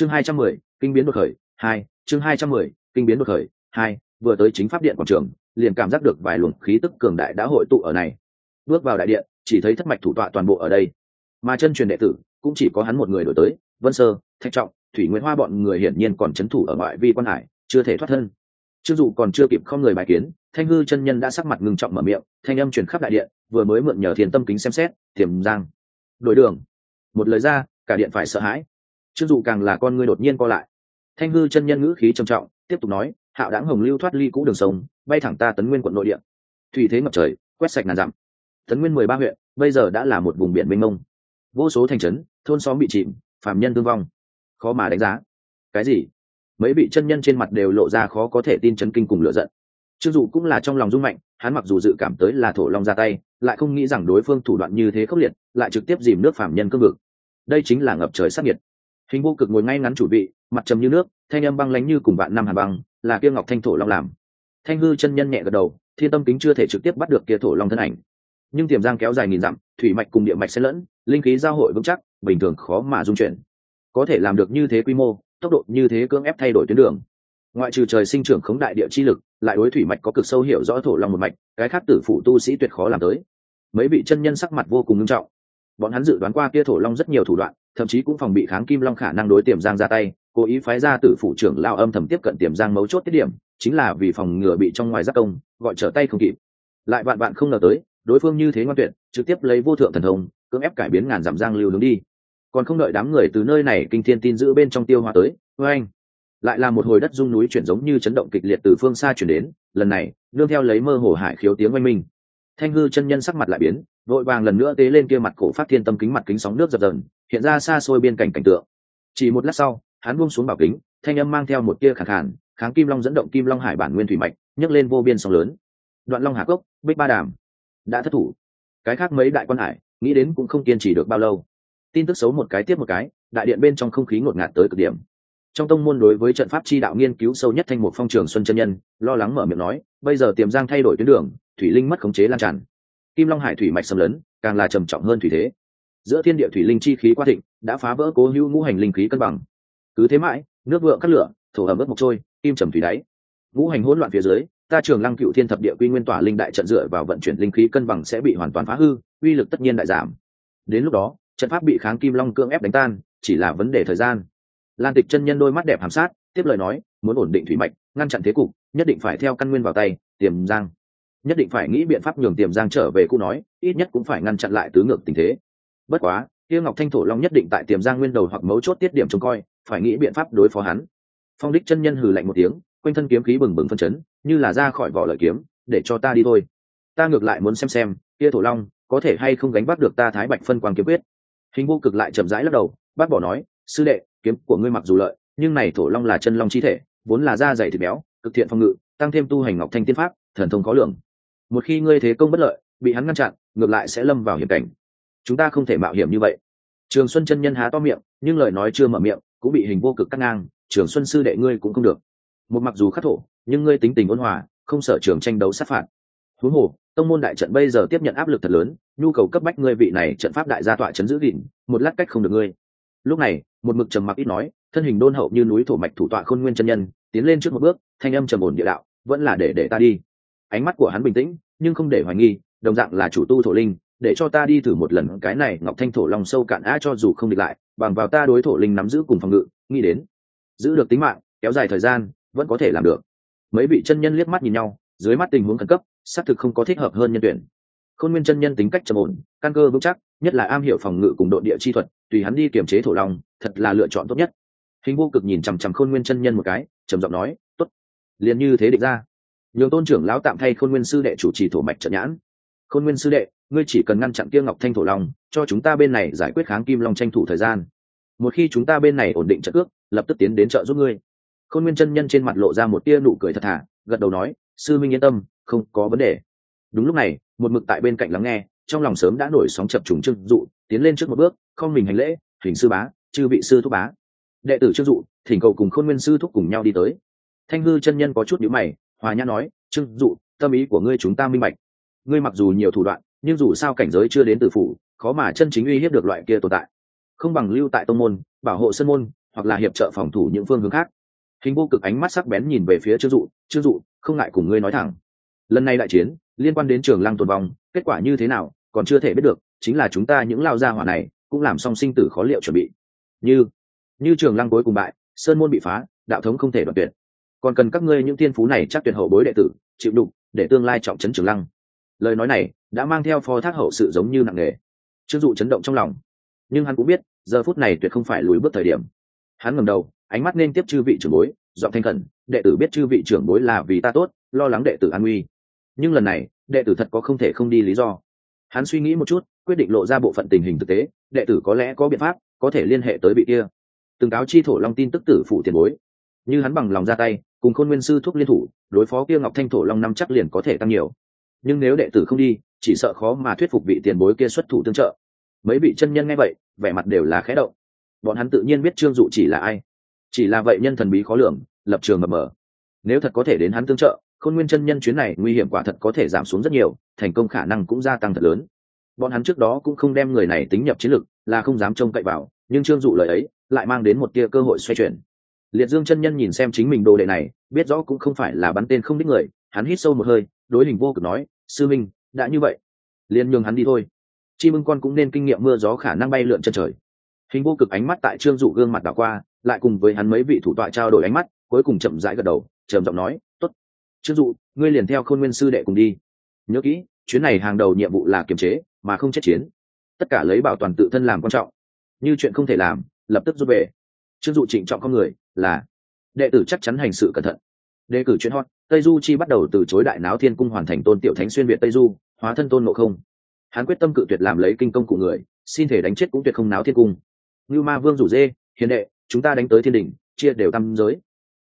chương hai trăm mười, kinh biến đột khởi, hai, chương hai trăm mười, kinh biến đột khởi, hai, vừa tới chính pháp điện quảng trường, liền cảm giác được vài luồng khí tức cường đại đã hội tụ ở này. Bước vào đại điện, chỉ thấy thất mạch thủ tọa toàn bộ ở đây. Mà chân truyền đệ tử, cũng chỉ có hắn một người đổi tới, vân sơ, thạch trọng, thủy nguyễn hoa bọn người hiển nhiên còn c h ấ n thủ ở ngoại vi quan hải, chưa thể thoát thân. Chưng dụ còn chưa kịp không người bài kiến, thanh hư chân nhân đã sắc mặt ngưng trọng mở miệng, thanh âm truyền khắp đại điện, vừa mới mượn nhờ thiền tâm kính xem xét tiềm giang. Đổi đường. Một lời ra, cả điện phải sợ hãi trương dụ càng là con ngươi đột nhiên co lại. Thanh hư chân nhân ngữ khí trầm trọng, tiếp tục nói, hạo đáng hồng lưu thoát ly cũ đường sông, bay thẳng ta tấn nguyên quận nội địa. Thủy thế ngập trời, quét sạch ngàn dặm. Tấn nguyên mười ba huyện, bây giờ đã là một vùng biển mênh mông. Vô số thành trấn, thôn xóm bị chìm phạm nhân thương vong. Khó mà đánh giá. Cái gì? Mấy vị chân nhân trên mặt đều lộ ra khó có thể tin chấn kinh cùng lựa giận. Trương dụ cũng là trong lòng rung mạnh, hắn mặc dù dự cảm tới là thổ long ra tay, lại không nghĩ rằng đối phương thủ đoạn như thế khốc liệt, lại trực tiếp dìm nước phạm nhân cương vực. Đây chính là ngập trời sắc nhiệt hình vô cực ngồi ngay ngắn chủ vị, mặt trầm như nước, thanh âm băng lánh như cùng vạn năm hà băng, là kia ngọc thanh thổ long làm. Thanh hư chân nhân nhẹ gật đầu, thiên tâm kính chưa thể trực tiếp bắt được kia thổ long thân ảnh. Nhưng tiềm giang kéo dài nghìn dặm, thủy mạch cùng địa mạch xen lẫn, linh khí giao hội vững chắc, bình thường khó mà dung chuyển. Có thể làm được như thế quy mô, tốc độ như thế cưỡng ép thay đổi tuyến đường. Ngoại trừ trời sinh trưởng khống đại địa chi lực, lại đối thủy mạch có cực sâu hiểu rõ thổ long một mạch, cái khác tử phụ tu sĩ tuyệt khó làm tới. Mấy vị chân nhân sắc mặt vô cùng nghiêm trọng. Bọn hắn dự đoán qua kia thổ long rất nhiều thủ đoạn thậm chí cũng phòng bị kháng kim long khả năng đối tiềm giang ra tay, cố ý phái ra tử phụ trưởng lao âm thầm tiếp cận tiềm giang mấu chốt tiết điểm, chính là vì phòng ngừa bị trong ngoài giác công, gọi trở tay không kịp. Lại bạn bạn không ngờ tới, đối phương như thế ngoan tuyệt, trực tiếp lấy vô thượng thần thông, cưỡng ép cải biến ngàn dặm giang lưu hướng đi. Còn không đợi đám người từ nơi này kinh thiên tin giữ bên trong tiêu hoa tới vê anh lại là một hồi đất rung núi chuyển giống như chấn động kịch liệt từ phương xa chuyển đến, lần này, nương theo lấy mơ hồ hải khiếu tiếng oanh minh. Thanh hư chân nhân sắc mặt lại biến, vội vàng lần nữa tế lên kia mặt cổ phát thiên tâm kính mặt kính sóng nước dập dần hiện ra xa xôi biên cảnh cảnh tượng. Chỉ một lát sau, hắn buông xuống bảo kính, thanh âm mang theo một tia khẳng khản kháng kim long dẫn động kim long hải bản nguyên thủy mạch, nhấc lên vô biên sóng lớn. Đoạn long hạ cốc, bích ba đàm, đã thất thủ. Cái khác mấy đại quan hải, nghĩ đến cũng không kiên trì được bao lâu. Tin tức xấu một cái tiếp một cái, đại điện bên trong không khí ngột ngạt tới cực điểm. Trong tông môn đối với trận pháp chi đạo nghiên cứu sâu nhất thanh một phong trường xuân chân nhân, lo lắng mở miệng nói, bây giờ tiềm giang thay đổi tuyến đường, thủy linh mất khống chế lan tràn. Kim long hải thủy mạch xâm lấn, càng là trầm trọng hơn thủy thế giữa thiên địa thủy linh chi khí qua thịnh, đã phá vỡ cố hữu ngũ hành linh khí cân bằng. Cứ thế mãi, nước vượng cắt lửa, thổ ẩm ướt mộc trôi, kim trầm thủy đáy. Ngũ hành hỗn loạn phía dưới, ta trường lăng cựu thiên thập địa quy nguyên tỏa linh đại trận dựa vào vận chuyển linh khí cân bằng sẽ bị hoàn toàn phá hư, uy lực tất nhiên đại giảm. Đến lúc đó, trận pháp bị kháng kim long cưỡng ép đánh tan, chỉ là vấn đề thời gian. Lan tịch chân nhân đôi mắt đẹp hàm sát, tiếp lời nói, muốn ổn định thủy mạch, ngăn chặn thế cục, nhất định phải theo căn nguyên vào tay, tiềm giang. Nhất định phải nghĩ biện pháp nhường tiềm giang trở về cũ nói, ít nhất cũng phải ngăn chặn lại tứ ngược tình thế bất quá tiêu ngọc thanh thổ long nhất định tại tiềm giang nguyên đầu hoặc mấu chốt tiết điểm trông coi, phải nghĩ biện pháp đối phó hắn. Phong đích chân nhân hừ lạnh một tiếng, quanh thân kiếm khí bừng bừng phân chấn, như là ra khỏi vỏ lợi kiếm, để cho ta đi thôi. Ta ngược lại muốn xem xem, kia thổ long có thể hay không gánh vác được ta thái bạch phân quang kiếm quyết. Hình vô cực lại chậm rãi lắc đầu, bác bỏ nói, sư đệ, kiếm của ngươi mặc dù lợi, nhưng này thổ long là chân long chi thể, vốn là da dày thịt béo, cực thiện phong ngự, tăng thêm tu hành ngọc thanh tiên pháp, thần thông có lượng một khi ngươi thế công bất lợi, bị hắn ngăn chặn, ngược lại sẽ lâm vào hiểm cảnh chúng ta không thể mạo hiểm như vậy. Trường xuân chân nhân há to miệng, nhưng lời nói chưa mở miệng, cũng bị hình vô cực cắt ngang, trường xuân sư đệ ngươi cũng không được. Một mặc dù khắc thổ, nhưng ngươi tính tình ôn hòa, không sợ trường tranh đấu sát phạt. Huống hồ, tông môn đại trận bây giờ tiếp nhận áp lực thật lớn, nhu cầu cấp bách ngươi vị này trận pháp đại gia tọa chấn giữ gìn, một lát cách không được ngươi. Lúc này, một mực trầm mặc ít nói, thân hình đôn hậu như núi thổ mạch thủ tọa khôn nguyên chân nhân, tiến lên trước một bước, thanh âm trầm ổn địa đạo, vẫn là để để ta đi. Ánh mắt của hắn bình tĩnh, nhưng không để hoài nghi, đồng dạng là chủ tu thổ linh để cho ta đi thử một lần cái này ngọc thanh thổ lòng sâu cạn á cho dù không địch lại, bằng vào ta đối thổ linh nắm giữ cùng phòng ngự, nghĩ đến, giữ được tính mạng, kéo dài thời gian, vẫn có thể làm được. Mấy vị chân nhân liếc mắt nhìn nhau, dưới mắt tình huống khẩn cấp, xác thực không có thích hợp hơn nhân tuyển. Khôn nguyên chân nhân tính cách trầm ổn, căn cơ vững chắc, nhất là am hiểu phòng ngự cùng độ địa chi thuật, tùy hắn đi kiềm chế thổ long, thật là lựa chọn tốt nhất. Hình vô cực nhìn chằm chằm khôn nguyên chân nhân một cái, trầm giọng nói, tốt, liền như thế định ra. Nhường tôn trưởng lão tạm thay khôn nguyên sư đệ chủ trì thổ mạch trận nhãn. Khôn nguyên sư đệ ngươi chỉ cần ngăn chặn kia ngọc thanh thổ long, cho chúng ta bên này giải quyết kháng kim long tranh thủ thời gian. Một khi chúng ta bên này ổn định trận cước lập tức tiến đến trợ giúp ngươi. Khôn nguyên chân nhân trên mặt lộ ra một tia nụ cười thật thà, gật đầu nói, sư minh yên tâm, không có vấn đề. Đúng lúc này, một mực tại bên cạnh lắng nghe, trong lòng sớm đã nổi sóng chập trùng trưng dụ, tiến lên trước một bước, không mình hành lễ hình sư bá, chư vị sư thúc bá. Đệ tử trương dụ, thỉnh cầu cùng khôn nguyên sư thúc cùng nhau đi tới. Thanh hư chân nhân có chút nhíu mày, hòa nhã nói trương dụ, tâm ý của ngươi chúng ta minh bạch. Ngươi mặc dù nhiều thủ đoạn nhưng dù sao cảnh giới chưa đến từ phủ, khó mà chân chính uy hiếp được loại kia tồn tại. Không bằng lưu tại tông môn, bảo hộ sân môn, hoặc là hiệp trợ phòng thủ những phương hướng khác. Hình vô cực ánh mắt sắc bén nhìn về phía trương dụ trương dụ, không ngại cùng ngươi nói thẳng. Lần này đại chiến, liên quan đến trường lăng tồn vong, kết quả như thế nào, còn chưa thể biết được, chính là chúng ta những lao gia hỏa này cũng làm xong sinh tử khó liệu chuẩn bị. Như như trường lăng cuối cùng bại, sơn môn bị phá, đạo thống không thể đoạn tuyệt. Còn cần các ngươi những tiên phú này chắc tuyệt hậu bối đệ tử, chịu đục, để tương lai trọng trấn trường lăng. Lời nói này đã mang theo phó thác hậu sự giống như nặng nề. Trương dụ chấn động trong lòng. Nhưng hắn cũng biết, giờ phút này tuyệt không phải lùi bước thời điểm. Hắn ngầm đầu, ánh mắt nên tiếp chư vị trưởng bối, giọng thanh khẩn, đệ tử biết chư vị trưởng bối là vì ta tốt, lo lắng đệ tử an nguy. Nhưng lần này, đệ tử thật có không thể không đi lý do. Hắn suy nghĩ một chút, quyết định lộ ra bộ phận tình hình thực tế, đệ tử có lẽ có biện pháp, có thể liên hệ tới vị kia. Từng cáo chi thổ long tin tức tử phủ tiền bối. Như hắn bằng lòng ra tay, cùng khôn nguyên sư thuốc liên thủ, đối phó kia ngọc thanh thổ long năm chắc liền có thể tăng nhiều. Nhưng nếu đệ tử không đi chỉ sợ khó mà thuyết phục vị tiền bối kia xuất thủ tương trợ. Mấy vị chân nhân nghe vậy, vẻ mặt đều là khẽ động. Bọn hắn tự nhiên biết trương dụ chỉ là ai. Chỉ là vậy nhân thần bí khó lường, lập trường mập mờ. Nếu thật có thể đến hắn tương trợ, khôn nguyên chân nhân chuyến này nguy hiểm quả thật có thể giảm xuống rất nhiều, thành công khả năng cũng gia tăng thật lớn. Bọn hắn trước đó cũng không đem người này tính nhập chiến lược là không dám trông cậy vào, nhưng trương dụ lời ấy lại mang đến một tia cơ hội xoay chuyển. Liệt dương chân nhân nhìn xem chính mình đồ đệ này, biết rõ cũng không phải là bắn tên không đích người, hắn hít sâu một hơi, đối hình vô cực nói, sư minh đã như vậy, liền nhường hắn đi thôi. Chi ưng con cũng nên kinh nghiệm mưa gió khả năng bay lượn chân trời. Hình vô cực ánh mắt tại trương dụ gương mặt đảo qua, lại cùng với hắn mấy vị thủ tọa trao đổi ánh mắt, cuối cùng chậm rãi gật đầu, trầm giọng nói, tốt. Trương dụ, ngươi liền theo khôn nguyên sư đệ cùng đi. Nhớ kỹ, chuyến này hàng đầu nhiệm vụ là kiềm chế, mà không chết chiến. Tất cả lấy bảo toàn tự thân làm quan trọng. Như chuyện không thể làm, lập tức rút về. Trương dụ trịnh trọng con người là, đệ tử chắc chắn hành sự cẩn thận. Đề cử chuyến hot, tây du chi bắt đầu từ chối đại náo thiên cung hoàn thành tôn tiểu thánh xuyên việt tây du hóa thân tôn ngộ không. Hắn quyết tâm cự tuyệt làm lấy kinh công của người, xin thể đánh chết cũng tuyệt không náo thiên cung. Như ma vương rủ dê, hiền đệ, chúng ta đánh tới thiên đình chia đều tam giới.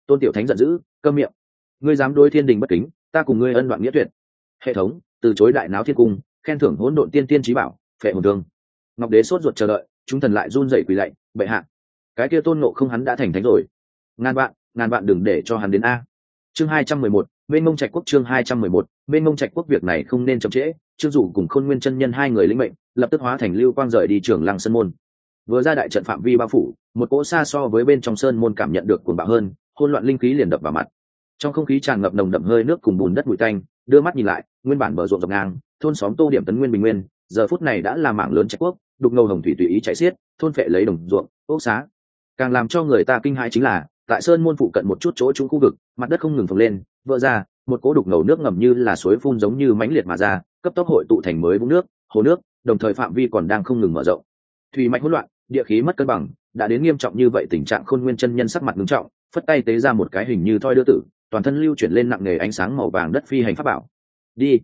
Tôn tiểu thánh giận dữ cơm miệng. Ngươi dám đối thiên đình bất kính, ta cùng ngươi ân đoạn nghĩa tuyệt. Hệ thống, từ chối đại náo thiên cung, khen thưởng hỗn độn tiên tiên trí bảo, phệ hồn thương. Ngọc đế sốt ruột chờ đợi, chúng thần lại run rẩy quỳ lạy, bệ hạ, cái kia tôn nộ không hắn đã thành thánh rồi. Ngàn vạn ngàn vạn đừng để cho hắn đến a. Chương hai trăm mười một bên mông trạch quốc chương hai trăm mười một, bên mông trạch quốc việc này không nên chậm trễ trương dụ cùng khôn nguyên chân nhân hai người linh mệnh, lập tức hóa thành lưu quang rời đi trường lăng sơn môn. Vừa ra đại trận phạm vi bao phủ, một cỗ xa so với bên trong sơn môn cảm nhận được cuồng bạo hơn hôn loạn linh khí liền đập vào mặt. Trong không khí tràn ngập nồng đậm hơi nước cùng bùn đất bụi tanh, đưa mắt nhìn lại, nguyên bản bờ ruộng dọc ngang, thôn xóm tô điểm tấn nguyên bình nguyên, giờ phút này đã là mạng lớn trạch quốc, đục ngầu hồng thủy tùy ý chạy xiết, thôn phệ lấy đồng ruộng, ốc xá. Càng làm cho người ta kinh hãi chính là, tại sơn môn phụ cận một chút chỗ trũng khu vực, mặt đất không ngừng phồng lên vỡ ra, một cỗ đục ngầu nước ngầm như là suối phun giống như mãnh liệt mà ra, cấp tốc hội tụ thành mới vũng nước, hồ nước, đồng thời phạm vi còn đang không ngừng mở rộng. Thủy mạch hỗn loạn, địa khí mất cân bằng, đã đến nghiêm trọng như vậy tình trạng khôn nguyên chân nhân sắc mặt ngưng trọng, phất tay tế ra một cái hình như thoi đưa tử, toàn thân lưu chuyển lên nặng nề ánh sáng màu vàng đất phi hành pháp bảo. Đi.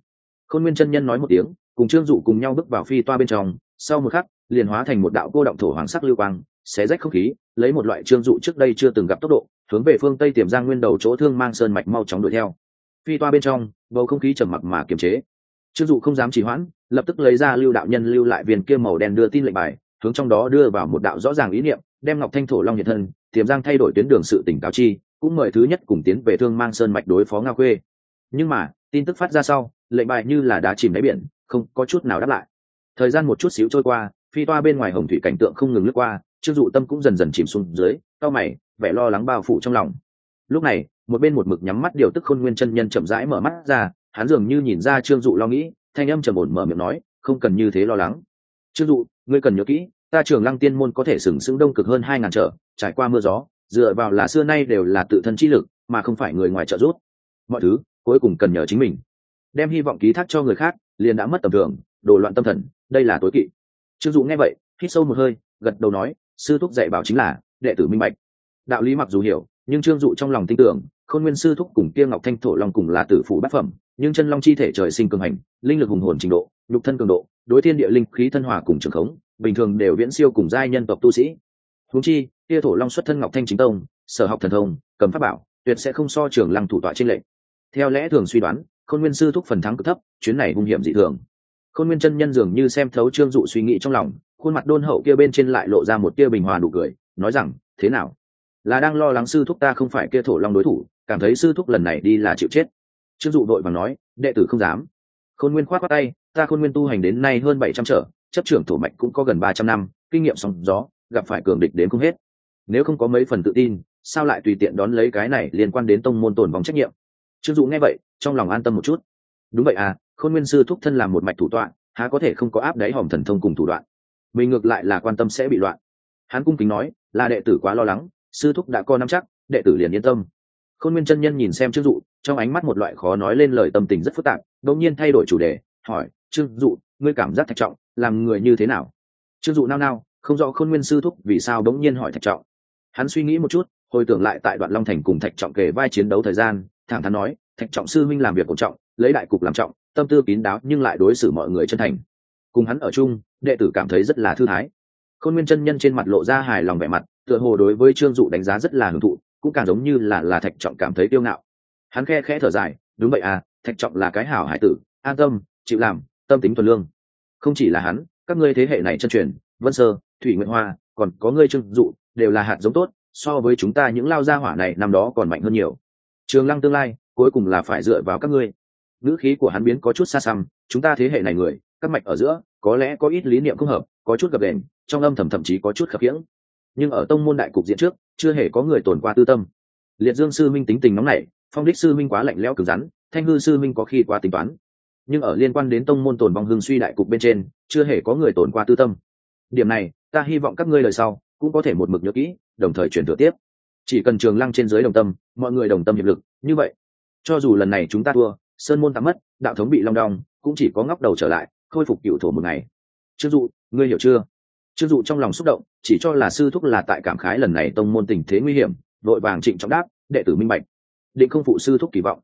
Khôn nguyên chân nhân nói một tiếng, cùng trương dụ cùng nhau bước vào phi toa bên trong, sau một khắc, liền hóa thành một đạo cô động thổ hoàng sắc lưu quang, xé rách không khí, lấy một loại trương dụ trước đây chưa từng gặp tốc độ hướng về phương tây tiềm giang nguyên đầu chỗ thương mang sơn mạch mau chóng đuổi theo. Phi toa bên trong, bầu không khí trầm mặc mà kiềm chế. Trương dụ không dám trì hoãn, lập tức lấy ra lưu đạo nhân lưu lại viên kia màu đen đưa tin lệnh bài, hướng trong đó đưa vào một đạo rõ ràng ý niệm, đem ngọc thanh thổ long nhiệt thân, tiềm giang thay đổi tuyến đường sự tỉnh cáo chi, cũng mời thứ nhất cùng tiến về thương mang sơn mạch đối phó nga khuê. Nhưng mà, tin tức phát ra sau, lệnh bài như là đá chìm đáy biển, không có chút nào đáp lại. Thời gian một chút xíu trôi qua, phi toa bên ngoài hồng thủy cảnh tượng không ngừng lướt qua trương dụ tâm cũng dần dần chìm xuống dưới cao mày vẻ lo lắng bao phủ trong lòng. Lúc này, một bên một mực nhắm mắt điều tức khôn nguyên chân nhân chậm rãi mở mắt ra, hắn dường như nhìn ra trương dụ lo nghĩ, thanh âm trầm ổn mở miệng nói, không cần như thế lo lắng. Trương dụ, ngươi cần nhớ kỹ, ta trường lăng tiên môn có thể sừng sững đông cực hơn hai ngàn trở, trải qua mưa gió, dựa vào là xưa nay đều là tự thân trí lực, mà không phải người ngoài trợ giúp. Mọi thứ, cuối cùng cần nhờ chính mình. Đem hy vọng ký thác cho người khác, liền đã mất tầm thường, đồ loạn tâm thần, đây là tối kỵ. Trương dụ nghe vậy, hít sâu một hơi, gật đầu nói, sư thúc dạy bảo chính là, đệ tử minh bạch đạo lý mặc dù hiểu, nhưng trương dụ trong lòng tin tưởng, khôn nguyên sư thúc cùng kia ngọc thanh thổ long cùng là tử phủ bát phẩm, nhưng chân long chi thể trời sinh cường hành, linh lực hùng hồn trình độ, nhục thân cường độ, đối thiên địa linh khí thân hòa cùng trường khống, bình thường đều viễn siêu cùng giai nhân tộc tu sĩ. Húng chi, kia thổ long xuất thân ngọc thanh chính tông, sở học thần thông, cầm pháp bảo, tuyệt sẽ không so trường lăng thủ tọa trên lệ theo lẽ thường suy đoán, khôn nguyên sư thúc phần thắng cực thấp, chuyến này hung hiểm dị thường. Khôn nguyên chân nhân dường như xem thấu trương dụ suy nghĩ trong lòng, khuôn mặt đôn hậu kia bên trên lại lộ ra một tia bình hòa nụ cười, nói rằng, thế nào? Là đang lo lắng sư thúc ta không phải kia thổ long đối thủ cảm thấy sư thúc lần này đi là chịu chết. Trương dụ đội bằng nói đệ tử không dám. Khôn nguyên khoát qua tay ta khôn nguyên tu hành đến nay hơn bảy trăm trở chấp trưởng thổ mạch cũng có gần ba trăm năm kinh nghiệm sóng gió gặp phải cường địch đến không hết. Nếu không có mấy phần tự tin sao lại tùy tiện đón lấy cái này liên quan đến tông môn tồn vòng trách nhiệm? Trương dụ nghe vậy trong lòng an tâm một chút. Đúng vậy à khôn nguyên sư thúc thân làm một mạch thủ tọa, há có thể không có áp đáy hòm thần thông cùng thủ đoạn? Mình ngược lại là quan tâm sẽ bị loạn. Hắn cung kính nói là đệ tử quá lo lắng sư thúc đã co nắm chắc, đệ tử liền yên tâm. Khôn nguyên chân nhân nhìn xem trương dụ, trong ánh mắt một loại khó nói lên lời tâm tình rất phức tạp, đột nhiên thay đổi chủ đề, hỏi, trương dụ, ngươi cảm giác thạch trọng làm người như thế nào? Trương dụ nao nao, không rõ khôn nguyên sư thúc vì sao đống nhiên hỏi thạch trọng. Hắn suy nghĩ một chút, hồi tưởng lại tại đoạn long thành cùng thạch trọng kề vai chiến đấu thời gian, thẳng thắn nói, thạch trọng sư minh làm việc cổ trọng, lấy đại cục làm trọng, tâm tư kín đáo nhưng lại đối xử mọi người chân thành. Cùng hắn ở chung, đệ tử cảm thấy rất là thư thái. Khôn nguyên chân nhân trên mặt lộ ra hài lòng vẻ mặt tựa hồ đối với trương dụ đánh giá rất là hưởng thụ, cũng càng giống như là là thạch trọng cảm thấy kiêu ngạo. Hắn khe khẽ thở dài, đúng vậy à thạch trọng là cái hảo hải tử, an tâm, chịu làm, tâm tính thuần lương. Không chỉ là hắn, các ngươi thế hệ này chân truyền, vân sơ, thủy nguyện hoa, còn có ngươi trương dụ, đều là hạt giống tốt, so với chúng ta những lao gia hỏa này năm đó còn mạnh hơn nhiều. Trường lăng tương lai, cuối cùng là phải dựa vào các ngươi. Ngữ khí của hắn biến có chút xa xăm, chúng ta thế hệ này người, các mạch ở giữa, có lẽ có ít lý niệm không hợp, có chút gập đền trong âm thầm thậm chí có chút khập khiễng nhưng ở tông môn đại cục diện trước, chưa hề có người tồn qua tư tâm. Liệt dương sư minh tính tình nóng nảy, phong đích sư minh quá lạnh lẽo cứng rắn, thanh hư sư minh có khi quá tính toán. Nhưng ở liên quan đến tông môn tồn vong hưng suy đại cục bên trên, chưa hề có người tồn qua tư tâm. Điểm này, ta hy vọng các ngươi lời sau, cũng có thể một mực nhớ kỹ, đồng thời chuyển thừa tiếp. Chỉ cần trường lăng trên dưới đồng tâm, mọi người đồng tâm hiệp lực, như vậy. Cho dù lần này chúng ta thua, sơn môn tắm mất, đạo thống bị long đong, cũng chỉ có ngóc đầu trở lại, khôi phục cựu thổ một ngày. Chưa dụ, ngươi hiểu chưa? Trương dụ trong lòng xúc động, chỉ cho là sư thúc là tại cảm khái lần này tông môn tình thế nguy hiểm, vội vàng trịnh trọng đáp, đệ tử minh bạch, định không phụ sư thúc kỳ vọng.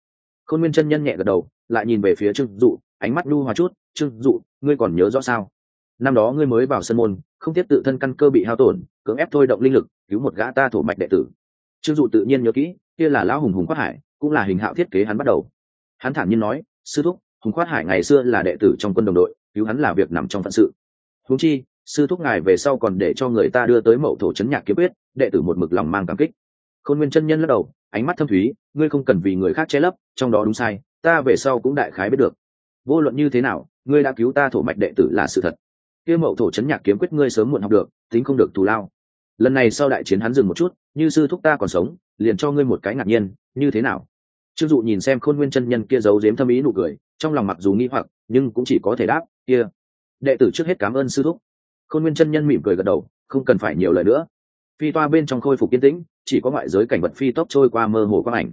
Khôn nguyên chân nhân nhẹ gật đầu, lại nhìn về phía trương dụ, ánh mắt nhu hòa chút, trương dụ, ngươi còn nhớ rõ sao? Năm đó ngươi mới vào sân môn, không tiếp tự thân căn cơ bị hao tổn, cưỡng ép thôi động linh lực, cứu một gã ta thổ mạch đệ tử. Trương dụ tự nhiên nhớ kỹ, kia là lão hùng hùng quát hải, cũng là hình hạo thiết kế hắn bắt đầu. Hắn thản nhiên nói, sư thúc, hùng quát hải ngày xưa là đệ tử trong quân đồng đội, cứu hắn là việc nằm trong phận sự. Húng chi sư thúc ngài về sau còn để cho người ta đưa tới mậu thổ chấn nhạc kiếm quyết, đệ tử một mực lòng mang cảm kích. Khôn nguyên chân nhân lắc đầu, ánh mắt thâm thúy, ngươi không cần vì người khác che lấp, trong đó đúng sai, ta về sau cũng đại khái biết được. Vô luận như thế nào, ngươi đã cứu ta thổ mạch đệ tử là sự thật. Kia mậu thổ chấn nhạc kiếm quyết ngươi sớm muộn học được, tính không được thù lao. Lần này sau đại chiến hắn dừng một chút, như sư thúc ta còn sống, liền cho ngươi một cái ngạc nhiên, như thế nào? Trương dụ nhìn xem khôn nguyên chân nhân kia giấu giếm thâm ý nụ cười, trong lòng mặc dù nghi hoặc, nhưng cũng chỉ có thể đáp, kia, đệ tử trước hết cảm ơn sư thúc khôn nguyên chân nhân mỉm cười gật đầu, không cần phải nhiều lời nữa. Phi toa bên trong khôi phục yên tĩnh, chỉ có ngoại giới cảnh vật phi tốc trôi qua mơ hồ quang ảnh.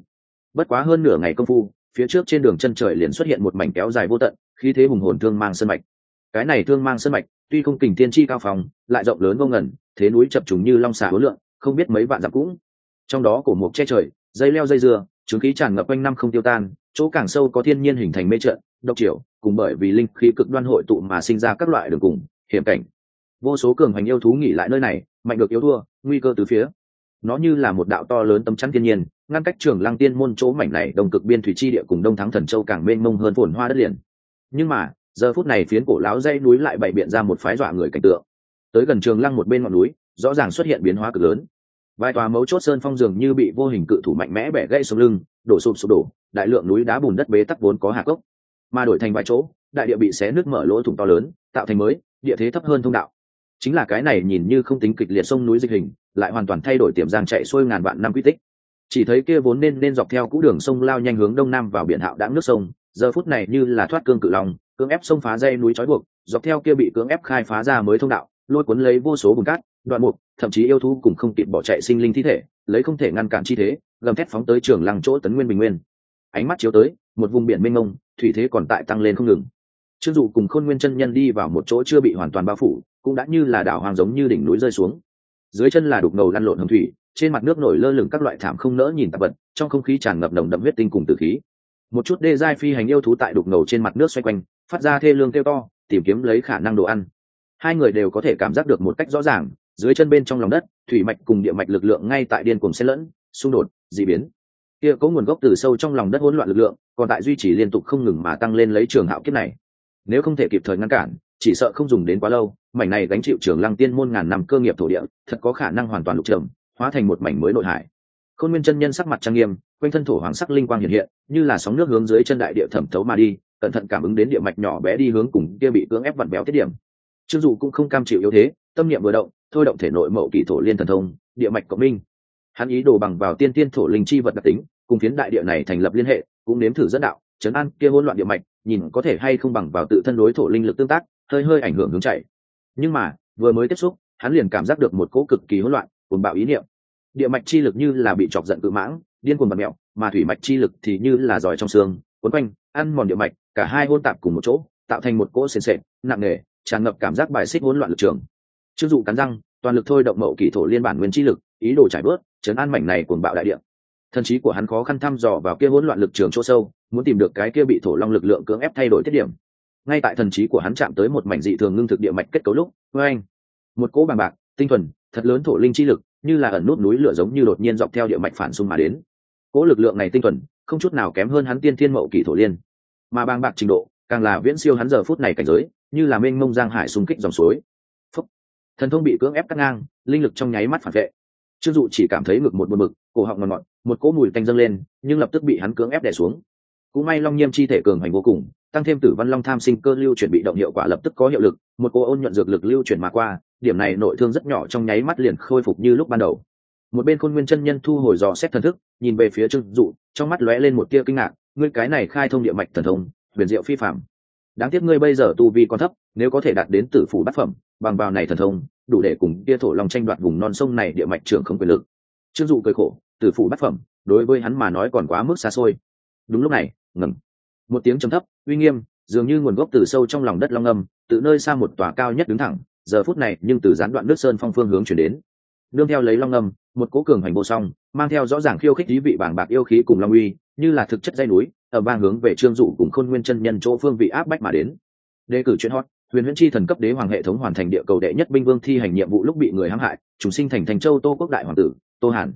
Bất quá hơn nửa ngày công phu, phía trước trên đường chân trời liền xuất hiện một mảnh kéo dài vô tận khi thế hùng hồn thương mang sân mạch. Cái này thương mang sân mạch, tuy không kình tiên tri cao phòng, lại rộng lớn vô ngần, thế núi chập trùng như long xà hối lượng không biết mấy vạn dặm cũng. Trong đó cổ mộc che trời, dây leo dây dưa, chứng khí tràn ngập quanh năm không tiêu tan, chỗ càng sâu có thiên nhiên hình thành mê trận, độc triều, cùng bởi vì linh khí cực đoan hội tụ mà sinh ra các loại đường cùng, hiểm cảnh vô số cường hành yêu thú nghỉ lại nơi này, mạnh được yếu thua, nguy cơ từ phía. Nó như là một đạo to lớn tấm chắn thiên nhiên, ngăn cách trường lăng tiên môn chỗ mảnh này đồng cực biên thủy chi địa cùng đông thắng thần châu càng mênh mông hơn phồn hoa đất liền. Nhưng mà, giờ phút này phiến cổ láo dây núi lại bày biện ra một phái dọa người cảnh tượng. Tới gần trường lăng một bên ngọn núi, rõ ràng xuất hiện biến hóa cực lớn. Vài tòa mấu chốt sơn phong dường như bị vô hình cự thủ mạnh mẽ bẻ gãy xuống lưng, đổ sụp sụp đổ, đại lượng núi đá bùn đất bế tắc vốn có hạ cốc. Mà đổi thành vài chỗ, đại địa bị xé nước mở lỗ thủng to lớn, tạo thành mới, địa thế thấp hơn thông đạo chính là cái này nhìn như không tính kịch liệt sông núi dịch hình, lại hoàn toàn thay đổi tiềm giang chạy xuôi ngàn vạn năm quy tích. Chỉ thấy kia vốn nên nên dọc theo cũ đường sông lao nhanh hướng đông nam vào biển hạo đãng nước sông, giờ phút này như là thoát cương cự lòng, cưỡng ép sông phá dây núi trói buộc, dọc theo kia bị cưỡng ép khai phá ra mới thông đạo, lôi cuốn lấy vô số bùn cát, đoạn mục, thậm chí yêu thú cùng không kịp bỏ chạy sinh linh thi thể, lấy không thể ngăn cản chi thế, gầm thét phóng tới trường lăng chỗ tấn nguyên bình nguyên. Ánh mắt chiếu tới, một vùng biển mênh mông, thủy thế còn tại tăng lên không ngừng. Trương dụ cùng khôn nguyên chân nhân đi vào một chỗ chưa bị hoàn toàn bao phủ cũng đã như là đảo hoàng giống như đỉnh núi rơi xuống. Dưới chân là đục ngầu lăn lộn hầm thủy, trên mặt nước nổi lơ lửng các loại thảm không nỡ nhìn tạp vật, trong không khí tràn ngập nồng đậm huyết tinh cùng tử khí. Một chút đê giai phi hành yêu thú tại đục ngầu trên mặt nước xoay quanh, phát ra thê lương kêu to, tìm kiếm lấy khả năng đồ ăn. Hai người đều có thể cảm giác được một cách rõ ràng, dưới chân bên trong lòng đất, thủy mạch cùng địa mạch lực lượng ngay tại điên cùng xen lẫn, xung đột d ị biến. Kia có nguồn gốc từ sâu trong lòng đất hỗn loạn lực lượng, còn tại duy trì liên tục không ngừng mà tăng lên lấy trường hạo kiếp này. Nếu không thể kịp thời ngăn cản chỉ sợ không dùng đến quá lâu, mảnh này gánh chịu trường lăng tiên môn ngàn năm cơ nghiệp thổ địa, thật có khả năng hoàn toàn lục trầm, hóa thành một mảnh mới nội hải. Khôn nguyên chân nhân sắc mặt trang nghiêm, quanh thân thổ hoàng sắc linh quang hiện hiện, như là sóng nước hướng dưới chân đại địa thẩm thấu mà đi, cẩn thận cảm ứng đến địa mạch nhỏ bé đi hướng cùng kia bị cưỡng ép vặn béo tiết điểm. Trương dù cũng không cam chịu yếu thế, tâm niệm vừa động, thôi động thể nội mậu kỳ thổ liên thần thông, địa mạch cộng minh. Hắn ý đồ bằng vào tiên tiên thổ linh chi vật đặc tính, cùng phiến đại địa này thành lập liên hệ, cũng nếm thử dẫn đạo, chấn an kia hỗn loạn địa mạch, nhìn có thể hay không bằng vào tự thân đối thổ linh lực tương tác hơi hơi ảnh hưởng hướng chạy. Nhưng mà, vừa mới tiếp xúc, hắn liền cảm giác được một cỗ cực kỳ hỗn loạn, cuồng bạo ý niệm. Địa mạch chi lực như là bị chọc giận cự mãng, điên cuồng bật mẹo, mà thủy mạch chi lực thì như là giỏi trong xương quấn quanh, ăn mòn địa mạch, cả hai hôn tạp cùng một chỗ, tạo thành một cỗ sền sệt, nặng nề, tràn ngập cảm giác bài xích hỗn loạn lực trường. Chưng dụ cắn răng, toàn lực thôi động mậu kỷ thổ liên bản nguyên chi lực, ý đồ trải bớt chấn an mảnh này cuồng bạo đại địa. Thần trí của hắn khó khăn thăm dò vào kia hỗn loạn lực trường chỗ sâu, muốn tìm được cái kia bị thổ long lực lượng cưỡng ép thay đổi tiết điểm ngay tại thần trí của hắn chạm tới một mảnh dị thường ngưng thực địa mạch kết cấu lúc, với anh, một cỗ bằng bạc, tinh thuần, thật lớn thổ linh chi lực, như là ẩn nút núi lửa giống như đột nhiên dọc theo địa mạch phản xung mà đến. Cỗ lực lượng này tinh thuần, không chút nào kém hơn hắn tiên thiên mậu kỷ thổ liên. Mà bàng bạc trình độ, càng là viễn siêu hắn giờ phút này cảnh giới, như là mênh mông giang hải xung kích dòng suối. Phúc. thần thông bị cưỡng ép cắt ngang, linh lực trong nháy mắt phản vệ. Trương dụ chỉ cảm thấy ngực một một mực, cổ họng ngọt ngọt một cỗ mùi tanh dâng lên, nhưng lập tức bị hắn cưỡng ép đè xuống. Cũng may long nhiêm chi thể cường hành vô cùng tăng thêm tử văn long tham sinh cơ lưu chuyển bị động hiệu quả lập tức có hiệu lực, một cô ôn nhuận dược lực lưu chuyển mà qua, điểm này nội thương rất nhỏ trong nháy mắt liền khôi phục như lúc ban đầu. Một bên khôn nguyên chân nhân thu hồi dò xét thần thức, nhìn về phía trương dụ, trong mắt lóe lên một tia kinh ngạc, ngươi cái này khai thông địa mạch thần thông, huyền diệu phi phạm đáng tiếc ngươi bây giờ tu vi còn thấp, nếu có thể đạt đến tử phủ bát phẩm, bằng vào này thần thông, đủ để cùng tia thổ lòng tranh đoạt vùng non sông này địa mạch trưởng không quyền lực. Trương dụ cười khổ, tử phủ bát phẩm, đối với hắn mà nói còn quá mức xa xôi. Đúng lúc này, ngừng. Một tiếng trầm thấp uy nghiêm, dường như nguồn gốc từ sâu trong lòng đất long âm từ nơi xa một tòa cao nhất đứng thẳng, giờ phút này nhưng từ gián đoạn nước sơn phong phương hướng chuyển đến. Nương theo lấy long âm, một cố cường hành vô song, mang theo rõ ràng khiêu khích ý vị bảng bạc yêu khí cùng long uy, như là thực chất dây núi, ở bang hướng về trương dụ cùng khôn nguyên chân nhân chỗ phương vị áp bách mà đến. Đề cử chuyện hot, huyền huyễn chi thần cấp đế hoàng hệ thống hoàn thành địa cầu đệ nhất binh vương thi hành nhiệm vụ lúc bị người hãm hại chúng sinh thành thành châu tô quốc đại hoàng tử, tô hàn.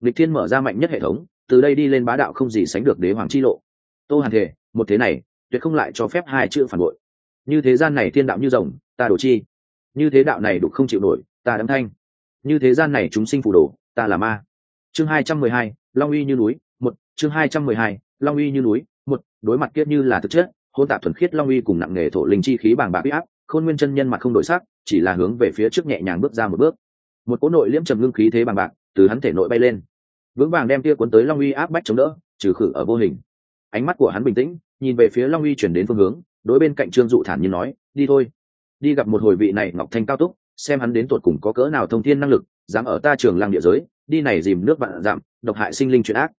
Lịch thiên mở ra mạnh nhất hệ thống, từ đây đi lên bá đạo không gì sánh được đế hoàng chi lộ. Tô hàn thể một thế này tuyệt không lại cho phép hai chữ phản bội. Như thế gian này thiên đạo như rồng, ta đổ chi. Như thế đạo này đục không chịu nổi, ta đấm thanh. Như thế gian này chúng sinh phù đồ, ta là ma. Chương hai trăm mười hai, long uy như núi, một. Chương hai trăm mười hai, long uy như núi, một. Đối mặt kiết như là thực chất, hôn tạp thuần khiết long uy cùng nặng nghề thổ linh chi khí bàng bạc huy áp, khôn nguyên chân nhân mặt không đổi sắc, chỉ là hướng về phía trước nhẹ nhàng bước ra một bước. Một cỗ nội liễm trầm ngưng khí thế bàng bạc, từ hắn thể nội bay lên. Vững vàng đem tia cuốn tới long uy áp bách chống đỡ, trừ khử ở vô hình. Ánh mắt của hắn bình tĩnh nhìn về phía long uy chuyển đến phương hướng, đối bên cạnh trương dụ thản nhiên nói, đi thôi. Đi gặp một hồi vị này ngọc thanh cao túc, xem hắn đến tột cùng có cỡ nào thông thiên năng lực, dám ở ta trường lăng địa giới, đi này dìm nước vạn dặm, độc hại sinh linh chuyện ác.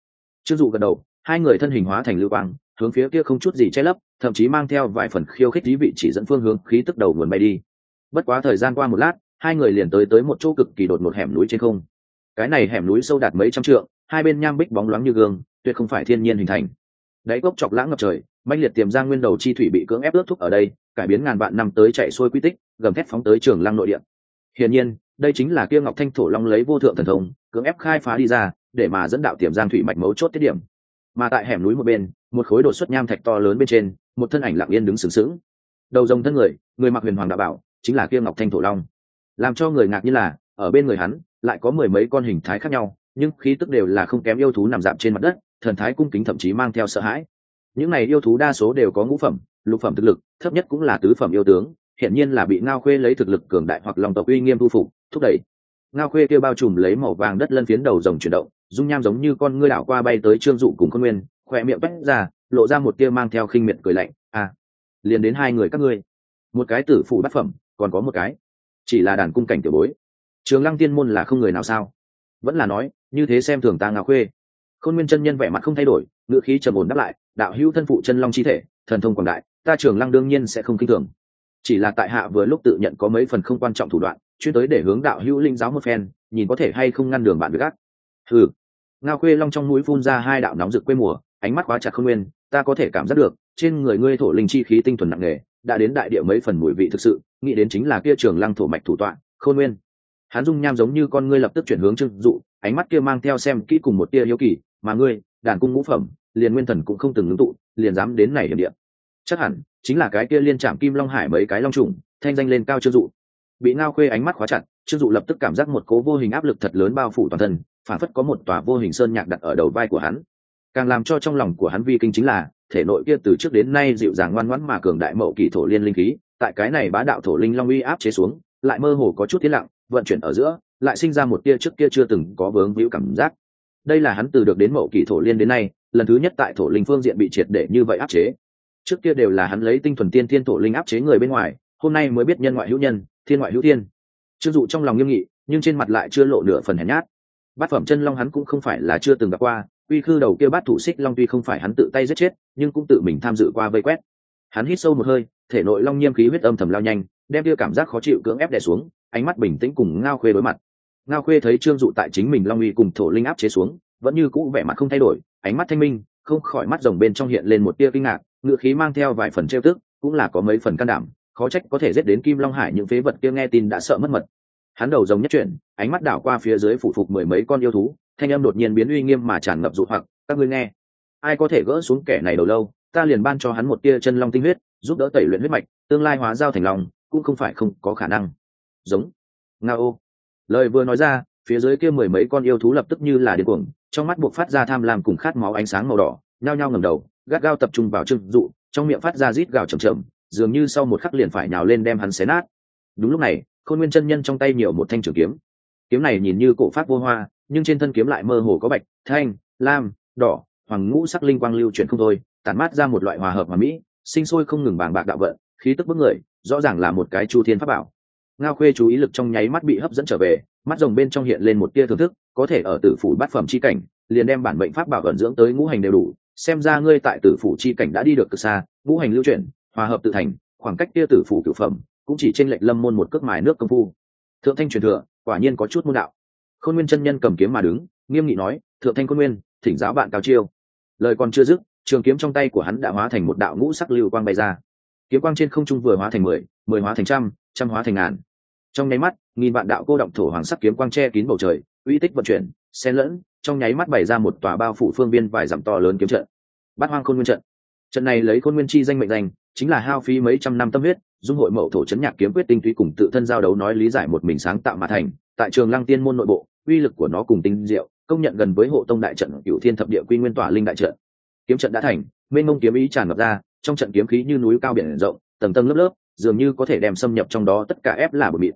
Trương dụ gật đầu, hai người thân hình hóa thành lưu quang, hướng phía kia không chút gì che lấp, thậm chí mang theo vài phần khiêu khích thí vị chỉ dẫn phương hướng khí tức đầu nguồn bay đi. Bất quá thời gian qua một lát, hai người liền tới tới một chỗ cực kỳ đột một hẻm núi trên không. Cái này hẻm núi sâu đạt mấy trăm trượng, hai bên nham bích bóng loáng như gương, tuyệt không phải thiên nhiên hình thành đáy cốc chọc lãng ngập trời manh liệt tiềm ra nguyên đầu chi thủy bị cưỡng ép ướt thúc ở đây, cải biến ngàn vạn năm tới chạy xuôi quy tích, gầm thép phóng tới trường lăng nội địa. Hiển nhiên, đây chính là kia ngọc thanh thổ long lấy vô thượng thần thông, cưỡng ép khai phá đi ra, để mà dẫn đạo tiềm giang thủy mạch mấu chốt tiết điểm. Mà tại hẻm núi một bên, một khối đột xuất nham thạch to lớn bên trên, một thân ảnh lặng yên đứng sừng sững. Đầu rồng thân người người mặc huyền hoàng đạo bảo, chính là kia ngọc thanh thổ long. Làm cho người ngạc như là, ở bên người hắn, lại có mười mấy con hình thái khác nhau nhưng khí tức đều là không kém yêu thú nằm dạp trên mặt đất, thần thái cung kính thậm chí mang theo sợ hãi. Những này yêu thú đa số đều có ngũ phẩm, lục phẩm thực lực, thấp nhất cũng là tứ phẩm yêu tướng hiện nhiên là bị ngao khuê lấy thực lực cường đại hoặc lòng tộc uy nghiêm thu phục, thúc đẩy. Ngao khuê kêu bao trùm lấy màu vàng đất lân phiến đầu rồng chuyển động, dung nham giống như con ngươi đảo qua bay tới trương dụ cùng con nguyên, khoe miệng bách ra, lộ ra một tia mang theo khinh miệng cười lạnh à liền đến hai người các ngươi. Một cái tử phụ bát phẩm, còn có một cái. Chỉ là đàn cung cảnh tiểu bối. Trường lăng tiên môn là không người nào sao? Vẫn là nói, như thế xem thường ta ngà khuê. Khôn nguyên chân nhân vẻ mặt không thay đổi, ngữ khí trầm ổn đáp lại, đạo hữu thân phụ chân long chi thể, thần thông quảng đại, ta trường lăng đương nhiên sẽ không kinh thường. Chỉ là tại hạ vừa lúc tự nhận có mấy phần không quan trọng thủ đoạn, chuyên tới để hướng đạo hữu linh giáo một phen, nhìn có thể hay không ngăn đường bạn với gác. Ừ ngao khuê long trong mũi phun ra hai đạo nóng rực quê mùa, ánh mắt quá chặt không nguyên, ta có thể cảm giác được, trên người ngươi thổ linh chi khí tinh thuần nặng nề, đã đến đại địa mấy phần mùi vị thực sự, nghĩ đến chính là kia trường lăng thổ mạch thủ tọa, khôn nguyên hắn dung nham giống như con ngươi lập tức chuyển hướng trương dụ, ánh mắt kia mang theo xem kỹ cùng một tia hiếu kỳ, mà ngươi, đàn cung ngũ phẩm, liền nguyên thần cũng không từng ngưng tụ, liền dám đến này hiểm địa. Chắc hẳn, chính là cái kia liên trạm kim long hải mấy cái long trùng, thanh danh lên cao trương dụ. Bị ngao khuê ánh mắt khóa chặt, trương dụ lập tức cảm giác một cố vô hình áp lực thật lớn bao phủ toàn thân, phản phất có một tòa vô hình sơn nhạc đặt ở đầu vai của hắn. Càng làm cho trong lòng của hắn vi kinh chính là, thể nội kia từ trước đến nay dịu dàng ngoan ngoãn mà cường đại mậu kỳ thổ liên linh khí, tại cái này bá đạo thổ linh long uy áp chế xuống, lại mơ hồ có chút tiến lặng vận chuyển ở giữa, lại sinh ra một tia trước kia chưa từng có vướng víu cảm giác. Đây là hắn từ được đến mậu kỳ thổ liên đến nay, lần thứ nhất tại thổ linh phương diện bị triệt để như vậy áp chế. Trước kia đều là hắn lấy tinh thuần tiên thiên thổ linh áp chế người bên ngoài, hôm nay mới biết nhân ngoại hữu nhân, thiên ngoại hữu thiên. Chưng dụ trong lòng nghiêm nghị, nhưng trên mặt lại chưa lộ nửa phần hèn nhát. Bát phẩm chân long hắn cũng không phải là chưa từng gặp qua, uy khư đầu kia bát thủ xích long tuy không phải hắn tự tay giết chết, nhưng cũng tự mình tham dự qua vây quét. Hắn hít sâu một hơi, thể nội long nhiêm khí huyết âm thầm lao nhanh, đem kia cảm giác khó chịu cưỡng ép đè xuống ánh mắt bình tĩnh cùng ngao khuê đối mặt. Ngao khuê thấy trương dụ tại chính mình long uy cùng thổ linh áp chế xuống, vẫn như cũ vẻ mặt không thay đổi, ánh mắt thanh minh, không khỏi mắt rồng bên trong hiện lên một tia kinh ngạc ngựa khí mang theo vài phần trêu tức, cũng là có mấy phần can đảm, khó trách có thể giết đến kim long hải những phế vật kia nghe tin đã sợ mất mật. Hắn đầu rồng nhất chuyển, ánh mắt đảo qua phía dưới phủ phục mười mấy con yêu thú, thanh âm đột nhiên biến uy nghiêm mà tràn ngập dụ hoặc, các ngươi nghe, ai có thể gỡ xuống kẻ này đầu lâu, ta liền ban cho hắn một tia chân long tinh huyết, giúp đỡ tẩy luyện huyết mạch, tương lai hóa giao thành lòng, cũng không phải không có khả năng giống. Nga ô. Lời vừa nói ra, phía dưới kia mười mấy con yêu thú lập tức như là điên cuồng, trong mắt buộc phát ra tham lam cùng khát máu ánh sáng màu đỏ, nhao nhao ngầm đầu, gắt gao tập trung vào trưng dụ, trong miệng phát ra rít gào chầm chậm, dường như sau một khắc liền phải nhào lên đem hắn xé nát. Đúng lúc này, khôn nguyên chân nhân trong tay nhiều một thanh trường kiếm. Kiếm này nhìn như cổ phát vô hoa, nhưng trên thân kiếm lại mơ hồ có bạch, thanh, lam, đỏ, hoàng ngũ sắc linh quang lưu chuyển không thôi, tản mát ra một loại hòa hợp mà mỹ, sinh sôi không ngừng bàng bạc đạo vận, khí tức bức người, rõ ràng là một cái chu thiên pháp bảo ngao khuê chú ý lực trong nháy mắt bị hấp dẫn trở về, mắt rồng bên trong hiện lên một tia thưởng thức, có thể ở tử phủ bát phẩm chi cảnh, liền đem bản bệnh pháp bảo vận dưỡng tới ngũ hành đều đủ. Xem ra ngươi tại tử phủ chi cảnh đã đi được cực xa, ngũ hành lưu chuyển, hòa hợp tự thành, khoảng cách tia tử phủ cửu phẩm, cũng chỉ trên lệnh lâm môn một cước mài nước công phu. Thượng thanh truyền thừa, quả nhiên có chút môn đạo. Khôn nguyên chân nhân cầm kiếm mà đứng, nghiêm nghị nói, thượng thanh khôn nguyên, thỉnh giáo bạn cao chiêu. Lời còn chưa dứt, trường kiếm trong tay của hắn đã hóa thành một đạo ngũ sắc lưu quang bay ra. Kiếm quang trên không trung vừa hóa thành mười mười hóa thành trăm trăm hóa thành ngàn trong nháy mắt, nghìn vạn đạo cô động thổ hoàng sắc kiếm quang che kín bầu trời, uy tích vận chuyển, xen lẫn, trong nháy mắt bày ra một tòa bao phủ phương biên vài dặm to lớn kiếm trận. Bát hoang khôn nguyên trận. Trận này lấy khôn nguyên chi danh mệnh danh, chính là hao phí mấy trăm năm tâm huyết, dung hội mậu thổ chấn nhạc kiếm quyết tinh túy cùng tự thân giao đấu nói lý giải một mình sáng tạo mà thành. Tại trường lăng tiên môn nội bộ, uy lực của nó cùng tinh diệu, công nhận gần với hộ tông đại trận cựu thiên thập địa quy nguyên tỏa linh đại trận. Kiếm trận đã thành, mênh mông kiếm ý tràn ngập ra, trong trận kiếm khí như núi cao biển rộng, tầng tầng lớp lớp dường như có thể đem xâm nhập trong đó tất cả ép là bờ mịt.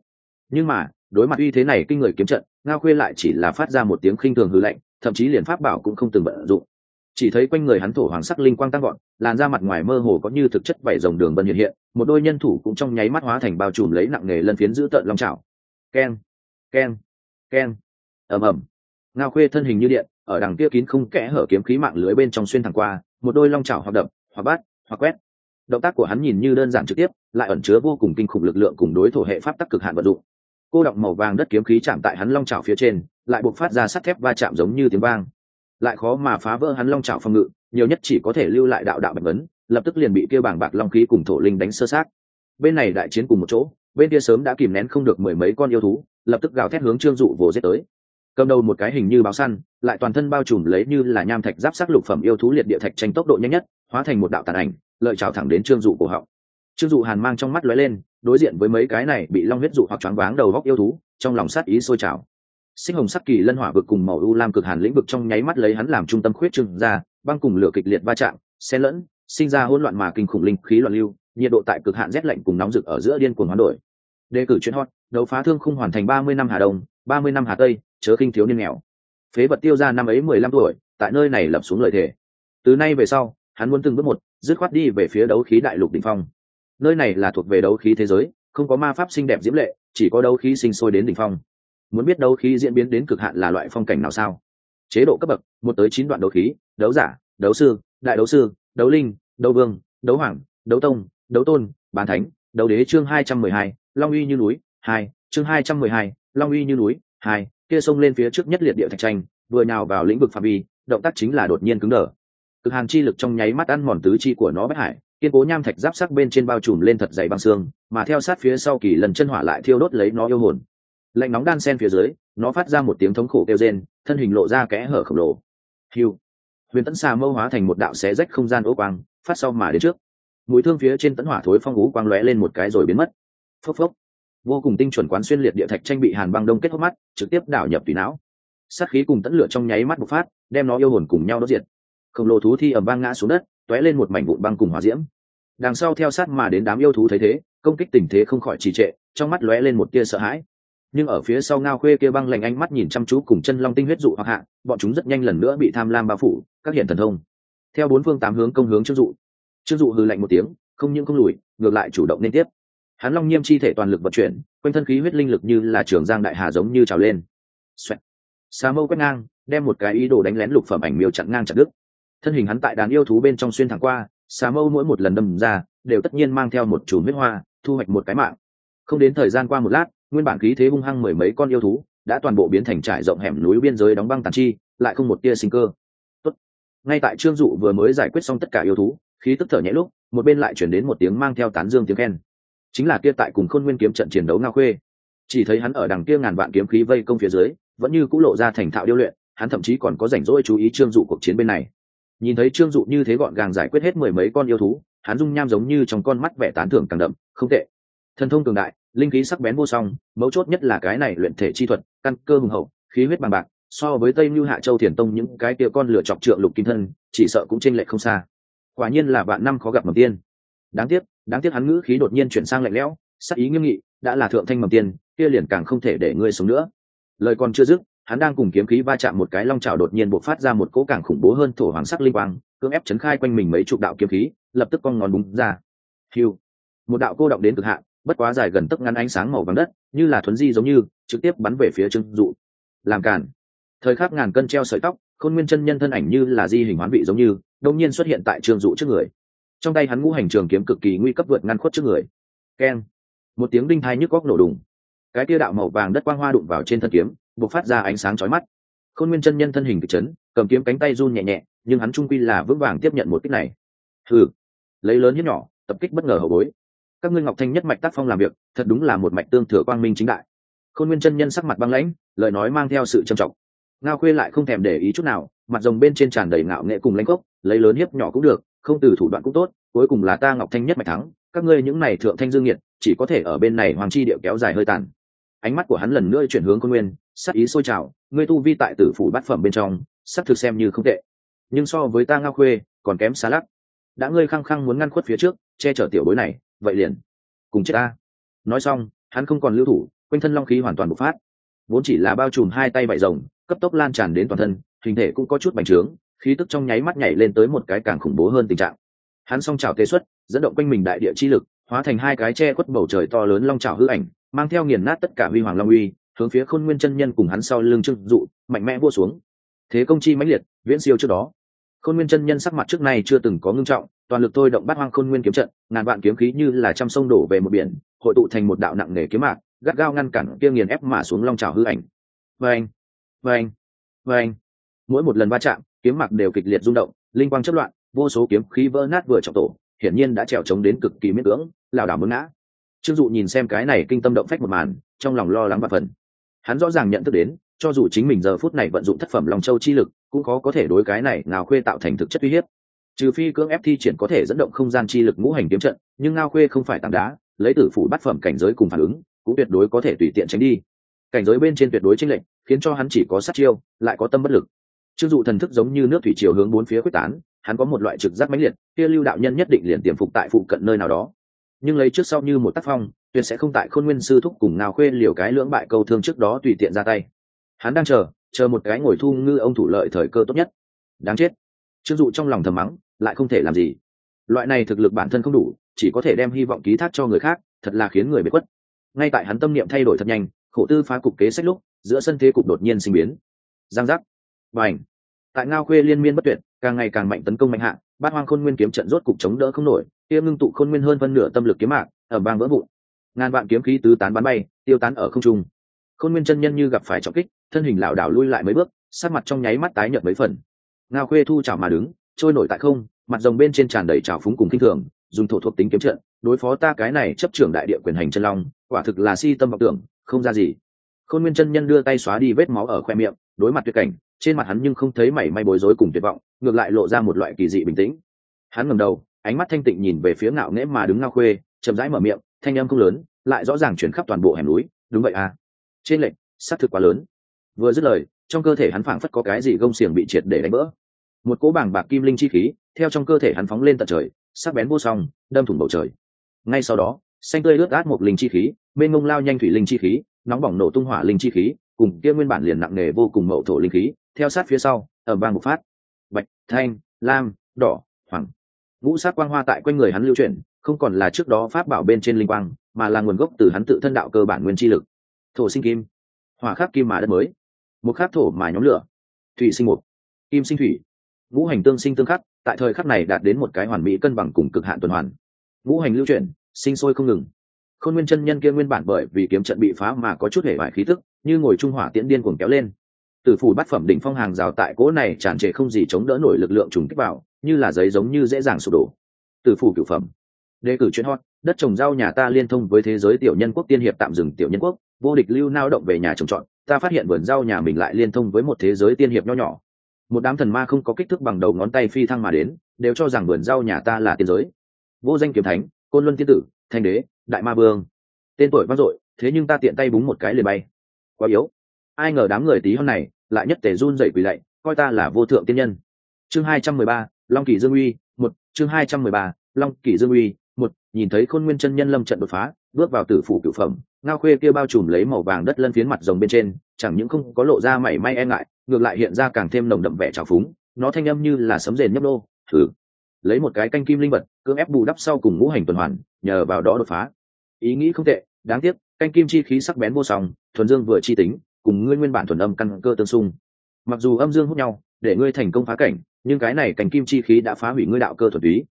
Nhưng mà, đối mặt uy thế này kinh người kiếm trận, ngao khuê lại chỉ là phát ra một tiếng khinh thường hư lạnh, thậm chí liền pháp bảo cũng không từng vận dụng. Chỉ thấy quanh người hắn thổ hoàng sắc linh quang tăng gọn làn ra mặt ngoài mơ hồ có như thực chất vảy dòng đường bần hiện hiện, một đôi nhân thủ cũng trong nháy mắt hóa thành bao trùm lấy nặng nghề lân phiến giữ tợn long trào keng keng keng. Ầm ầm. Ngao khuê thân hình như điện, ở đằng kia kín không kẽ hở kiếm khí mạng lưới bên trong xuyên thẳng qua, một đôi long trào hoạt đập hoặc bát hoặc quét động tác của hắn nhìn như đơn giản trực tiếp, lại ẩn chứa vô cùng kinh khủng lực lượng cùng đối thủ hệ pháp tắc cực hạn vận dụng. Cô động màu vàng đất kiếm khí chạm tại hắn long trào phía trên, lại buộc phát ra sắt thép va chạm giống như tiếng vang. Lại khó mà phá vỡ hắn long trào phòng ngự, nhiều nhất chỉ có thể lưu lại đạo đạo bạch vấn lập tức liền bị kêu bảng bạc long khí cùng thổ linh đánh sơ sát bên này đại chiến cùng một chỗ, bên kia sớm đã kìm nén không được mười mấy con yêu thú, lập tức gào thét hướng trương dụ vồ giết tới. Cầm đầu một cái hình như báo săn, lại toàn thân bao trùm lấy như là nham thạch giáp sắc lục phẩm yêu thú liệt địa thạch tranh tốc độ nhanh nhất, hóa thành một đạo tàn ảnh lợi trào thẳng đến trương dụ cổ họng. Trương dụ hàn mang trong mắt lóe lên, đối diện với mấy cái này bị long huyết dụ hoặc choáng váng đầu góc yêu thú, trong lòng sát ý sôi trào. Sinh hồng sắc kỳ lân hỏa vực cùng màu u lam cực hàn lĩnh vực trong nháy mắt lấy hắn làm trung tâm khuyết trương ra, băng cùng lửa kịch liệt va chạm, xen lẫn, sinh ra hỗn loạn mà kinh khủng linh khí loạn lưu, nhiệt độ tại cực hạn rét lạnh cùng nóng rực ở giữa điên cuồng hoán đổi. Đề cử chuyên hot, đấu phá thương không hoàn thành ba mươi năm hà đông, ba mươi năm hà tây, chớ kinh thiếu niên nghèo. Phế vật tiêu ra năm ấy mười lăm tuổi, tại nơi này lập xuống lợi thể từ nay về sau, hắn muốn từng bước một dứt khoát đi về phía đấu khí đại lục đỉnh phong. Nơi này là thuộc về đấu khí thế giới, không có ma pháp xinh đẹp diễm lệ, chỉ có đấu khí sinh sôi đến đỉnh phong. Muốn biết đấu khí diễn biến đến cực hạn là loại phong cảnh nào sao? Chế độ cấp bậc, một tới chín đoạn đấu khí, đấu giả, đấu sư, đại đấu sư, đấu linh, đấu vương, đấu hoàng, đấu tông, đấu tôn, bán thánh, đấu đế chương hai trăm mười hai, long uy như núi, hai, chương hai trăm mười hai, long uy như núi, hai, kia xông lên phía trước nhất liệt địa thạch tranh, vừa nhào vào lĩnh vực phạm vi, động tác chính là đột nhiên cứng đờ cực hàn chi lực trong nháy mắt ăn mòn tứ chi của nó bất hải, kiên cố nham thạch giáp sắc bên trên bao trùm lên thật dày băng xương, mà theo sát phía sau kỳ lần chân hỏa lại thiêu đốt lấy nó yêu hồn. Lạnh nóng đan sen phía dưới, nó phát ra một tiếng thống khổ kêu rên, thân hình lộ ra kẽ hở khổng lồ. Hiu! Huyền tấn xà mâu hóa thành một đạo xé rách không gian ố quang, phát sau mà đến trước. Mũi thương phía trên tấn hỏa thối phong ú quang lóe lên một cái rồi biến mất. Phốc phốc! Vô cùng tinh chuẩn quán xuyên liệt địa thạch tranh bị hàn băng đông kết hốc mắt, trực tiếp đảo nhập tùy não. Sát khí cùng tấn lửa trong nháy mắt bộc phát, đem nó yêu hồn cùng nhau đốt diệt khổng lồ thú thi ẩm vang ngã xuống đất t lên một mảnh vụn băng cùng hòa diễm. Đằng sau theo sát mà đến đám yêu thú thấy thế, công kích tình thế không khỏi trì trệ, trong mắt lóe lên một tia sợ hãi. Nhưng ở phía sau ngao khuê kia băng lạnh ánh mắt nhìn chăm chú cùng chân long tinh huyết dụ hoặc hạ, bọn chúng rất nhanh lần nữa bị tham lam bao phủ, các hiện thần thông. Theo bốn phương tám hướng công hướng trương dụ. Trương dụ hư lạnh một tiếng, không những không lùi, ngược lại chủ động liên tiếp. Hắn long nhiêm chi thể toàn lực vận chuyển, quanh thân khí huyết linh lực như là trường giang đại hà giống như trào lên. Xoẹt. xà mâu quét ngang, đem một cái ý đồ đánh lén lục phẩm ảnh miêu chặn ngang chặt đứt thân hình hắn tại đàn yêu thú bên trong xuyên thẳng qua, xà mâu mỗi một lần đâm ra, đều tất nhiên mang theo một chùm huyết hoa, thu hoạch một cái mạng. Không đến thời gian qua một lát, nguyên bản khí thế hung hăng mười mấy con yêu thú, đã toàn bộ biến thành trải rộng hẻm núi biên giới đóng băng tàn chi, lại không một tia sinh cơ. Tốt. ngay tại trương dụ vừa mới giải quyết xong tất cả yêu thú, khí tức thở nhẹ lúc, một bên lại chuyển đến một tiếng mang theo tán dương tiếng khen. Chính là kia tại cùng khôn nguyên kiếm trận chiến đấu ngao khuê. Chỉ thấy hắn ở đằng kia ngàn vạn kiếm khí vây công phía dưới, vẫn như c ũ lộ ra thành thạo điêu luyện, hắn thậm chí còn có rảnh rỗi chú ý trương dụ cuộc chiến bên này nhìn thấy trương dụ như thế gọn gàng giải quyết hết mười mấy con yêu thú, hắn dung nham giống như trong con mắt vẻ tán thưởng càng đậm, không tệ. Thần thông cường đại, linh khí sắc bén vô song, mấu chốt nhất là cái này luyện thể chi thuật, căn cơ hùng hậu, khí huyết bằng bạc, so với tây mưu hạ châu thiền tông những cái tia con lửa chọc trượng lục kim thân, chỉ sợ cũng chênh lệch không xa. Quả nhiên là vạn năm khó gặp mầm tiên. Đáng tiếc đáng tiếc hắn ngữ khí đột nhiên chuyển sang lạnh lẽo, sắc ý nghiêm nghị, đã là thượng thanh mầm tiên, kia liền càng không thể để ngươi sống nữa. Lời còn chưa dứt hắn đang cùng kiếm khí va chạm một cái long trào đột nhiên bộc phát ra một cỗ càng khủng bố hơn thổ hoàng sắc linh quang, cưỡng ép chấn khai quanh mình mấy chục đạo kiếm khí, lập tức con ngón búng ra. Hiu. Một đạo cô động đến cực hạn, bất quá dài gần tấc ngắn ánh sáng màu vàng đất, như là thuấn di giống như, trực tiếp bắn về phía trương dụ. Làm cản thời khắc ngàn cân treo sợi tóc, khôn nguyên chân nhân thân ảnh như là di hình hoán vị giống như đông nhiên xuất hiện tại trương dụ trước người. Trong tay hắn ngũ hành trường kiếm cực kỳ nguy cấp vượt ngăn khuất trước người. Keng. Một tiếng đinh thai nhức góc nổ đùng. Cái tia đạo màu vàng đất quang hoa đụng vào trên thân kiếm bộc phát ra ánh sáng chói mắt. Khôn nguyên chân nhân thân hình kịch chấn, cầm kiếm cánh tay run nhẹ nhẹ, nhưng hắn trung quy là vững vàng tiếp nhận một kích này. Thử lấy lớn hiếp nhỏ, tập kích bất ngờ hậu bối. Các ngươi ngọc thanh nhất mạch tác phong làm việc, thật đúng là một mạch tương thừa quang minh chính đại. Khôn nguyên chân nhân sắc mặt băng lãnh, lời nói mang theo sự trầm trọng. Ngao khuê lại không thèm để ý chút nào, mặt rồng bên trên tràn đầy ngạo nghệ cùng lãnh cốc lấy lớn hiếp nhỏ cũng được, không từ thủ đoạn cũng tốt, cuối cùng là ta ngọc thanh nhất mạch thắng, các ngươi những này thượng thanh dương nhiệt chỉ có thể ở bên này hoàng chi điệu kéo dài hơi tàn ánh mắt của hắn lần nữa chuyển hướng khôn nguyên, sắc ý sôi trào, ngươi tu vi tại tử phủ bát phẩm bên trong, sắc thực xem như không tệ. Nhưng so với ta ngao khuê, còn kém xa lắc. Đã ngươi khăng khăng muốn ngăn khuất phía trước, che chở tiểu bối này, vậy liền cùng chết ta. Nói xong, hắn không còn lưu thủ, quanh thân long khí hoàn toàn bộc phát. Vốn chỉ là bao trùm hai tay bảy rồng, cấp tốc lan tràn đến toàn thân, hình thể cũng có chút bành trướng, khí tức trong nháy mắt nhảy lên tới một cái càng khủng bố hơn tình trạng. Hắn song trảo tế xuất, dẫn động quanh mình đại địa chi lực, hóa thành hai cái che khuất bầu trời to lớn long trảo hư ảnh mang theo nghiền nát tất cả huy hoàng long uy, hướng phía khôn nguyên chân nhân cùng hắn sau lưng trưng dụ, mạnh mẽ vua xuống. Thế công chi mãnh liệt, viễn siêu trước đó. Khôn nguyên chân nhân sắc mặt trước nay chưa từng có ngưng trọng, toàn lực thôi động bát hoang khôn nguyên kiếm trận, ngàn vạn kiếm khí như là trăm sông đổ về một biển, hội tụ thành một đạo nặng nề kiếm mạc, gắt gao ngăn cản kia nghiền ép mà xuống long trào hư ảnh. Vâng vâng vâng. Mỗi một lần va chạm, kiếm mạc đều kịch liệt rung động, linh quang chất loạn, vô số kiếm khí vỡ nát vừa trọng tổ, hiển nhiên đã trèo trống đến cực kỳ miễn cưỡng, lảo đảo mướn ngã trương dụ nhìn xem cái này kinh tâm động phách một màn, trong lòng lo lắng và phần hắn rõ ràng nhận thức đến, cho dù chính mình giờ phút này vận dụng thất phẩm lòng châu chi lực, cũng khó có thể đối cái này ngao khuê tạo thành thực chất uy hiếp. Trừ phi cưỡng ép thi triển có thể dẫn động không gian chi lực ngũ hành kiếm trận, nhưng ngao khuê không phải tảng đá, lấy tử phủ bát phẩm cảnh giới cùng phản ứng, cũng tuyệt đối có thể tùy tiện tránh đi. Cảnh giới bên trên tuyệt đối chênh lệnh khiến cho hắn chỉ có sát chiêu, lại có tâm bất lực. Chưng dụ thần thức giống như nước thủy chiều hướng bốn phía quyết tán, hắn có một loại trực giác mãnh liệt, kia lưu đạo nhân nhất định liền tiềm phục tại phụ cận nơi nào đó nhưng lấy trước sau như một tác phong, tuyệt sẽ không tại khôn nguyên sư thúc cùng nào khuê liều cái lưỡng bại câu thương trước đó tùy tiện ra tay. Hắn đang chờ chờ một cái ngồi thu ngư ông thủ lợi thời cơ tốt nhất. Đáng chết. Trương dụ trong lòng thầm mắng, lại không thể làm gì. Loại này thực lực bản thân không đủ, chỉ có thể đem hy vọng ký thác cho người khác, thật là khiến người bị quất ngay tại hắn tâm niệm thay đổi thật nhanh, khổ tư phá cục kế sách lúc, giữa sân thế cục đột nhiên sinh biến. Giang giác. Và ảnh tại ngao khuê liên miên bất tuyệt, càng ngày càng mạnh tấn công mạnh hạ, bát hoang khôn nguyên kiếm trận rốt cục chống đỡ không nổi kia ngưng tụ khôn nguyên hơn phân nửa tâm lực kiếm mạc, ở bang vỡ vụn. Ngàn vạn kiếm khí tứ tán bắn bay, tiêu tán ở không trung. Khôn nguyên chân nhân như gặp phải trọng kích, thân hình lảo đảo lui lại mấy bước sát mặt trong nháy mắt tái nhợt mấy phần. Ngao khuê thu chảo mà đứng, trôi nổi tại không, mặt rồng bên trên tràn đầy trào phúng cùng kinh thường, dùng thổ thuộc tính kiếm trận, đối phó ta cái này chấp trưởng đại địa quyền hành chân long, quả thực là si tâm vọng tưởng, không ra gì. Khôn nguyên chân nhân đưa tay xóa đi vết máu ở khoe miệng, đối mặt tuyệt cảnh, trên mặt hắn nhưng không thấy mảy may bối rối cùng tuyệt vọng, ngược lại lộ ra một loại kỳ dị bình tĩnh. Hắn ngầm đầu ánh mắt thanh tịnh nhìn về phía ngạo nghễ mà đứng ngao khuê, chậm rãi mở miệng, thanh âm không lớn, lại rõ ràng chuyển khắp toàn bộ hẻm núi. Đúng vậy à? Trên lệnh xác thực quá lớn. Vừa dứt lời, trong cơ thể hắn phảng phất có cái gì gông xiềng bị triệt để đánh vỡ. Một cỗ bảng bạc kim linh chi khí, theo trong cơ thể hắn phóng lên tận trời, sắc bén vô song, đâm thủng bầu trời. Ngay sau đó, xanh tươi ướt át một linh chi khí bên ngông lao nhanh thủy linh chi khí, nóng bỏng nổ tung hỏa linh chi khí, cùng kia nguyên bản liền nặng nề vô cùng mậu thổ linh khí, theo sát phía sau ở bang một phát. Bạch, thanh, lam, đỏ, hoàng ngũ sát quang hoa tại quanh người hắn lưu chuyển, không còn là trước đó pháp bảo bên trên linh quang, mà là nguồn gốc từ hắn tự thân đạo cơ bản nguyên chi lực. Thổ sinh kim. Hỏa khắc kim mà đất mới. Một khắc thổ mà nhóm lửa. Thủy sinh một. Kim sinh thủy. Ngũ hành tương sinh tương khắc, tại thời khắc này đạt đến một cái hoàn mỹ cân bằng cùng cực hạn tuần hoàn. Ngũ hành lưu chuyển, sinh sôi không ngừng. Khôn nguyên chân nhân kia nguyên bản bởi vì kiếm trận bị phá mà có chút hề vải khí tức, như ngồi trung hỏa tiễn điên cuồng kéo lên. Từ phủ bát phẩm đỉnh phong hàng rào tại cỗ này tràn trề không gì chống đỡ nổi lực lượng trùng kích vào như là giấy giống như dễ dàng sụp đổ. Từ phủ cửu phẩm. Đề cử chuyên hot, đất trồng rau nhà ta liên thông với thế giới tiểu nhân quốc tiên hiệp tạm dừng tiểu nhân quốc, vô địch lưu nao động về nhà trồng trọt, ta phát hiện vườn rau nhà mình lại liên thông với một thế giới tiên hiệp nho nhỏ. Một đám thần ma không có kích thước bằng đầu ngón tay phi thăng mà đến, đều cho rằng vườn rau nhà ta là tiên giới. Vô danh kiếm thánh, côn luân tiên tử, thanh đế, đại ma vương. Tên tuổi vang dội, thế nhưng ta tiện tay búng một cái liền bay. Quá yếu. Ai ngờ đám người tí hôm này, lại nhất tề run dậy quỳ lạy, coi ta là vô thượng tiên nhân. Chương hai trăm mười ba long kỷ dương uy, một, chương hai trăm mười ba, long kỷ dương uy, một, nhìn thấy khôn nguyên chân nhân lâm trận đột phá, bước vào tử phủ cửu phẩm, ngao khuê kia bao trùm lấy màu vàng đất lân phiến mặt rồng bên trên, chẳng những không có lộ ra mảy may e ngại, ngược lại hiện ra càng thêm nồng đậm vẻ trào phúng, nó thanh âm như là sấm rền nhấp đô thử. Lấy một cái canh kim linh vật, cưỡng ép bù đắp sau cùng ngũ hành tuần hoàn, nhờ vào đó đột phá. Ý nghĩ không tệ, đáng tiếc, canh kim chi khí sắc bén vô song, thuần dương vừa chi tính, cùng ngươi nguyên bản thuần âm căn cơ tương xung. Mặc dù âm dương hút nhau để ngươi thành công phá cảnh nhưng cái này cành kim chi khí đã phá hủy ngươi đạo cơ thuần túy.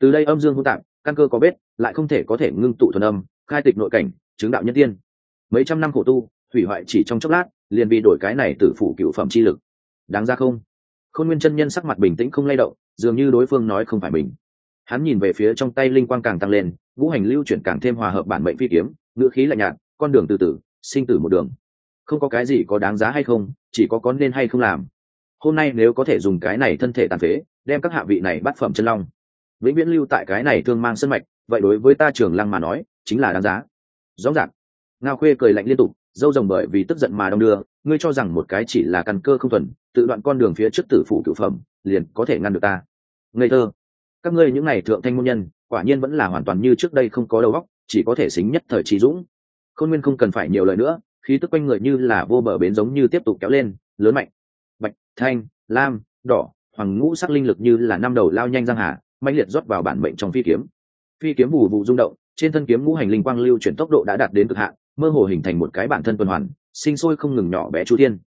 Từ đây âm dương hỗn tạp căn cơ có bết lại không thể có thể ngưng tụ thuần âm khai tịch nội cảnh chứng đạo nhân tiên. Mấy trăm năm khổ tu hủy hoại chỉ trong chốc lát liền bị đổi cái này từ phủ cựu phẩm chi lực. Đáng ra không? Khôn nguyên chân nhân sắc mặt bình tĩnh không lay động dường như đối phương nói không phải mình. Hắn nhìn về phía trong tay linh quang càng tăng lên ngũ hành lưu chuyển càng thêm hòa hợp bản mệnh phi kiếm ngữ khí lạnh nhạt con đường từ từ, sinh tử một đường. Không có cái gì có đáng giá hay không chỉ có có nên hay không làm hôm nay nếu có thể dùng cái này thân thể tàn phế, đem các hạ vị này bắt phẩm chân long, vĩnh viễn lưu tại cái này thương mang sân mạch, vậy đối với ta trường lăng mà nói, chính là đáng giá. Rõ ràng. Ngao khuê cười lạnh liên tục, dâu rồng bởi vì tức giận mà đong đưa, ngươi cho rằng một cái chỉ là căn cơ không thuần, tự đoạn con đường phía trước tử phủ cựu phẩm, liền có thể ngăn được ta. Ngây thơ. Các ngươi những này thượng thanh môn nhân, quả nhiên vẫn là hoàn toàn như trước đây không có đầu óc, chỉ có thể xính nhất thời trí dũng. Khôn nguyên không cần phải nhiều lời nữa, khí tức quanh người như là vô bờ bến giống như tiếp tục kéo lên, lớn mạnh thanh, lam, đỏ, hoàng ngũ sắc linh lực như là năm đầu lao nhanh giang hà mạnh liệt rót vào bản mệnh trong phi kiếm. Phi kiếm bù vụ rung động, trên thân kiếm ngũ hành linh quang lưu chuyển tốc độ đã đạt đến cực hạn, mơ hồ hình thành một cái bản thân tuần hoàn, sinh sôi không ngừng nhỏ bé chu thiên.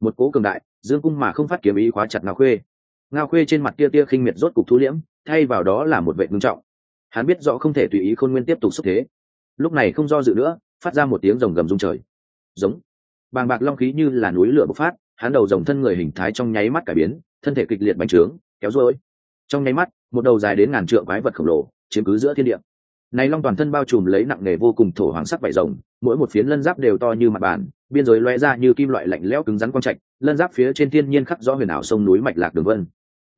Một cố cường đại, dương cung mà không phát kiếm ý khóa chặt ngao khuê. Ngao khuê trên mặt tia tia khinh miệt rốt cục thu liễm, thay vào đó là một vệ ngưng trọng. Hắn biết rõ không thể tùy ý khôn nguyên tiếp tục xúc thế. Lúc này không do dự nữa, phát ra một tiếng rồng gầm rung trời. Giống. Bàng bạc long khí như là núi lửa bộc phát hắn đầu rồng thân người hình thái trong nháy mắt cải biến, thân thể kịch liệt bành trướng, kéo rối trong nháy mắt, một đầu dài đến ngàn trượng quái vật khổng lồ, chiếm cứ giữa thiên địa. Này long toàn thân bao trùm lấy nặng nề vô cùng thổ hoàng sắc vảy rồng, mỗi một phiến lân giáp đều to như mặt bàn, biên giới loe ra như kim loại lạnh lẽo cứng rắn quang trạch, lân giáp phía trên thiên nhiên khắc rõ huyền ảo sông núi mạch lạc đường vân.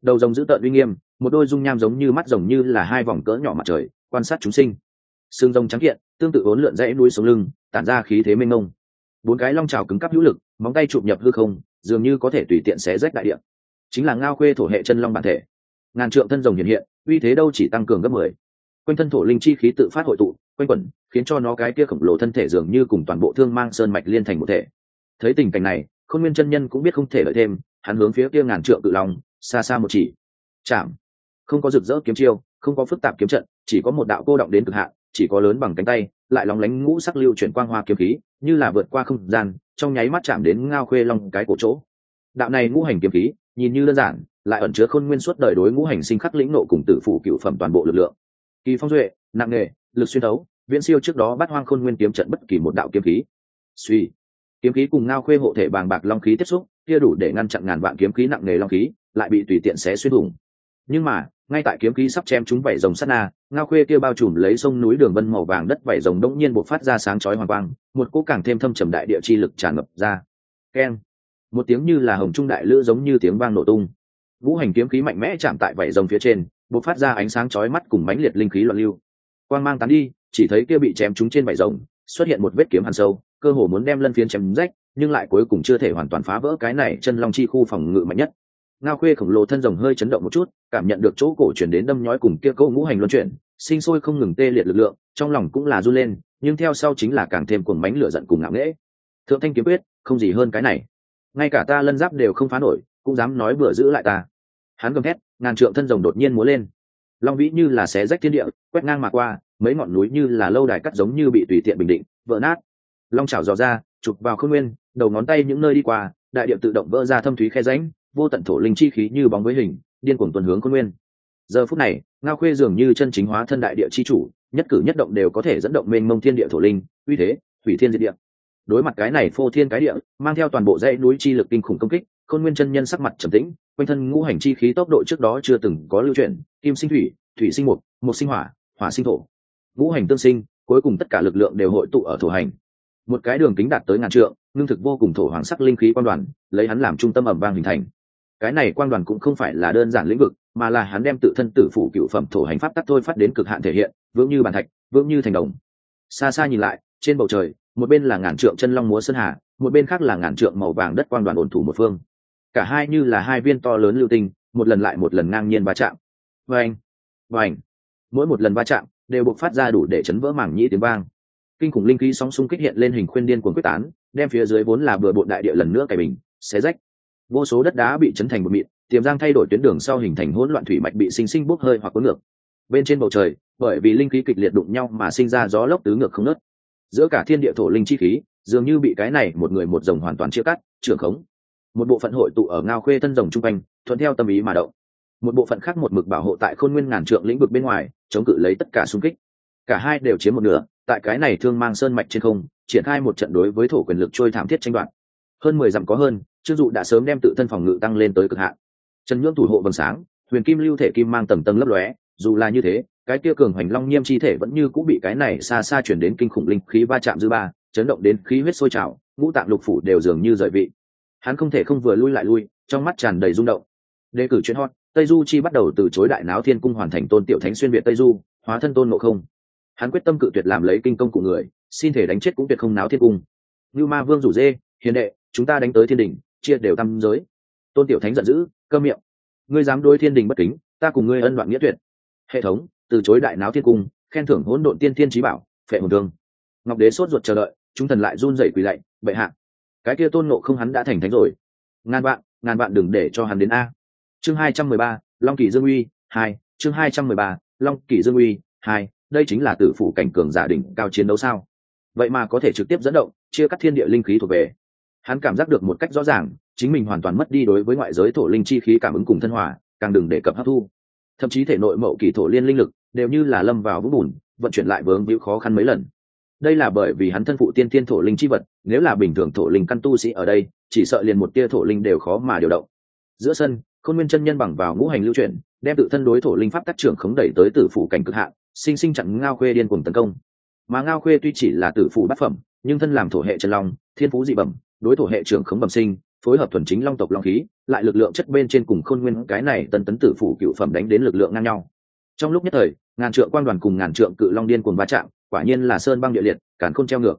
Đầu rồng giữ tợn uy nghiêm, một đôi dung nham giống như mắt rồng như là hai vòng cỡ nhỏ mặt trời, quan sát chúng sinh. Xương rồng trắng kiện, tương tự ốn lượn dãy núi sống lưng, tản ra khí thế mênh mông. Bốn cái long trào cứng cắp hữu lực, móng tay chụp nhập hư không dường như có thể tùy tiện xé rách đại địa. Chính là ngao khuê thổ hệ chân long bản thể. Ngàn trượng thân rồng hiện hiện, uy thế đâu chỉ tăng cường gấp mười. Quanh thân thổ linh chi khí tự phát hội tụ, quanh quẩn, khiến cho nó cái kia khổng lồ thân thể dường như cùng toàn bộ thương mang sơn mạch liên thành một thể. Thấy tình cảnh này không nguyên chân nhân cũng biết không thể lợi thêm, hắn hướng phía kia ngàn trượng cự long, xa xa một chỉ. Chạm. Không có rực rỡ kiếm chiêu, không có phức tạp kiếm trận, chỉ có một đạo cô động đến cực hạn, chỉ có lớn bằng cánh tay, lại lóng lánh ngũ sắc lưu chuyển quang hoa kiếm khí, như là vượt qua không gian trong nháy mắt chạm đến ngao khuê long cái cổ chỗ. Đạo này ngũ hành kiếm khí, nhìn như đơn giản, lại ẩn chứa khôn nguyên suốt đời đối ngũ hành sinh khắc lĩnh nộ cùng tử phủ cựu phẩm toàn bộ lực lượng. Kỳ phong duệ, nặng nghề, lực xuyên đấu viễn siêu trước đó bắt hoang khôn nguyên kiếm trận bất kỳ một đạo kiếm khí. Suy, kiếm khí cùng ngao khuê hộ thể bàng bạc long khí tiếp xúc, kia đủ để ngăn chặn ngàn vạn kiếm khí nặng nghề long khí, lại bị tùy tiện xé xuyên thủng. Nhưng mà ngay tại kiếm khí sắp chém chúng vảy rồng sắt na, ngao khuê kia bao trùm lấy sông núi đường vân màu vàng đất vảy rồng đống nhiên bộc phát ra sáng chói hoàng quang, một cỗ càng thêm thâm trầm đại địa chi lực tràn ngập ra. Keng. Một tiếng như là hồng trung đại lữ giống như tiếng vang nổ tung. Vũ hành kiếm khí mạnh mẽ chạm tại vảy rồng phía trên, bộc phát ra ánh sáng chói mắt cùng mãnh liệt linh khí loạn lưu. Quang mang tán đi, chỉ thấy kia bị chém chúng trên vảy rồng, xuất hiện một vết kiếm hàn sâu, cơ hồ muốn đem lân phiến chém rách, nhưng lại cuối cùng chưa thể hoàn toàn phá vỡ cái này chân long chi khu phòng ngự mạnh nhất ngao khuê khổng lồ thân rồng hơi chấn động một chút, cảm nhận được chỗ cổ chuyển đến đâm nhói cùng kia câu ngũ hành luân chuyển, sinh sôi không ngừng tê liệt lực lượng, trong lòng cũng là run lên, nhưng theo sau chính là càng thêm cuồng mánh lửa giận cùng ngạo nghễ. Thượng thanh kiếm quyết, không gì hơn cái này. Ngay cả ta lân giáp đều không phá nổi, cũng dám nói bừa giữ lại ta. Hắn gầm thét, ngàn trượng thân rồng đột nhiên múa lên. Long vĩ như là xé rách thiên địa, quét ngang mà qua, mấy ngọn núi như là lâu đài cắt giống như bị tùy tiện bình định, vỡ nát. Long chảo dò ra, chụp vào không nguyên, đầu ngón tay những nơi đi qua, đại điệu tự động vỡ ra thâm thúy khe ránh vô tận thổ linh chi khí như bóng với hình, điên cuồng tuần hướng khôn nguyên. Giờ phút này, ngao khuê dường như chân chính hóa thân đại địa chi chủ, nhất cử nhất động đều có thể dẫn động mênh mông thiên địa thổ linh, uy thế thủy thiên diệt địa. Đối mặt cái này phô thiên cái địa, mang theo toàn bộ dãy núi chi lực kinh khủng công kích khôn nguyên chân nhân sắc mặt trầm tĩnh, quanh thân ngũ hành chi khí tốc độ trước đó chưa từng có lưu chuyển, kim sinh thủy thủy sinh mục một sinh hỏa hỏa sinh thổ. Ngũ hành tương sinh, cuối cùng tất cả lực lượng đều hội tụ ở thổ hành. Một cái đường kính đạt tới ngàn trượng, ngưng thực vô cùng thổ hoàng sắc linh khí quan đoàn, lấy hắn làm trung tâm ẩm vang hình thành cái này quan đoàn cũng không phải là đơn giản lĩnh vực, mà là hắn đem tự thân tử phủ cựu phẩm thổ hành pháp tắc thôi phát đến cực hạn thể hiện, vững như bàn thạch, vững như thành đồng. Xa xa nhìn lại, trên bầu trời, một bên là ngàn trượng chân long múa sơn hà, một bên khác là ngàn trượng màu vàng đất quan đoàn ổn thủ một phương. Cả hai như là hai viên to lớn lưu tinh, một lần lại một lần ngang nhiên va chạm. Vành vành. Mỗi một lần va chạm, đều buộc phát ra đủ để chấn vỡ mảng nhĩ tiếng vang. Kinh khủng linh khí sóng xung kích hiện lên hình khuyên điên cuồng quyết tán, đem phía dưới vốn là bừa bộn đại địa lần nữa cày bình, xé rách vô số đất đá bị chấn thành một mịn, tiềm giang thay đổi tuyến đường sau hình thành hỗn loạn thủy mạch bị sinh sinh bốc hơi hoặc cuốn ngược. Bên trên bầu trời, bởi vì linh khí kịch liệt đụng nhau mà sinh ra gió lốc tứ ngược không nớt giữa cả thiên địa thổ linh chi khí, dường như bị cái này một người một rồng hoàn toàn chia cắt, trưởng khống. Một bộ phận hội tụ ở ngao khuê thân rồng trung quanh, thuận theo tâm ý mà động. Một bộ phận khác một mực bảo hộ tại khôn nguyên ngàn trượng lĩnh vực bên ngoài, chống cự lấy tất cả xung kích. Cả hai đều chiếm một nửa, tại cái này thương mang sơn mạch trên không, triển khai một trận đối với thổ quyền lực trôi thảm thiết tranh đoạt. Hơn mười dặm có hơn trương dụ đã sớm đem tự thân phòng ngự tăng lên tới cực hạn. Trần nhưỡng thủ hộ vầng sáng, huyền kim lưu thể kim mang tầng tầng lấp lóe, dù là như thế, cái kia cường hoành long nhiêm chi thể vẫn như cũng bị cái này xa xa chuyển đến kinh khủng linh khí va chạm dư ba, chấn động đến khí huyết sôi trào, ngũ tạng lục phủ đều dường như rời vị. Hắn không thể không vừa lui lại lui, trong mắt tràn đầy rung động. Đề cử chuyên hot, tây du chi bắt đầu từ chối đại náo thiên cung hoàn thành tôn tiểu thánh xuyên việt tây du, hóa thân tôn ngộ không. Hắn quyết tâm cự tuyệt làm lấy kinh công của người, xin thể đánh chết cũng tuyệt không náo thiên cung. Như ma vương rủ dê, hiền đệ, chúng ta đánh tới thiên đình chia đều tam giới. Tôn tiểu thánh giận dữ cơ miệng. Ngươi dám đối thiên đình bất kính ta cùng ngươi ân đoạn nghĩa tuyệt. Hệ thống từ chối đại náo thiên cung khen thưởng hỗn độn tiên thiên trí bảo phệ hồn thương. Ngọc đế sốt ruột chờ đợi chúng thần lại run rẩy quỳ lạy bệ hạ cái kia tôn nộ không hắn đã thành thánh rồi. Ngàn bạn, ngàn bạn đừng để cho hắn đến a. Chương hai trăm mười ba long kỷ dương uy hai chương hai trăm mười ba long kỷ dương uy hai đây chính là tử phủ cảnh cường giả đỉnh cao chiến đấu sao? Vậy mà có thể trực tiếp dẫn động chia cắt thiên địa linh khí thuộc về hắn cảm giác được một cách rõ ràng, chính mình hoàn toàn mất đi đối với ngoại giới thổ linh chi khí cảm ứng cùng thân hòa, càng đừng đề cập hấp thu. Thậm chí thể nội mậu kỳ thổ liên linh lực đều như là lâm vào vũng bùn, vận chuyển lại vướng víu khó khăn mấy lần. Đây là bởi vì hắn thân phụ tiên tiên thổ linh chi vật, nếu là bình thường thổ linh căn tu sĩ ở đây, chỉ sợ liền một tia thổ linh đều khó mà điều động. Giữa sân, khôn nguyên chân nhân bằng vào ngũ hành lưu chuyển, đem tự thân đối thổ linh pháp tác trưởng khống đẩy tới tử phủ cảnh cực hạn, sinh sinh chặn ngao khuê điên cùng tấn công. Mà ngao khuê tuy chỉ là tử phủ bát phẩm, nhưng thân làm thổ hệ trần long, thiên phú dị bẩm đối thổ hệ trưởng khống bẩm sinh, phối hợp thuần chính long tộc long khí, lại lực lượng chất bên trên cùng khôn nguyên cái này tần tấn tử phủ cựu phẩm đánh đến lực lượng ngang nhau. Trong lúc nhất thời, ngàn trượng quan đoàn cùng ngàn trượng cự long điên cuồng va chạm, quả nhiên là sơn băng địa liệt, càn khôn treo ngược.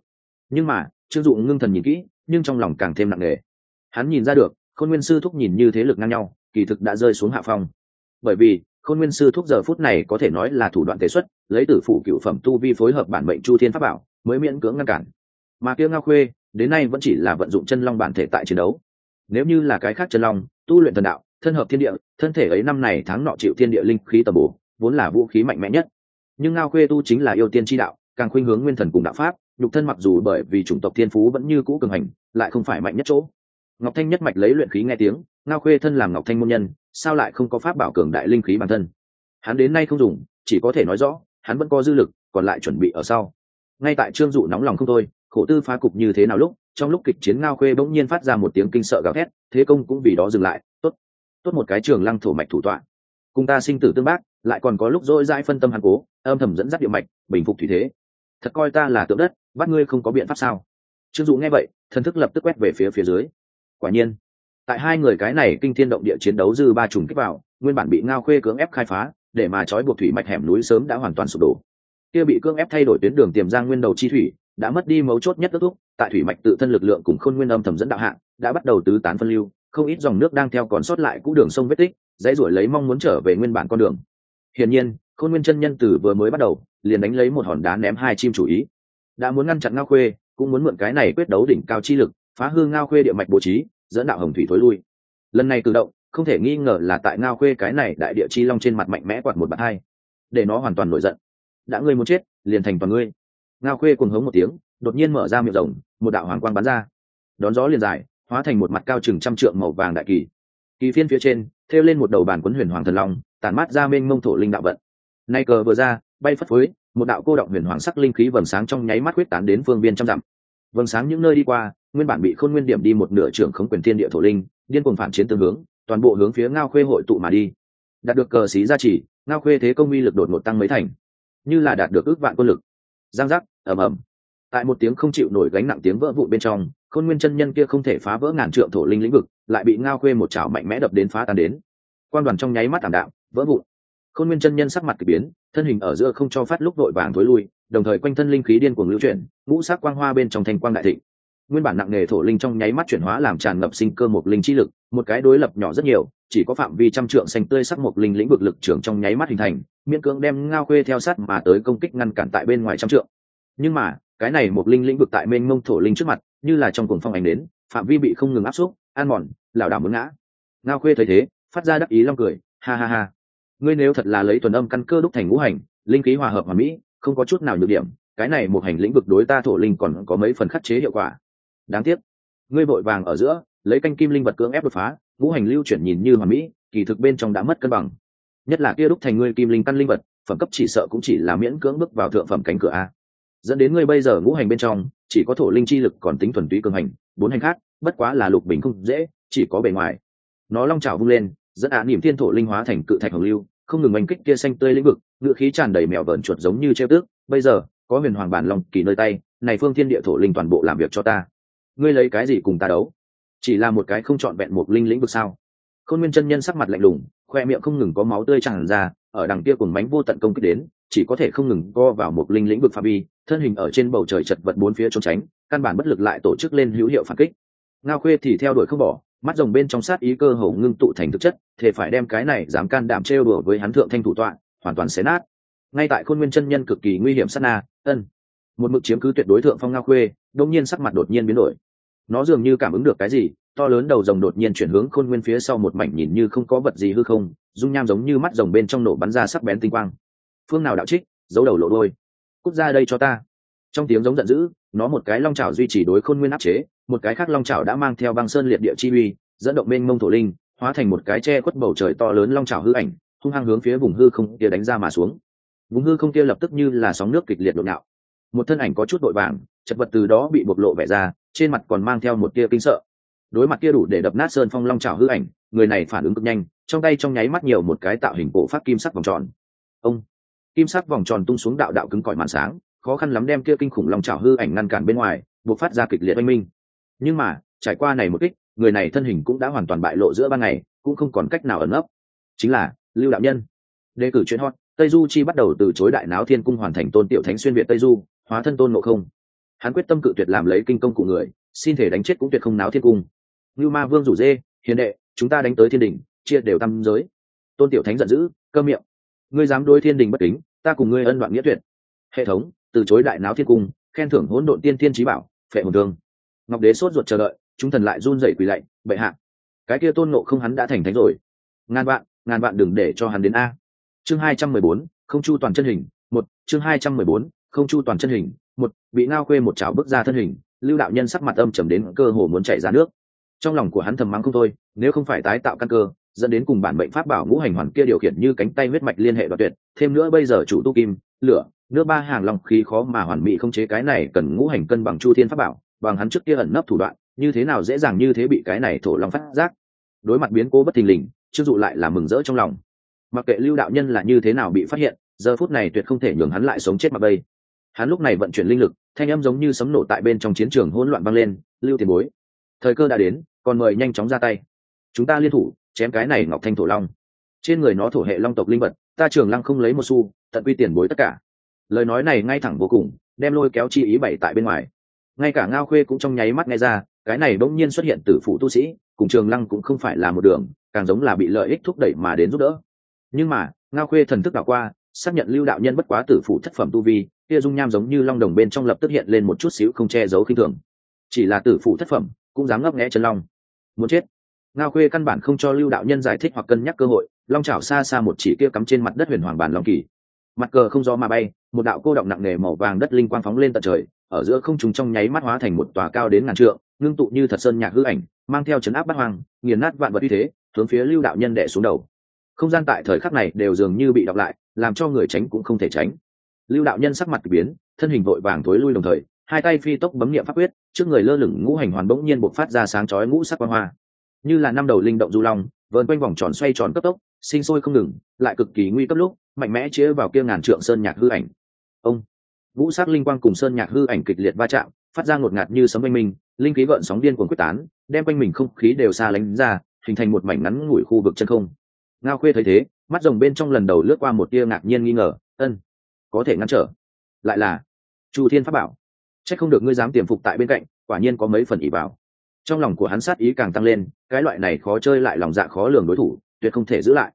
Nhưng mà, trương dụ ngưng thần nhìn kỹ, nhưng trong lòng càng thêm nặng nề. Hắn nhìn ra được, khôn nguyên sư thúc nhìn như thế lực ngang nhau, kỳ thực đã rơi xuống hạ phong. Bởi vì, khôn nguyên sư thúc giờ phút này có thể nói là thủ đoạn tế xuất, lấy tử phụ cựu phẩm tu vi phối hợp bản mệnh chu thiên pháp bảo, mới miễn cưỡng ngăn cản. Mà kia ngao khuê đến nay vẫn chỉ là vận dụng chân long bản thể tại chiến đấu. Nếu như là cái khác chân long, tu luyện thần đạo, thân hợp thiên địa, thân thể ấy năm này tháng nọ chịu thiên địa linh khí tầm bổ, vốn là vũ khí mạnh mẽ nhất. Nhưng ngao khuê tu chính là yêu tiên tri đạo, càng khuynh hướng nguyên thần cùng đạo pháp, nhục thân mặc dù bởi vì chủng tộc thiên phú vẫn như cũ cường hành, lại không phải mạnh nhất chỗ. Ngọc thanh nhất mạch lấy luyện khí nghe tiếng, ngao khuê thân làm ngọc thanh môn nhân, sao lại không có pháp bảo cường đại linh khí bản thân? Hắn đến nay không dùng, chỉ có thể nói rõ, hắn vẫn có dư lực, còn lại chuẩn bị ở sau. Ngay tại trương dụ nóng lòng không thôi khổ tư phá cục như thế nào lúc, trong lúc kịch chiến ngao khuê bỗng nhiên phát ra một tiếng kinh sợ gào thét, thế công cũng vì đó dừng lại, tốt tốt một cái trường lăng thổ mạch thủ tọa. Cùng ta sinh tử tương bác, lại còn có lúc dỗi dãi phân tâm hàn cố, âm thầm dẫn dắt địa mạch, bình phục thủy thế. Thật coi ta là tượng đất, bắt ngươi không có biện pháp sao? Trương dụ nghe vậy, thần thức lập tức quét về phía phía dưới. Quả nhiên, tại hai người cái này kinh thiên động địa chiến đấu dư ba trùng kích vào, nguyên bản bị ngao khuê cưỡng ép khai phá, để mà trói buộc thủy mạch hẻm núi sớm đã hoàn toàn sụp đổ. Kia bị cưỡng ép thay đổi tuyến đường tiềm giang nguyên đầu chi thủy đã mất đi mấu chốt nhất kết thúc, tại thủy mạch tự thân lực lượng cùng khôn nguyên âm thầm dẫn đạo hạng đã bắt đầu tứ tán phân lưu, không ít dòng nước đang theo còn sót lại cũ đường sông vết tích, dãy ruổi lấy mong muốn trở về nguyên bản con đường. Hiển nhiên, khôn nguyên chân nhân tử vừa mới bắt đầu, liền đánh lấy một hòn đá ném hai chim chủ ý. Đã muốn ngăn chặn ngao khuê, cũng muốn mượn cái này quyết đấu đỉnh cao chi lực, phá hư ngao khuê địa mạch bố trí, dẫn đạo hồng thủy thối lui. Lần này cử động, không thể nghi ngờ là tại ngao khuê cái này đại địa chi long trên mặt mạnh mẽ quạt một bạt hai. Để nó hoàn toàn nổi giận. Đã ngươi muốn chết, liền thành toàn ngươi ngao khuê cùng hống một tiếng, đột nhiên mở ra miệng rồng, một đạo hoàng quang bắn ra. Đón gió liền dài, hóa thành một mặt cao chừng trăm trượng màu vàng đại kỳ. Kỳ phiên phía trên, thêu lên một đầu bàn quấn huyền hoàng thần long, tản mát ra mênh mông thổ linh đạo vận. Nay cờ vừa ra, bay phất phới, một đạo cô động huyền hoàng sắc linh khí vầng sáng trong nháy mắt huyết tán đến phương biên trăm dặm. Vầng sáng những nơi đi qua, nguyên bản bị khôn nguyên điểm đi một nửa trưởng khống quyền thiên địa thổ linh, điên cuồng phản chiến tương hướng, toàn bộ hướng phía ngao khuê hội tụ mà đi. Đạt được cờ xí gia trì, ngao khuê thế công uy lực đột ngột tăng mấy thành. Như là đạt được ước vạn quân lực giang giác, ầm ầm. Tại một tiếng không chịu nổi gánh nặng tiếng vỡ vụn bên trong, khôn nguyên chân nhân kia không thể phá vỡ ngàn trượng thổ linh lĩnh vực, lại bị ngao khuê một chảo mạnh mẽ đập đến phá tan đến. Quan đoàn trong nháy mắt tảm đạm, vỡ vụn. Khôn nguyên chân nhân sắc mặt k ỳ biến, thân hình ở giữa không cho phát lúc vội vàng thối lui, đồng thời quanh thân linh khí điên cuồng lưu chuyển, ngũ sắc quang hoa bên trong thanh quang đại thịnh. Nguyên bản nặng nề thổ linh trong nháy mắt chuyển hóa làm tràn ngập sinh cơ một linh chi lực, một cái đối lập nhỏ rất nhiều, chỉ có phạm vi trăm trượng xanh tươi sắc một linh lĩnh vực lực trưởng trong nháy mắt hình thành miễn cưỡng đem ngao khuê theo sát mà tới công kích ngăn cản tại bên ngoài trăm trượng. Nhưng mà, cái này một linh lĩnh vực tại mênh mông thổ linh trước mặt, như là trong cuồng phong ảnh đến, phạm vi bị không ngừng áp xúc an mòn, lảo đảo muốn ngã. Ngao khuê thấy thế, phát ra đắc ý long cười, ha ha ha. Ngươi nếu thật là lấy tuần âm căn cơ đúc thành ngũ hành, linh khí hòa hợp hòa mỹ, không có chút nào nhược điểm, cái này một hành lĩnh vực đối ta thổ linh còn có mấy phần khắc chế hiệu quả. Đáng tiếc, ngươi vội vàng ở giữa, lấy canh kim linh vật cưỡng ép đột phá, ngũ hành lưu chuyển nhìn như hòa mỹ, kỳ thực bên trong đã mất cân bằng nhất là kia đúc thành ngươi kim linh căn linh vật, phẩm cấp chỉ sợ cũng chỉ là miễn cưỡng bước vào thượng phẩm cánh cửa a. Dẫn đến ngươi bây giờ ngũ hành bên trong, chỉ có thổ linh chi lực còn tính thuần túy cường hành, bốn hành khác, bất quá là lục bình không dễ, chỉ có bề ngoài. Nó long trào vung lên, dẫn ạ niệm thiên thổ linh hóa thành cự thạch hồng lưu, không ngừng oanh kích kia xanh tươi lĩnh vực, ngựa khí tràn đầy mèo vờn chuột giống như treo tước bây giờ, có huyền hoàng bản long kỳ nơi tay, này phương thiên địa thổ linh toàn bộ làm việc cho ta. Ngươi lấy cái gì cùng ta đấu? Chỉ là một cái không chọn vẹn một linh lĩnh vực sao? Khôn nguyên chân nhân sắc mặt lạnh lùng khoe miệng không ngừng có máu tươi tràn ra, ở đằng kia cùng bánh vô tận công kích đến, chỉ có thể không ngừng co vào một linh lĩnh vực phạm vi, thân hình ở trên bầu trời chật vật bốn phía trốn tránh, căn bản bất lực lại tổ chức lên hữu hiệu phản kích. Ngao khuê thì theo đuổi không bỏ, mắt rồng bên trong sát ý cơ hồ ngưng tụ thành thực chất thể phải đem cái này dám can đảm trêu đùa với hắn thượng thanh thủ tọa, hoàn toàn xé nát. Ngay tại khôn nguyên chân nhân cực kỳ nguy hiểm sát na, ân. Một mực chiếm cứ tuyệt đối thượng phong ngao khuê đông nhiên sắc mặt đột nhiên biến đổi nó dường như cảm ứng được cái gì, to lớn đầu rồng đột nhiên chuyển hướng khôn nguyên phía sau một mảnh nhìn như không có vật gì hư không, dung nham giống như mắt rồng bên trong nổ bắn ra sắc bén tinh quang. Phương nào đạo trích, giấu đầu lộ đôi. Cút ra đây cho ta. Trong tiếng giống giận dữ, nó một cái long trào duy trì đối khôn nguyên áp chế, một cái khác long trào đã mang theo băng sơn liệt địa chi uy, dẫn động bên mông thổ linh, hóa thành một cái che khuất bầu trời to lớn long trào hư ảnh, hung hăng hướng phía vùng hư không kia đánh ra mà xuống. Vùng hư không kia lập tức như là sóng nước kịch liệt đột ngạo một thân ảnh có chút vội vàng, chật vật từ đó bị bộc lộ vẻ ra trên mặt còn mang theo một tia kinh sợ. Đối mặt kia đủ để đập nát sơn phong long trào hư ảnh, người này phản ứng cực nhanh, trong tay trong nháy mắt nhiều một cái tạo hình bộ phát kim sắc vòng tròn. Ông! Kim sắc vòng tròn tung xuống đạo đạo cứng cỏi màn sáng, khó khăn lắm đem kia kinh khủng long trào hư ảnh ngăn cản bên ngoài buộc phát ra kịch liệt oanh minh. Nhưng mà, trải qua này một kích, người này thân hình cũng đã hoàn toàn bại lộ giữa ban ngày, cũng không còn cách nào ẩn ấp chính là, lưu đạo nhân. Đề cử chuyên hot, tây du chi bắt đầu từ chối đại náo thiên cung hoàn thành tôn tiểu thánh xuyên việt tây du, hóa thân tôn ngộ không hắn quyết tâm cự tuyệt làm lấy kinh công của người, xin thể đánh chết cũng tuyệt không náo thiên cung. Như ma vương rủ dê, hiền đệ, chúng ta đánh tới thiên đình chia đều tam giới. Tôn tiểu thánh giận dữ, cơ miệng, ngươi dám đối thiên đình bất kính, ta cùng ngươi ân đoạn nghĩa tuyệt. Hệ thống, từ chối đại náo thiên cung, khen thưởng hỗn độn tiên thiên trí bảo, phệ hồn thương ngọc đế sốt ruột chờ đợi, chúng thần lại run rẩy quỳ lạy, bệ hạ, cái kia tôn nộ không hắn đã thành thánh rồi. Ngàn vạn ngàn vạn đừng để cho hắn đến a. Chương hai trăm mười bốn, không chu toàn chân hình, một, chương hai trăm mười bốn, không chu toàn chân hình một, bị ngao khuê một chảo bước ra thân hình, lưu đạo nhân sắc mặt âm trầm đến cơ hồ muốn chạy ra nước. Trong lòng của hắn thầm mắng không thôi, nếu không phải tái tạo căn cơ, dẫn đến cùng bản bệnh pháp bảo ngũ hành hoàn kia điều khiển như cánh tay huyết mạch liên hệ đoạt tuyệt, thêm nữa bây giờ chủ tu kim, lửa, nước ba hàng lòng khí khó mà hoàn mỹ không chế cái này cần ngũ hành cân bằng chu thiên pháp bảo, bằng hắn trước kia ẩn nấp thủ đoạn, như thế nào dễ dàng như thế bị cái này thổ long phát giác. Đối mặt biến cố bất thình lình chưng dụ lại là mừng rỡ trong lòng. Mặc kệ lưu đạo nhân là như thế nào bị phát hiện, giờ phút này tuyệt không thể nhường hắn lại sống chết mà bây hắn lúc này vận chuyển linh lực, thanh âm giống như sấm nổ tại bên trong chiến trường hỗn loạn vang lên, lưu tiền bối, thời cơ đã đến, còn mời nhanh chóng ra tay. Chúng ta liên thủ, chém cái này ngọc thanh thổ long. Trên người nó thổ hệ long tộc linh vật, ta trường lăng không lấy một xu, tận quy tiền bối tất cả. Lời nói này ngay thẳng vô cùng, đem lôi kéo chi ý bảy tại bên ngoài. Ngay cả ngao khuê cũng trong nháy mắt nghe ra, cái này bỗng nhiên xuất hiện từ phụ tu sĩ, cùng trường lăng cũng không phải là một đường, càng giống là bị lợi ích thúc đẩy mà đến giúp đỡ. Nhưng mà, ngao khuê thần thức đảo qua xác nhận lưu đạo nhân bất quá tử phụ thất phẩm tu vi, kia dung nham giống như long đồng bên trong lập tức hiện lên một chút xíu không che giấu khinh thường. Chỉ là tử phụ thất phẩm, cũng dám ngấp nghẽ chân long. Muốn chết. Ngao khuê căn bản không cho lưu đạo nhân giải thích hoặc cân nhắc cơ hội, long chảo xa xa một chỉ kia cắm trên mặt đất huyền hoàng bản long kỳ. Mặt cờ không gió mà bay, một đạo cô động nặng nề màu vàng đất linh quang phóng lên tận trời, ở giữa không trùng trong nháy mắt hóa thành một tòa cao đến ngàn trượng, ngưng tụ như thật sơn nhạc hư ảnh, mang theo chấn áp bát hoang, nghiền nát vạn vật uy thế, hướng phía lưu đạo nhân đệ xuống đầu không gian tại thời khắc này đều dường như bị đọc lại, làm cho người tránh cũng không thể tránh. Lưu đạo nhân sắc mặt biến, thân hình vội vàng thối lui đồng thời, hai tay phi tốc bấm niệm pháp quyết, trước người lơ lửng ngũ hành hoàn bỗng nhiên bộc phát ra sáng chói ngũ sắc quang hoa. Như là năm đầu linh động du long, vờn quanh vòng tròn xoay tròn cấp tốc, sinh sôi không ngừng, lại cực kỳ nguy cấp lúc, mạnh mẽ chĩa vào kia ngàn trượng sơn nhạc hư ảnh. Ông! Vũ sắc linh quang cùng sơn nhạc hư ảnh kịch liệt va chạm, phát ra ngột ngạt như sấm oanh minh, linh khí gợn sóng điên cuồng quyết tán, đem quanh mình không khí đều xa lánh ra, hình thành một mảnh ngắn ngủi khu vực chân không ngao khuê thấy thế, mắt rồng bên trong lần đầu lướt qua một tia ngạc nhiên nghi ngờ, ân, có thể ngăn trở. Lại là chu thiên pháp bảo. C h ắ c không được ngươi dám tiềm phục tại bên cạnh, quả nhiên có mấy phần ỉ vào. Trong lòng của hắn sát ý càng tăng lên, cái loại này khó chơi lại lòng dạ khó lường đối thủ, tuyệt không thể giữ lại.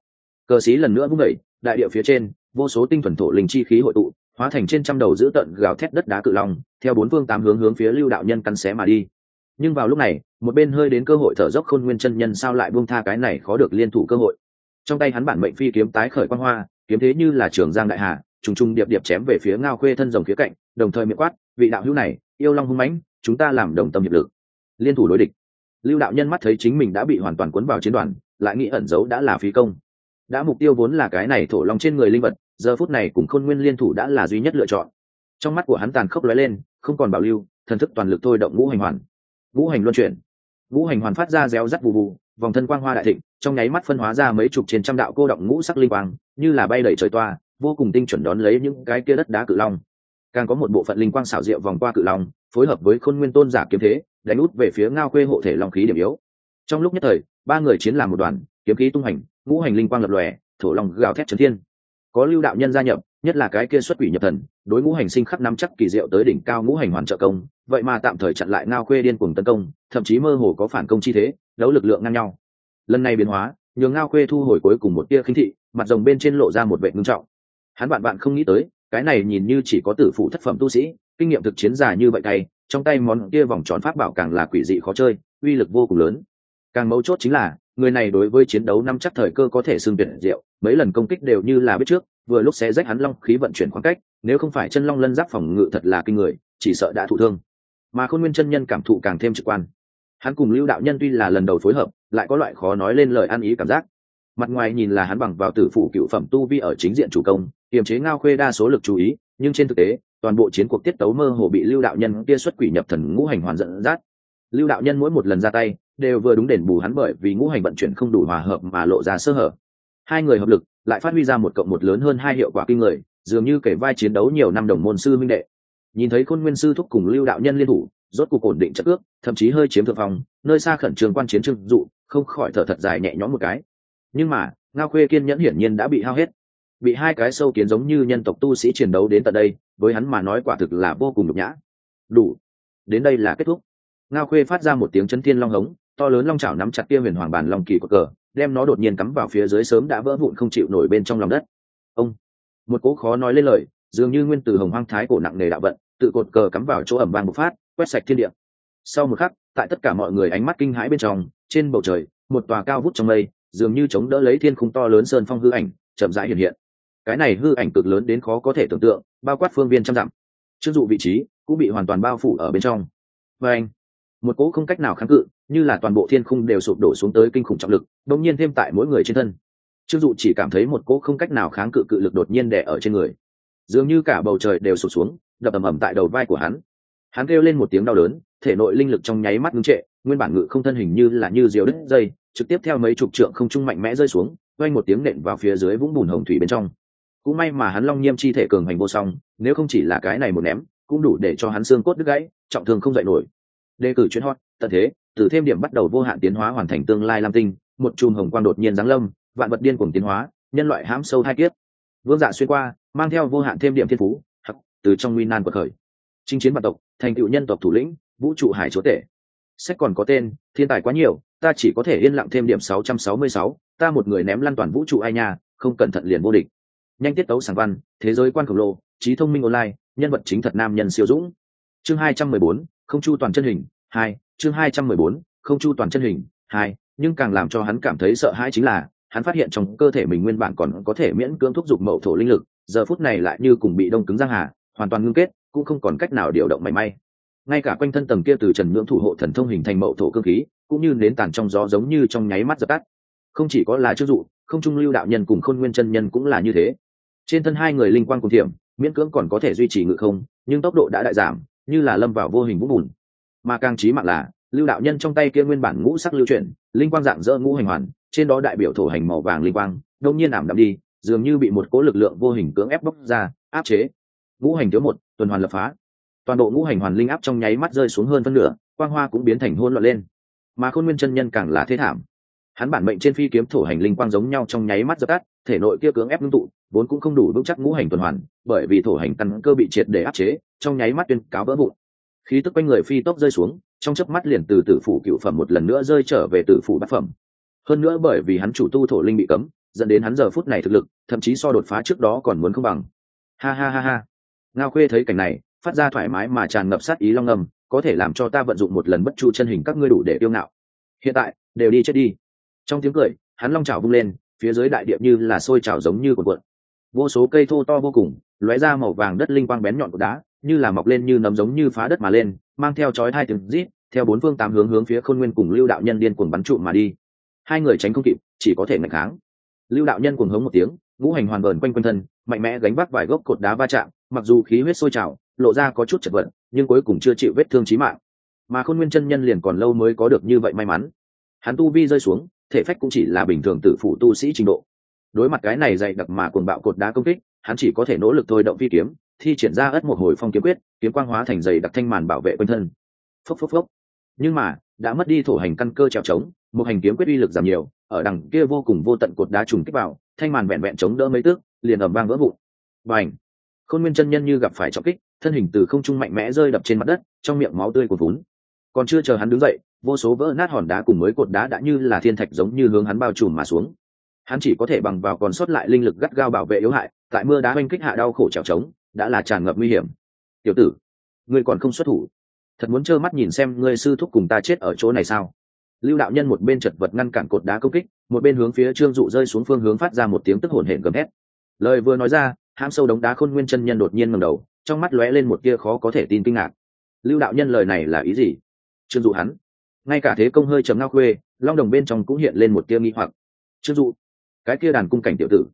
Cờ xí lần nữa vung đẩy, đại điệu phía trên, vô số tinh thuần thổ linh chi khí hội tụ, hóa thành trên trăm đầu giữ tận gào thét đất đá cự long, theo bốn phương tám hướng hướng phía lưu đạo nhân căn xé mà đi. Nhưng vào lúc này, một bên hơi đến cơ hội thở dốc khôn nguyên chân nhân sao lại buông tha cái này khó được liên thủ cơ hội trong tay hắn bản mệnh phi kiếm tái khởi quan hoa, kiếm thế như là trường giang đại hà, trùng trùng điệp điệp chém về phía ngao khuê thân rồng phía cạnh, đồng thời miệng quát, vị đạo hữu này, yêu long hung mãnh, chúng ta làm đồng tâm hiệp lực. Liên thủ đối địch. Lưu đạo nhân mắt thấy chính mình đã bị hoàn toàn cuốn vào chiến đoàn, lại nghĩ ẩn giấu đã là phí công. Đã mục tiêu vốn là cái này thổ long trên người linh vật, giờ phút này cùng khôn nguyên liên thủ đã là duy nhất lựa chọn. Trong mắt của hắn tàn khốc lóe lên, không còn bảo lưu, thần thức toàn lực thôi động ngũ hành hoàn. Ngũ hành luân chuyển. Ngũ hành hoàn phát ra réo rắt vụ vụ vòng thân quang hoa đại thịnh, trong nháy mắt phân hóa ra mấy chục trên trăm đạo cô động ngũ sắc linh quang, như là bay đẩy trời toa, vô cùng tinh chuẩn đón lấy những cái kia đất đá cự long. Càng có một bộ phận linh quang xảo diệu vòng qua cự long, phối hợp với khôn nguyên tôn giả kiếm thế, đánh út về phía ngao quê hộ thể long khí điểm yếu. Trong lúc nhất thời, ba người chiến làm một đoàn, kiếm khí tung hành, ngũ hành linh quang lập lòe, thổ long gào thét trấn thiên. Có lưu đạo nhân gia nhập, nhất là cái kia xuất quỷ nhập thần, đối ngũ hành sinh khắc năm chắc kỳ diệu tới đỉnh cao ngũ hành hoàn trợ công, vậy mà tạm thời chặn lại ngao khuê điên cuồng tấn công, thậm chí mơ hồ có phản công chi thế đấu lực lượng ngang nhau. Lần này biến hóa, nhường ngao khuê thu hồi cuối cùng một tia khinh thị, mặt rồng bên trên lộ ra một vệ ngưng trọng. Hắn bạn bạn không nghĩ tới, cái này nhìn như chỉ có tử phụ thất phẩm tu sĩ, kinh nghiệm thực chiến giả như vậy tay trong tay món kia vòng tròn pháp bảo càng là quỷ dị khó chơi, uy lực vô cùng lớn. Càng mấu chốt chính là, người này đối với chiến đấu năm chắc thời cơ có thể xưng biển diệu, mấy lần công kích đều như là biết trước, vừa lúc sẽ rách hắn long khí vận chuyển khoảng cách, nếu không phải chân long lân giáp phòng ngự thật là kinh người, chỉ sợ đã thụ thương. Mà khôn nguyên chân nhân cảm thụ càng thêm trực quan hắn cùng lưu đạo nhân tuy là lần đầu phối hợp, lại có loại khó nói lên lời ăn ý cảm giác. Mặt ngoài nhìn là hắn bằng vào tử phủ cựu phẩm tu vi ở chính diện chủ công, kiềm chế ngao khuê đa số lực chú ý, nhưng trên thực tế, toàn bộ chiến cuộc tiết tấu mơ hồ bị lưu đạo nhân kia xuất quỷ nhập thần ngũ hành hoàn dẫn dắt. Lưu đạo nhân mỗi một lần ra tay, đều vừa đúng đền bù hắn bởi vì ngũ hành vận chuyển không đủ hòa hợp mà lộ ra sơ hở. Hai người hợp lực, lại phát huy ra một cộng một lớn hơn hai hiệu quả kinh người, dường như kể vai chiến đấu nhiều năm đồng môn sư minh đệ. Nhìn thấy khôn nguyên sư thúc cùng lưu đạo nhân liên thủ rốt cuộc ổn định chất ước, thậm chí hơi chiếm thượng phong, nơi xa khẩn trương quan chiến trưng dụ, không khỏi thở thật dài nhẹ nhõm một cái. Nhưng mà, ngao khuê kiên nhẫn hiển nhiên đã bị hao hết. Bị hai cái sâu kiến giống như nhân tộc tu sĩ chiến đấu đến tận đây, với hắn mà nói quả thực là vô cùng nhục nhã. Đủ. Đến đây là kết thúc. Ngao khuê phát ra một tiếng chân thiên long hống, to lớn long chảo nắm chặt kia huyền hoàng bàn long kỳ của cờ, đem nó đột nhiên cắm vào phía dưới sớm đã vỡ vụn không chịu nổi bên trong lòng đất. Ông. Một cố khó nói lên lời, dường như nguyên từ hồng hoang thái cổ nặng nề đạo vận, tự cột cờ cắm vào chỗ ẩm vang bộc phát quét sạch thiên địa. Sau một khắc, tại tất cả mọi người ánh mắt kinh hãi bên trong, trên bầu trời, một tòa cao vút trong mây, dường như chống đỡ lấy thiên khung to lớn sơn phong hư ảnh, chậm rãi hiện hiện. Cái này hư ảnh cực lớn đến khó có thể tưởng tượng, bao quát phương viên trăm dặm. Chưng dụ vị trí cũng bị hoàn toàn bao phủ ở bên trong. Và anh, một cỗ không cách nào kháng cự, như là toàn bộ thiên khung đều sụp đổ xuống tới kinh khủng trọng lực, đột nhiên thêm tại mỗi người trên thân. Trương dụ chỉ cảm thấy một cỗ không cách nào kháng cự cự lực đột nhiên đè ở trên người. Dường như cả bầu trời đều sụp xuống, đập ầm ầm tại đầu vai của hắn hắn kêu lên một tiếng đau đớn, thể nội linh lực trong nháy mắt ngưng trệ, nguyên bản ngự không thân hình như là như diều đứt dây, trực tiếp theo mấy chục trượng không trung mạnh mẽ rơi xuống quanh một tiếng nện vào phía dưới vũng bùn hồng thủy bên trong. Cũng may mà hắn long nhiêm chi thể cường hành vô song, nếu không chỉ là cái này một ném, cũng đủ để cho hắn xương cốt đứt gãy, trọng thương không dậy nổi. Đề cử chuyến hot, tận thế, từ thêm điểm bắt đầu vô hạn tiến hóa hoàn thành tương lai lam tinh, một chùm hồng quang đột nhiên giáng lâm, vạn vật điên cuồng tiến hóa, nhân loại hãm sâu hai kiếp. Vương dạ xuyên qua, mang theo vô hạn thêm điểm thiên phú từ trong nguy nan của khởi chinh chiến vạn tộc thành cựu nhân tộc thủ lĩnh vũ trụ hải chúa tể. Sách còn có tên thiên tài quá nhiều ta chỉ có thể yên lặng thêm điểm 666, ta một người ném lăn toàn vũ trụ ai nha không cẩn thận liền vô địch. Nhanh tiết tấu sáng văn thế giới quan khổng lồ trí thông minh online nhân vật chính thật nam nhân siêu dũng. Chương 214, không chu toàn chân hình hai chương 214, không chu toàn chân hình hai nhưng càng làm cho hắn cảm thấy sợ hãi chính là hắn phát hiện trong cơ thể mình nguyên bản còn có thể miễn cưỡng thúc giục mậu thổ linh lực giờ phút này lại như cùng bị đông cứng giang hà hoàn toàn ngưng kết cũng không còn cách nào điều động mảy may. Ngay cả quanh thân tầng kia từ trần ngưỡng thủ hộ thần thông hình thành mậu thổ cơ khí, cũng như nến tàn trong gió giống như trong nháy mắt dập tắt. Không chỉ có là chức dụ, không trung lưu đạo nhân cùng khôn nguyên chân nhân cũng là như thế. Trên thân hai người linh quang cùng thiểm, miễn cưỡng còn có thể duy trì ngự không, nhưng tốc độ đã đại giảm, như là lâm vào vô hình vũng bùn. Mà càng trí mạng là, lưu đạo nhân trong tay kia nguyên bản ngũ sắc lưu chuyển, linh quang dạng dỡ ngũ hành hoàn, trên đó đại biểu thổ hành màu vàng linh quang đông nhiên ảm đạm đi, dường như bị một cố lực lượng vô hình cưỡng ép bóc ra, áp chế. Ngũ hành thiếu một tuần hoàn lập phá. Toàn bộ ngũ hành hoàn linh áp trong nháy mắt rơi xuống hơn phân nửa, quang hoa cũng biến thành hôn loạn lên. Mà khôn nguyên chân nhân càng là thế thảm. Hắn bản mệnh trên phi kiếm thổ hành linh quang giống nhau trong nháy mắt dập tắt, thể nội kia cưỡng ép ngưng tụ, vốn cũng không đủ vững chắc ngũ hành tuần hoàn, bởi vì thổ hành căn cơ bị triệt để áp chế, trong nháy mắt tuyên cáo vỡ vụn. Khí tức quanh người phi tốc rơi xuống, trong chớp mắt liền từ tử phủ cựu phẩm một lần nữa rơi trở về tử phủ bát phẩm. Hơn nữa bởi vì hắn chủ tu thổ linh bị cấm, dẫn đến hắn giờ phút này thực lực, thậm chí so đột phá trước đó còn muốn không bằng. Ha ha ha ha ngao khuê thấy cảnh này, phát ra thoải mái mà tràn ngập sát ý long ngầm, có thể làm cho ta vận dụng một lần bất chu chân hình các ngươi đủ để tiêu ngạo. Hiện tại, đều đi chết đi. Trong tiếng cười, hắn long trào vung lên, phía dưới đại điệp như là sôi trào giống như cột cuộn. Vô số cây thô to vô cùng, lóe ra màu vàng đất linh quang bén nhọn của đá, như là mọc lên như nấm giống như phá đất mà lên, mang theo chói hai tiếng rít, theo bốn phương tám hướng hướng phía khôn nguyên cùng lưu đạo nhân điên cuồng bắn trụ mà đi. Hai người tránh không kịp, chỉ có thể ngạch kháng. Lưu đạo nhân cuồng hống một tiếng, ngũ hành hoàn vờn quanh quanh thân, mạnh mẽ gánh vác vài gốc cột đá va chạm mặc dù khí huyết sôi trào, lộ ra có chút chật vật, nhưng cuối cùng chưa chịu vết thương chí mạng. Mà khôn nguyên chân nhân liền còn lâu mới có được như vậy may mắn. Hắn tu vi rơi xuống, thể phách cũng chỉ là bình thường tự phụ tu sĩ trình độ. Đối mặt cái này dày đặc mà cuồng bạo cột đá công kích, hắn chỉ có thể nỗ lực thôi động phi kiếm, thi triển ra ất một hồi phong kiếm quyết, kiếm quang hóa thành dày đặc thanh màn bảo vệ quanh thân. Phốc phốc phốc. Nhưng mà, đã mất đi thổ hành căn cơ trèo trống, một hành kiếm quyết uy lực giảm nhiều, ở đằng kia vô cùng vô tận cột đá trùng kích vào, thanh màn vẹn vẹn chống đỡ mấy tước, liền ầm vang vỡ vụn. Và ảnh khôn nguyên chân nhân như gặp phải trọng kích, thân hình từ không trung mạnh mẽ rơi đập trên mặt đất, trong miệng máu tươi của vốn còn chưa chờ hắn đứng dậy, vô số vỡ nát hòn đá cùng mới cột đá đã như là thiên thạch giống như hướng hắn bao trùm mà xuống. Hắn chỉ có thể bằng vào còn sót lại linh lực gắt gao bảo vệ yếu hại, tại mưa đá oanh kích hạ đau khổ trèo trống, đã là tràn ngập nguy hiểm. Tiểu tử, ngươi còn không xuất thủ. Thật muốn trơ mắt nhìn xem ngươi sư thúc cùng ta chết ở chỗ này sao? Lưu đạo nhân một bên chật vật ngăn cản cột đá công kích, một bên hướng phía trương dụ rơi xuống phương hướng phát ra một tiếng tức hổn hển gầm hét lời vừa nói ra hãm sâu đống đá khôn nguyên chân nhân đột nhiên ngầm đầu, trong mắt lóe lên một tia khó có thể tin kinh ngạc. Lưu đạo nhân lời này là ý gì? Trương dụ hắn. Ngay cả thế công hơi chấm ngao khuê, long đồng bên trong cũng hiện lên một tia nghi hoặc. Trương dụ, cái kia đàn cung cảnh tiểu tử,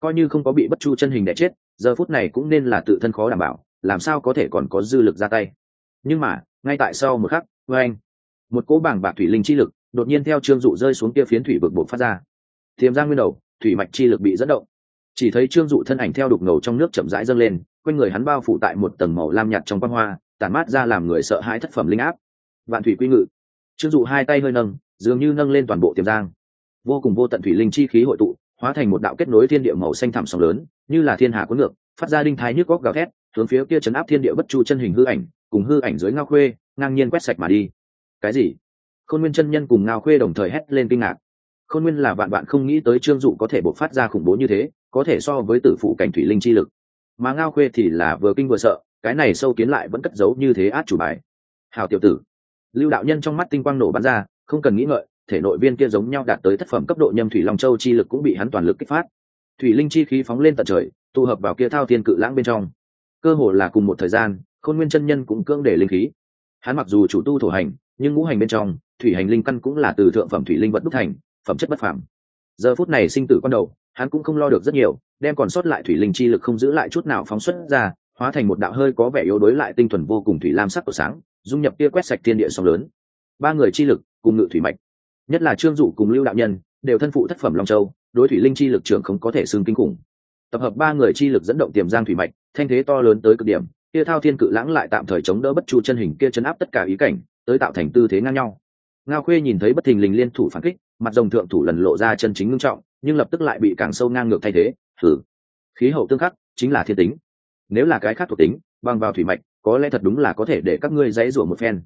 coi như không có bị bất chu chân hình đẻ chết, giờ phút này cũng nên là tự thân khó đảm bảo, làm sao có thể còn có dư lực ra tay. Nhưng mà, ngay tại sau một khắc vê anh, một cỗ bảng bạc thủy linh chi lực đột nhiên theo trương dụ rơi xuống kia phiến thủy vực buộc phát ra. Thiềm ra nguyên đầu, thủy mạch chi lực bị dẫn động chỉ thấy trương dụ thân ảnh theo đục ngầu trong nước chậm rãi dâng lên, quanh người hắn bao phủ tại một tầng màu lam nhạt trong quan hoa, tản mát ra làm người sợ hãi thất phẩm linh áp. Vạn thủy quy ngự. Trương dụ hai tay hơi nâng, dường như nâng lên toàn bộ tiềm giang. Vô cùng vô tận thủy linh chi khí hội tụ, hóa thành một đạo kết nối thiên địa màu xanh thẳm sóng lớn, như là thiên hà cuốn ngược, phát ra đinh thái nhức góc gào thét, hướng phía kia chấn áp thiên địa bất chu chân hình hư ảnh, cùng hư ảnh dưới ngao khuê, ngang nhiên quét sạch mà đi. Cái gì? Khôn nguyên chân nhân cùng ngao khuê đồng thời hét lên kinh ngạc khôn nguyên là bạn bạn không nghĩ tới trương dụ có thể bộc phát ra khủng bố như thế, có thể so với tử phụ cảnh thủy linh chi lực. Mà ngao khuê thì là vừa kinh vừa sợ, cái này sâu kiến lại vẫn cất giấu như thế át chủ bài. Hào tiểu tử, lưu đạo nhân trong mắt tinh quang nổ bắn ra, không cần nghĩ ngợi, thể nội viên kia giống nhau đạt tới thất phẩm cấp độ nhâm thủy long châu chi lực cũng bị hắn toàn lực kích phát. Thủy linh chi khí phóng lên tận trời, tụ hợp vào kia thao thiên cự lãng bên trong. Cơ hồ là cùng một thời gian, khôn nguyên chân nhân cũng cưỡng để linh khí. Hắn mặc dù chủ tu thổ hành, nhưng ngũ hành bên trong, thủy hành linh căn cũng là từ thượng phẩm thủy linh vật đúc thành phẩm chất bất phàm. Giờ phút này sinh tử con đầu, hắn cũng không lo được rất nhiều, đem còn sót lại thủy linh chi lực không giữ lại chút nào phóng xuất ra, hóa thành một đạo hơi có vẻ yếu đối lại tinh thuần vô cùng thủy lam sắc của sáng, dung nhập kia quét sạch thiên địa sóng lớn. Ba người chi lực cùng ngự thủy mạch, nhất là trương dụ cùng lưu đạo nhân, đều thân phụ thất phẩm long châu, đối thủy linh chi lực trưởng không có thể xương kinh khủng. Tập hợp ba người chi lực dẫn động tiềm giang thủy mạch, thanh thế to lớn tới cực điểm kia thao thiên cự lãng lại tạm thời chống đỡ bất chu chân hình kia chấn áp tất cả ý cảnh, tới tạo thành tư thế ngang nhau ngao khuê nhìn thấy bất thình lình liên thủ phản kích, mặt rồng thượng thủ lần lộ ra chân chính ngưng trọng, nhưng lập tức lại bị càng sâu ngang ngược thay thế thử khí hậu tương khắc, chính là thiên tính. Nếu là cái khác thuộc tính, bằng vào thủy mạch, có lẽ thật đúng là có thể để các ngươi dãy rủa một phen.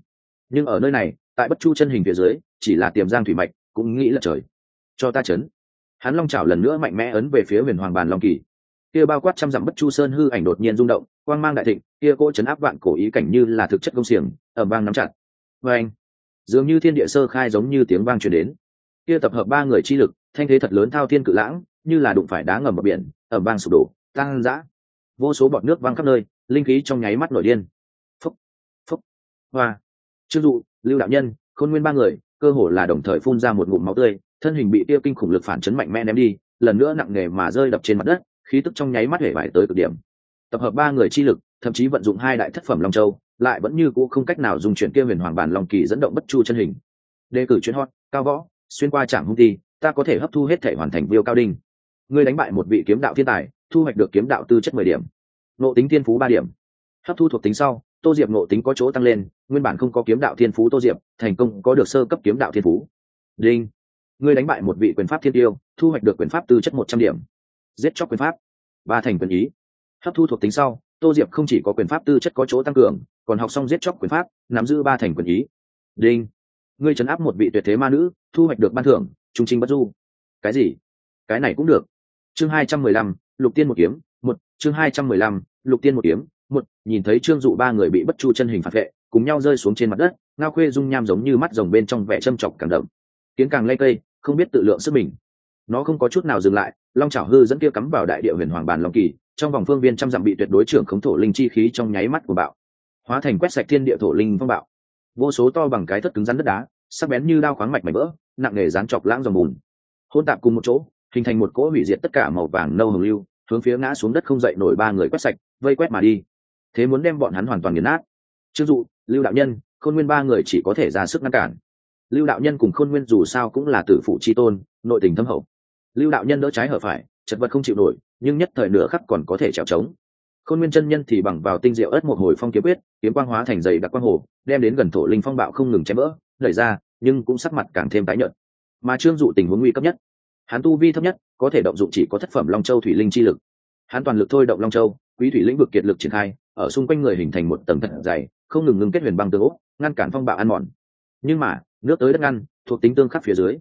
Nhưng ở nơi này, tại bất chu chân hình phía dưới, chỉ là tiềm giang thủy mạch, cũng nghĩ là trời. Cho ta chấn. Hắn long chảo lần nữa mạnh mẽ ấn về phía huyền hoàng bàn long kỳ. Kia bao quát trăm dặm bất chu sơn hư ảnh đột nhiên rung động, quang mang đại thịnh, kia cỗ chấn áp vạn cổ ý cảnh như là thực chất công xiềng ở bang nắm chặt. Vê anh dường như thiên địa sơ khai giống như tiếng vang truyền đến. Kia tập hợp ba người chi lực, thanh thế thật lớn thao thiên cự lãng, như là đụng phải đá ngầm ở biển ở vang sụp đổ tăng dã vô số bọt nước văng khắp nơi, linh khí trong nháy mắt nổi điên. Phúc phúc, hoa. Trương dụ, lưu đạo nhân, khôn nguyên ba người, cơ hồ là đồng thời phun ra một ngụm máu tươi, thân hình bị tiêu kinh khủng lực phản chấn mạnh mẽ ném đi, lần nữa nặng nề mà rơi đập trên mặt đất, khí tức trong nháy mắt hể vải tới cực điểm. Tập hợp ba người chi lực, thậm chí vận dụng hai đại thất phẩm long châu lại vẫn như cũ không cách nào dùng chuyển kia huyền hoàng bản long kỳ dẫn động bất chu chân hình. Đề cử chuyến hot, cao võ, xuyên qua trạm hung ti ta có thể hấp thu hết thể hoàn thành viêu cao đinh. Ngươi đánh bại một vị kiếm đạo thiên tài, thu hoạch được kiếm đạo tư chất mười điểm. Nộ tính thiên phú ba điểm. Hấp thu thuộc tính sau, tô diệp nộ tính có chỗ tăng lên, nguyên bản không có kiếm đạo thiên phú tô diệp, thành công có được sơ cấp kiếm đạo thiên phú. Đinh. Ngươi đánh bại một vị quyền pháp thiên tiêu, thu hoạch được quyền pháp tư chất một trăm điểm. Giết chóc quyền pháp. Ba thành quyền ý. Hấp thu thuộc tính sau, tô diệp không chỉ có quyền pháp tư chất có chỗ tăng cường còn học xong giết chóc quyền pháp, nắm giữ ba thành quyền ý. Đinh. Ngươi trấn áp một vị tuyệt thế ma nữ, thu hoạch được ban thưởng, trung trinh bất du. Cái gì? Cái này cũng được. Chương hai trăm mười lăm, lục tiên một kiếm, một. Chương hai trăm mười lăm, lục tiên một kiếm, một. Nhìn thấy trương dụ ba người bị bất chu chân hình phạt vệ, cùng nhau rơi xuống trên mặt đất, ngao khuê dung nham giống như mắt rồng bên trong vẻ châm chọc càng đậm. Tiếng càng lây cây, không biết tự lượng sức mình. Nó không có chút nào dừng lại, long trào hư dẫn kia cắm vào đại địa huyền hoàng bàn long kỳ, trong vòng phương viên trăm dặm bị tuyệt đối trưởng khống thổ linh chi khí trong nháy mắt của bạo hóa thành quét sạch thiên địa thổ linh phong bạo. Vô số to bằng cái thất cứng rắn đất đá, sắc bén như đao khoáng mạch mảnh vỡ, nặng nề dán chọc lãng dòng bùn. Hôn tạp cùng một chỗ, hình thành một cỗ hủy diệt tất cả màu vàng nâu hồng lưu, hướng phía ngã xuống đất không dậy nổi ba người quét sạch, vây quét mà đi. Thế muốn đem bọn hắn hoàn toàn nghiền nát. Chưng dụ, lưu đạo nhân, khôn nguyên ba người chỉ có thể ra sức ngăn cản. Lưu đạo nhân cùng khôn nguyên dù sao cũng là tử phụ tri tôn, nội tình thâm hậu. Lưu đạo nhân đỡ trái hở phải, chật vật không chịu nổi, nhưng nhất thời nửa khắc còn có thể trèo trống khôn nguyên chân nhân thì bằng vào tinh diệu ớt một hồi phong kiếm quyết, kiếm quang hóa thành dày đặc quang hồ, đem đến gần thổ linh phong bạo không ngừng chém vỡ, đẩy ra, nhưng cũng sắc mặt càng thêm tái nhợt. Mà trương dụ tình huống nguy cấp nhất, hắn tu vi thấp nhất, có thể động dụng chỉ có thất phẩm long châu thủy linh chi lực. Hắn toàn lực thôi động long châu, quý thủy lĩnh vực kiệt lực triển khai, ở xung quanh người hình thành một tầng thật dày, không ngừng ngừng kết huyền băng tương ốc ngăn cản phong bạo ăn mòn. Nhưng mà, nước tới đất ngăn, thuộc tính tương khắc phía dưới.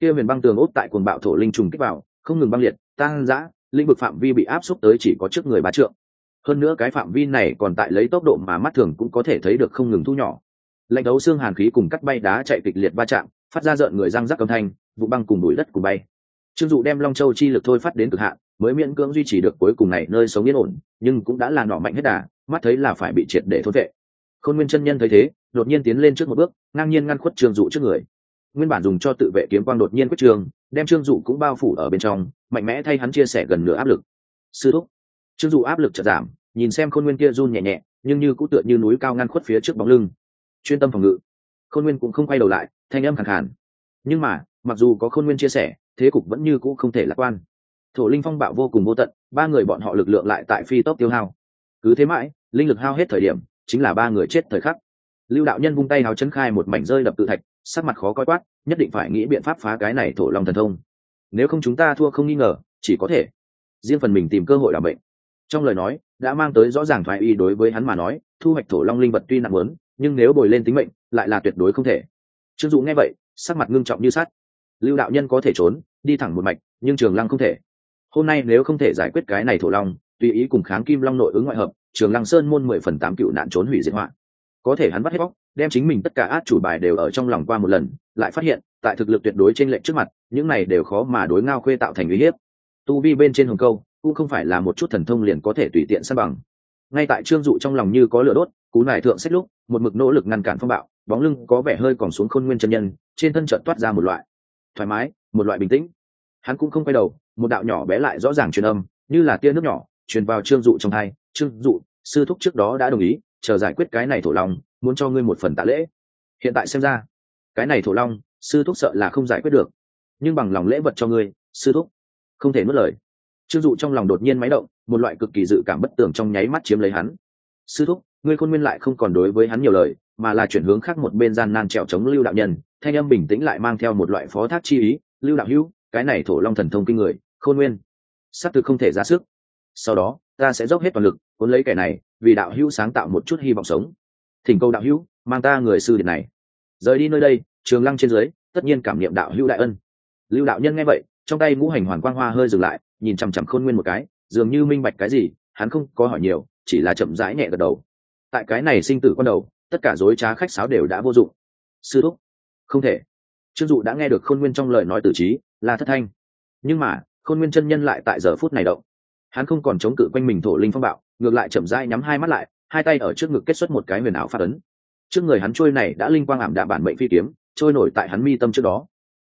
Kia huyền băng tường ốc tại cuồng bạo thổ linh trùng kích vào, không ngừng băng liệt tăng dã lĩnh vực phạm vi bị áp xúc tới chỉ có trước người ba trượng hơn nữa cái phạm vi này còn tại lấy tốc độ mà mắt thường cũng có thể thấy được không ngừng thu nhỏ. Lạnh đấu xương hàn khí cùng cắt bay đá chạy kịch liệt va chạm, phát ra rợn người răng rắc âm thanh, vụ băng cùng đuổi đất cùng bay. Trương dụ đem long châu chi lực thôi phát đến cực hạn, mới miễn cưỡng duy trì được cuối cùng này nơi sống yên ổn, nhưng cũng đã là nọ mạnh hết đà, mắt thấy là phải bị triệt để thốt vệ. Khôn nguyên chân nhân thấy thế, đột nhiên tiến lên trước một bước, ngang nhiên ngăn khuất trương dụ trước người. Nguyên bản dùng cho tự vệ kiếm quang đột nhiên quyết trường, đem trương dụ cũng bao phủ ở bên trong, mạnh mẽ thay hắn chia sẻ gần nửa áp lực. Sư thúc trương dụ áp lực chợt giảm, nhìn xem khôn nguyên kia run nhẹ nhẹ, nhưng như cũng tựa như núi cao ngăn khuất phía trước bóng lưng. Chuyên tâm phòng ngự. Khôn nguyên cũng không quay đầu lại, thanh âm khẳng khàn. Nhưng mà, mặc dù có khôn nguyên chia sẻ, thế cục vẫn như cũ không thể lạc quan. Thổ linh phong bạo vô cùng vô tận, ba người bọn họ lực lượng lại tại phi tốc tiêu hao. Cứ thế mãi, linh lực hao hết thời điểm, chính là ba người chết thời khắc. Lưu đạo nhân vung tay hào chấn khai một mảnh rơi đập tự thạch, sắc mặt khó coi quát, nhất định phải nghĩ biện pháp phá cái này thổ long thần thông. Nếu không chúng ta thua không nghi ngờ, chỉ có thể riêng phần mình tìm cơ hội làm bệnh trong lời nói, đã mang tới rõ ràng thoại y đối với hắn mà nói, thu hoạch thổ long linh vật tuy nặng lớn, nhưng nếu bồi lên tính mệnh, lại là tuyệt đối không thể. Trương dụ nghe vậy, sắc mặt ngưng trọng như sắt. Lưu đạo nhân có thể trốn, đi thẳng một mạch, nhưng trường lăng không thể. Hôm nay nếu không thể giải quyết cái này thổ long, tùy ý cùng kháng kim long nội ứng ngoại hợp, trường lăng sơn môn mười phần tám cựu nạn trốn hủy diệt họa. Có thể hắn bắt hết bóc, đem chính mình tất cả át chủ bài đều ở trong lòng qua một lần, lại phát hiện, tại thực lực tuyệt đối trên lệnh trước mặt, những này đều khó mà đối ngao khuê tạo thành uy hiếp. Tu vi bên trên hồng câu cũng không phải là một chút thần thông liền có thể tùy tiện san bằng. Ngay tại trương dụ trong lòng như có lửa đốt, cú nải thượng sách lúc, một mực nỗ lực ngăn cản phong bạo, bóng lưng có vẻ hơi còn xuống khôn nguyên chân nhân, trên thân chợt toát ra một loại thoải mái, một loại bình tĩnh. Hắn cũng không quay đầu, một đạo nhỏ bé lại rõ ràng truyền âm, như là tia nước nhỏ, truyền vào trương dụ trong hai trương dụ, sư thúc trước đó đã đồng ý, chờ giải quyết cái này thổ long, muốn cho ngươi một phần tạ lễ. Hiện tại xem ra, cái này thổ long, sư thúc sợ là không giải quyết được, nhưng bằng lòng lễ vật cho ngươi, sư thúc, không thể mất lời trương dụ trong lòng đột nhiên máy động, một loại cực kỳ dự cảm bất tường trong nháy mắt chiếm lấy hắn. Sư thúc, ngươi khôn nguyên lại không còn đối với hắn nhiều lời, mà là chuyển hướng khác một bên gian nan trèo chống lưu đạo nhân. Thanh âm bình tĩnh lại mang theo một loại phó thác chi ý, lưu đạo hữu, cái này thổ long thần thông kinh người, khôn nguyên s từ c thực không thể ra sức. Sau đó, ta sẽ dốc hết toàn lực, cuốn lấy kẻ này, vì đạo hữu sáng tạo một chút hy vọng sống. Thỉnh cầu đạo hữu, mang ta người sư điện này. Rời đi nơi đây, trường lăng trên dưới, tất nhiên cảm niệm đạo hữu đại ân. Lưu đạo nhân nghe vậy, trong tay ngũ hành hoàn quang hoa hơi dừng lại nhìn chằm chằm khôn nguyên một cái, dường như minh bạch cái gì, hắn không có hỏi nhiều, chỉ là chậm rãi nhẹ gật đầu. Tại cái này sinh tử con đầu, tất cả dối trá khách sáo đều đã vô dụng. Sư thúc. Không thể. Trương dụ đã nghe được khôn nguyên trong lời nói tử trí là thất thanh. Nhưng mà, khôn nguyên chân nhân lại tại giờ phút này động. Hắn không còn chống cự quanh mình thổ linh phong bạo, ngược lại chậm rãi nhắm hai mắt lại, hai tay ở trước ngực kết xuất một cái huyền ảo phát ấn. Trước người hắn trôi này đã linh quang ảm đạm bản mệnh phi kiếm, trôi nổi tại hắn mi tâm trước đó.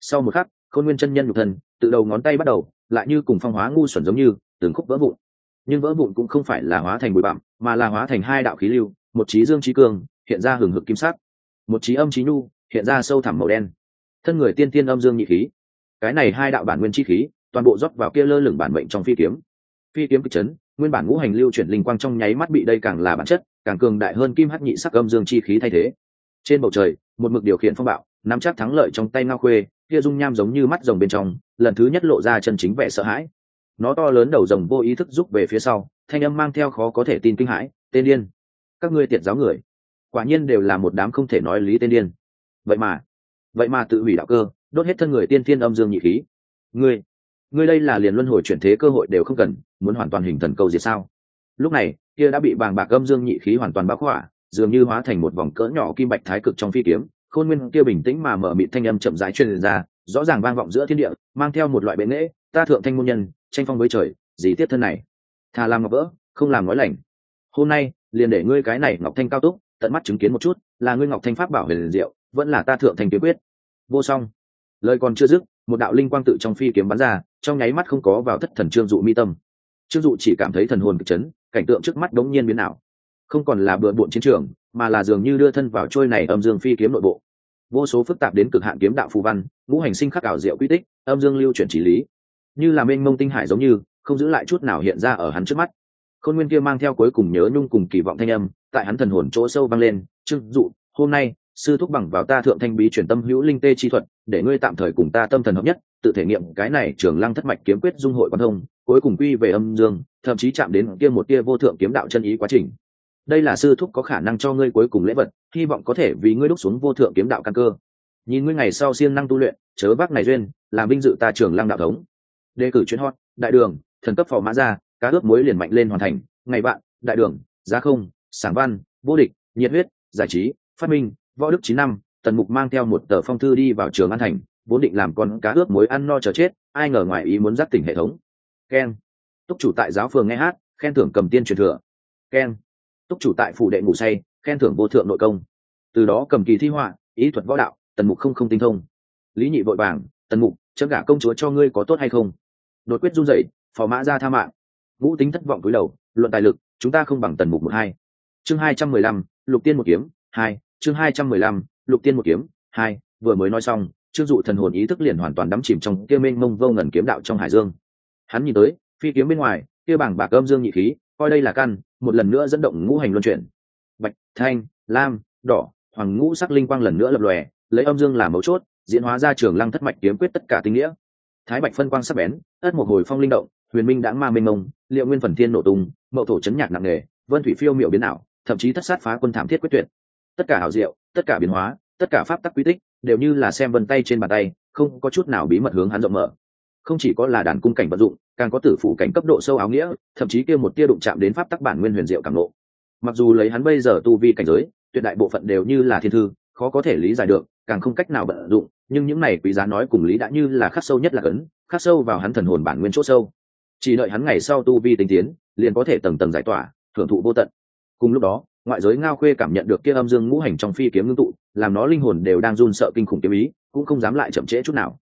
Sau một khắc, khôn nguyên chân nhân nhục thân, từ đầu ngón tay bắt đầu lại như cùng phong hóa ngu xuẩn giống như, từng khúc vỡ vụn. Nhưng vỡ vụn cũng không phải là hóa thành bụi bặm, mà là hóa thành hai đạo khí lưu, một trí dương trí cường hiện ra hừng hực kim sắc. Một trí âm trí nhu, hiện ra sâu thẳm màu đen. Thân người tiên tiên âm dương nhị khí. Cái này hai đạo bản nguyên chi khí, toàn bộ rót vào kia lơ lửng bản mệnh trong phi kiếm. Phi kiếm kịch chấn, nguyên bản ngũ hành lưu chuyển linh quang trong nháy mắt bị đây càng là bản chất, càng cường đại hơn kim hắc nhị sắc âm dương chi khí thay thế. Trên bầu trời, một mực điều khiển phong bạo, nắm chắc thắng lợi trong tay ngao khuê, kia dung nham giống như mắt rồng bên trong lần thứ nhất lộ ra chân chính vẻ sợ hãi. Nó to lớn đầu rồng vô ý thức rút về phía sau, thanh âm mang theo khó có thể tin kinh hãi, tên điên, các ngươi tiệt giáo người. Quả nhiên đều là một đám không thể nói lý tên điên. Vậy mà vậy mà tự hủy đạo cơ, đốt hết thân người tiên thiên âm dương nhị khí. Ngươi ngươi đây là liền luân hồi chuyển thế cơ hội đều không cần, muốn hoàn toàn hình thần cầu diệt sao? Lúc này, kia đã bị bàng bạc âm dương nhị khí hoàn toàn bao khỏa, dường như hóa thành một vòng cỡ nhỏ kim bạch thái cực trong phi kiếm, khôn nguyên kia bình tĩnh mà mở mịt thanh âm chậm rãi truyền ra rõ ràng vang vọng giữa thiên địa, mang theo một loại bệ nghễ ta thượng thanh môn nhân, tranh phong với trời, gì tiếp thân này? Thà làm ngọc vỡ, không làm nói lành. Hôm nay, liền để ngươi cái này ngọc thanh cao túc, tận mắt chứng kiến một chút, là ngươi ngọc thanh pháp bảo huyền diệu, vẫn là ta thượng thanh kiếm quyết. Vô song. Lời còn chưa dứt, một đạo linh quang tự trong phi kiếm bắn ra, trong nháy mắt không có vào thất thần trương dụ mi tâm. Trương dụ chỉ cảm thấy thần hồn cực chấn, cảnh tượng trước mắt đống nhiên biến ảo. Không còn là bừa bộn chiến trường, mà là dường như đưa thân vào trôi này âm dương phi kiếm nội bộ vô số phức tạp đến cực hạn kiếm đạo phù văn, ngũ hành sinh khắc ảo diệu quy tích, âm dương lưu chuyển chỉ lý. Như là mênh mông tinh hải giống như, không giữ lại chút nào hiện ra ở hắn trước mắt. Khôn nguyên kia mang theo cuối cùng nhớ nhung cùng kỳ vọng thanh âm, tại hắn thần hồn chỗ sâu vang lên trương dụ, hôm nay, sư thúc bằng vào ta thượng thanh bí truyền tâm hữu linh tê chi thuật, để ngươi tạm thời cùng ta tâm thần hợp nhất, tự thể nghiệm cái này trường lăng thất mạch kiếm quyết dung hội quan thông, cuối cùng quy về âm dương, thậm chí chạm đến kia một kia vô thượng kiếm đạo chân ý quá trình. Đây là sư thúc có khả năng cho ngươi cuối cùng lễ vật hy vọng có thể vì ngươi đúc xuống vô thượng kiếm đạo căn cơ. Nhìn ngươi ngày sau siêng năng tu luyện, chớ bác này duyên, làm vinh dự ta trường lăng đạo thống. Đề cử chuyến hot, đại đường, thần cấp phò mã ra cá ướp muối liền mạnh lên hoàn thành. Ngày bạn, đại đường, giá không sản văn, vô địch, nhiệt huyết, giải trí, phát minh, võ đức chín năm, tần mục mang theo một tờ phong thư đi vào trường an thành, vốn định làm con cá ướp muối ăn no chờ chết, ai ngờ ngoài ý muốn dắt tỉnh hệ thống. Keng túc chủ tại giáo phường nghe hát, khen thưởng cầm tiên truyền thừa. Keng túc chủ tại phủ đệ ngủ say khen thưởng vô thượng nội công. Từ đó cầm kỳ thi họa, ý thuật võ đạo, tần mục không không tinh thông. Lý nhị vội vàng, tần mục, chấm gả công chúa cho ngươi có tốt hay không? Đột quyết run rẩy, phò mã ra tha mạng. Ngũ tính thất vọng cúi đầu, luận tài lực, chúng ta không bằng tần mục một hai. Chương hai trăm mười lăm, lục tiên một kiếm, hai, chương hai trăm mười lăm, lục tiên một kiếm, hai, vừa mới nói xong trương dụ thần hồn ý thức liền hoàn toàn đắm chìm trong kia mênh mông vô ngần kiếm đạo trong hải dương. Hắn nhìn tới, phi kiếm bên ngoài, kia bảng bạc âm dương nhị khí, coi đây là căn, một lần nữa dẫn động ngũ hành luân chuyển bạch, thanh, lam, đỏ, hoàng ngũ sắc linh quang lần nữa lập lòe, lấy âm dương làm mấu chốt, diễn hóa ra trường lăng thất mạch kiếm quyết tất cả tinh nghĩa. Thái bạch phân quang sắc bén, ất một hồi phong linh động, huyền minh đã ma mênh mông, liệu nguyên phần thiên nổ tung, mậu thổ chấn nhạc nặng nề, vân thủy phiêu miệu biến ảo, thậm chí thất sát phá quân thảm thiết quyết tuyệt. Tất cả hảo diệu, tất cả biến hóa, tất cả pháp tắc quy tích, đều như là xem vân tay trên bàn tay, không có chút nào bí mật hướng hắn rộng mở. Không chỉ có là đàn cung cảnh vận dụng, càng có tử phụ cảnh cấp độ sâu áo nghĩa, thậm chí kia một tia đụng chạm đến pháp tắc bản nguyên huyền diệu càng lộ mặc dù lấy hắn bây giờ tu vi cảnh giới, tuyệt đại bộ phận đều như là thiên thư, khó có thể lý giải được, càng không cách nào vận dụng, nhưng những này quý giá nói cùng lý đã như là khắc sâu nhất là cấn, khắc sâu vào hắn thần hồn bản nguyên chỗ sâu. Chỉ đợi hắn ngày sau tu vi tinh tiến, liền có thể tầng tầng giải tỏa, thưởng thụ vô tận. Cùng lúc đó, ngoại giới ngao khuê cảm nhận được kia âm dương ngũ hành trong phi kiếm ngưng tụ, làm nó linh hồn đều đang run sợ kinh khủng kiếm ý, cũng không dám lại chậm trễ chút nào.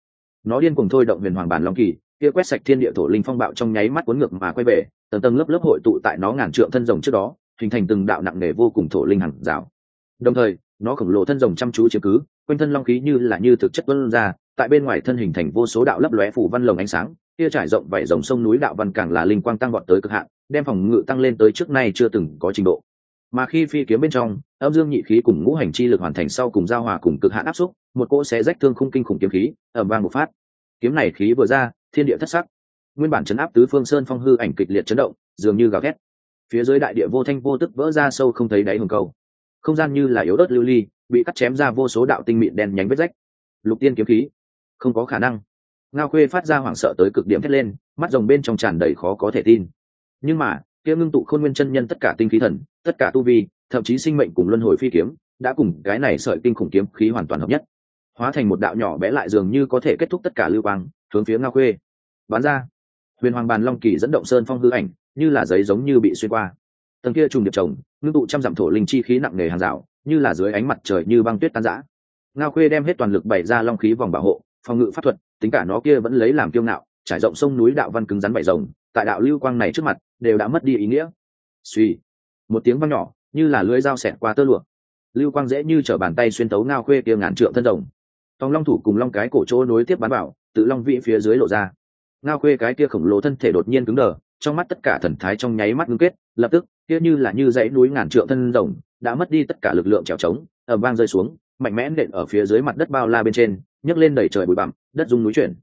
Nó điên cùng thôi động huyền hoàng bản long kỳ, kia quét sạch thiên địa thổ linh phong bạo trong nháy mắt cuốn ngược mà quay về, tầng tầng lớp lớp hội tụ tại nó ngàn trượng thân rồng trước đó hình thành từng đạo nặng nề vô cùng thổ linh hàng rào. Đồng thời, nó khổng lồ thân rồng chăm chú chiếm cứ, quanh thân long khí như là như thực chất vân ra, tại bên ngoài thân hình thành vô số đạo lấp lóe phủ văn lồng ánh sáng, kia trải rộng vảy rồng sông núi đạo văn càng là linh quang tăng vọt tới cực hạn, đem phòng ngự tăng lên tới trước nay chưa từng có trình độ. Mà khi phi kiếm bên trong, âm dương nhị khí cùng ngũ hành chi lực hoàn thành sau cùng giao hòa cùng cực hạn áp xúc, một cỗ sẽ rách thương khung kinh khủng kiếm khí ẩm vang một phát. Kiếm này khí vừa ra, thiên địa thất sắc. Nguyên bản chấn áp tứ phương sơn phong hư ảnh kịch liệt chấn động, dường như gào thét phía dưới đại địa vô thanh vô tức vỡ ra sâu không thấy đáy hồng cầu không gian như là yếu đất lưu ly, bị cắt chém ra vô số đạo tinh mịn đen nhánh vết rách. Lục tiên kiếm khí, không có khả năng. Ngao khuê phát ra hoảng sợ tới cực điểm thét lên, mắt rồng bên trong tràn đầy khó có thể tin. Nhưng mà, kia ngưng tụ khôn nguyên chân nhân tất cả tinh khí thần, tất cả tu vi, thậm chí sinh mệnh cùng luân hồi phi kiếm, đã cùng cái này sợi kinh khủng kiếm khí hoàn toàn hợp nhất. Hóa thành một đạo nhỏ bé lại dường như có thể kết thúc tất cả lưu quang, hướng phía ngao khuê. Bán ra. Huyền hoàng bàn long kỳ dẫn động sơn phong hư ảnh như là giấy giống như bị xuyên qua. Tầng kia trùng điệp trồng, ngưng tụ trăm dặm thổ linh chi khí nặng nề hàng rào, như là dưới ánh mặt trời như băng tuyết tan rã. Ngao khuê đem hết toàn lực bày ra long khí vòng bảo hộ, phòng ngự pháp thuật, tính cả nó kia vẫn lấy làm kiêu ngạo, trải rộng sông núi đạo văn cứng rắn bảy rồng, tại đạo lưu quang này trước mặt, đều đã mất đi ý nghĩa. Suy một tiếng vang nhỏ, như là lưỡi dao xẹt qua tơ lụa. Lưu quang dễ như t bàn tay xuyên tấu ngao khuê kia ngàn trượng thân rồng. Tòng long thủ cùng long cái cổ chỗ nối tiếp bán bảo tự long vị phía dưới lộ ra. Ngao khuê cái kia khổng lồ thân thể đột nhiên cứng đờ trong mắt tất cả thần thái trong nháy mắt ngưng kết, lập tức, kia như là như dãy núi ngàn trượng thân rồng, đã mất đi tất cả lực lượng trèo trống ẩm vang rơi xuống, mạnh mẽ nện ở phía dưới mặt đất bao la bên trên, nhấc lên đẩy trời bụi bặm, đất rung núi chuyển.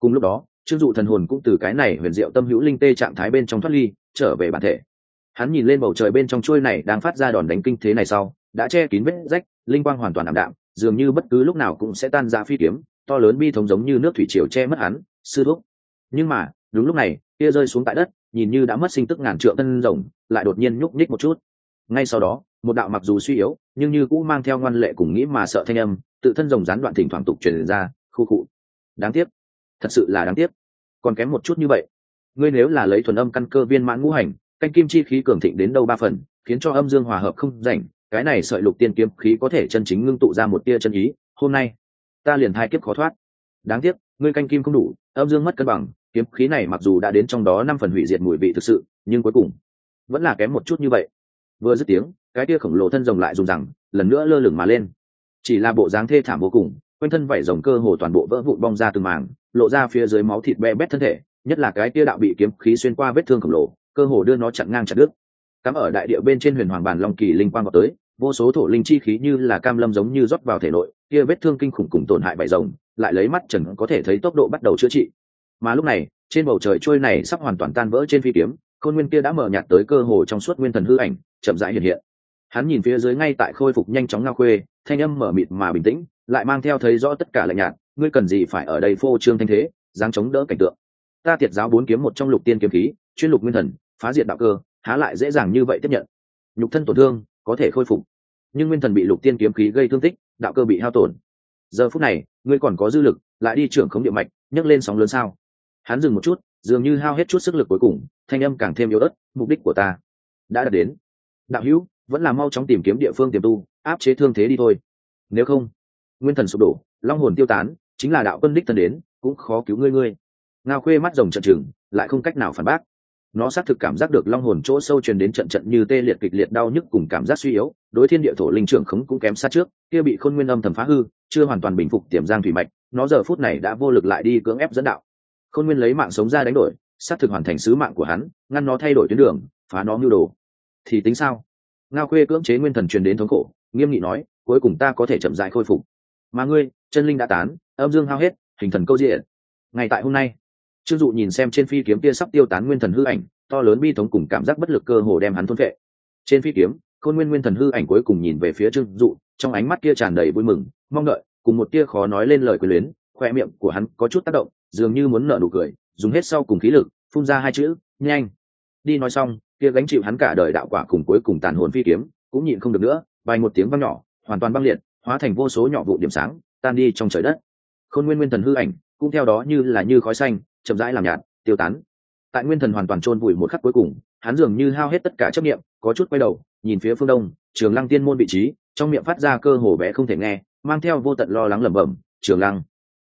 Cùng lúc đó, trương dụ thần hồn cũng từ cái này huyền diệu tâm hữu linh tê trạng thái bên trong thoát ly, trở về bản thể. Hắn nhìn lên bầu trời bên trong chuôi này đang phát ra đòn đánh kinh thế này sau, đã che kín vết rách, linh quang hoàn toàn ảm đạm, dường như bất cứ lúc nào cũng sẽ tan ra phi kiếm, to lớn bi thống giống như nước thủy triều che mất hắn, sư thúc. Nhưng mà đúng lúc này, kia rơi xuống tại đất, nhìn như đã mất sinh tức ngàn trượng tân rồng, lại đột nhiên nhúc nhích một chút. Ngay sau đó, một đạo mặc dù suy yếu, nhưng như cũng mang theo ngoan lệ cùng nghĩ mà sợ thanh âm, tự thân rồng gián đoạn thỉnh thoảng tục truyền ra, khu cụ đáng tiếc. Thật sự là đáng tiếc. Còn kém một chút như vậy. Ngươi nếu là lấy thuần âm căn cơ viên mãn ngũ hành, canh kim chi khí cường thịnh đến đâu ba phần, khiến cho âm dương hòa hợp không rảnh, cái này sợi lục tiên kiếm khí có thể chân chính ngưng tụ ra một tia chân ý. Hôm nay, ta liền hai kiếp khó thoát. Đáng tiếc, ngươi canh kim không đủ, âm dương mất cân bằng kiếm khí này mặc dù đã đến trong đó năm phần hủy diệt mùi vị thực sự, nhưng cuối cùng vẫn là kém một chút như vậy. Vừa dứt tiếng, cái tia khổng lồ thân rồng lại dùng rằng, lần nữa lơ lửng mà lên. Chỉ là bộ dáng thê thảm vô cùng, quanh thân vảy rồng cơ hồ toàn bộ vỡ vụn bong ra từng màng lộ ra phía dưới máu thịt be bét thân thể, nhất là cái tia đạo bị kiếm khí xuyên qua vết thương khổng lồ, cơ hồ đưa nó chặn ngang chặt đứt. Cắm ở đại địa bên trên huyền hoàng bàn long kỳ linh quang vào tới, vô số thổ linh chi khí như là cam lâm giống như rót vào thể nội, kia vết thương kinh khủng cùng tổn hại vảy rồng, lại lấy mắt trần có thể thấy tốc độ bắt đầu chữa trị mà lúc này, trên bầu trời trôi này sắp hoàn toàn tan vỡ trên phi kiếm, khôn nguyên kia đã mở nhạt tới cơ hồ trong suốt nguyên thần hư ảnh, chậm rãi hiện hiện. Hắn nhìn phía dưới ngay tại khôi phục nhanh chóng ngao khuê, thanh âm mở mịt mà bình tĩnh, lại mang theo thấy rõ tất cả lạnh nhạt, ngươi cần gì phải ở đây phô trương thanh thế, dáng chống đỡ cảnh tượng? Ta tiệt giáo bốn kiếm một trong lục tiên kiếm khí, chuyên lục nguyên thần, phá diệt đạo cơ, há lại dễ dàng như vậy tiếp nhận? Nhục thân tổn thương, có thể khôi phục. Nhưng nguyên thần bị lục tiên kiếm khí gây thương tích, đạo cơ bị hao tổn. Giờ phút này, ngươi còn có dư lực, lại đi trưởng khống địa mạch, nhấc lên sóng lớn sao? Hắn dừng một chút, dường như hao hết chút sức lực cuối cùng, thanh âm càng thêm yếu ớt, mục đích của ta đã đạt đến. Đạo hữu, vẫn là mau chóng tìm kiếm địa phương tiềm tu, áp chế thương thế đi thôi. Nếu không, nguyên thần sụp đổ, long hồn tiêu tán, chính là đạo quân đích thần đến, cũng khó cứu ngươi ngươi. Ngao khuê mắt rồng trận chừng lại không cách nào phản bác. Nó xác thực cảm giác được long hồn chỗ sâu truyền đến trận trận như tê liệt kịch liệt đau nhức cùng cảm giác suy yếu, đối thiên địa thổ linh trưởng khống cũng kém sát trước, kia bị khôn nguyên âm thầm phá hư, chưa hoàn toàn bình phục tiềm giang thủy mạch, nó giờ phút này đã vô lực lại đi cưỡng ép dẫn đạo khôn nguyên lấy mạng sống ra đánh đổi, xác thực hoàn thành sứ mạng của hắn, ngăn nó thay đổi tuyến đường, phá nó mưu đồ. Thì tính sao? Ngao khuê cưỡng chế nguyên thần truyền đến thống khổ, nghiêm nghị nói, cuối cùng ta có thể chậm dại khôi phục. Mà ngươi, chân linh đã tán, âm dương hao hết, hình thần câu diện. Ngày tại hôm nay, trương dụ nhìn xem trên phi kiếm kia sắp tiêu tán nguyên thần hư ảnh, to lớn bi thống cùng cảm giác bất lực cơ hồ đem hắn thôn vệ trên phi kiếm, khôn nguyên nguyên thần hư ảnh cuối cùng nhìn về phía trương dụ, trong ánh mắt kia tràn đầy vui mừng, mong đợi, cùng một tia khó nói lên lời quyền luyến, khoe miệng của hắn có chút tác động dường như muốn nở nụ cười, dùng hết sau cùng khí lực, phun ra hai chữ, nhanh. Đi nói xong, kia gánh chịu hắn cả đời đạo quả cùng cuối cùng tàn hồn phi kiếm, cũng nhịn không được nữa, vài một tiếng văng nhỏ, hoàn toàn băng liệt, hóa thành vô số nhỏ vụ điểm sáng, tan đi trong trời đất. Khôn nguyên nguyên thần hư ảnh, cũng theo đó như là như khói xanh, chậm rãi làm nhạt, tiêu tán. Tại nguyên thần hoàn toàn chôn vùi một khắc cuối cùng, hắn dường như hao hết tất cả chấp niệm, có chút quay đầu, nhìn phía phương đông, trường lăng tiên môn vị trí, trong miệng phát ra cơ hồ bé không thể nghe, mang theo vô tận lo lắng lẩm bẩm, trường lăng.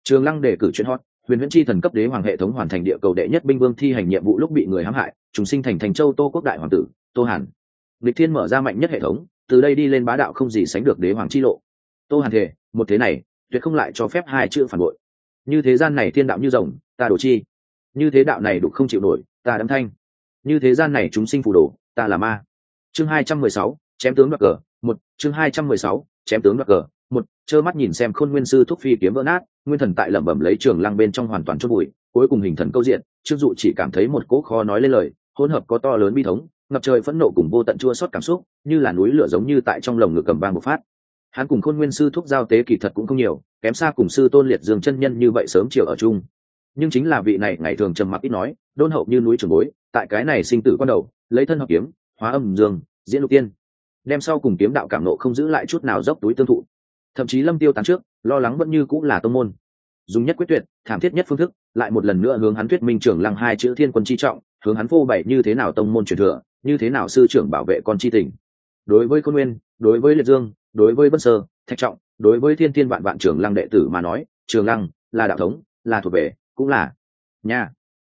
Trường lăng để cử chuyện hot huyền viễn chi thần cấp đế hoàng hệ thống hoàn thành địa cầu đệ nhất binh vương thi hành nhiệm vụ lúc bị người hãm hại, trùng sinh thành thành châu tô quốc đại hoàng tử, tô hàn. Lịch thiên mở ra mạnh nhất hệ thống, từ đây đi lên bá đạo không gì sánh được đế hoàng chi lộ. Tô hàn thể một thế này, tuyệt không lại cho phép hai chữ phản bội. Như thế gian này thiên đạo như rồng, ta đổ chi. Như thế đạo này đục không chịu nổi, ta đâm thanh. Như thế gian này chúng sinh phù đồ, ta là ma. Chương hai trăm mười sáu, chém tướng đoạt cờ, một, chương hai trăm mười sáu, chém tướng đoạt cờ một, trơ mắt nhìn xem khôn nguyên sư thúc phi kiếm vỡ nát, nguyên thần tại lẩm bẩm lấy trường lăng bên trong hoàn toàn chốt bụi, cuối cùng hình thần câu diện, trương dụ chỉ cảm thấy một cỗ khó nói lên lời, hỗn hợp có to lớn bi thống, ngập trời phẫn nộ cùng vô tận chua xót cảm xúc, như là núi lửa giống như tại trong lồng ngực cầm vang một phát. Hắn cùng khôn nguyên sư thúc giao tế kỳ thật cũng không nhiều, kém xa cùng sư tôn liệt dương chân nhân như vậy sớm chiều ở chung. Nhưng chính là vị này ngày thường trầm mặc ít nói, đôn hậu như núi trường bối, tại cái này sinh tử con đầu, lấy thân hợp kiếm, hóa âm dương, diễn lục tiên. Đem sau cùng kiếm đạo cảm nộ không giữ lại chút nào dốc túi tương thụ thậm chí lâm tiêu tán trước, lo lắng vẫn như cũng là tông môn. Dùng nhất quyết tuyệt, thảm thiết nhất phương thức, lại một lần nữa hướng hắn thuyết minh trưởng lăng hai chữ thiên quân chi trọng, hướng hắn phô bày như thế nào tông môn truyền thừa, như thế nào sư trưởng bảo vệ con chi tình. Đối với quân nguyên, đối với liệt dương, đối với vân sơ, thạch trọng, đối với thiên thiên vạn vạn trưởng lăng đệ tử mà nói trường lăng là đạo thống, là thuộc về, cũng là nhà.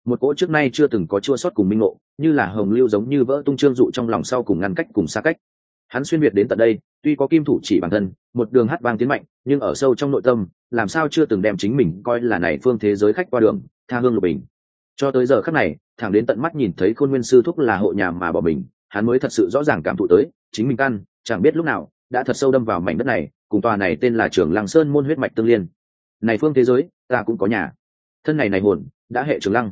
Một cỗ trước nay chưa từng có chua sót cùng minh ngộ, như là hồng lưu giống như vỡ tung trương dụ trong lòng sau cùng ngăn cách cùng xa cách hắn xuyên việt đến tận đây, tuy có kim thủ chỉ bản thân, một đường hát vang tiến mạnh, nhưng ở sâu trong nội tâm, làm sao chưa từng đem chính mình coi là này phương thế giới khách qua đường, tha hương lục bình. Cho tới giờ khắc này, thẳng đến tận mắt nhìn thấy khôn nguyên sư thúc là hộ nhà mà bỏ mình, hắn mới thật sự rõ ràng cảm thụ tới, chính mình căn, chẳng biết lúc nào, đã thật sâu đâm vào mảnh đất này, cùng tòa này tên là trường lăng sơn môn huyết mạch tương liên. Này phương thế giới, ta cũng có nhà. Thân này này hồn, đã hệ trường lăng.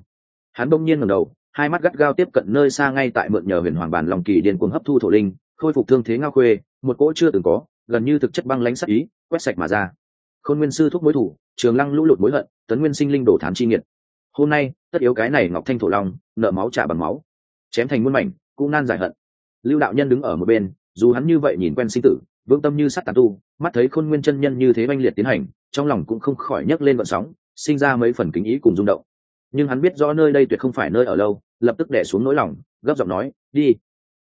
Hắn bỗng nhiên ngẩng đầu, hai mắt gắt gao tiếp cận nơi xa ngay tại mượn nhờ huyền hoàng bàn lòng kỳ điên cuồng hấp thu thổ linh khôi phục thương thế ngao khuê, một cỗ chưa từng có, gần như thực chất băng lãnh sắc ý, quét sạch mà ra. Khôn nguyên sư thúc mối thủ, trường lăng lũ lụt mối hận, tấn nguyên sinh linh đổ thán chi nghiệt. Hôm nay, tất yếu cái này ngọc thanh thổ long, nợ máu trả bằng máu, chém thành muôn mảnh, cũng nan giải hận. Lưu đạo nhân đứng ở một bên, dù hắn như vậy nhìn quen sinh tử vương tâm như sắt tàn tu, mắt thấy khôn nguyên chân nhân như thế oanh liệt tiến hành, trong lòng cũng không khỏi nhấc lên vận sóng, sinh ra mấy phần kính ý cùng rung động. Nhưng hắn biết rõ nơi đây tuyệt không phải nơi ở lâu, lập tức đẻ xuống nỗi lòng, gấp giọng nói, đi.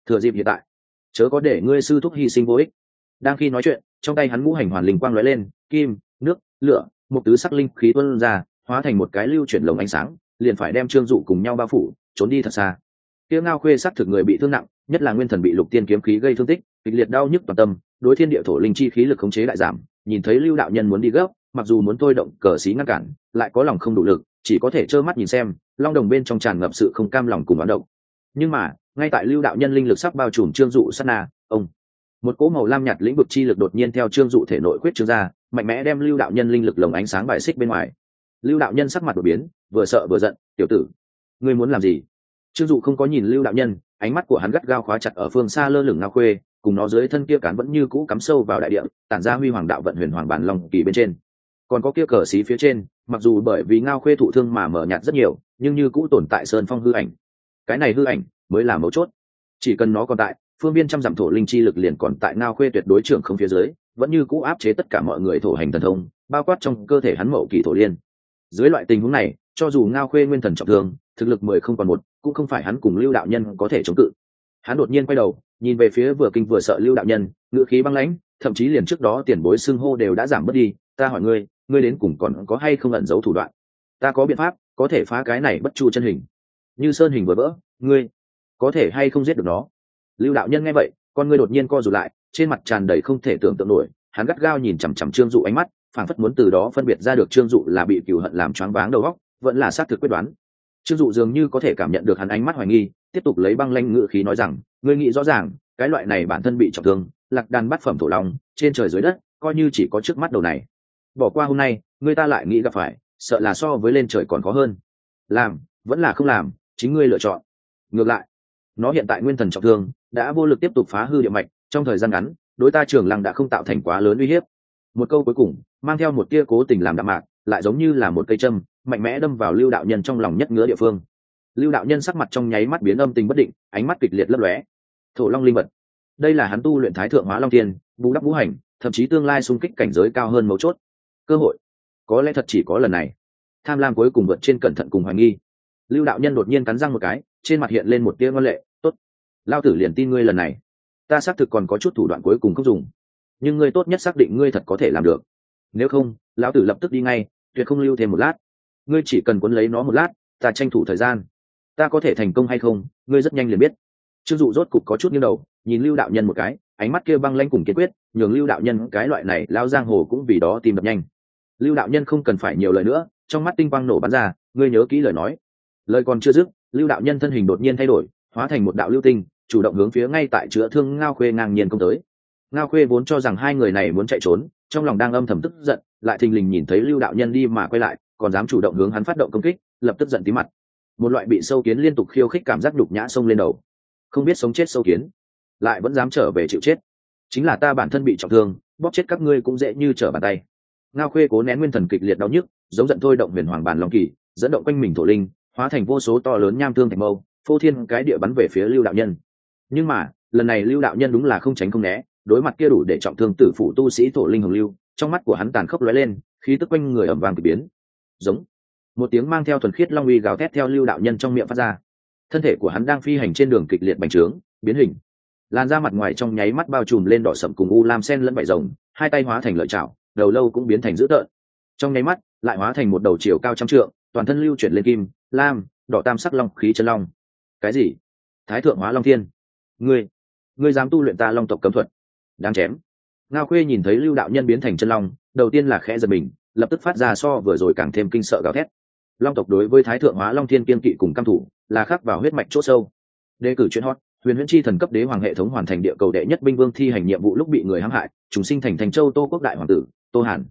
Thừa dịp hiện tại chớ có để ngươi sư thúc hy sinh vô ích. Đang khi nói chuyện, trong tay hắn ngũ hành hoàn linh quang lóe lên, kim, nước, lửa, một tứ sắc linh khí tuân ra, hóa thành một cái lưu chuyển lồng ánh sáng, liền phải đem trương dụ cùng nhau bao phủ, trốn đi thật xa. Tiếng ngao khuê sắc thực người bị thương nặng, nhất là nguyên thần bị lục tiên kiếm khí gây thương tích, kịch liệt đau nhức toàn tâm, đối thiên địa thổ linh chi khí lực khống chế đại giảm, nhìn thấy lưu đạo nhân muốn đi gấp, mặc dù muốn thôi động cờ xí ngăn cản, lại có lòng không đủ lực, chỉ có thể trơ mắt nhìn xem, long đồng bên trong tràn ngập sự không cam lòng cùng bán động. Nhưng mà ngay tại lưu đạo nhân linh lực sắp bao trùm trương dụ sát na, ông, một cỗ màu lam nhạt lĩnh vực chi lực đột nhiên theo trương dụ thể nội quyết trương ra, mạnh mẽ đem lưu đạo nhân linh lực lồng ánh sáng bài xích bên ngoài. Lưu đạo nhân sắc mặt đột biến, vừa sợ vừa giận, tiểu tử, ngươi muốn làm gì? Trương dụ không có nhìn lưu đạo nhân, ánh mắt của hắn gắt gao khóa chặt ở phương xa lơ lửng ngao khuê, cùng nó dưới thân kia cán vẫn như cũ cắm sâu vào đại địa, tản ra huy hoàng đạo vận huyền hoàng bản lòng kỳ bên trên. Còn có kia cờ xí phía trên, mặc dù bởi vì ngao khuê thụ thương mà mở nhạt rất nhiều, nhưng như cũ tồn tại sơn phong hư ảnh. Cái này hư ảnh mới là mấu chốt. Chỉ cần nó còn tại, phương biên trăm dặm thổ linh chi lực liền còn tại ngao khuê tuyệt đối trưởng không phía dưới, vẫn như cũ áp chế tất cả mọi người thổ hành thần thông, bao quát trong cơ thể hắn mậu kỳ thổ liên. Dưới loại tình huống này, cho dù ngao khuê nguyên thần trọng thương, thực lực mười không còn một, cũng không phải hắn cùng lưu đạo nhân có thể chống cự. Hắn đột nhiên quay đầu, nhìn về phía vừa kinh vừa sợ lưu đạo nhân, ngữ khí băng lãnh, thậm chí liền trước đó tiền bối xưng hô đều đã giảm bớt đi, ta hỏi ngươi ngươi đến cùng còn có hay không ẩn giấu thủ đoạn? Ta có biện pháp, có thể phá cái này bất chu chân hình. Như sơn hình vừa vỡ, ngươi có thể hay không giết được nó? Lưu đạo nhân nghe vậy con ngươi đột nhiên co rụt lại trên mặt tràn đầy không thể tưởng tượng nổi hắn gắt gao nhìn chằm chằm trương dụ ánh mắt phảng phất muốn từ đó phân biệt ra được trương dụ là bị cựu hận làm choáng váng đầu góc vẫn là xác thực quyết đoán. Trương dụ dường như có thể cảm nhận được hắn ánh mắt hoài nghi tiếp tục lấy băng lanh ngự khí nói rằng ngươi nghĩ rõ ràng cái loại này bản thân bị trọng thương lạc đàn bát phẩm thổ lòng, trên trời dưới đất coi như chỉ có trước mắt đầu này. Bỏ qua hôm nay ngươi ta lại nghĩ gặp phải sợ là so với lên trời còn khó hơn. Làm vẫn là không làm chính ngươi lựa chọn. Ngược lại nó hiện tại nguyên thần trọng thương, đã vô lực tiếp tục phá hư địa mạch, trong thời gian ngắn, đối ta trường lăng đã không tạo thành quá lớn uy hiếp. Một câu cuối cùng, mang theo một tia cố tình làm đạm mạc, lại giống như là một cây châm, mạnh mẽ đâm vào lưu đạo nhân trong lòng nhất ngứa địa phương. Lưu đạo nhân sắc mặt trong nháy mắt biến âm tình bất định, ánh mắt kịch liệt lấp lóe. Thổ long linh vật đây là hắn tu luyện thái thượng hóa long tiên bù đắp vũ hành, thậm chí tương lai xung kích cảnh giới cao hơn mấu chốt. Cơ hội. Có lẽ thật chỉ có lần này. Tham lam cuối cùng vượt trên cẩn thận cùng hoài nghi. Lưu đạo nhân đột nhiên cắn răng một cái, trên mặt hiện lên một tia ngân lệ lao tử liền tin ngươi lần này. Ta xác thực còn có chút thủ đoạn cuối cùng không dùng. Nhưng ngươi tốt nhất xác định ngươi thật có thể làm được. Nếu không, lão tử lập tức đi ngay, tuyệt không lưu thêm một lát. Ngươi chỉ cần quấn lấy nó một lát, ta tranh thủ thời gian. Ta có thể thành công hay không, ngươi rất nhanh liền biết. Chưng dụ rốt cục có chút như đầu, nhìn lưu đạo nhân một cái, ánh mắt kia băng lanh cùng kiên quyết, nhường lưu đạo nhân cái loại này lao giang hồ cũng vì đó tìm đập nhanh. Lưu đạo nhân không cần phải nhiều lời nữa, trong mắt tinh quang nổ bắn ra, ngươi nhớ kỹ lời nói. Lời còn chưa dứt, lưu đạo nhân thân hình đột nhiên thay đổi, hóa thành một đạo lưu tinh chủ động hướng phía ngay tại chữa thương ngao khuê ngang nhiên công tới. Ngao khuê vốn cho rằng hai người này muốn chạy trốn, trong lòng đang âm thầm tức giận, lại thình lình nhìn thấy lưu đạo nhân đi mà quay lại, còn dám chủ động hướng hắn phát động công kích, lập tức giận tí mặt. Một loại bị sâu kiến liên tục khiêu khích cảm giác đục nhã xông lên đầu. Không biết sống chết sâu kiến, lại vẫn dám trở về chịu chết. Chính là ta bản thân bị trọng thương, bóp chết các ngươi cũng dễ như trở bàn tay. Ngao khuê cố nén nguyên thần kịch liệt đau nhức, giống giận thôi động huyền hoàng bàn long kỳ, dẫn động quanh mình thổ linh, hóa thành vô số to lớn nham thương thành mâu, phô thiên cái địa bắn về phía lưu đạo nhân nhưng mà, lần này lưu đạo nhân đúng là không tránh không né, đối mặt kia đủ để trọng thương tử phủ tu sĩ thổ linh hồng lưu, trong mắt của hắn tàn khốc lóe lên, khí tức quanh người ẩm vàng kịch biến. Giống. Một tiếng mang theo thuần khiết long uy gào thét theo lưu đạo nhân trong miệng phát ra. Thân thể của hắn đang phi hành trên đường kịch liệt bành trướng, biến hình. Làn da mặt ngoài trong nháy mắt bao trùm lên đỏ sậm cùng u lam sen lẫn vải rồng, hai tay hóa thành lợi chảo, đầu lâu cũng biến thành dữ tợn. Trong nháy mắt, lại hóa thành một đầu chiều cao trăm trượng, toàn thân lưu chuyển lên kim, lam, đỏ tam sắc long khí chân long. Cái gì? Thái thượng hóa long thiên ngươi ngươi dám tu luyện ta long tộc cấm thuật. Đáng chém. Ngao khuê nhìn thấy lưu đạo nhân biến thành chân long, đầu tiên là khẽ giật mình, lập tức phát ra so vừa rồi càng thêm kinh sợ gào thét. Long tộc đối với thái thượng hóa long thiên kiên kỵ cùng căm thủ, là khắc vào huyết mạch c h ỗ sâu. Đề cử chuyên hót huyền huyễn chi thần cấp đế hoàng hệ thống hoàn thành địa cầu đệ nhất binh vương thi hành nhiệm vụ lúc bị người hãm hại chúng sinh thành thành châu tô quốc đại hoàng tử, tô hàn.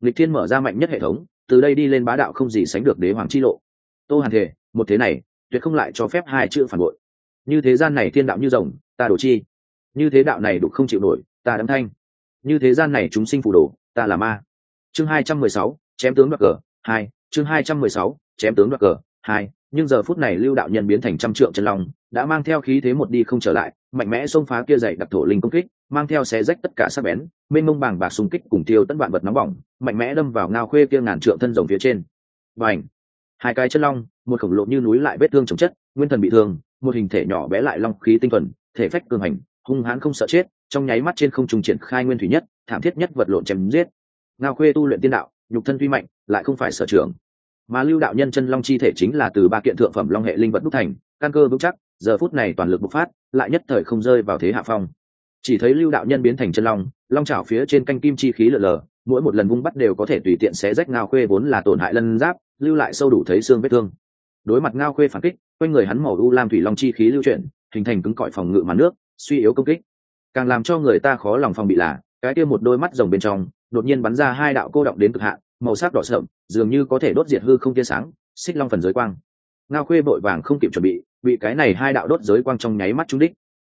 Lịch thiên mở ra mạnh nhất hệ thống, từ đây đi lên bá đạo không gì sánh được đế hoàng chi lộ. Tô hàn thể một thế này, tuyệt không lại cho phép hai chữ phản bội như thế gian này thiên đạo như rồng, ta đổ chi. Như thế đạo này đục không chịu nổi, ta đấm thanh. Như thế gian này chúng sinh phù đồ, ta là ma. Chương hai trăm mười sáu, chém tướng đoạt cờ, hai. Chương hai trăm mười sáu, chém tướng đoạt cờ, hai. Nhưng giờ phút này lưu đạo nhân biến thành trăm trượng chân long, đã mang theo khí thế một đi không trở lại, mạnh mẽ xông phá kia dày đặc thổ linh công kích, mang theo xé rách tất cả sắc bén, mênh mông bàng bạc xung kích cùng tiêu tất vạn vật nóng bỏng, mạnh mẽ đâm vào ngao khuê kia ngàn trượng thân rồng phía trên. Và ảnh hai cái chân long, một khổng lồ như núi lại vết thương chồng chất, nguyên thần bị thương một hình thể nhỏ bé lại long khí tinh thuần, thể phách cường hành, hung hãn không sợ chết, trong nháy mắt trên không trung triển khai nguyên thủy nhất, thảm thiết nhất vật lộn chém giết. Ngao khuê tu luyện tiên đạo, nhục thân tuy mạnh, lại không phải sở trường. Mà lưu đạo nhân chân long chi thể chính là từ ba kiện thượng phẩm long hệ linh vật đúc thành, căn cơ vững chắc, giờ phút này toàn lực bộc phát, lại nhất thời không rơi vào thế hạ phong. Chỉ thấy lưu đạo nhân biến thành chân long long chảo phía trên canh kim chi khí lở lờ mỗi một lần vung bắt đều có thể tùy tiện xé rách ngao khuê vốn là tổn hại lân giáp, lưu lại sâu đủ thấy xương vết thương đối mặt ngao khuê phản kích, quanh người hắn màu u lam thủy long chi khí lưu chuyển, hình thành cứng cỏi phòng ngự màn nước, suy yếu công kích. Càng làm cho người ta khó lòng phòng bị là, cái kia một đôi mắt rồng bên trong, đột nhiên bắn ra hai đạo cô động đến cực hạn, màu sắc đỏ sợm dường như có thể đốt diệt hư không tia sáng, xích long phần giới quang. Ngao khuê vội vàng không kịp chuẩn bị bị cái này hai đạo đốt giới quang trong nháy mắt trúng đích.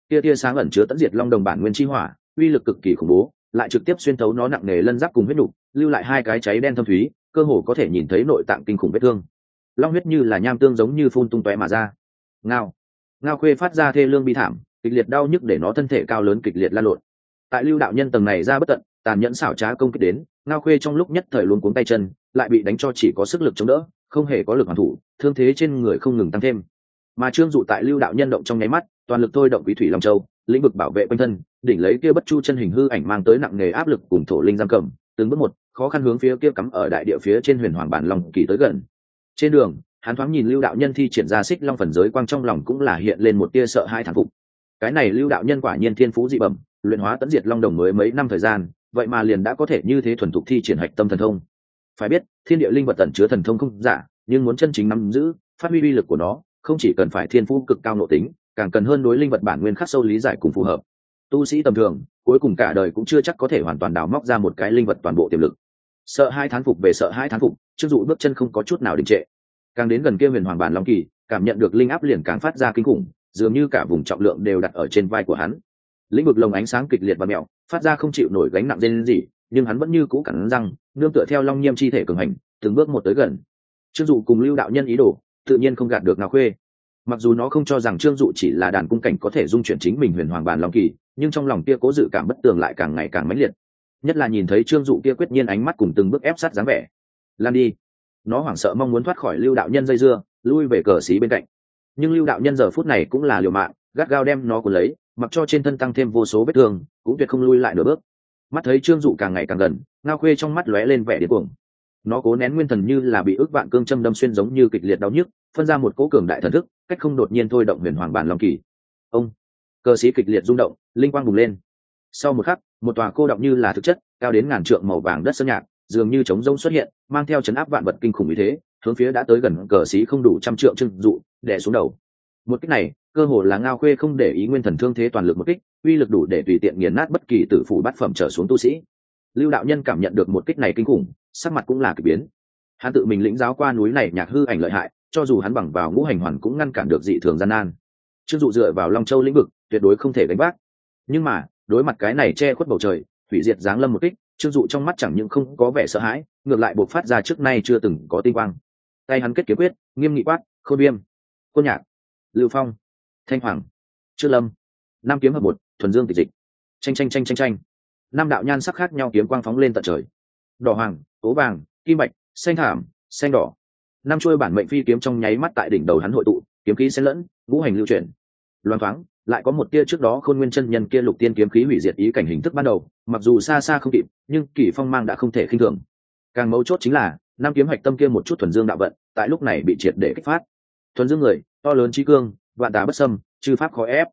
Tia tia sáng ẩn chứa tận diệt long đồng bản nguyên chi hỏa, uy lực cực kỳ khủng bố, lại trực tiếp xuyên thấu nó nặng nề lân giáp cùng huyết nục, lưu lại hai cái cháy đen thâm thúy, cơ hồ có thể nhìn thấy nội tạng kinh khủng vết thương long huyết như là nham tương giống như phun tung tóe mà ra. Ngao. Ngao khuê phát ra thê lương bi thảm, kịch liệt đau nhức để nó thân thể cao lớn kịch liệt lan lộn. Tại lưu đạo nhân tầng này ra bất tận, tàn nhẫn xảo trá công kích đến, ngao khuê trong lúc nhất thời luôn cuống tay chân, lại bị đánh cho chỉ có sức lực chống đỡ, không hề có lực hoàn thủ, thương thế trên người không ngừng tăng thêm. Mà trương dụ tại lưu đạo nhân động trong nháy mắt, toàn lực thôi động quý thủy long châu, lĩnh vực bảo vệ quanh thân, đỉnh lấy kia bất chu chân hình hư ảnh mang tới nặng nề áp lực cùng thổ linh giam cầm, từng bước một, khó khăn hướng phía kia cắm ở đại địa phía trên huyền hoàng bản long kỳ tới gần trên đường, hắn thoáng nhìn lưu đạo nhân thi triển ra xích long phần giới quang trong lòng cũng là hiện lên một tia sợ hai thản phục. Cái này lưu đạo nhân quả nhiên thiên phú dị bẩm, luyện hóa tấn diệt long đồng mới mấy năm thời gian, vậy mà liền đã có thể như thế thuần thục thi triển hạch tâm thần thông. Phải biết, thiên địa linh vật tẩn chứa thần thông không giả, nhưng muốn chân chính nắm giữ, phát huy uy lực của nó, không chỉ cần phải thiên phú cực cao nội tính, càng cần hơn đối linh vật bản nguyên khắc sâu lý giải cùng phù hợp. Tu sĩ tầm thường, cuối cùng cả đời cũng chưa chắc có thể hoàn toàn đào móc ra một cái linh vật toàn bộ tiềm lực sợ hai thán phục về sợ hai thán phục chức dụ bước chân không có chút nào đình trệ. Càng đến gần kia huyền hoàng bản long kỳ, cảm nhận được linh áp liền càng phát ra kinh khủng, dường như cả vùng trọng lượng đều đặt ở trên vai của hắn. Lĩnh vực lồng ánh sáng kịch liệt và mẹo, phát ra không chịu nổi gánh nặng lên gì nhưng hắn vẫn như cũ cắn răng, nương tựa theo long nhiêm chi thể cường hành, từng bước một tới gần. Trương dụ cùng lưu đạo nhân ý đồ, tự nhiên không gạt được nào khuê. Mặc dù nó không cho rằng trương dụ chỉ là đàn cung cảnh có thể dung chuyển chính mình huyền hoàng bàn long kỳ, nhưng trong lòng kia cố dự cảm bất tường lại càng ngày càng mãnh liệt nhất là nhìn thấy trương dụ kia quyết nhiên ánh mắt cùng từng bước ép sát dáng vẻ. Lan đi. Nó hoảng sợ mong muốn thoát khỏi lưu đạo nhân dây dưa, lui về cờ xí bên cạnh. Nhưng lưu đạo nhân giờ phút này cũng là liều mạng, gắt gao đem nó cuốn lấy, mặc cho trên thân tăng thêm vô số vết thương, cũng tuyệt không lui lại nửa bước. Mắt thấy trương dụ càng ngày càng gần, ngao khuê trong mắt lóe lên vẻ điên cuồng. Nó cố nén nguyên thần như là bị ước vạn cương châm đâm xuyên giống như kịch liệt đau nhức, phân ra một cố cường đại thần thức, cách không đột nhiên thôi động huyền hoàng bản long kỳ. Ông. Cơ sĩ kịch liệt rung động, linh quang bùng lên sau một khắc, một tòa cô đọng như là thực chất, cao đến ngàn trượng màu vàng đất sơn nhạc, dường như trống rông xuất hiện, mang theo chấn áp vạn vật kinh khủng như thế, hướng phía đã tới gần cờ sĩ không đủ trăm trượng trưng dụ, đè xuống đầu. Một cách này, cơ hồ là ngao khuê không để ý nguyên thần thương thế toàn lực một kích, uy lực đủ để tùy tiện nghiền nát bất kỳ tử phủ bát phẩm trở xuống tu sĩ. Lưu đạo nhân cảm nhận được một kích này kinh khủng, sắc mặt cũng là k ỳ biến. Hắn tự mình lĩnh giáo qua núi này nhạc hư ảnh lợi hại, cho dù hắn bằng vào ngũ hành hoàn cũng ngăn cản được dị thường gian nan. Trương dụ dựa vào long châu lĩnh vực, tuyệt đối không thể đánh bác nhưng mà đối mặt cái này che khuất bầu trời, hủy diệt giáng lâm một kích, trương dụ trong mắt chẳng những không có vẻ sợ hãi, ngược lại buộc phát ra trước nay chưa từng có tinh quang. Tay hắn kết kiếm quyết, nghiêm nghị quát khôi viêm quân nhạc, lưu phong, thanh hoàng, trương lâm, năm kiếm hợp một, thuần dương tịch dịch. Tranh tranh tranh tranh tranh năm đạo nhan sắc khác nhau kiếm quang phóng lên tận trời. Đỏ hoàng, tố vàng, kim bạch, xanh thảm, xanh đỏ. Năm chuôi bản mệnh phi kiếm trong nháy mắt tại đỉnh đầu hắn hội tụ, kiếm khí xen lẫn, ngũ hành lưu chuyển. Loan thoáng lại có một tia trước đó khôn nguyên chân nhân kia lục tiên kiếm khí hủy diệt ý cảnh hình thức ban đầu, mặc dù xa xa không kịp, nhưng kỷ phong mang đã không thể khinh thường. Càng mấu chốt chính là, năm kiếm hạch tâm kia một chút thuần dương đạo vận, tại lúc này bị triệt để kích phát. Thuần dương người, to lớn trí cương, vạn đá bất sâm chư pháp khó ép.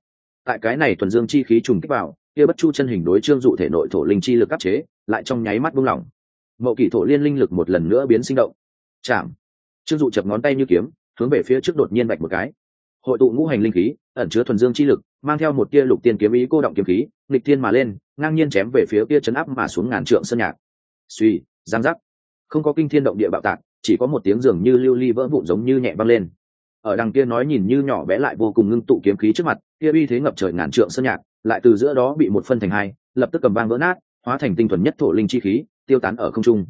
Tại cái này thuần dương chi khí trùng kích vào, kia bất chu chân hình đối trương dụ thể nội thổ linh chi lực áp chế, lại trong nháy mắt buông lỏng. Mậu kỷ thổ liên linh lực một lần nữa biến sinh động. Chạm. Trương dụ chập ngón tay như kiếm, hướng về phía trước đột nhiên bạch một cái hội tụ ngũ hành linh khí, ẩn chứa thuần dương chi lực, mang theo một tia lục tiên kiếm ý cô động kiếm khí, nghịch tiên mà lên, ngang nhiên chém về phía kia chấn áp mà xuống ngàn trượng sơn nhạc. Suy, giang giác. Không có kinh thiên động địa bạo tạc, chỉ có một tiếng dường như lưu ly vỡ vụn giống như nhẹ băng lên. Ở đằng kia nói nhìn như nhỏ bé lại vô cùng ngưng tụ kiếm khí trước mặt, kia uy thế ngập trời ngàn trượng sơn nhạc, lại từ giữa đó bị một phân thành hai, lập tức cầm vang vỡ nát, hóa thành tinh thuần nhất thổ linh chi khí, tiêu tán ở không trung.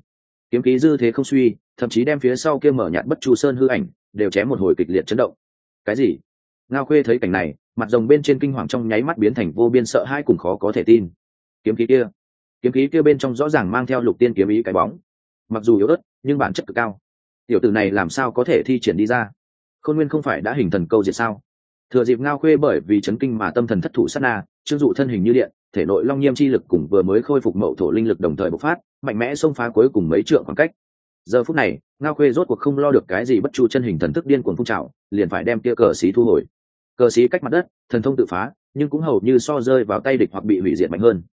Kiếm khí dư thế không suy, thậm chí đem phía sau kia mở nhạt bất chu sơn hư ảnh, đều chém một hồi kịch liệt chấn động cái gì? Ngao khuê thấy cảnh này, mặt rồng bên trên kinh hoàng trong nháy mắt biến thành vô biên sợ hãi cùng khó có thể tin. Kiếm khí kia. Kiếm khí kia bên trong rõ ràng mang theo lục tiên kiếm ý cái bóng. Mặc dù yếu ớt, nhưng bản chất cực cao. Tiểu tử này làm sao có thể thi triển đi ra? Khôn nguyên không phải đã hình thần câu diệt sao? Thừa dịp ngao khuê bởi vì chấn kinh mà tâm thần thất thủ sát na, chưng dụ thân hình như điện, thể nội long nhiêm chi lực cùng vừa mới khôi phục mậu thổ linh lực đồng thời bộc phát, mạnh mẽ xông phá cuối cùng mấy trượng khoảng cách giờ phút này, ngao khuê rốt cuộc không lo được cái gì bất chu chân hình thần thức điên cuồng phun trào, liền phải đem kia cờ xí thu hồi. Cờ xí cách mặt đất, thần thông tự phá, nhưng cũng hầu như so rơi vào tay địch hoặc bị hủy diệt mạnh hơn.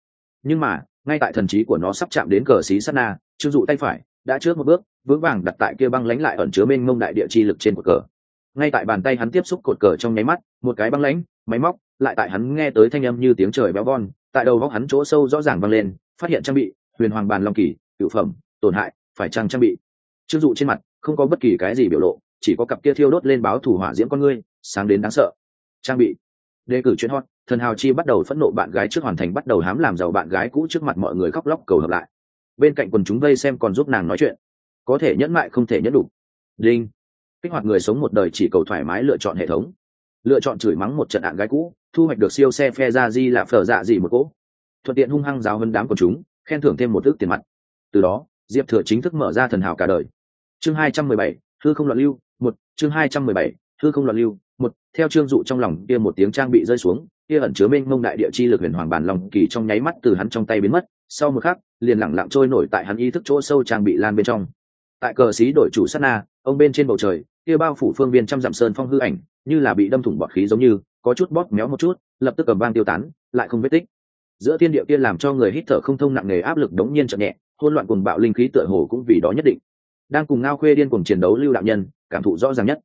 Nhưng mà, ngay tại thần trí của nó sắp chạm đến cờ xí sát na trương dụ tay phải đã trước một bước, vững vàng đặt tại kia băng lánh lại ẩn chứa bên mông đại địa chi lực trên cột cờ. Ngay tại bàn tay hắn tiếp xúc cột cờ trong nháy mắt, một cái băng lánh máy móc, lại tại hắn nghe tới thanh âm như tiếng trời béo von tại đầu góc hắn chỗ sâu rõ ràng vang lên, phát hiện trang bị, huyền hoàng bàn long kỳ, cựu phẩm, tổn hại phải trang trang bị? Chưng dụ trên mặt không có bất kỳ cái gì biểu lộ, chỉ có cặp kia thiêu đốt lên báo thủ hỏa diễm con ngươi, sáng đến đáng sợ. Trang bị. Đề cử chuyên hot, thần hào chi bắt đầu phẫn nộ bạn gái trước hoàn thành bắt đầu hám làm giàu bạn gái cũ trước mặt mọi người khóc lóc cầu hợp lại. Bên cạnh quần chúng vây xem còn giúp nàng nói chuyện. Có thể nhẫn mại không thể nhẫn đủ. Đinh. Kích hoạt người sống một đời chỉ cầu thoải mái lựa chọn hệ thống. Lựa chọn chửi mắng một trận ạn gái cũ, thu hoạch được siêu xe phe ra di là phở dạ gì một cỗ. Thuận tiện hung hăng giáo hơn đám của chúng, khen thưởng thêm một ước tiền mặt. Từ đó diệp thừa chính thức mở ra thần hào cả đời. Chương hai trăm mười bảy thư không loạn lưu, một, chương hai trăm mười bảy thư không loạn lưu, một, theo trương dụ trong lòng kia một tiếng trang bị rơi xuống, kia ẩn chứa mênh mông đại địa chi lực huyền hoàng bản lòng kỳ trong nháy mắt từ hắn trong tay biến mất, sau một khắc, liền lẳng lặng trôi nổi tại hắn ý thức chỗ sâu trang bị lan bên trong. Tại cờ xí đổi chủ sát na, ông bên trên bầu trời, kia bao phủ phương viên trăm dặm sơn phong hư ảnh, như là bị đâm thủng bọt khí giống như, có chút bóp méo một chút, lập tức cầm vang tiêu tán, lại không vết tích. Giữa thiên địa kia làm cho người hít thở không thông nặng nề áp lực đống nhiên chậm nhẹ hôn loạn cùng bạo linh khí tựa hồ cũng vì đó nhất định. Đang cùng ngao khuê điên cùng chiến đấu lưu đạo nhân, cảm thụ rõ ràng nhất.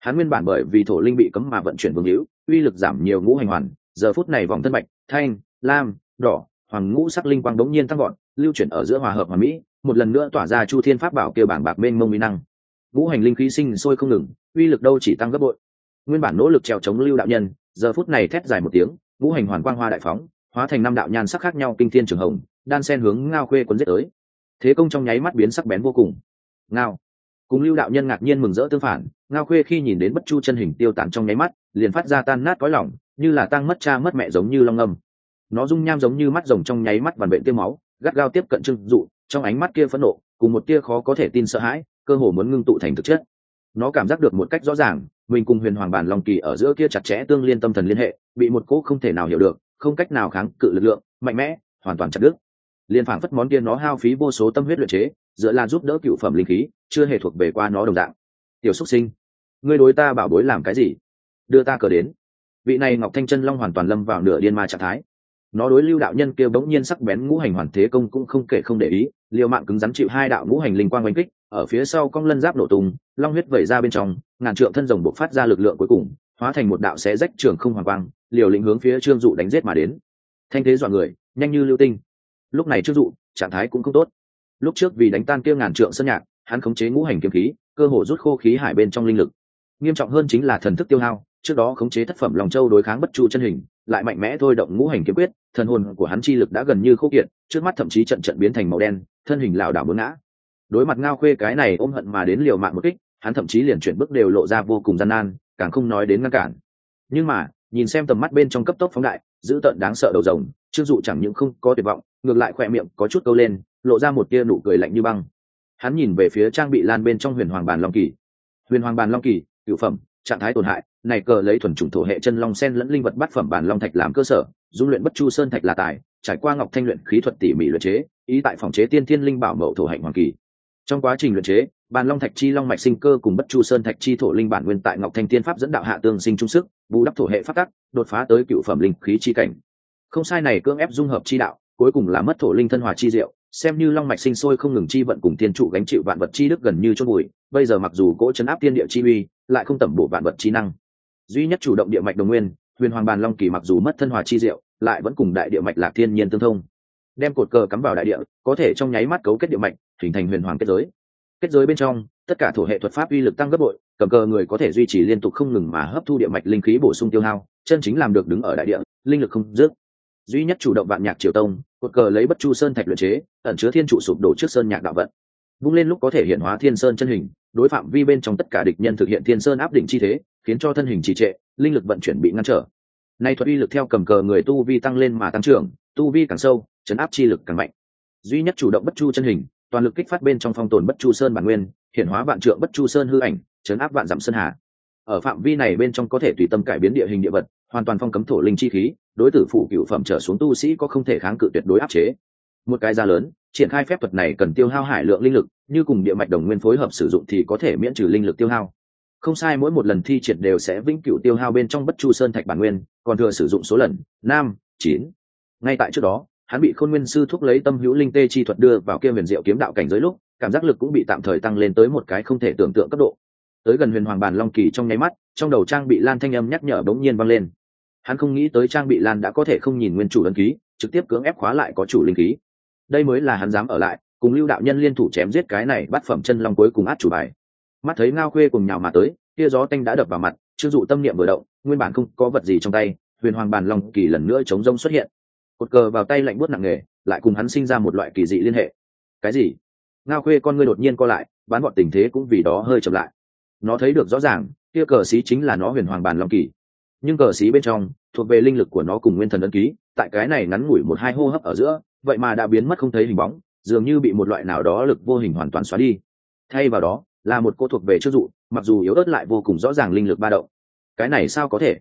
Hắn nguyên bản bởi vì thổ linh bị cấm mà vận chuyển vương hữu, uy lực giảm nhiều ngũ hành hoàn, giờ phút này vòng thân bạch thanh, lam, đỏ, hoàng ngũ sắc linh quang đống nhiên tăng gọn lưu chuyển ở giữa hòa hợp hòa mỹ, một lần nữa tỏa ra chu thiên pháp bảo kêu bảng bạc mênh mông mỹ năng. Ngũ hành linh khí sinh sôi không ngừng, uy lực đâu chỉ tăng gấp bội. Nguyên bản nỗ lực trèo chống lưu đạo nhân, giờ phút này thét dài một tiếng, ngũ hành hoàn quang hoa đại phóng, hóa thành năm đạo nhan sắc khác nhau kinh thiên trường hồng, đan sen hướng ngao khuê quấn giết tới thế công trong nháy mắt biến sắc bén vô cùng. Ngao. Cùng lưu đạo nhân ngạc nhiên mừng rỡ tương phản, ngao khuê khi nhìn đến bất chu chân hình tiêu tán trong nháy mắt, liền phát ra tan nát có lỏng như là tăng mất cha mất mẹ giống như long âm. Nó rung nham giống như mắt rồng trong nháy mắt vằn bệnh tiêu máu, gắt gao tiếp cận trưng dụ, trong ánh mắt kia phẫn nộ, cùng một tia khó có thể tin sợ hãi, cơ hồ muốn ngưng tụ thành thực chất. Nó cảm giác được một cách rõ ràng, mình cùng huyền hoàng bản long kỳ ở giữa kia chặt chẽ tương liên tâm thần liên hệ, bị một cỗ không thể nào hiểu được, không cách nào kháng cự lực lượng, mạnh mẽ, hoàn toàn chặt đứt liên phảng phất món kia nó hao phí vô số tâm huyết luyện chế dựa là giúp đỡ cựu phẩm linh khí, chưa hề thuộc về qua nó đồng dạng. Tiểu xúc sinh, ngươi đối ta bảo bối làm cái gì? Đưa ta cờ đến. Vị này ngọc thanh chân long hoàn toàn lâm vào nửa điên ma trạng thái. Nó đối lưu đạo nhân kêu bỗng nhiên sắc bén ngũ hành hoàn thế công cũng không kể không để ý, liều mạng cứng rắn chịu hai đạo ngũ hành linh quang oanh kích, ở phía sau cong lân giáp nổ tung, long huyết vẩy ra bên trong, ngàn trượng thân rồng buộc phát ra lực lượng cuối cùng, hóa thành một đạo xé rách trường không hoàng quang, liều lĩnh hướng phía trương dụ đánh giết mà đến. Thanh thế dọa người, nhanh như lưu tinh lúc này trương dụ, trạng thái cũng không tốt. Lúc trước vì đánh tan kia ngàn trượng sân nhạc, hắn khống chế ngũ hành kiếm khí, cơ hồ rút khô khí hải bên trong linh lực. Nghiêm trọng hơn chính là thần thức tiêu hao, trước đó khống chế thất phẩm lòng châu đối kháng bất chu chân hình, lại mạnh mẽ thôi động ngũ hành kiếm quyết, thần hồn của hắn chi lực đã gần như khô kiệt, trước mắt thậm chí trận trận biến thành màu đen, thân hình lảo đảo muốn ngã. Đối mặt ngao khuê cái này ôm hận mà đến liều mạng một kích, hắn thậm chí liền chuyển bước đều lộ ra vô cùng gian nan, càng không nói đến ngăn cản. Nhưng mà, nhìn xem tầm mắt bên trong cấp tốc phóng đại giữ tận đáng sợ đầu rồng, trương dụ chẳng những không có tuyệt vọng ngược lại khỏe miệng có chút câu lên, lộ ra một tia nụ cười lạnh như băng. Hắn nhìn về phía trang bị lan bên trong huyền hoàng bàn long kỳ. Huyền hoàng bàn long kỳ, cựu phẩm, trạng thái tổn hại, này cờ lấy thuần chủng thổ hệ chân long sen lẫn linh vật bát phẩm bàn long thạch làm cơ sở, dung luyện bất chu sơn thạch là tài, trải qua ngọc thanh luyện khí thuật tỉ mỉ luyện chế, ý tại phòng chế tiên thiên linh bảo mậu thổ hạnh hoàng kỳ. Trong quá trình luyện chế, bàn long thạch chi long mạch sinh cơ cùng bất chu sơn thạch chi thổ linh bản nguyên tại ngọc thanh tiên pháp dẫn đạo hạ tương sinh trung sức, bù đắp thổ hệ phát tắc, đột phá tới cựu phẩm linh khí chi cảnh. Không sai này cưỡng ép dung hợp chi đạo cuối cùng là mất thổ linh thân hòa chi diệu, xem như long mạch sinh sôi không ngừng chi vận cùng thiên trụ gánh chịu vạn vật chi đức gần như chốt bụi bây giờ mặc dù cỗ chấn áp tiên địa chi uy, lại không tẩm bổ vạn vật chi năng. Duy nhất chủ động địa mạch đồng nguyên, huyền hoàng bàn long kỳ mặc dù mất thân hòa chi diệu, lại vẫn cùng đại địa mạch lạc thiên nhiên tương thông. Đem cột cờ cắm vào đại địa, có thể trong nháy mắt cấu kết địa mạch, hình thành huyền hoàng kết giới. Kết giới bên trong, tất cả thổ hệ thuật pháp uy lực tăng gấp bội, cầm cờ người có thể duy trì liên tục không ngừng mà hấp thu địa mạch linh khí bổ sung tiêu hao, chân chính làm được đứng ở đại địa, linh lực không dứt. Duy nhất chủ động vạn nhạc triều tông cột cờ lấy bất chu sơn thạch luyện chế, ẩn chứa thiên trụ sụp đổ trước sơn nhạc đạo vận. Vung lên lúc có thể hiện hóa thiên sơn chân hình, đối phạm vi bên trong tất cả địch nhân thực hiện thiên sơn áp đỉnh chi thế, khiến cho thân hình trì trệ, linh lực vận chuyển bị ngăn trở. Nay thuật uy lực theo cầm cờ người tu vi tăng lên mà tăng trưởng, tu vi càng sâu, chấn áp chi lực càng mạnh. Duy nhất chủ động bất chu chân hình, toàn lực kích phát bên trong phong tồn bất chu sơn bản nguyên, hiện hóa vạn trượng bất chu sơn hư ảnh, chấn áp vạn dặm sơn hà. Ở phạm vi này bên trong có thể tùy tâm cải biến địa hình địa vật, hoàn toàn phong cấm thổ linh chi khí đối tử phụ cựu phẩm trở xuống tu sĩ có không thể kháng cự tuyệt đối áp chế. Một cái ra lớn, triển khai phép thuật này cần tiêu hao hải lượng linh lực, như cùng địa mạch đồng nguyên phối hợp sử dụng thì có thể miễn trừ linh lực tiêu hao. Không sai, mỗi một lần thi triển đều sẽ vĩnh cửu tiêu hao bên trong bất chu sơn thạch bản nguyên, còn thừa sử dụng số lần năm chín. Ngay tại trước đó, hắn bị khôn nguyên sư thúc lấy tâm hữu linh tê chi thuật đưa vào kia huyền diệu kiếm đạo cảnh giới lúc, cảm giác lực cũng bị tạm thời tăng lên tới một cái không thể tưởng tượng cấp độ. Tới gần huyền hoàng bàn long kỳ trong nháy mắt, trong đầu trang bị lan thanh âm nhắc nhở bỗng nhiên vang lên hắn không nghĩ tới trang bị lan đã có thể không nhìn nguyên chủ ấn ký, trực tiếp cưỡng ép khóa lại có chủ linh khí. Đây mới là hắn dám ở lại, cùng lưu đạo nhân liên thủ chém giết cái này bắt phẩm chân long cuối cùng át chủ bài. Mắt thấy ngao khuê cùng nhào mà tới, kia gió tanh đã đập vào mặt chưng dụ tâm niệm vừa động, nguyên bản không có vật gì trong tay, huyền hoàng bàn long kỳ lần nữa chống rông xuất hiện. Cột cờ vào tay lạnh buốt nặng nề, lại cùng hắn sinh ra một loại kỳ dị liên hệ. Cái gì? Ngao khuê con ngươi đột nhiên co lại, bán bọn tình thế cũng vì đó hơi chậm lại. Nó thấy được rõ ràng, kia cờ xí chính là nó huyền hoàng bàn long kỳ nhưng cờ xí bên trong, thuộc về linh lực của nó cùng nguyên thần ấn ký, tại cái này ngắn ngủi một hai hô hấp ở giữa, vậy mà đã biến mất không thấy hình bóng, dường như bị một loại nào đó lực vô hình hoàn toàn xóa đi. Thay vào đó, là một cô thuộc về chức dụ, mặc dù yếu ớt lại vô cùng rõ ràng linh lực ba động. Cái này sao có thể?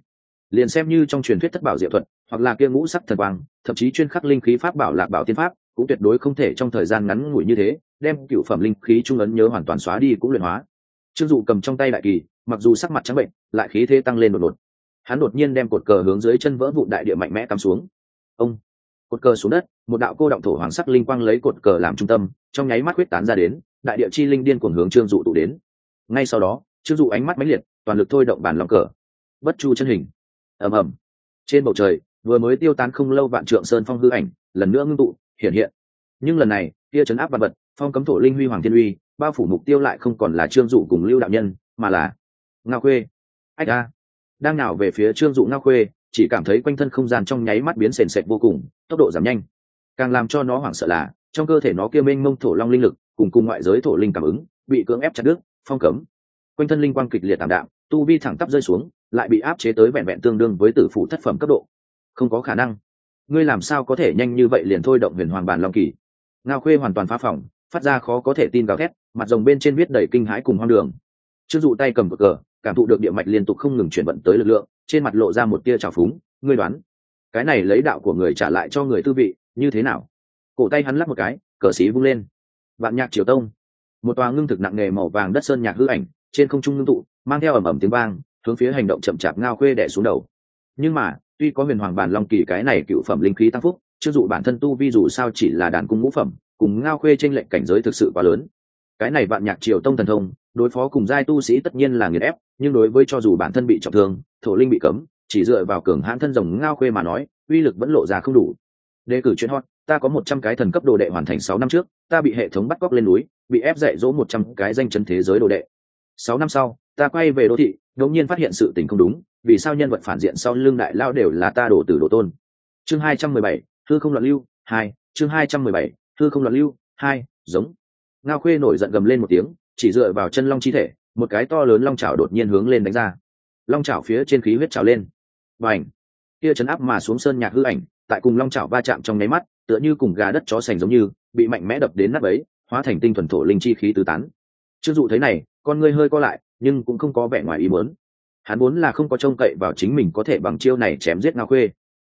Liền xem như trong truyền thuyết thất bảo diệu thuật, hoặc là kia ngũ sắc thần quang, thậm chí chuyên khắc linh khí pháp bảo lạc bảo tiên pháp, cũng tuyệt đối không thể trong thời gian ngắn ngủi như thế, đem cựu phẩm linh khí trung ấn nhớ hoàn toàn xóa đi cũng luyện hóa. Trương dụ cầm trong tay đại kỳ, mặc dù sắc mặt trắng bệnh, lại khí thế tăng lên đột ngột hắn đột nhiên đem cột cờ hướng dưới chân vỡ vụn đại địa mạnh mẽ cắm xuống. Ông, cột cờ xuống đất, một đạo cô động thổ hoàng sắc linh quang lấy cột cờ làm trung tâm, trong nháy mắt huyết tán ra đến, đại địa chi linh điên cuồng hướng trương dụ tụ đến. Ngay sau đó, trương dụ ánh mắt mãnh liệt, toàn lực thôi động bàn lòng cờ. Bất chu chân hình. Ầm ầm. Trên bầu trời, vừa mới tiêu tán không lâu vạn trượng sơn phong hư ảnh, lần nữa ngưng tụ, hiện hiện. Nhưng lần này, tia chấn áp vật vật, phong cấm thổ linh huy hoàng thiên uy, bao phủ mục tiêu lại không còn là trương dụ cùng lưu đạo nhân, mà là ngao khuê. Ách a đang nào về phía trương dụ ngao khuê, chỉ cảm thấy quanh thân không gian trong nháy mắt biến sền sệt vô cùng, tốc độ giảm nhanh. Càng làm cho nó hoảng sợ là, trong cơ thể nó kia mênh mông thổ long linh lực, cùng cùng ngoại giới thổ linh cảm ứng, bị cưỡng ép chặt đứt, phong cấm. Quanh thân linh quang kịch liệt tạm đạm, tu vi thẳng tắp rơi xuống, lại bị áp chế tới vẹn vẹn tương đương với tử phụ thất phẩm cấp độ. Không có khả năng. Ngươi làm sao có thể nhanh như vậy liền thôi động huyền hoàng bàn long kỳ? Ngao khuê hoàn toàn phá phỏng, phát ra khó có thể tin gào thét, mặt rồng bên trên viết đầy kinh hãi cùng hoang đường. Chưng dụ tay cầm cờ cảm thụ được địa mạch liên tục không ngừng chuyển vận tới lực lượng, trên mặt lộ ra một tia trào phúng, ngươi đoán, cái này lấy đạo của người trả lại cho người tư vị, như thế nào? Cổ tay hắn lắp một cái, cờ xí vung lên. Vạn nhạc triều tông. Một tòa ngưng thực nặng nghề màu vàng đất sơn nhạc hư ảnh, trên không trung ngưng tụ, mang theo ẩm ẩm tiếng vang, hướng phía hành động chậm chạp ngao khuê đẻ xuống đầu. Nhưng mà, tuy có huyền hoàng bản long kỳ cái này cựu phẩm linh khí tăng phúc, chưa dụ bản thân tu vi dù sao chỉ là đàn cung ngũ phẩm, cùng ngao khuê tranh lệnh cảnh giới thực sự quá lớn cái này vạn nhạc triều tông thần thông, đối phó cùng giai tu sĩ tất nhiên là nghiền ép, nhưng đối với cho dù bản thân bị trọng thương, thổ linh bị cấm, chỉ dựa vào cường hãn thân rồng ngao khuê mà nói, uy lực vẫn lộ ra không đủ. Đề cử chuyên hot, ta có một trăm cái thần cấp đồ đệ hoàn thành sáu năm trước, ta bị hệ thống bắt cóc lên núi, bị ép dạy dỗ một trăm cái danh chân thế giới đồ đệ. Sáu năm sau, ta quay về đô thị đột nhiên phát hiện sự tình không đúng, vì sao nhân vật phản diện sau lưng đại lao đều là ta đổ tử đồ tôn? Chương hai trăm mười bảy thư không loạn lưu, hai, chương hai trăm mười bảy thư không loạn lưu, hai, giống ngao khuê nổi giận gầm lên một tiếng, chỉ dựa vào chân long chi thể, một cái to lớn long chảo đột nhiên hướng lên đánh ra. Long chảo phía trên khí huyết trào lên. Và ảnh kia chấn áp mà xuống sơn nhạc hư ảnh, tại cùng long chảo va chạm trong nháy mắt, tựa như cùng gà đất chó sành giống như, bị mạnh mẽ đập đến nắp ấy hóa thành tinh thuần thổ linh chi khí tứ tán. Chưng dụ thấy này, con ngươi hơi co lại, nhưng cũng không có vẻ ngoài ý muốn. Hắn muốn là không có trông cậy vào chính mình có thể bằng chiêu này chém giết ngao khuê.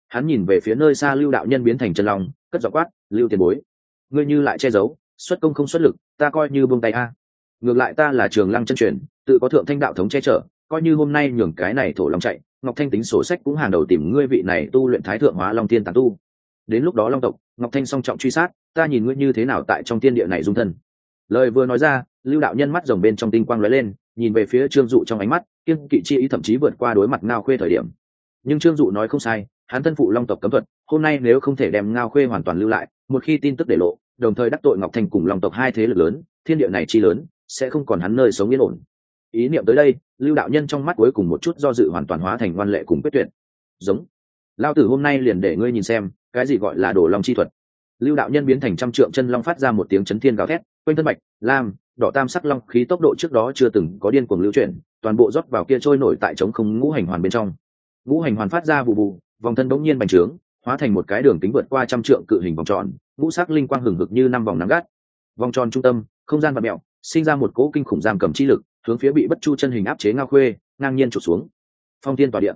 Hắn nhìn về phía nơi xa lưu đạo nhân biến thành chân long, cất giọng quát, lưu tiền bối, ngươi như lại che giấu xuất công không xuất lực, ta coi như buông tay a. Ngược lại ta là trường lăng chân truyền, tự có thượng thanh đạo thống che chở, coi như hôm nay nhường cái này thổ long chạy, ngọc thanh tính sổ sách cũng hàng đầu tìm ngươi vị này tu luyện thái thượng hóa long tiên tàn tu. Đến lúc đó long tộc, ngọc thanh song trọng truy sát, ta nhìn ngươi như thế nào tại trong tiên địa này dung thân. Lời vừa nói ra, lưu đạo nhân mắt rồng bên trong tinh quang lóe lên, nhìn về phía trương dụ trong ánh mắt, kiên kỵ chi ý thậm chí vượt qua đối mặt ngao khuê thời điểm. Nhưng trương dụ nói không sai, hắn thân phụ long tộc cấm thuật, hôm nay nếu không thể đem ngao khuê hoàn toàn lưu lại, một khi tin tức để lộ đồng thời đắc tội ngọc thành cùng long tộc hai thế lực lớn, thiên địa này chi lớn, sẽ không còn hắn nơi sống yên ổn. Ý niệm tới đây, lưu đạo nhân trong mắt cuối cùng một chút do dự hoàn toàn hóa thành ngoan lệ cùng quyết tuyệt. Giống. Lao tử hôm nay liền để ngươi nhìn xem, cái gì gọi là đồ long chi thuật. Lưu đạo nhân biến thành trăm trượng chân long phát ra một tiếng chấn thiên gào thét, quanh thân bạch lam, đỏ tam sắc long khí tốc độ trước đó chưa từng có điên cuồng lưu chuyển, toàn bộ rót vào kia trôi nổi tại trống không ngũ hành hoàn bên trong. Ngũ hành hoàn phát ra bù bù vòng thân bỗng nhiên bành trướng hóa thành một cái đường kính vượt qua trăm trượng cự hình vòng tròn, ngũ sắc linh quang hừng hực như năm vòng nắng gắt. Vòng tròn trung tâm, không gian vật mẹo sinh ra một cỗ kinh khủng giam cầm chi lực, hướng phía bị bất chu chân hình áp chế ngao khuê, ngang nhiên trụt xuống. Phong tiên tòa điện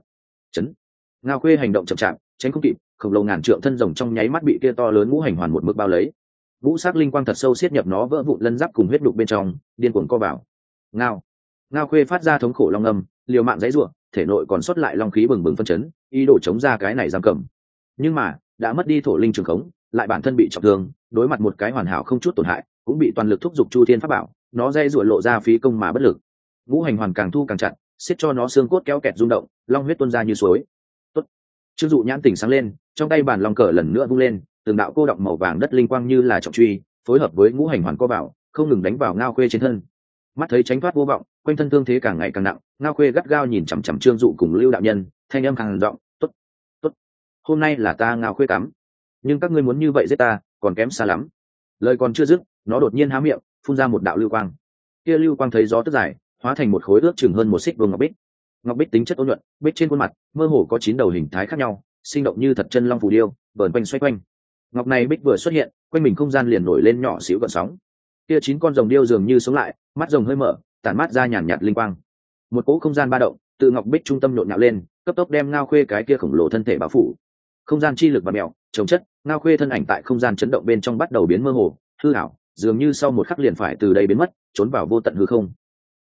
chấn. Ngao khuê hành động chậm chạp, tránh không kịp, khổng lồ ngàn trượng thân rồng trong nháy mắt bị kia to lớn ngũ hành hoàn một mức bao lấy. Ngũ sắc linh quang thật sâu xiết nhập nó vỡ vụn lân giáp cùng huyết đục bên trong, điên cuồng co vào. Ngao. Ngao khuê phát ra thống khổ long âm, liều mạng dãy ruộng thể nội còn sót lại long khí bừng bừng phân chấn, ý đồ chống ra cái này giam cầm nhưng mà, đã mất đi thổ linh trường khống, lại bản thân bị trọng thương, đối mặt một cái hoàn hảo không chút tổn hại, cũng bị toàn lực thúc giục chu thiên pháp bảo, nó dây ruột lộ ra phí công mà bất lực. Ngũ hành hoàn càng thu càng chặt, xiết cho nó xương cốt kéo kẹt rung động, long huyết tuôn ra như suối. Tốt. chưng dụ nhãn tỉnh sáng lên, trong tay bàn lòng cờ lần nữa vung lên, từng đạo cô động màu vàng đất linh quang như là trọng truy, phối hợp với ngũ hành hoàn co bảo không ngừng đánh vào ngao khuê trên thân. Mắt thấy tránh thoát vô vọng, quanh thân thương thế càng ngày càng nặng, ngao khuê gắt gao nhìn chằm chằm trương dụ cùng lưu đạo nhân, thanh âm càng giọng hôm nay là ta ngao khuê cắm. Nhưng các ngươi muốn như vậy giết ta, còn kém xa lắm. Lời còn chưa dứt, nó đột nhiên há miệng, phun ra một đạo lưu quang. Kia lưu quang thấy gió tức dài, hóa thành một khối ước chừng hơn một xích vương ngọc bích. Ngọc bích tính chất ôn nhuận, bích trên khuôn mặt, mơ hồ có chín đầu hình thái khác nhau, sinh động như thật chân long phù điêu, vờn quanh xoay quanh. Ngọc này bích vừa xuất hiện, quanh mình không gian liền nổi lên nhỏ xíu gợn sóng. Kia chín con rồng điêu dường như sống lại, mắt rồng hơi mở, tản mát ra nhàn nhạt linh quang. Một cỗ không gian ba động, tự ngọc bích trung tâm nhộn nhạo lên, cấp tốc đem ngao khuê cái kia khổng lồ thân thể bao phủ không gian chi lực và mèo, trồng chất, ngao khuê thân ảnh tại không gian chấn động bên trong bắt đầu biến mơ hồ, hư ảo, dường như sau một khắc liền phải từ đây biến mất, trốn vào vô tận hư không.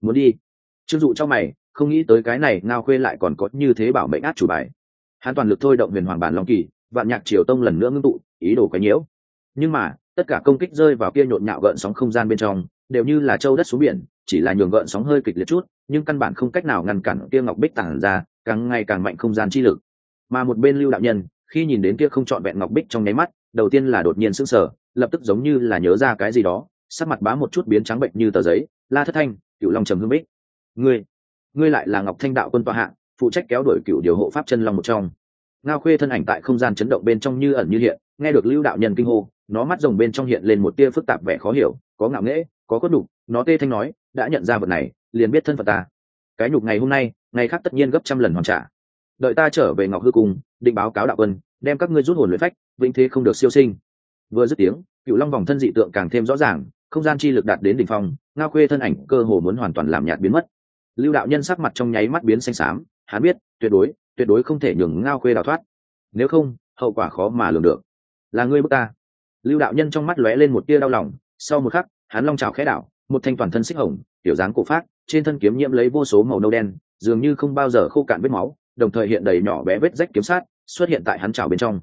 Muốn đi. Chưng dụ cho mày, không nghĩ tới cái này ngao khuê lại còn có như thế bảo mệnh át chủ bài. Hắn toàn lực thôi động huyền hoàng bản long kỳ, vạn nhạc triều tông lần nữa ngưng tụ, ý đồ quấy nhiễu. Nhưng mà, tất cả công kích rơi vào kia nhộn nhạo gợn sóng không gian bên trong, đều như là châu đất xuống biển, chỉ là nhường gợn sóng hơi kịch liệt chút, nhưng căn bản không cách nào ngăn cản kia ngọc bích tản ra, càng ngày càng mạnh không gian chi lực. Mà một bên lưu đạo nhân khi nhìn đến kia không trọn vẹn ngọc bích trong nháy mắt, đầu tiên là đột nhiên sững sờ, lập tức giống như là nhớ ra cái gì đó, sắc mặt bá một chút biến trắng bệnh như tờ giấy, la thất thanh cựu long trầm hương bích. Ngươi ngươi lại là ngọc thanh đạo quân tọa hạ, phụ trách kéo đuổi cựu điều hộ pháp chân long một trong. Ngao khuê thân ảnh tại không gian chấn động bên trong như ẩn như hiện, nghe được lưu đạo nhân kinh hô, nó mắt rồng bên trong hiện lên một tia phức tạp vẻ khó hiểu, có ngạo nghễ, có cốt đục nó tê thanh nói, đã nhận ra vật này, liền biết thân phận ta. Cái nhục ngày hôm nay, ngày khác tất nhiên gấp trăm lần hoàn trả đợi ta trở về ngọc hư cung, định báo cáo đạo quân, đem các ngươi rút hồn luyện phách, vĩnh thế không được siêu sinh. Vừa dứt tiếng cựu long vòng thân dị tượng càng thêm rõ ràng, không gian chi lực đạt đến đỉnh phong, ngao khuê thân ảnh cơ hồ muốn hoàn toàn làm nhạt biến mất. Lưu đạo nhân sắc mặt trong nháy mắt biến xanh xám, hắn biết, tuyệt đối tuyệt đối không thể nhường ngao khuê đào thoát. Nếu không, hậu quả khó mà lường được. Là ngươi bước ta. Lưu đạo nhân trong mắt lóe lên một tia đau lòng, sau một khắc, hắn long trào khẽ đảo, một thanh toàn thân xích hồng, tiểu dáng cổ phát, trên thân kiếm nhiễm lấy vô số màu nâu đen, dường như không bao giờ khô cạn vết máu đồng thời hiện đầy nhỏ bé vết rách kiếm sát xuất hiện tại hắn trào bên trong.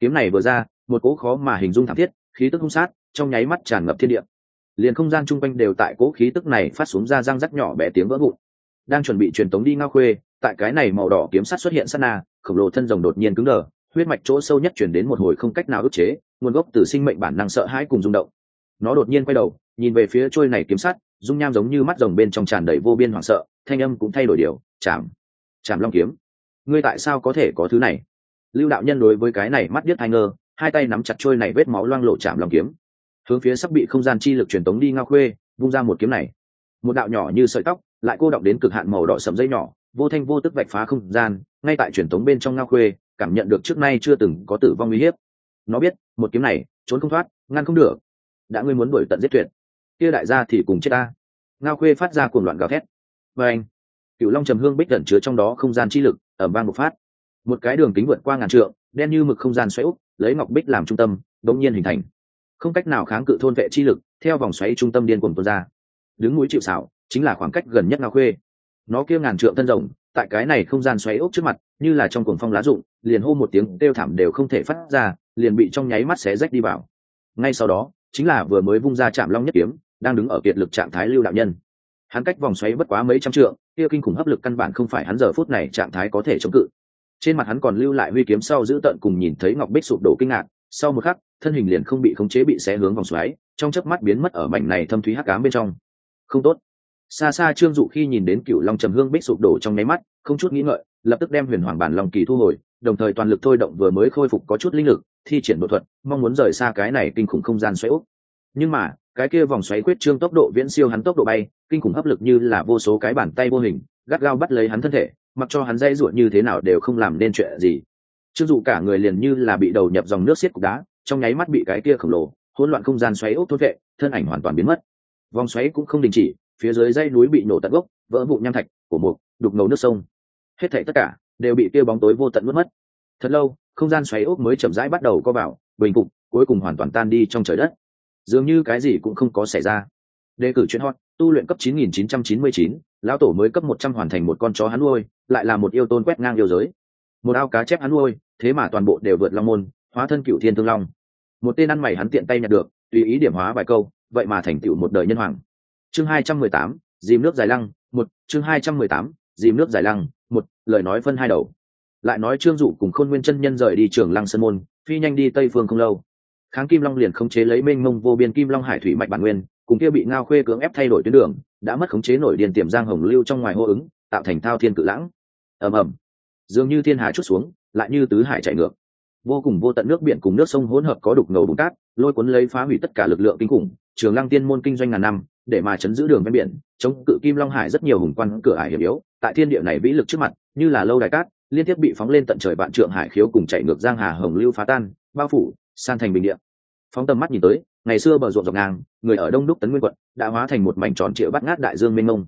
Kiếm này vừa ra, một cỗ khó mà hình dung thảm thiết, khí tức hung sát, trong nháy mắt tràn ngập thiên địa. Liền không gian chung quanh đều tại cỗ khí tức này phát xuống ra răng rắc nhỏ bé tiếng vỡ vụn. Đang chuẩn bị truyền tống đi ngao khuê, tại cái này màu đỏ kiếm sát xuất hiện sát na, khổng lồ thân rồng đột nhiên cứng đờ, huyết mạch chỗ sâu nhất chuyển đến một hồi không cách nào ức chế, nguồn gốc từ sinh mệnh bản năng sợ hãi cùng rung động. Nó đột nhiên quay đầu, nhìn về phía trôi này kiếm sát, dung nham giống như mắt rồng bên trong tràn đầy vô biên hoảng sợ, thanh âm cũng thay đổi điều, chạm chạm long kiếm ngươi tại sao có thể có thứ này? Lưu đạo nhân đối với cái này mắt biết hai ngơ hai tay nắm chặt trôi này vết máu loang lộ chạm lòng kiếm. Hướng phía sắp bị không gian chi lực truyền tống đi ngao khuê, vung ra một kiếm này. Một đạo nhỏ như sợi tóc, lại cô động đến cực hạn màu đỏ sầm dây nhỏ, vô thanh vô tức vạch phá không gian, ngay tại truyền tống bên trong ngao khuê, cảm nhận được trước nay chưa từng có tử vong uy hiếp. Nó biết, một kiếm này, trốn không thoát, ngăn không được. Đã ngươi muốn đuổi tận giết tuyệt. Kia đại gia thì cùng chết ta. Ngao khuê phát ra cuồng loạn gào thét. Và anh, cựu long trầm hương bích gần chứa trong đó không gian chi lực ở vang một phát. Một cái đường kính vượt qua ngàn trượng, đen như mực không gian xoáy úp, lấy ngọc bích làm trung tâm đống nhiên hình thành. Không cách nào kháng cự thôn vệ chi lực, theo vòng xoáy trung tâm điên cuồng tuôn ra. Đứng núi chịu xảo chính là khoảng cách gần nhất ngao khuê. Nó kia ngàn trượng thân rồng tại cái này không gian xoáy úp trước mặt, như là trong cuồng phong lá rụng, liền hô một tiếng kêu thảm đều không thể phát ra, liền bị trong nháy mắt xé rách đi vào. Ngay sau đó, chính là vừa mới vung ra chạm long nhất kiếm, đang đứng ở kiệt lực trạng thái lưu đạo nhân hắn cách vòng xoáy bất quá mấy trăm trượng, kia kinh khủng hấp lực căn bản không phải hắn giờ phút này trạng thái có thể chống cự. Trên mặt hắn còn lưu lại huy kiếm sau giữ tận cùng nhìn thấy ngọc bích sụp đổ kinh ngạc, sau một khắc, thân hình liền không bị khống chế bị xé hướng vòng xoáy, trong chớp mắt biến mất ở mảnh này thâm thúy hắc ám bên trong. Không tốt. Xa xa trương dụ khi nhìn đến cựu long trầm hương bích sụp đổ trong nháy mắt, không chút nghĩ ngợi, lập tức đem huyền hoàng bản lòng kỳ thu hồi, đồng thời toàn lực thôi động vừa mới khôi phục có chút linh lực, thi triển đột thuật, mong muốn rời xa cái này kinh khủng không gian xoáy úp. Nhưng mà cái kia vòng xoáy quyết trương tốc độ viễn siêu hắn tốc độ bay, kinh khủng hấp lực như là vô số cái bàn tay vô hình, gắt gao bắt lấy hắn thân thể, mặc cho hắn dây ruột như thế nào đều không làm nên chuyện gì. Chưng dụ cả người liền như là bị đầu nhập dòng nước xiết cục đá, trong nháy mắt bị cái kia khổng lồ, hỗn loạn không gian xoáy ốc thốt vệ, thân ảnh hoàn toàn biến mất. Vòng xoáy cũng không đình chỉ, phía dưới dây núi bị nổ tận gốc, vỡ vụn nham thạch của mục, đục ngầu nước sông. Hết thảy tất cả đều bị kia bóng tối vô tận mất mất. Thật lâu, không gian xoáy ốc mới chậm rãi bắt đầu co vào, bình phục, cuối cùng hoàn toàn tan đi trong trời đất dường như cái gì cũng không có xảy ra. Đề cử chuyện hot tu luyện cấp 9999, lão tổ mới cấp 100 hoàn thành một con chó hắn nuôi lại là một yêu tôn quét ngang yêu giới. Một ao cá chép hắn nuôi thế mà toàn bộ đều vượt long môn hóa thân cựu thiên thương long. Một tên ăn mày hắn tiện tay nhặt được tùy ý điểm hóa vài câu vậy mà thành tựu một đời nhân hoàng. Chương 218, dìm nước dài lăng một chương 218, dìm nước dài lăng một lời nói phân hai đầu. Lại nói trương dụ cùng khôn nguyên chân nhân rời đi trường lăng sơn môn phi nhanh đi tây phương không lâu kháng kim long liền khống chế lấy mênh mông vô biên kim long hải thủy mạch bản nguyên, cùng kia bị ngao khuê cưỡng ép thay đổi tuyến đường, đã mất khống chế nổi điền tiềm giang hồng lưu trong ngoài hô ứng, tạo thành thao thiên cự lãng. Ầm ầm. Dường như thiên hà chút xuống, lại như tứ hải chạy ngược. Vô cùng vô tận nước biển cùng nước sông hỗn hợp có đục ngầu bùn cát, lôi cuốn lấy phá hủy tất cả lực lượng kinh khủng, trường lăng tiên môn kinh doanh ngàn năm, để mà chấn giữ đường ven biển, chống cự kim long hải rất nhiều hùng quan cửa ải hiểm yếu, tại thiên địa này vĩ lực trước mặt, như là lâu đài cát, liên tiếp bị phóng lên tận trời bạn trượng hải khiếu cùng chạy ngược giang hà hồng lưu phá tan, bao phủ san thành bình địa. Phóng tầm mắt nhìn tới, ngày xưa bờ ruộng dọc ngang, người ở đông đúc tấn nguyên quận, đã hóa thành một mảnh tròn triệu bắt ngát đại dương mênh mông.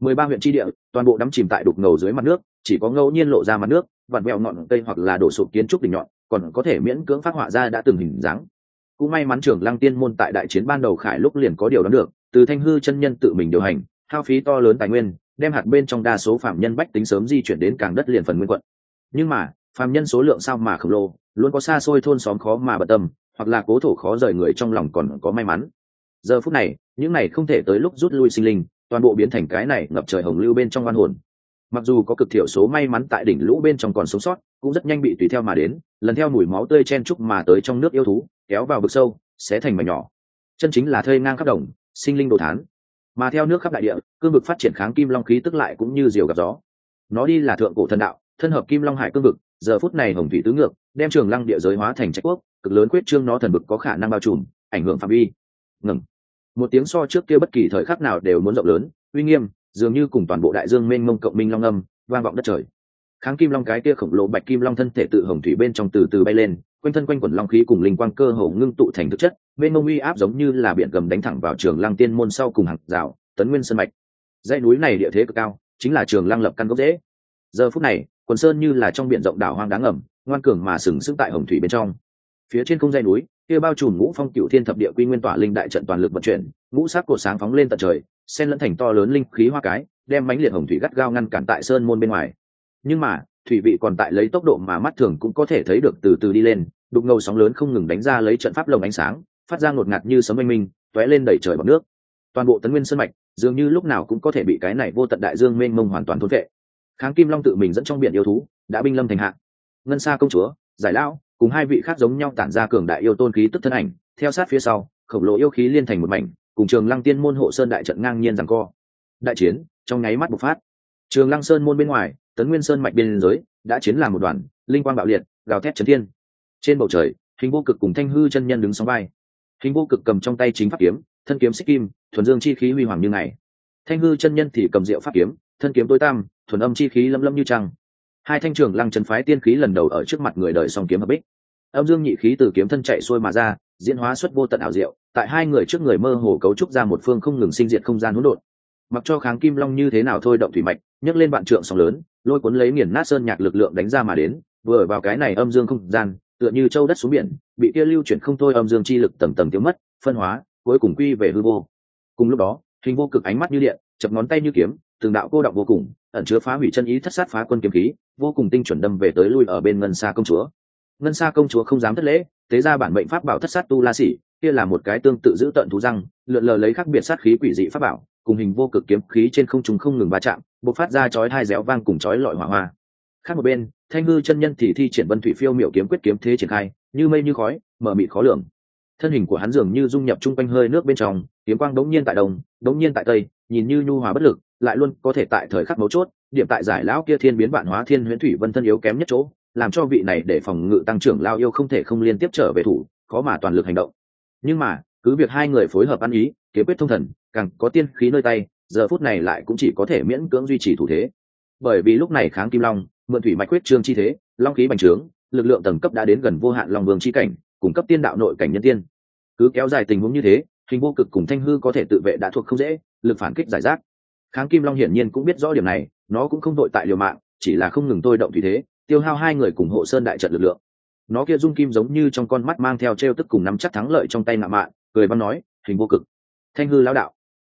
Mười ba huyện tri địa, toàn bộ đắm chìm tại đục ngầu dưới mặt nước, chỉ có ngẫu nhiên lộ ra mặt nước, vặn vẹo ngọn cây hoặc là đổ sụp kiến trúc đỉnh nhọn, còn có thể miễn cưỡng phát họa ra đã từng hình dáng. Cũng may mắn trưởng lăng tiên môn tại đại chiến ban đầu khải lúc liền có điều đón được, từ thanh hư chân nhân tự mình điều hành, hao phí to lớn tài nguyên, đem hạt bên trong đa số phạm nhân bách tính sớm di chuyển đến càng đất liền phần nguyên quận. Nhưng mà, phạm nhân số lượng sao mà khổng lồ luôn có xa xôi thôn xóm khó mà bận tâm, hoặc là cố thổ khó rời người trong lòng còn có may mắn. Giờ phút này, những này không thể tới lúc rút lui sinh linh, toàn bộ biến thành cái này ngập trời hồng lưu bên trong oan hồn. Mặc dù có cực thiểu số may mắn tại đỉnh lũ bên trong còn sống sót, cũng rất nhanh bị tùy theo mà đến, lần theo mùi máu tươi chen trúc mà tới trong nước yêu thú, kéo vào vực sâu, xé thành mảnh nhỏ. Chân chính là thơi ngang khắp đồng, sinh linh đồ thán. Mà theo nước khắp đại địa, cương vực phát triển kháng kim long khí tức lại cũng như diều gặp gió. Nó đi là thượng cổ thần đạo, thân hợp kim long hải cương vực giờ phút này hồng thủy tứ ngược, đem trường lăng địa giới hóa thành trách quốc, cực lớn quyết trương nó thần bực có khả năng bao trùm, ảnh hưởng phạm vi. Ngừng. Một tiếng so trước kia bất kỳ thời khắc nào đều muốn rộng lớn, uy nghiêm, dường như cùng toàn bộ đại dương mênh mông cộng minh long âm, vang vọng đất trời. Kháng kim long cái kia khổng lồ bạch kim long thân thể tự hồng thủy bên trong từ từ bay lên, quanh thân quanh quẩn long khí cùng linh quang cơ hồ ngưng tụ thành thực chất bên mông uy áp giống như là biển gầm đánh thẳng vào trường lăng tiên môn sau cùng hàng rào, tấn nguyên sơn mạch. Dãy núi này địa thế cực cao, chính là trường lăng lập căn gốc dễ giờ phút này quần sơn như là trong biển rộng đảo hoang đáng ngầm, ngoan cường mà sừng sững tại hồng thủy bên trong. Phía trên không dây núi kia bao trùm ngũ phong cựu thiên thập địa quy nguyên tỏa linh đại trận toàn lực vận chuyển ngũ sắc cổ sáng phóng lên tận trời sen lẫn thành to lớn linh khí hoa cái đem mánh liệt hồng thủy gắt gao ngăn cản tại sơn môn bên ngoài. Nhưng mà thủy vị còn tại lấy tốc độ mà mắt thường cũng có thể thấy được từ từ đi lên đục ngầu sóng lớn không ngừng đánh ra lấy trận pháp lồng ánh sáng phát ra ngột ngạt như sấm oanh minh tóe lên đẩy trời bằng nước. Toàn bộ tấn nguyên sơn mạch dường như lúc nào cũng có thể bị cái này vô tận đại dương mênh mông hoàn toàn thôn vệ kháng kim long tự mình dẫn trong biển yêu thú, đã binh lâm thành hạ. Ngân sa công chúa, giải lão, cùng hai vị khác giống nhau tản ra cường đại yêu tôn khí tức thân ảnh, theo sát phía sau, khổng lồ yêu khí liên thành một mảnh, cùng trường lăng tiên môn hộ sơn đại trận ngang nhiên rằng co. Đại chiến, trong nháy mắt bộc phát. Trường lăng sơn môn bên ngoài, tấn nguyên sơn mạch biên giới, đã chiến làm một đoàn, linh quang bạo liệt, gào thét trấn thiên. Trên bầu trời, hình vô cực cùng thanh hư chân nhân đứng sóng vai. Hình vô cực cầm trong tay chính pháp kiếm, thân kiếm xích kim, thuần dương chi khí huy hoàng như ngày thanh hư chân nhân thì cầm rượu pháp kiếm, thân kiếm tối tam thuần âm chi khí lâm lâm như trăng. Hai thanh trường lăng chân phái tiên khí lần đầu ở trước mặt người đời song kiếm hợp bích. Âm dương nhị khí từ kiếm thân chạy xuôi mà ra, diễn hóa xuất vô tận ảo diệu, tại hai người trước người mơ hồ cấu trúc ra một phương không ngừng sinh diệt không gian hỗn độn. Mặc cho kháng kim long như thế nào thôi động thủy mạch, nhấc lên vạn trượng sóng lớn, lôi cuốn lấy nghiền nát sơn nhạc lực lượng đánh ra mà đến, vừa vào cái này âm dương không gian, tựa như châu đất xuống biển, bị kia lưu chuyển không thôi âm dương chi lực tầng tầng tiêu mất, phân hóa, cuối cùng quy về hư vô. Cùng lúc đó hình vô cực ánh mắt như điện, chập ngón tay như kiếm, từng đạo cô động vô cùng, ẩn chứa phá hủy chân ý thất sát phá quân kiếm khí, vô cùng tinh chuẩn đâm về tới lui ở bên ngân xa công chúa. Ngân xa công chúa không dám thất lễ tế ra bản mệnh pháp bảo thất sát tu la sĩ kia là một cái tương tự giữ tận thú răng, lượn lờ lấy khác biệt sát khí quỷ dị pháp bảo, cùng hình vô cực kiếm khí trên không trung không ngừng va chạm, bộc phát ra chói hai réo vang cùng chói lọi hỏa hoa. Khác một bên, thanh ngư chân nhân thì thi triển vân thủy phiêu miểu kiếm quyết kiếm thế triển khai, như mây như khói, mở mịt khó lường thân hình của hắn dường như dung nhập chung quanh hơi nước bên trong, kiếm quang đống nhiên tại đông, đống nhiên tại tây, nhìn như nhu hòa bất lực, lại luôn có thể tại thời khắc mấu chốt, điểm tại giải lão kia thiên biến vạn hóa thiên huyễn thủy vân thân yếu kém nhất chỗ, làm cho vị này để phòng ngự tăng trưởng lao yêu không thể không liên tiếp trở về thủ, khó mà toàn lực hành động. Nhưng mà, cứ việc hai người phối hợp ăn ý, kiếm quyết thông thần, càng có tiên khí nơi tay, giờ phút này lại cũng chỉ có thể miễn cưỡng duy trì thủ thế. Bởi vì lúc này kháng kim long, mượn thủy mạch quyết trương chi thế, long khí bành trướng, lực lượng tầng cấp đã đến gần vô hạn long vương chi cảnh cung cấp tiên đạo nội cảnh nhân tiên. Cứ kéo dài tình huống như thế, hình vô cực cùng thanh hư có thể tự vệ đã thuộc không dễ, lực phản kích giải rác. Kháng kim long hiển nhiên cũng biết rõ điểm này, nó cũng không đội tại liều mạng, chỉ là không ngừng tôi động thủy thế, tiêu hao hai người cùng hộ sơn đại trận lực lượng. Nó kia dung kim giống như trong con mắt mang theo t r e o tức cùng nắm chắc thắng lợi trong tay ngạo mạng cười văn nói, hình vô cực, thanh hư lão đạo,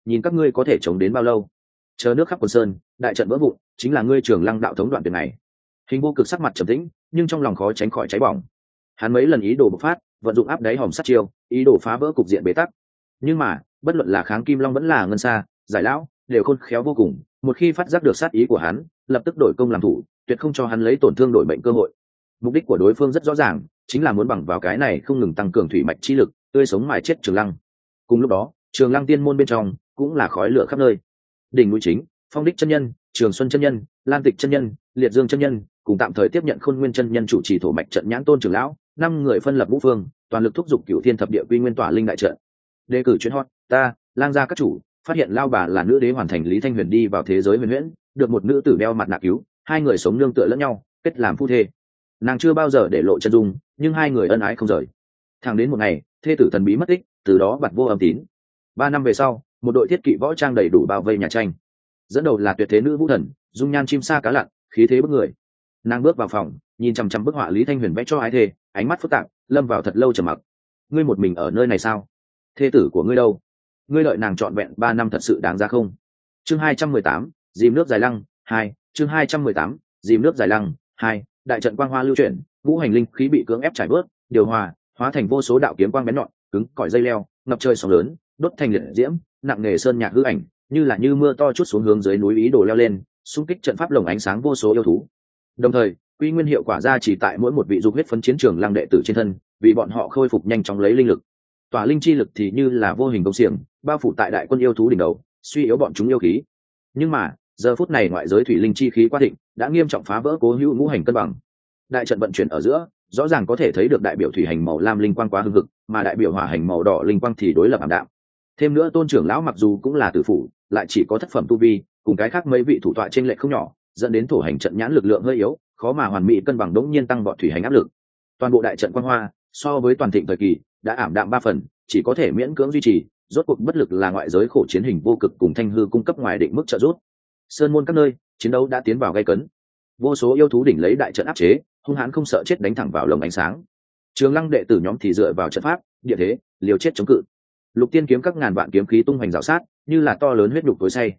nhìn các ngươi có thể chống đến bao lâu? Chờ nước khắp quần sơn, đại trận vỡ vụn, chính là ngươi trường lăng đạo thống đoạn tuyệt này. Hình vô cực sắc mặt trầm tĩnh, nhưng trong lòng khó tránh khỏi cháy bỏng hắn mấy lần ý đồ bộc phát, vận dụng áp đáy hòm sát chiêu, ý đồ phá vỡ cục diện bế tắc. Nhưng mà, bất luận là kháng kim long vẫn là ngân xa giải lão, đều khôn khéo vô cùng. Một khi phát giác được sát ý của hắn, lập tức đổi công làm thủ, tuyệt không cho hắn lấy tổn thương đổi bệnh cơ hội. Mục đích của đối phương rất rõ ràng, chính là muốn bằng vào cái này không ngừng tăng cường thủy mạch chi lực, tươi sống mài chết trường lăng. Cùng lúc đó, trường lăng tiên môn bên trong cũng là khói lửa khắp nơi. Đỉnh núi chính, phong đích chân nhân, trường xuân chân nhân, lan tịch chân nhân, liệt dương chân nhân, cùng tạm thời tiếp nhận khôn nguyên chân nhân chủ trì thổ mạch trận nhãn tôn trường lão năm người phân lập ngũ phương, toàn lực thúc giục cửu thiên thập địa quy nguyên tỏa linh đại trận. Đề cử chuyến hot, ta, lang gia các chủ, phát hiện lao bà là nữ đế hoàn thành lý thanh huyền đi vào thế giới huyền huyễn, được một nữ tử đeo mặt nạ cứu, hai người sống nương tựa lẫn nhau, kết làm phu thê. Nàng chưa bao giờ để lộ chân dung, nhưng hai người ân ái không rời. Thẳng đến một ngày, thê tử thần bí mất tích, từ đó bặt vô âm tín. Ba năm về sau, một đội thiết kỵ võ trang đầy đủ bao vây nhà tranh. Dẫn đầu là tuyệt thế nữ vũ thần, dung nhan chim sa cá lặn, khí thế bức người. Nàng bước vào phòng, nhìn chằm chằm bức họa lý thanh huyền vẽ cho ái thê ánh mắt phức tạp, lâm vào thật lâu trầm mặc. Ngươi một mình ở nơi này sao? Thê tử của ngươi đâu? Ngươi đợi nàng trọn vẹn ba năm thật sự đáng ra không? Chương hai trăm mười tám, dìm nước dài lăng, hai, chương hai trăm mười tám, dìm nước dài lăng, hai, đại trận quang hoa lưu chuyển, ngũ hành linh khí bị cưỡng ép trải bớt điều hòa, hóa thành vô số đạo kiếm quang bén nhọn, cứng cỏi dây leo, ngập trời sóng lớn, đốt thành liệt diễm, nặng nghề sơn nhạc hư ảnh, như là như mưa to chút xuống hướng dưới núi ý đồ leo lên, xung kích trận pháp lồng ánh sáng vô số yêu thú. Đồng thời quy nguyên hiệu quả ra chỉ tại mỗi một vị dục huyết phấn chiến trường lăng đệ tử trên thân, vì bọn họ khôi phục nhanh chóng lấy linh lực. Tỏa linh chi lực thì như là vô hình công xiềng, bao phủ tại đại quân yêu thú đỉnh đầu, suy yếu bọn chúng yêu khí. Nhưng mà, giờ phút này ngoại giới thủy linh chi khí quá thịnh, đã nghiêm trọng phá vỡ cố hữu ngũ hành cân bằng. Đại trận vận chuyển ở giữa, rõ ràng có thể thấy được đại biểu thủy hành màu lam linh quang quá hưng hực, mà đại biểu hỏa hành màu đỏ linh quang thì đối lập ảm đạm. Thêm nữa tôn trưởng lão mặc dù cũng là tử phủ, lại chỉ có thất phẩm tu vi, cùng cái khác mấy vị thủ tọa trên lệ không nhỏ, dẫn đến thổ hành trận nhãn lực lượng hơi yếu khó mà hoàn mỹ cân bằng đống nhiên tăng bọn thủy hành áp lực. Toàn bộ đại trận quan hoa, so với toàn thịnh thời kỳ, đã ảm đạm ba phần, chỉ có thể miễn cưỡng duy trì, rốt cuộc bất lực là ngoại giới khổ chiến hình vô cực cùng thanh hư cung cấp ngoài định mức trợ giúp. Sơn môn các nơi, chiến đấu đã tiến vào gây cấn. Vô số yêu thú đỉnh lấy đại trận áp chế, hung hãn không sợ chết đánh thẳng vào lồng ánh sáng. Trường lăng đệ tử nhóm thì dựa vào trận pháp, địa thế, liều chết chống cự. Lục tiên kiếm các ngàn vạn kiếm khí tung hoành rào sát, như là to lớn huyết đục tối say.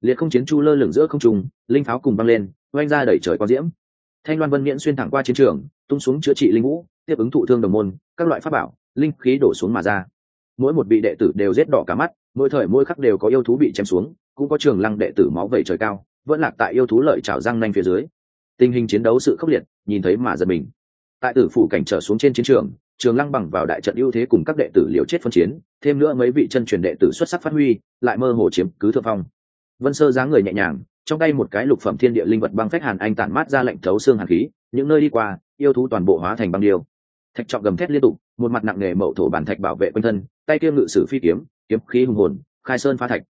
Liệt không chiến chu lơ lửng giữa không trùng linh pháo cùng băng lên oanh ra đẩy trời qua diễm thanh loan vân miễn xuyên thẳng qua chiến trường, tung xuống chữa trị linh vũ, tiếp ứng thụ thương đồng môn, các loại pháp bảo, linh khí đổ xuống mà ra. Mỗi một vị đệ tử đều rét đỏ cả mắt, mỗi thời mỗi khắc đều có yêu thú bị chém xuống, cũng có trường lăng đệ tử máu vẩy trời cao, vẫn lạc tại yêu thú lợi chảo răng nanh phía dưới. Tình hình chiến đấu sự khốc liệt, nhìn thấy mà giật mình. Tại tử phủ cảnh trở xuống trên chiến trường trường lăng bằng vào đại trận ưu thế cùng các đệ tử liều chết phân chiến, thêm nữa mấy vị chân truyền đệ tử xuất sắc phát huy, lại mơ hồ chiếm cứ thượng phong. Vân sơ dáng người nhẹ nhàng trong tay một cái lục phẩm thiên địa linh vật băng phách hàn anh tản mát ra lệnh thấu xương hàn khí, những nơi đi qua, yêu thú toàn bộ hóa thành băng điêu. Thạch trọng gầm thét liên tục, một mặt nặng nề mậu thổ bản thạch bảo vệ quanh thân, tay kia ngự sử phi kiếm kiếm khí hùng hồn, khai sơn phá thạch.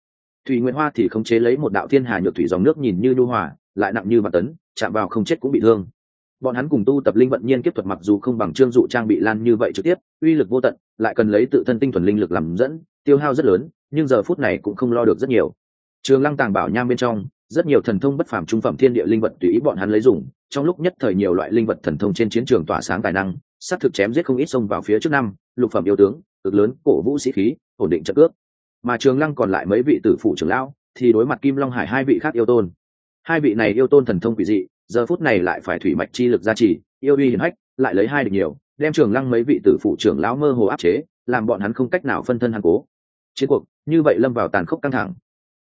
Thủy nguyễn hoa thì khống chế lấy một đạo thiên hà nhược thủy dòng nước nhìn như nhu hòa, lại nặng như vạn tấn, chạm vào không chết cũng bị thương. Bọn hắn cùng tu tập linh vận nhiên kiếp thuật mặc dù không bằng trương dụ trang bị lan như vậy trực tiếp, uy lực vô tận, lại cần lấy tự thân tinh thuần linh lực làm dẫn, tiêu hao rất lớn, nhưng giờ phút này cũng không lo được rất nhiều. Trường lăng tàng bảo nham bên trong rất nhiều thần thông bất phàm trung phẩm thiên địa linh vật tùy ý bọn hắn lấy dùng, trong lúc nhất thời nhiều loại linh vật thần thông trên chiến trường tỏa sáng tài năng sát thực chém giết không ít xông vào phía trước năm, lục phẩm yêu tướng, cực lớn, cổ vũ sĩ khí, ổn định trận cướp mà trường lăng còn lại mấy vị tử phụ trưởng lão, thì đối mặt kim long hải hai vị khác yêu tôn. Hai vị này yêu tôn thần thông quỷ dị, giờ phút này lại phải thủy mạch chi lực gia trì, yêu uy hiển hách, lại lấy hai được nhiều, đem trường lăng mấy vị tử phụ trưởng lão mơ hồ áp chế, làm bọn hắn không cách nào phân thân hàn cố. Chiến cuộc, như vậy lâm vào tàn khốc căng thẳng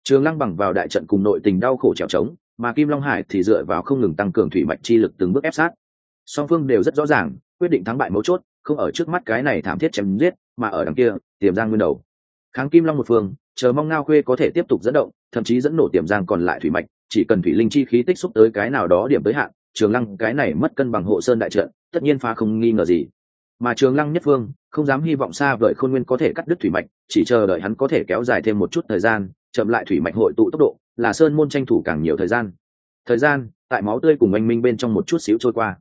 trường lăng bằng vào đại trận cùng nội tình đau khổ trèo trống, mà kim long hải thì dựa vào không ngừng tăng cường thủy mạch chi lực từng bước ép sát. Song phương đều rất rõ ràng, quyết định thắng bại mấu chốt, không ở trước mắt cái này thảm thiết chém giết, mà ở đằng kia, tiềm giang nguyên đầu. Kháng kim long một phương, chờ mong ngao khuê có thể tiếp tục dẫn động, thậm chí dẫn nổ tiềm giang còn lại thủy mạch, chỉ cần thủy linh chi khí tích xúc tới cái nào đó điểm tới hạn, trường lăng cái này mất cân bằng hộ sơn đại trận, tất nhiên phá không nghi ngờ gì. Mà trường lăng nhất phương, không dám hy vọng xa vời khôn nguyên có thể cắt đứt thủy mạch, chỉ chờ đợi hắn có thể kéo dài thêm một chút thời gian chậm lại thủy mạch hội tụ tốc độ, là sơn môn tranh thủ càng nhiều thời gian. Thời gian, tại máu tươi cùng oanh minh bên trong một chút xíu trôi qua.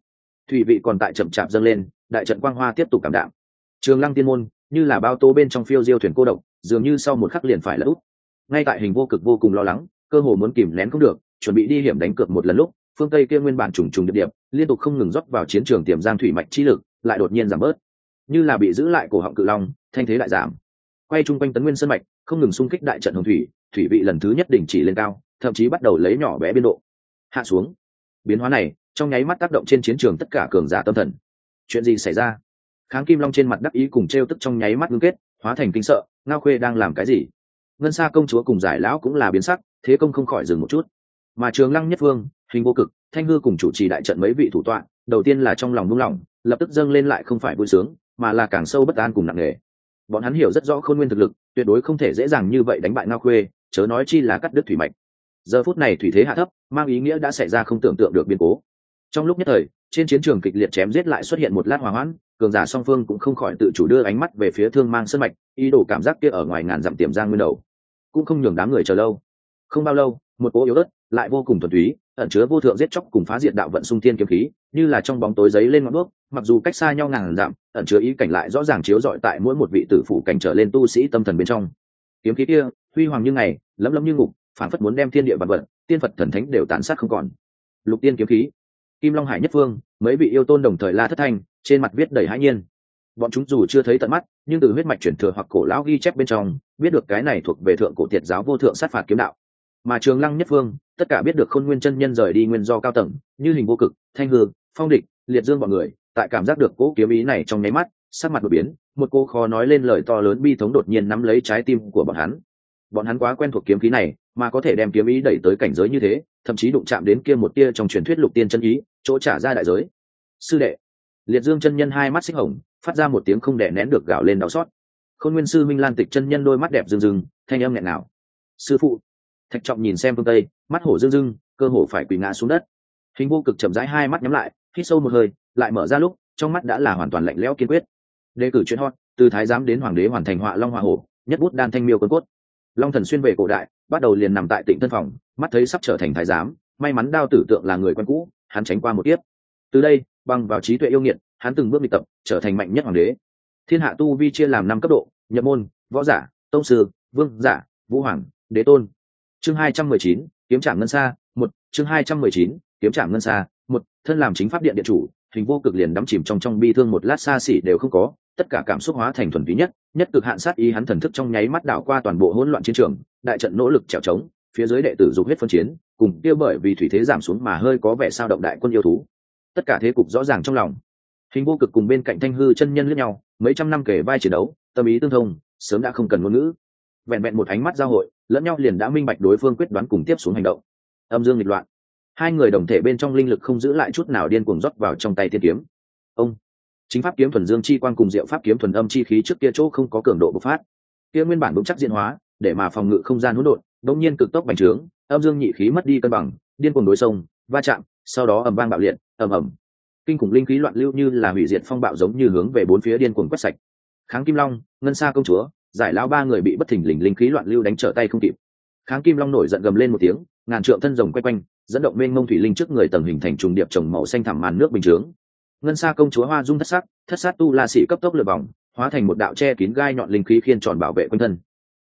Thủy vị còn tại chậm chạp dâng lên, đại trận quang hoa tiếp tục cảm đạm. Trường lăng tiên môn, như là bao tô bên trong phiêu diêu thuyền cô độc, dường như sau một khắc liền phải là úp. Ngay tại hình vô cực vô cùng lo lắng, cơ hồ muốn kìm nén không được, chuẩn bị đi hiểm đánh cược một lần lúc, phương tây kia nguyên bản trùng trùng điệp điệp, liên tục không ngừng rót vào chiến trường tiềm giang thủy mạch chi lực, lại đột nhiên giảm bớt. Như là bị giữ lại cổ họng cự long, thanh thế lại giảm. Quay chung quanh tấn nguyên sân mạch, không ngừng xung kích đại trận hồng thủy thủy vị lần thứ nhất đỉnh chỉ lên cao, thậm chí bắt đầu lấy nhỏ bé biên độ. Hạ xuống. Biến hóa này, trong nháy mắt tác động trên chiến trường tất cả cường giả tâm thần. Chuyện gì xảy ra? Kháng kim long trên mặt đắc ý cùng t r e o tức trong nháy mắt ngưng kết, hóa thành kinh sợ, ngao khuê đang làm cái gì? Ngân sa công chúa cùng giải lão cũng là biến sắc, thế công không khỏi dừng một chút. Mà trường lăng nhất phương hình vô cực, thanh hư cùng chủ trì đại trận mấy vị thủ tọa, đầu tiên là trong lòng buông lỏng lập tức dâng lên lại không phải vui sướng, mà là càng sâu bất an cùng nặng nề. Bọn hắn hiểu rất rõ khôn nguyên thực lực, tuyệt đối không thể dễ dàng như vậy đánh bại ngao khuê chớ nói chi là cắt đứt thủy mạch. Giờ phút này thủy thế hạ thấp, mang ý nghĩa đã xảy ra không tưởng tượng được biến cố. Trong lúc nhất thời, trên chiến trường kịch liệt chém giết lại xuất hiện một lát hòa hoãn, cường giả song phương cũng không khỏi tự chủ đưa ánh mắt về phía thương mang sân mạch, ý đồ cảm giác kia ở ngoài ngàn dặm tiềm giang nguyên đầu. Cũng không nhường đám người chờ lâu. Không bao lâu, một cỗ yếu ớt, lại vô cùng thuần túy, ẩn chứa vô thượng giết chóc cùng phá diệt đạo vận sung thiên kiếm khí, như là trong bóng tối giấy lên ngọn đuốc, mặc dù cách xa nhau ngàn dặm, ẩn chứa ý cảnh lại rõ ràng chiếu rọi tại mỗi một vị tử phụ cảnh trở lên tu sĩ tâm thần bên trong. Kiếm khí kia, huy hoàng như ngày lấm lấm như ngục phản phất muốn đem thiên địa vật vật, tiên phật thần thánh đều tàn sát không còn. Lục tiên kiếm khí, kim long hải nhất phương, mấy vị yêu tôn đồng thời la thất thanh, trên mặt viết đầy hãi nhiên. Bọn chúng dù chưa thấy tận mắt, nhưng từ huyết mạch chuyển thừa hoặc cổ lão ghi chép bên trong, biết được cái này thuộc về thượng cổ tiệt giáo vô thượng sát phạt kiếm đạo. Mà trường lăng nhất phương, tất cả biết được khôn nguyên chân nhân rời đi nguyên do cao tầng, như hình vô cực, thanh hương phong địch, liệt dương b ọ n người, tại cảm giác được cỗ kiếm ý này trong nháy mắt, sắc mặt đột biến, một cô khó nói lên lời to lớn bi thống đột nhiên nắm lấy trái tim của bọn hắn bọn hắn quá quen thuộc kiếm khí này, mà có thể đem kiếm ý đẩy tới cảnh giới như thế, thậm chí đụng chạm đến kia một tia trong truyền thuyết lục tiên chân ý, chỗ trả ra đại giới. Sư đệ. Liệt dương chân nhân hai mắt xích hồng, phát ra một tiếng không đẻ nén được gạo lên đau xót. Khôn nguyên sư minh lan tịch chân nhân đôi mắt đẹp rừng rừng thanh âm nghẹn nào sư phụ. Thạch trọng nhìn xem phương tây, mắt hổ rưng rưng, cơ hồ phải quỳ ngã xuống đất. Hình vô cực chậm rãi hai mắt nhắm lại, hít sâu một hơi, lại mở ra lúc, trong mắt đã là hoàn toàn lạnh lẽo kiên quyết. Đề cử chuyện hot, từ thái giám đến hoàng đế hoàn thành họa long hoa hổ nhất bút đan thanh miêu quân cốt long thần xuyên về cổ đại, bắt đầu liền nằm tại tỉnh thân phòng, mắt thấy sắp trở thành thái giám, may mắn đao tử tượng là người quen cũ, hắn tránh qua một tiếp từ đây, bằng vào trí tuệ yêu nghiệt, hắn từng bước bị tập, trở thành mạnh nhất hoàng đế. Thiên hạ tu vi chia làm năm cấp độ, nhập môn, võ giả, tông sư, vương giả, vũ hoàng, đế tôn. Chương hai trăm mười chín, kiếm trạm ngân xa, một. Chương hai trăm mười chín, kiếm trạm ngân xa, một. Thân làm chính pháp điện điện chủ, hình vô cực liền đắm chìm trong trong bi thương một lát xa xỉ đều không có tất cả cảm xúc hóa thành thuần túy nhất nhất cực hạn sát ý hắn thần thức trong nháy mắt đảo qua toàn bộ hỗn loạn chiến trường, đại trận nỗ lực trèo trống, phía dưới đệ tử dục hết phân chiến, cùng kia bởi vì thủy thế giảm xuống mà hơi có vẻ sao động đại quân yêu thú. Tất cả thế cục rõ ràng trong lòng. Hình vô cực cùng bên cạnh thanh hư chân nhân lẫn nhau, mấy trăm năm kể vai chiến đấu, tâm ý tương thông, sớm đã không cần ngôn ngữ. Vẹn vẹn một ánh mắt giao hội, lẫn nhau liền đã minh bạch đối phương quyết đoán cùng tiếp xuống hành động. Âm dương nghịch loạn. Hai người đồng thể bên trong linh lực không giữ lại chút nào điên cuồng rót vào trong tay tiên kiếm. Ông chính pháp kiếm thuần dương chi quan cùng diệu pháp kiếm thuần âm chi khí trước kia chỗ không có cường độ bộc phát. Kia nguyên bản vững chắc diễn hóa, để mà phòng ngự không gian hỗn độn đột nhiên cực tốc bành trướng, âm dương nhị khí mất đi cân bằng, điên cuồng đối sông, va chạm, sau đó ầm vang bạo liệt, ầm ầm. Kinh khủng linh khí loạn lưu như là hủy diệt phong bạo giống như hướng về bốn phía điên cuồng quét sạch. Kháng kim long, ngân xa công chúa, giải lao ba người bị bất thình lình linh khí loạn lưu đánh trở tay không kịp. Kháng kim long nổi giận gầm lên một tiếng, ngàn trượng thân rồng quay quanh, dẫn động mênh mông thủy linh trước người tầng hình thành trùng điệp trồng màu xanh thẳm màn nước bình chướng ngân sa công chúa hoa dung thất sắc, thất sát tu la sĩ cấp tốc lượt vòng, hóa thành một đạo che kín gai nhọn linh khí khiên tròn bảo vệ quanh thân.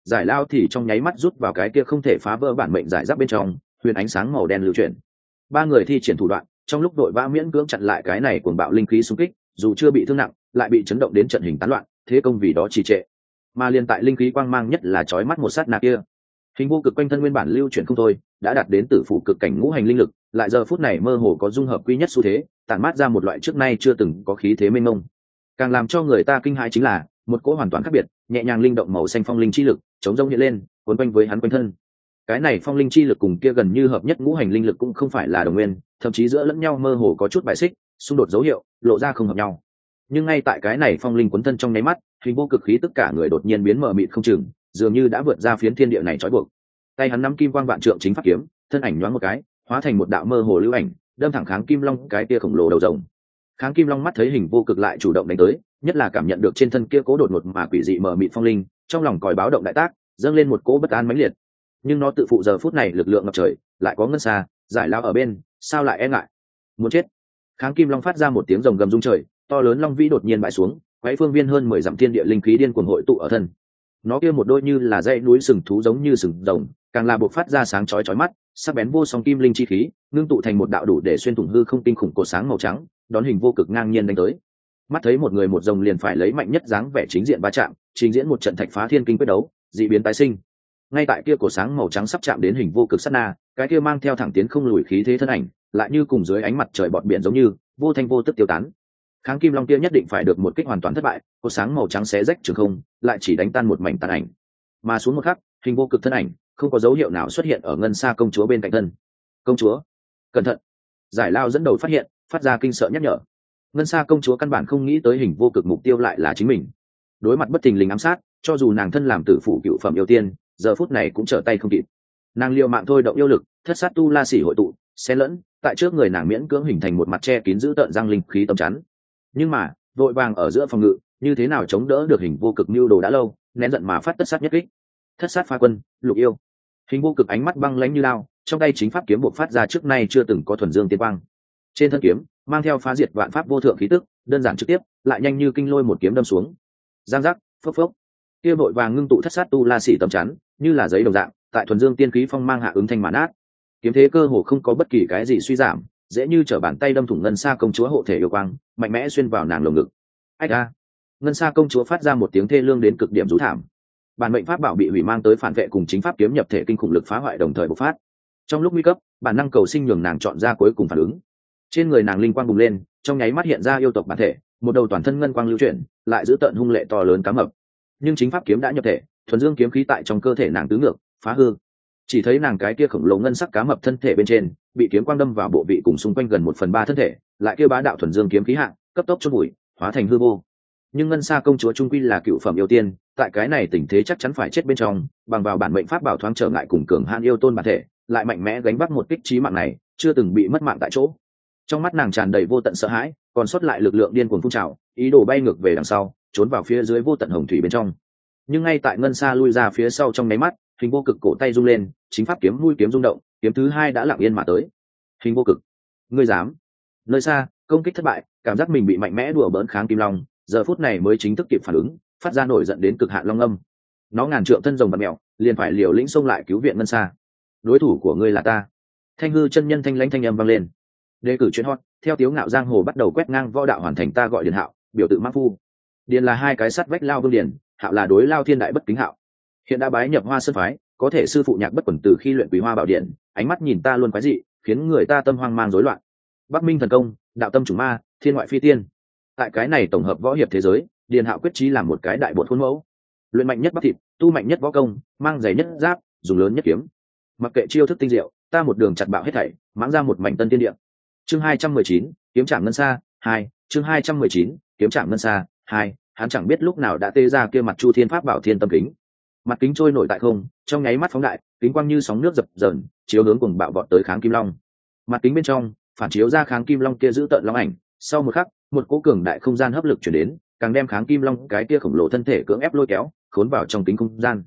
Giải lao thì trong nháy mắt rút vào cái kia không thể phá vỡ bản mệnh giải giáp bên trong, huyền ánh sáng màu đen lưu chuyển. Ba người thi triển thủ đoạn, trong lúc đội vã miễn cưỡng chặn lại cái này cuồng bạo linh khí xung kích, dù chưa bị thương nặng, lại bị chấn động đến trận hình tán loạn, thế công vì đó trì trệ. Mà liên tại linh khí quang mang nhất là chói mắt một sát nạ kia. Hình vô cực quanh thân nguyên bản lưu chuyển không thôi, đã đạt đến tử phủ cực cảnh ngũ hành linh lực, lại giờ phút này mơ hồ có dung hợp quy nhất xu thế tản mát ra một loại trước nay chưa từng có khí thế mênh mông. Càng làm cho người ta kinh hãi chính là, một cỗ hoàn toàn khác biệt, nhẹ nhàng linh động màu xanh phong linh chi lực, chống rông hiện lên, cuốn quanh với hắn quanh thân. Cái này phong linh chi lực cùng kia gần như hợp nhất ngũ hành linh lực cũng không phải là đồng nguyên, thậm chí giữa lẫn nhau mơ hồ có chút bài xích, xung đột dấu hiệu, lộ ra không hợp nhau. Nhưng ngay tại cái này phong linh quấn thân trong nháy mắt hình vô cực khí tất cả người đột nhiên biến mờ mịt không chừng, dường như đã vượt ra phiến thiên địa này trói buộc. Tay hắn nắm kim quang vạn trượng chính pháp kiếm, thân ảnh nhoáng một cái, hóa thành một đạo mơ hồ lưu ảnh đâm thẳng kháng kim long cái tia khổng lồ đầu rồng. Kháng kim long mắt thấy hình vô cực lại chủ động đánh tới, nhất là cảm nhận được trên thân kia cố đột ngột mà quỷ dị mờ mịt phong linh, trong lòng còi báo động đại tác, dâng lên một cỗ bất an mãnh liệt. Nhưng nó tự phụ giờ phút này lực lượng ngập trời, lại có ngân xa, giải lao ở bên, sao lại e ngại? Muốn chết. Kháng kim long phát ra một tiếng rồng gầm rung trời, to lớn long vĩ đột nhiên bại xuống, quấy phương viên hơn mười dặm thiên địa linh khí điên cuồng hội tụ ở thân. Nó kia một đôi như là dãy núi sừng thú giống như sừng rồng, càng là buộc phát ra sáng chói chói mắt sắc bén vô song kim linh chi khí, ngưng tụ thành một đạo đủ để xuyên thủng hư không kinh khủng cột sáng màu trắng, đón hình vô cực ngang nhiên đánh tới. Mắt thấy một người một rồng liền phải lấy mạnh nhất dáng vẻ chính diện va chạm, trình diễn một trận thạch phá thiên kinh quyết đấu dị biến tái sinh. Ngay tại kia cổ sáng màu trắng sắp chạm đến hình vô cực sát na, cái kia mang theo thẳng tiến không lùi khí thế thân ảnh, lại như cùng dưới ánh mặt trời bọt biển giống như, vô thanh vô tức tiêu tán. Kháng kim long kia nhất định phải được một kích hoàn toàn thất bại, cổ sáng màu trắng xé rách trường không, lại chỉ đánh tan một mảnh tàn ảnh. Mà xuống một khắc, hình vô cực thân ảnh không có dấu hiệu nào xuất hiện ở ngân xa công chúa bên cạnh thân. Công chúa, cẩn thận. Giải lao dẫn đầu phát hiện, phát ra kinh sợ nhắc nhở. Ngân xa công chúa căn bản không nghĩ tới hình vô cực mục tiêu lại là chính mình. Đối mặt bất thình lình ám sát, cho dù nàng thân làm tử phụ cựu phẩm yêu tiên, giờ phút này cũng trở tay không kịp. Nàng liều mạng thôi động yêu lực, thất sát tu la xỉ hội tụ xen lẫn, tại trước người nàng miễn cưỡng hình thành một mặt che kín giữ tợn răng linh khí tầm chắn. Nhưng mà, vội vàng ở giữa phòng ngự, như thế nào chống đỡ được hình vô cực mưu đồ đã lâu, nén giận mà phát tất sát nhất kích thất sát pha quân, lục yêu. Hình vô cực ánh mắt băng lánh như lao, trong tay chính pháp kiếm buộc phát ra trước nay chưa từng có thuần dương tiên quang. Trên thân kiếm, mang theo phá diệt vạn pháp vô thượng khí tức, đơn giản trực tiếp, lại nhanh như kinh lôi một kiếm đâm xuống. Giang giác, phốc phốc. Kia vội vàng ngưng tụ thất sát tu la xỉ tầm chắn, như là giấy đồng dạng, tại thuần dương tiên khí phong mang hạ ứng thanh mãn át kiếm thế cơ hồ không có bất kỳ cái gì suy giảm, dễ như trở bàn tay đâm thủng ngân xa công chúa hộ thể yêu quang, mạnh mẽ xuyên vào nàng lồng ngực. Ách a. Ngân xa công chúa phát ra một tiếng thê lương đến cực điểm rú thảm bản mệnh pháp bảo bị hủy mang tới phản vệ cùng chính pháp kiếm nhập thể kinh khủng lực phá hoại đồng thời bộc phát. Trong lúc nguy cấp, bản năng cầu sinh nhường nàng chọn ra cuối cùng phản ứng. Trên người nàng linh quang bùng lên, trong nháy mắt hiện ra yêu tộc bản thể, một đầu toàn thân ngân quang lưu chuyển, lại giữ tận hung lệ to lớn cá mập. Nhưng chính pháp kiếm đã nhập thể, thuần dương kiếm khí tại trong cơ thể nàng tứ ngược, phá hư. Chỉ thấy nàng cái kia khổng lồ ngân sắc cá mập thân thể bên trên, bị kiếm quang đâm vào bộ vị cùng xung quanh gần một phần ba thân thể, lại kêu bá đạo thuần dương kiếm khí hạng cấp tốc chốt bụi hóa thành hư vô nhưng ngân xa công chúa trung quy là cựu phẩm yêu tiên, tại cái này tình thế chắc chắn phải chết bên trong, bằng vào bản mệnh pháp bảo thoáng trở ngại cùng cường hạn yêu tôn bản thể, lại mạnh mẽ gánh vác một kích trí mạng này, chưa từng bị mất mạng tại chỗ. Trong mắt nàng tràn đầy vô tận sợ hãi, còn sót lại lực lượng điên cuồng phun trào, ý đồ bay ngược về đằng sau, trốn vào phía dưới vô tận hồng thủy bên trong. Nhưng ngay tại ngân xa lui ra phía sau trong nháy mắt, hình vô cực cổ tay rung lên, chính pháp kiếm lui kiếm rung động, kiếm thứ hai đã lặng yên mà tới. Hình vô cực, ngươi dám? Nơi xa, công kích thất bại, cảm giác mình bị mạnh mẽ đùa bỡn kháng kim long giờ phút này mới chính thức kịp phản ứng, phát ra nổi giận đến cực hạn long âm. Nó ngàn trượng thân rồng và mèo, liền phải liều lĩnh xông lại cứu viện ngân xa. Đối thủ của ngươi là ta. Thanh hư chân nhân thanh lãnh thanh âm vang lên. Đề cử chuyến hot, theo tiếu ngạo giang hồ bắt đầu quét ngang võ đạo hoàn thành ta gọi điện hạo, biểu tự mắc phu. Điền là hai cái sắt vách lao vương điền, hạo là đối lao thiên đại bất kính hạo. Hiện đã bái nhập hoa sơn phái, có thể sư phụ nhạc bất quẩn từ khi luyện quý hoa bảo điện, ánh mắt nhìn ta luôn quái dị, khiến người ta tâm hoang mang rối loạn. Bắc minh thần công, đạo tâm chủ ma, thiên ngoại phi tiên tại cái này tổng hợp võ hiệp thế giới, điền hạo quyết trí làm một cái đại bột khuôn mẫu. Luyện mạnh nhất bắc thịt, tu mạnh nhất võ công, mang giày nhất giáp, dùng lớn nhất kiếm. Mặc kệ chiêu thức tinh diệu, ta một đường chặt bạo hết thảy, mãng ra một mảnh tân tiên địa. Chương hai trăm mười chín, kiếm trạm ngân xa, hai. Chương hai trăm mười chín, kiếm trạm ngân xa, hai. Hắn chẳng biết lúc nào đã tê ra kia mặt chu thiên pháp bảo thiên tâm kính. Mặt kính trôi nổi tại không, trong nháy mắt phóng đại, kính quang như sóng nước dập dờn, chiếu hướng cùng bạo vọt tới kháng kim long. Mặt kính bên trong, phản chiếu ra kháng kim long kia giữ tợn long ảnh. Sau một khắc một cỗ cường đại không gian hấp lực chuyển đến, càng đem kháng kim long cái kia khổng lồ thân thể cưỡng ép lôi kéo, khốn vào trong kính không gian.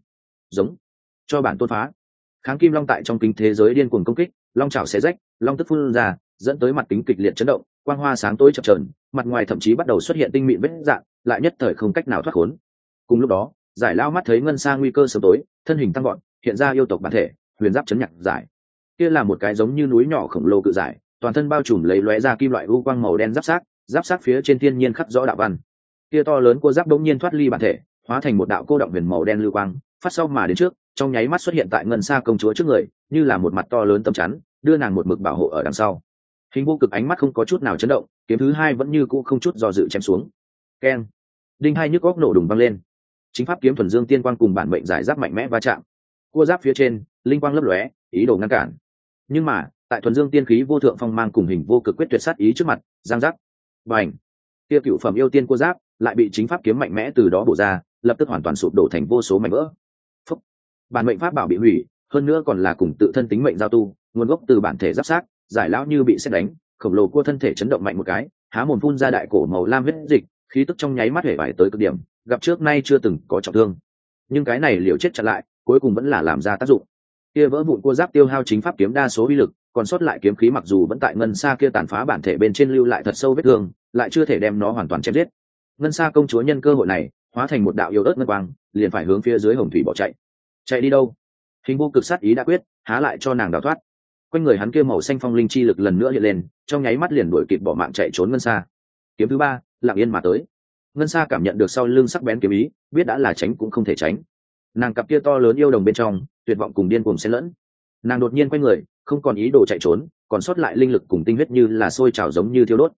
Giống. Cho bản tôn phá. Kháng kim long tại trong kính thế giới điên cuồng công kích, long chảo xé rách, long tức phun ra, dẫn tới mặt kính kịch liệt chấn động, quang hoa sáng tối chập trờn mặt ngoài thậm chí bắt đầu xuất hiện tinh mịn vết dạng, lại nhất thời không cách nào thoát khốn. Cùng lúc đó, giải lao mắt thấy ngân xa nguy cơ sớm tối, thân hình tăng gọn hiện ra yêu tộc bản thể, huyền giáp chấn nhạc giải. Kia là một cái giống như núi nhỏ khổng lồ cự giải, toàn thân bao trùm lấy lóe ra kim loại u quang màu đen giáp sát giáp sát phía trên thiên nhiên khắc rõ đạo văn. Kia to lớn cô giáp đống nhiên thoát ly bản thể, hóa thành một đạo cô động huyền màu đen lưu quang, phát sau mà đến trước, trong nháy mắt xuất hiện tại ngân xa công chúa trước người, như là một mặt to lớn tầm chắn, đưa nàng một mực bảo hộ ở đằng sau. Hình vô cực ánh mắt không có chút nào chấn động, kiếm thứ hai vẫn như cũ không chút do dự chém xuống. Keng. Đinh hai nhức góc nổ đùng văng lên. Chính pháp kiếm thuần dương tiên quang cùng bản mệnh giải giáp mạnh mẽ va chạm. Cua giáp phía trên, linh quang lấp lóe, ý đồ ngăn cản. Nhưng mà, tại thuần dương tiên khí vô thượng phong mang cùng hình vô cực quyết tuyệt sát ý trước mặt, giang giác và ảnh. Tiêu cựu phẩm yêu tiên cua giáp lại bị chính pháp kiếm mạnh mẽ từ đó bổ ra, lập tức hoàn toàn sụp đổ thành vô số mảnh vỡ. Phúc. bản mệnh pháp bảo bị hủy, hơn nữa còn là cùng tự thân tính mệnh giao tu, nguồn gốc từ bản thể giáp sát giải lão như bị xét đánh, khổng lồ cua thân thể chấn động mạnh một cái, há mồm phun ra đại cổ màu lam huyết dịch, khí tức trong nháy mắt hể vải tới cực điểm, gặp trước nay chưa từng có trọng thương. Nhưng cái này liều chết chặn lại, cuối cùng vẫn là làm ra tác dụng. Kia vỡ vụn cua giáp tiêu hao chính pháp kiếm đa số uy lực còn sót lại kiếm khí mặc dù vẫn tại ngân xa kia tàn phá bản thể bên trên lưu lại thật sâu vết thương, lại chưa thể đem nó hoàn toàn chém giết. Ngân xa công chúa nhân cơ hội này, hóa thành một đạo yêu ớt ngân quang, liền phải hướng phía dưới hồng thủy bỏ chạy. Chạy đi đâu? Hình vô cực sát ý đã quyết, há lại cho nàng đào thoát. Quanh người hắn kia màu xanh phong linh chi lực lần nữa hiện lên, trong nháy mắt liền đuổi kịp bỏ mạng chạy trốn ngân xa. Kiếm thứ ba, lặng yên mà tới. Ngân xa cảm nhận được sau lưng sắc bén kiếm ý, biết đã là tránh cũng không thể tránh. Nàng cặp kia to lớn yêu đồng bên trong, tuyệt vọng cùng điên cùng xen lẫn. Nàng đột nhiên quay người không còn ý đồ chạy trốn, còn sót lại linh lực cùng tinh huyết như là sôi trào giống như thiêu đốt.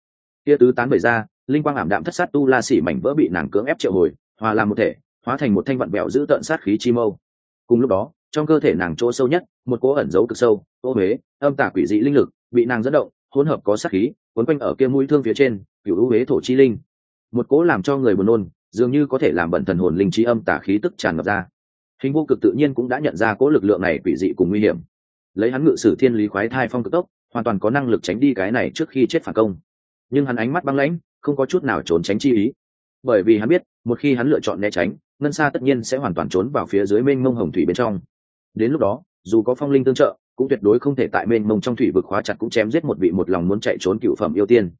Tia tứ tán bày ra, linh quang ảm đạm thất sát tu la xỉ mảnh vỡ bị nàng cưỡng ép triệu hồi, hòa làm một thể, hóa thành một thanh vặn bẹo giữ tợn sát khí chi mâu. Cùng lúc đó, trong cơ thể nàng chỗ sâu nhất, một cỗ ẩn giấu cực sâu, ô huế, âm tả quỷ dị linh lực, bị nàng dẫn động, hỗn hợp có sát khí, quấn quanh ở kia mũi thương phía trên cựu ưu huế thổ chi linh. Một cỗ làm cho người buồn nôn, dường như có thể làm bẩn thần hồn linh trí âm tả khí tức tràn ngập ra. Hình vô cực tự nhiên cũng đã nhận ra cỗ lực lượng này quỷ dị cùng nguy hiểm lấy hắn ngự sử thiên lý khoái thai phong cực tốc, hoàn toàn có năng lực tránh đi cái này trước khi chết phản công. Nhưng hắn ánh mắt băng lãnh, không có chút nào trốn tránh chi ý. Bởi vì hắn biết, một khi hắn lựa chọn né tránh, ngân xa tất nhiên sẽ hoàn toàn trốn vào phía dưới mênh mông hồng thủy bên trong. Đến lúc đó, dù có phong linh tương trợ, cũng tuyệt đối không thể tại mênh mông trong thủy vực khóa chặt cũng chém giết một vị một lòng muốn chạy trốn cựu phẩm yêu tiên.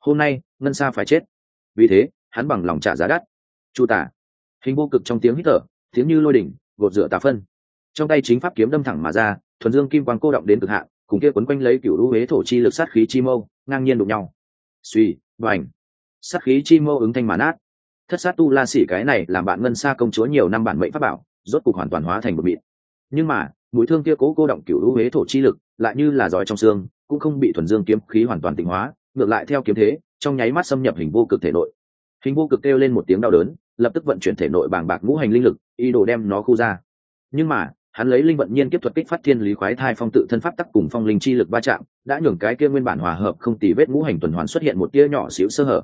Hôm nay, ngân xa phải chết. Vì thế, hắn bằng lòng trả giá đắt. Chu tả. Hình vô cực trong tiếng hít thở, tiếng như lôi đỉnh, gột rửa tà phân trong tay chính pháp kiếm đâm thẳng mà ra, thuần dương kim quang cô động đến cực hạn, cùng kia quấn quanh lấy cựu lũ huế thổ chi lực sát khí chi mâu, ngang nhiên đụng nhau. Suy và ảnh sát khí chi mâu ứng thanh mà át thất sát tu la xỉ cái này làm bạn ngân xa công chúa nhiều năm bản mệnh pháp bảo, rốt cục hoàn toàn hóa thành một mịn. Nhưng mà, mũi thương kia cố cô động cựu lũ huế thổ chi lực, lại như là giỏi trong xương, cũng không bị thuần dương kiếm khí hoàn toàn tịnh hóa, ngược lại theo kiếm thế, trong nháy mắt xâm nhập hình vô cực thể nội. Hình vô cực kêu lên một tiếng đau đớn, lập tức vận chuyển thể nội bàng bạc ngũ hành linh lực, ý đồ đem nó khu ra. Nhưng mà hắn lấy linh vận nhiên kiếp thuật kích phát thiên lý khoái thai phong tự thân pháp tắc cùng phong linh chi lực va chạm, đã nhường cái kia nguyên bản hòa hợp không tì vết ngũ hành tuần hoàn xuất hiện một tia nhỏ xíu sơ hở.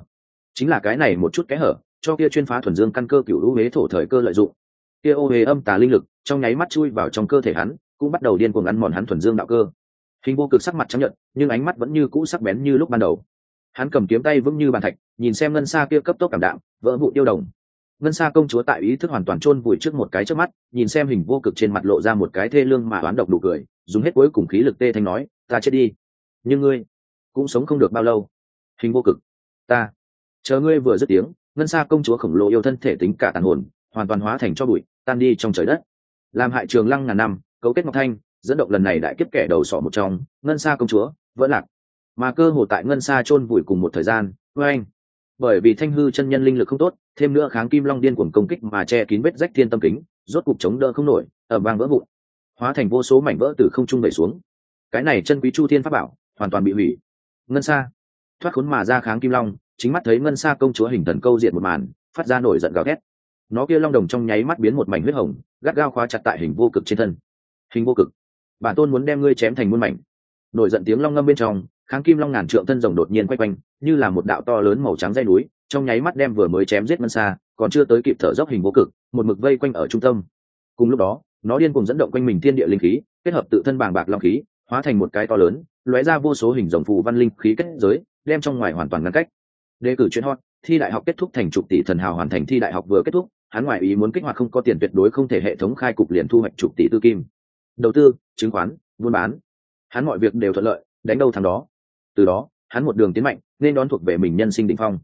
Chính là cái này một chút cái hở, cho kia chuyên phá thuần dương căn cơ cựu lũ huế thổ thời cơ lợi dụng. Kia ô huế âm tà linh lực, trong nháy mắt chui vào trong cơ thể hắn, cũng bắt đầu điên cuồng ăn mòn hắn thuần dương đạo cơ. Hình vô cực sắc mặt chấp nhận nhưng ánh mắt vẫn như cũ sắc bén như lúc ban đầu. Hắn cầm kiếm tay vững như bàn thạch, nhìn xem ngân xa kia cấp tốc cảm đạm, vỡ vụ tiêu đồng ngân xa công chúa tại ý thức hoàn toàn chôn vùi trước một cái trước mắt, nhìn xem hình vô cực trên mặt lộ ra một cái thê lương mà oán độc đủ cười, dùng hết cuối cùng khí lực tê thanh nói, ta chết đi. Nhưng ngươi cũng sống không được bao lâu. Hình vô cực, ta, chờ ngươi vừa dứt tiếng, ngân xa công chúa khổng lồ yêu thân thể tính cả tàn hồn, hoàn toàn hóa thành cho bụi, tan đi trong trời đất. Làm hại trường lăng ngàn năm, cấu kết ngọc thanh, dẫn động lần này đại kiếp kẻ đầu sỏ một trong, ngân xa công chúa, vỡ lạc. Mà cơ hồ tại ngân xa chôn vùi cùng một thời gian vê anh bởi vì thanh hư chân nhân linh lực không tốt, thêm nữa kháng kim long điên cuồng công kích mà che kín vết rách thiên tâm kính, rốt cục chống đỡ không nổi ở vang vỡ vụn. Hóa thành vô số mảnh vỡ từ không trung đẩy xuống. Cái này chân quý chu thiên pháp bảo, hoàn toàn bị hủy. Ngân xa thoát khốn mà ra kháng kim long, chính mắt thấy ngân xa công chúa hình thần câu diện một màn, phát ra nổi giận gào thét. Nó kia long đồng trong nháy mắt biến một mảnh huyết hồng, gắt gao khóa chặt tại hình vô cực trên thân. Hình vô cực. Bản tôn muốn đem ngươi chém thành muôn mảnh. Nổi giận tiếng long ngâm bên trong kháng kim long ngàn trượng thân rồng đột nhiên quay quanh, như là một đạo to lớn màu trắng dây núi, trong nháy mắt đem vừa mới chém giết ngân xa, còn chưa tới kịp thở dốc hình vô cực, một mực vây quanh ở trung tâm. Cùng lúc đó, nó điên cùng dẫn động quanh mình thiên địa linh khí, kết hợp tự thân bàng bạc long khí, hóa thành một cái to lớn, lóe ra vô số hình rồng phù văn linh khí kết giới, đem trong ngoài hoàn toàn ngăn cách. Đề cử chuyên hot, thi đại học kết thúc thành chục tỷ thần hào hoàn thành thi đại học vừa kết thúc, hắn ngoại ý muốn kích hoạt không có tiền tuyệt đối không thể hệ thống khai cục liền thu hoạch chục tỷ tư kim. Đầu tư, chứng khoán, buôn bán. Hắn mọi việc đều thuận lợi, đánh đâu thằng đó từ đó, hắn một đường tiến mạnh, nên đón thuộc về mình nhân sinh định phong.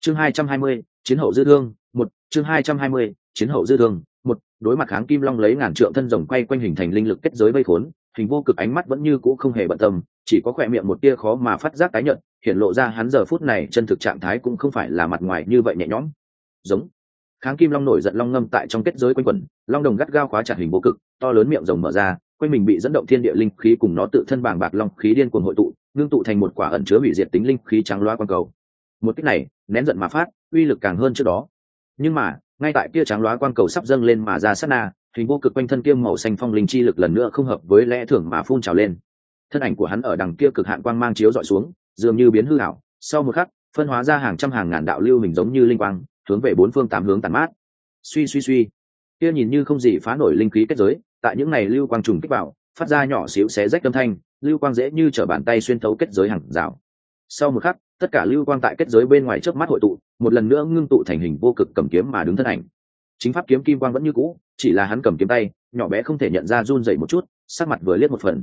Chương hai trăm hai mươi, chiến hậu dư thương, một, chương hai trăm hai mươi, chiến hậu dư thương, một, đối mặt kháng kim long lấy ngàn trượng thân rồng quay quanh hình thành linh lực kết giới vây khốn, hình vô cực ánh mắt vẫn như cũ không hề bận tâm, chỉ có khỏe miệng một tia khó mà phát giác tái nhận hiện lộ ra hắn giờ phút này chân thực trạng thái cũng không phải là mặt ngoài như vậy nhẹ nhõm. Giống. Kháng kim long nổi giận long ngâm tại trong kết giới quanh quẩn, long đồng gắt gao khóa chặt hình vô cực, to lớn miệng rồng mở ra, quanh mình bị dẫn động thiên địa linh khí cùng nó tự thân bàng bạc long khí điên cuồng hội tụ ngưng tụ thành một quả ẩn chứa hủy diệt tính linh khí trắng loa quang cầu. Một cách này, nén giận mà phát, uy lực càng hơn trước đó. Nhưng mà, ngay tại kia trắng loa quang cầu sắp dâng lên mà ra sát na, hình vô cực quanh thân kiêm màu xanh phong linh chi lực lần nữa không hợp với lẽ thường mà phun trào lên. Thân ảnh của hắn ở đằng kia cực hạn quang mang chiếu dọi xuống, dường như biến hư ảo. Sau một khắc, phân hóa ra hàng trăm hàng ngàn đạo lưu hình giống như linh quang, hướng về bốn phương tám hướng tàn mát. Suy suy suy. Kia nhìn như không gì phá nổi linh khí kết giới, tại những ngày lưu quang trùng kích vào, phát ra nhỏ xíu xé rách âm thanh lưu quang dễ như t bàn tay xuyên thấu kết giới hàng rào. Sau một khắc, tất cả lưu quang tại kết giới bên ngoài trước mắt hội tụ, một lần nữa ngưng tụ thành hình vô cực cầm kiếm mà đứng thân ảnh. Chính pháp kiếm kim quang vẫn như cũ, chỉ là hắn cầm kiếm tay, nhỏ bé không thể nhận ra run dậy một chút, sắc mặt vừa liếc một phần.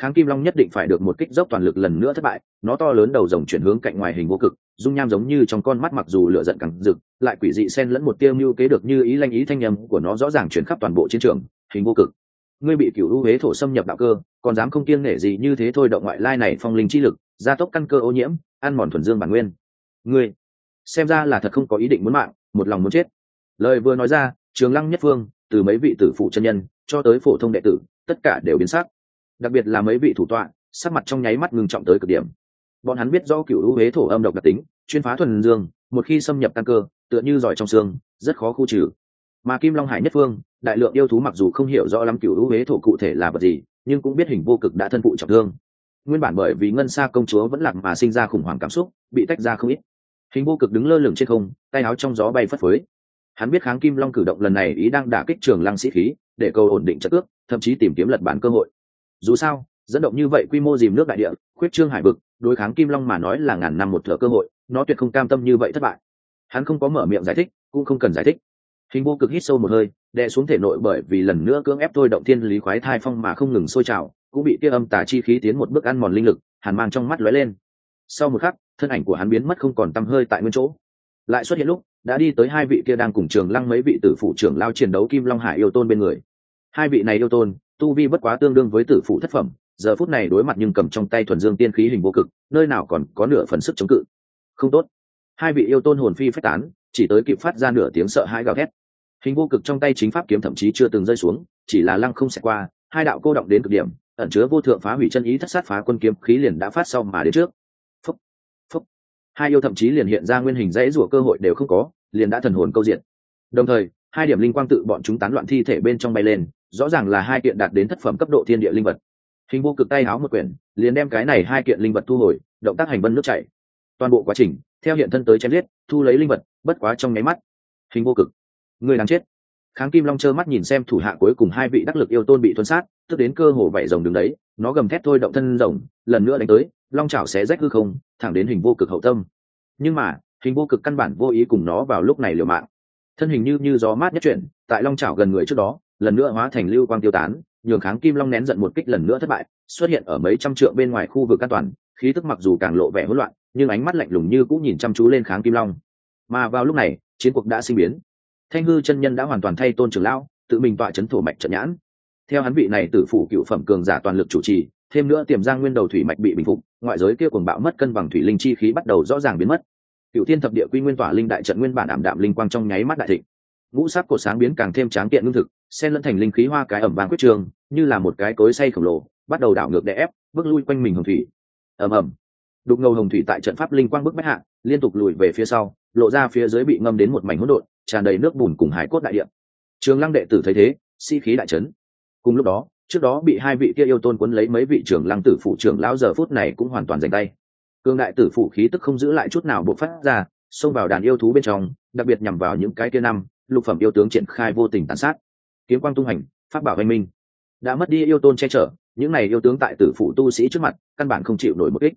Kháng kim long nhất định phải được một kích dốc toàn lực lần nữa thất bại, nó to lớn đầu rồng chuyển hướng cạnh ngoài hình vô cực, dung nham giống như trong con mắt mặc dù lửa giận càng rực, lại quỷ dị xen lẫn một tiêu mưu kế được như ý lanh ý thanh nhầm của nó rõ ràng chuyển khắp toàn bộ chiến trường, hình vô cực. Ngươi bị cựu ưu huế thổ xâm nhập đạo cơ còn dám không kiêng nể gì như thế thôi động ngoại lai này phong linh chi lực, gia tốc căn cơ ô nhiễm, ăn mòn thuần dương bản nguyên. Ngươi, xem ra là thật không có ý định muốn mạng, một lòng muốn chết. Lời vừa nói ra, trường lăng nhất phương, từ mấy vị tử phụ chân nhân, cho tới phổ thông đệ tử, tất cả đều biến sắc. Đặc biệt là mấy vị thủ tọa, sắc mặt trong nháy mắt ngừng trọng tới cực điểm. Bọn hắn biết do cựu hữu huế thổ âm độc đặc tính, chuyên phá thuần dương, một khi xâm nhập căn cơ, tựa như giỏi trong xương, rất khó khu trừ. Mà kim long hải nhất phương, đại lượng yêu thú mặc dù không hiểu rõ lắm cựu hữu huế thổ cụ thể là vật gì nhưng cũng biết hình vô cực đã thân phụ trọng thương. Nguyên bản bởi vì ngân xa công chúa vẫn lạc mà sinh ra khủng hoảng cảm xúc, bị tách ra không ít. Hình vô cực đứng lơ lửng trên không, tay áo trong gió bay phất phới. Hắn biết kháng kim long cử động lần này ý đang đả kích trường lăng sĩ khí, để cầu ổn định chất ước, thậm chí tìm kiếm lật bản cơ hội. Dù sao, dẫn động như vậy quy mô dìm nước đại địa, khuyết trương hải vực, đối kháng kim long mà nói là ngàn năm một thửa cơ hội, nó tuyệt không cam tâm như vậy thất bại. Hắn không có mở miệng giải thích, cũng không cần giải thích hình vô cực hít sâu một hơi, đè xuống thể nội bởi vì lần nữa cưỡng ép thôi động thiên lý khoái thai phong mà không ngừng sôi trào, cũng bị kia âm tà chi khí tiến một bước ăn mòn linh lực, hàn mang trong mắt lóe lên. Sau một khắc, thân ảnh của hắn biến mất không còn tăm hơi tại nguyên chỗ. Lại xuất hiện lúc, đã đi tới hai vị kia đang cùng trường lăng mấy vị tử phụ trưởng lao chiến đấu kim long hải yêu tôn bên người. Hai vị này yêu tôn, tu vi bất quá tương đương với tử phụ thất phẩm, giờ phút này đối mặt nhưng cầm trong tay thuần dương tiên khí hình vô cực, nơi nào còn có nửa phần sức chống cự. Không tốt. Hai vị yêu tôn hồn phi phách tán chỉ tới kịp phát ra nửa tiếng sợ hãi gào thét. Hình vô cực trong tay chính pháp kiếm thậm chí chưa từng rơi xuống, chỉ là lăng không xẹt qua, hai đạo cô động đến cực điểm, ẩn chứa vô thượng phá hủy chân ý thất sát phá quân kiếm khí liền đã phát sau mà đến trước. Phúc phúc. Hai yêu thậm chí liền hiện ra nguyên hình dãy rủa cơ hội đều không có, liền đã thần hồn câu diện. Đồng thời, hai điểm linh quang tự bọn chúng tán loạn thi thể bên trong bay lên, rõ ràng là hai kiện đạt đến thất phẩm cấp độ thiên địa linh vật. Hình vô cực tay háo một quyển, liền đem cái này hai kiện linh vật thu hồi, động tác hành vân nước chảy toàn bộ quá trình, theo hiện thân tới chém giết, thu lấy linh vật, bất quá trong nháy mắt. Hình vô cực. Người đáng chết. Kháng kim long trơ mắt nhìn xem thủ hạ cuối cùng hai vị đắc lực yêu tôn bị tuân sát, tức đến cơ hồ vảy rồng đứng đấy, nó gầm thét thôi động thân rồng, lần nữa đánh tới, long chảo xé rách hư không, thẳng đến hình vô cực hậu tâm. Nhưng mà, hình vô cực căn bản vô ý cùng nó vào lúc này liều mạng. Thân hình như như gió mát nhất chuyển, tại long chảo gần người trước đó, lần nữa hóa thành lưu quang tiêu tán, nhường kháng kim long nén giận một kích lần nữa thất bại, xuất hiện ở mấy trăm trượng bên ngoài khu vực an toàn, khí tức mặc dù càng lộ vẻ hỗn loạn nhưng ánh mắt lạnh lùng như cũng nhìn chăm chú lên kháng kim long. Mà vào lúc này, chiến cuộc đã sinh biến. Thanh hư chân nhân đã hoàn toàn thay tôn trưởng lão, tự mình tọa chấn thổ mạch trận nhãn. Theo hắn vị này tử phủ cựu phẩm cường giả toàn lực chủ trì, thêm nữa tiềm giang nguyên đầu thủy mạch bị bình phục, ngoại giới kia cuồng bạo mất cân bằng thủy linh chi khí bắt đầu rõ ràng biến mất. Cựu thiên thập địa quy nguyên tỏa linh đại trận nguyên bản ảm đạm linh quang trong nháy mắt đại thịnh. Ngũ sắc cột sáng biến càng thêm tráng kiện ngưng thực, xen lẫn thành linh khí hoa cái ẩm vàng quyết trường, như là một cái cối say khổng lồ, bắt đầu đảo ngược đè ép, bước lui quanh mình hồng thủy. Ầm ầm đục ngầu hồng thủy tại trận pháp linh quang bức bách hạ, liên tục lùi về phía sau, lộ ra phía dưới bị ngâm đến một mảnh hỗn độn, tràn đầy nước bùn cùng hải cốt đại điện trường lăng đệ tử thấy thế, sĩ、si、khí đại trấn cùng lúc đó, trước đó bị hai vị kia yêu tôn quấn lấy mấy vị trưởng lăng tử phụ trưởng lão giờ phút này cũng hoàn toàn giành tay. Cương đại tử phụ khí tức không giữ lại chút nào bộc phát ra, xông vào đàn yêu thú bên trong, đặc biệt nhằm vào những cái kia năm, lục phẩm yêu tướng triển khai vô tình tàn sát. Kiếm quang tung hành phát bảo anh minh. Đã mất đi yêu tôn che chở, những này yêu tướng tại tử phụ tu sĩ trước mặt, căn bản không chịu nổi một ích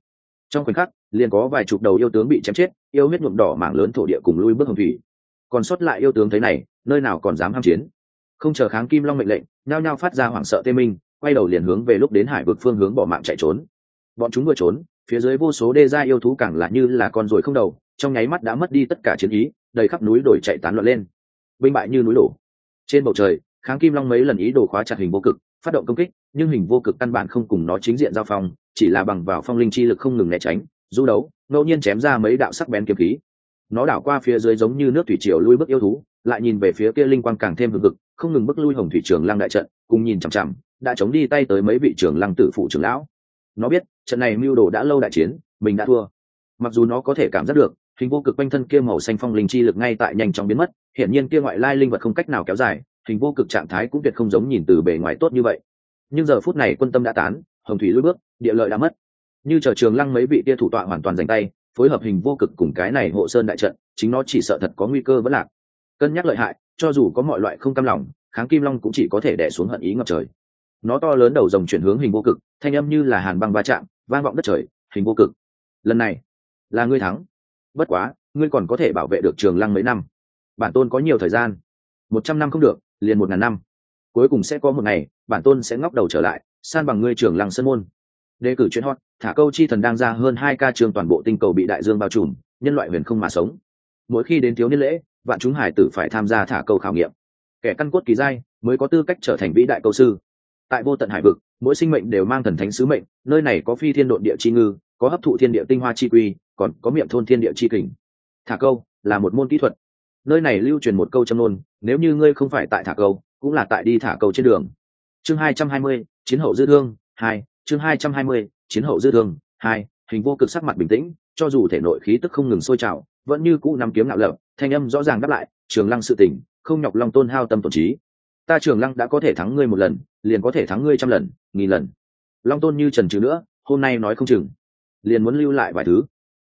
trong khoảnh khắc, liền có vài chục đầu yêu tướng bị chém chết, yêu huyết nhuộm đỏ mảng lớn thổ địa cùng lui bước hồng thủy. Còn sót lại yêu tướng thấy này, nơi nào còn dám ham chiến. Không chờ kháng kim long mệnh lệnh, nhao nhao phát ra hoảng sợ tê minh, quay đầu liền hướng về lúc đến hải vực phương hướng bỏ mạng chạy trốn. Bọn chúng vừa trốn, phía dưới vô số đê gia yêu thú càng là như là con ruồi không đầu, trong nháy mắt đã mất đi tất cả chiến ý, đầy khắp núi đồi chạy tán loạn lên. Binh bại như núi đổ. Trên bầu trời, kháng kim long mấy lần ý đồ khóa chặt hình vô cực phát động công kích, nhưng hình vô cực căn bản không cùng nó chính diện giao phong, chỉ là bằng vào phong linh chi lực không ngừng né tránh, du đấu, ngẫu nhiên chém ra mấy đạo sắc bén kiếm khí. Nó đảo qua phía dưới giống như nước thủy triều lui bước yêu thú, lại nhìn về phía kia linh quang càng thêm hừng hực, không ngừng bước lui hồng thủy trường lăng đại trận, cùng nhìn chằm chằm, đã chống đi tay tới mấy vị trưởng lăng tử phụ trưởng lão. Nó biết, trận này mưu đồ đã lâu đại chiến, mình đã thua. Mặc dù nó có thể cảm giác được, hình vô cực quanh thân kia màu xanh phong linh chi lực ngay tại nhanh chóng biến mất, hiển nhiên kia ngoại lai linh vật không cách nào kéo dài hình vô cực trạng thái cũng tuyệt không giống nhìn từ bề ngoài tốt như vậy. Nhưng giờ phút này quân tâm đã tán, hồng thủy lui bước, địa lợi đã mất. Như chờ trường lăng mấy vị tia thủ tọa hoàn toàn giành tay, phối hợp hình vô cực cùng cái này hộ sơn đại trận, chính nó chỉ sợ thật có nguy cơ vẫn lạc. Cân nhắc lợi hại, cho dù có mọi loại không cam lòng, kháng kim long cũng chỉ có thể đẻ xuống hận ý ngập trời. Nó to lớn đầu dòng chuyển hướng hình vô cực, thanh âm như là hàn băng va chạm, vang vọng đất trời, hình vô cực. Lần này, là ngươi thắng. Bất quá, ngươi còn có thể bảo vệ được trường lăng mấy năm. Bản tôn có nhiều thời gian. Một trăm năm không được liền một ngàn năm. Cuối cùng sẽ có một ngày, bản tôn sẽ ngóc đầu trở lại, san bằng ngươi trưởng lăng sân môn. Đề cử chuyến hot, thả câu chi thần đang ra hơn hai ca trường toàn bộ tinh cầu bị đại dương bao trùm, nhân loại huyền không mà sống. Mỗi khi đến thiếu niên lễ, vạn chúng hải tử phải tham gia thả câu khảo nghiệm. Kẻ căn cốt kỳ giai mới có tư cách trở thành vĩ đại câu sư. Tại vô tận hải vực, mỗi sinh mệnh đều mang thần thánh sứ mệnh, nơi này có phi thiên độn địa chi ngư, có hấp thụ thiên địa tinh hoa chi quy, còn có miệng thôn thiên địa chi kình. Thả câu là một môn kỹ thuật nơi này lưu truyền một câu châm ngôn, nếu như ngươi không phải tại thả câu cũng là tại đi thả câu trên đường. Chương hai trăm hai mươi chiến hậu dư thương hai chương hai trăm hai mươi chiến hậu dư thương hai hình vô cực sắc mặt bình tĩnh cho dù thể nội khí tức không ngừng sôi trào vẫn như cũ nắm kiếm ngạo lập thanh âm rõ ràng đáp lại trường lăng sự tỉnh không nhọc lòng tôn hao tâm tổn trí. Ta trường lăng đã có thể thắng ngươi một lần liền có thể thắng ngươi trăm lần nghìn lần. Long tôn như trần trừ nữa hôm nay nói không chừng liền muốn lưu lại vài thứ.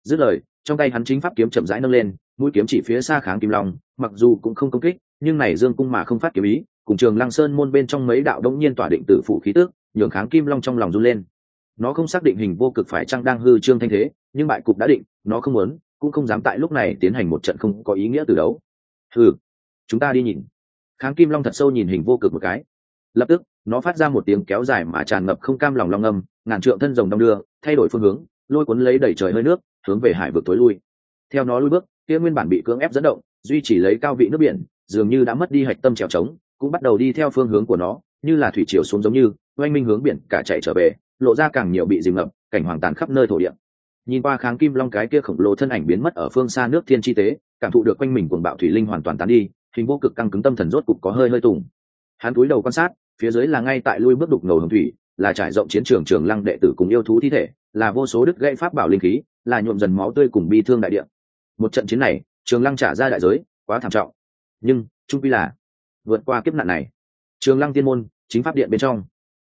Dứt lời trong tay hắn chính pháp kiếm chậm rãi nâng lên mũi kiếm chỉ phía xa kháng kim long, mặc dù cũng không công kích, nhưng này dương cung mà không phát kiếm ý, cùng trường lăng sơn môn bên trong mấy đạo đông nhiên tỏa định tử phụ khí tước nhường kháng kim long trong lòng run lên. Nó không xác định hình vô cực phải chăng đang hư trương thanh thế, nhưng bại cục đã định, nó không muốn, cũng không dám tại lúc này tiến hành một trận không có ý nghĩa từ đấu. Ừ chúng ta đi nhìn. Kháng kim long thật sâu nhìn hình vô cực một cái. Lập tức, nó phát ra một tiếng kéo dài mà tràn ngập không cam lòng long âm, ngàn trượng thân rồng đong đưa, thay đổi phương hướng, lôi cuốn lấy đẩy trời hơi nước, hướng về hải vực tối lui. Theo nó lui bước kia nguyên bản bị cưỡng ép dẫn động, duy trì lấy cao vị nước biển, dường như đã mất đi hạch tâm trèo trống, cũng bắt đầu đi theo phương hướng của nó, như là thủy chiều xuống giống như, oanh minh hướng biển cả chạy trở về, lộ ra càng nhiều bị dìm ngập, cảnh hoàng tàn khắp nơi thổ địa. Nhìn qua kháng kim long cái kia khổng lồ thân ảnh biến mất ở phương xa nước thiên chi tế, cảm thụ được quanh mình cuồng bạo thủy linh hoàn toàn tán đi, hình vô cực căng cứng tâm thần rốt cục có hơi hơi tùng. Hắn cúi đầu quan sát, phía dưới là ngay tại lui bước đục ngầu hồng thủy, là trải rộng chiến trường trường lăng đệ tử cùng yêu thú thi thể, là vô số đức gãy pháp bảo linh khí, là nhuộm dần máu tươi cùng bi thương đại địa một trận chiến này, trường lăng trả ra đại giới, quá thảm trọng. Nhưng trung quy là vượt qua kiếp nạn này. Trường lăng tiên môn, chính pháp điện bên trong.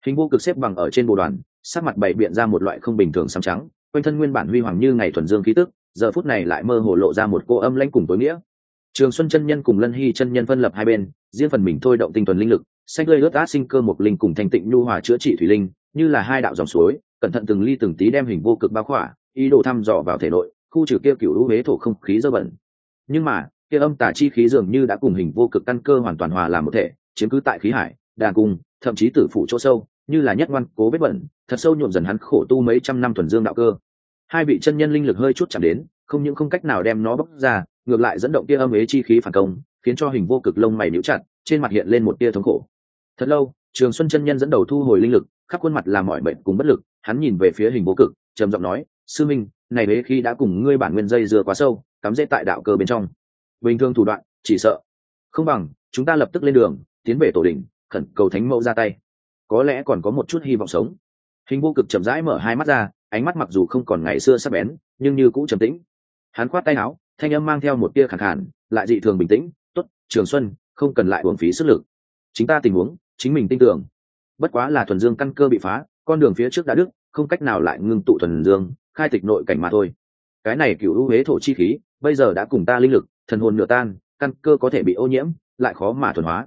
Hình vô cực xếp bằng ở trên bồ đoàn, sắc mặt bảy biện ra một loại không bình thường xám trắng, quanh thân nguyên bản huy hoàng như ngày thuần dương khí tức, giờ phút này lại mơ hồ lộ ra một cô âm lãnh cùng tối nghĩa. Trường xuân chân nhân cùng lân hy chân nhân phân lập hai bên, riêng phần mình thôi động tinh thuần linh lực, xanh gây ướt át sinh cơ một linh cùng thành tịnh nhu hòa chữa trị thủy linh, như là hai đạo dòng suối, cẩn thận từng ly từng tí đem hình vô cực bao khỏa, ý đồ thăm dò vào thể nội khu trừ kia cựu lũ huế thổ không khí dơ bẩn. Nhưng mà, kia âm tả chi khí dường như đã cùng hình vô cực căn cơ hoàn toàn hòa làm một thể, chiếm cứ tại khí hải, đàn cung, thậm chí tử phủ chỗ sâu, như là nhất ngoan cố vết bẩn, thật sâu nhuộm dần hắn khổ tu mấy trăm năm thuần dương đạo cơ. Hai vị chân nhân linh lực hơi chút chạm đến, không những không cách nào đem nó bóc ra, ngược lại dẫn động tia âm ế chi khí phản công, khiến cho hình vô cực lông mày níu chặt, trên mặt hiện lên một tia thống khổ. Thật lâu, trường xuân chân nhân dẫn đầu thu hồi linh lực, khắp khuôn mặt làm mọi bệnh cùng bất lực, hắn nhìn về phía hình vô cực, trầm giọng nói, sư minh này đế khi đã cùng ngươi bản nguyên dây dưa quá sâu cắm dễ tại đạo cơ bên trong. Bình thường thủ đoạn chỉ sợ. Không bằng chúng ta lập tức lên đường tiến về tổ đình khẩn cầu thánh mẫu ra tay. Có lẽ còn có một chút hy vọng sống. Hình vô cực chậm rãi mở hai mắt ra ánh mắt mặc dù không còn ngày xưa sắc bén nhưng như cũ trầm tĩnh. Hắn khoát tay áo thanh âm mang theo một tia khẳng hẳn, lại dị thường bình tĩnh tốt trường xuân không cần lại uổng phí sức lực. Chính ta tình huống chính mình tin tưởng. Bất quá là thuần dương căn cơ bị phá con đường phía trước đã đức không cách nào lại ngưng tụ thuần dương khai tịch nội cảnh mà thôi. Cái này cựu ưu huế thổ chi khí, bây giờ đã cùng ta linh lực, thần hồn nửa tan, căn cơ có thể bị ô nhiễm, lại khó mà thuần hóa.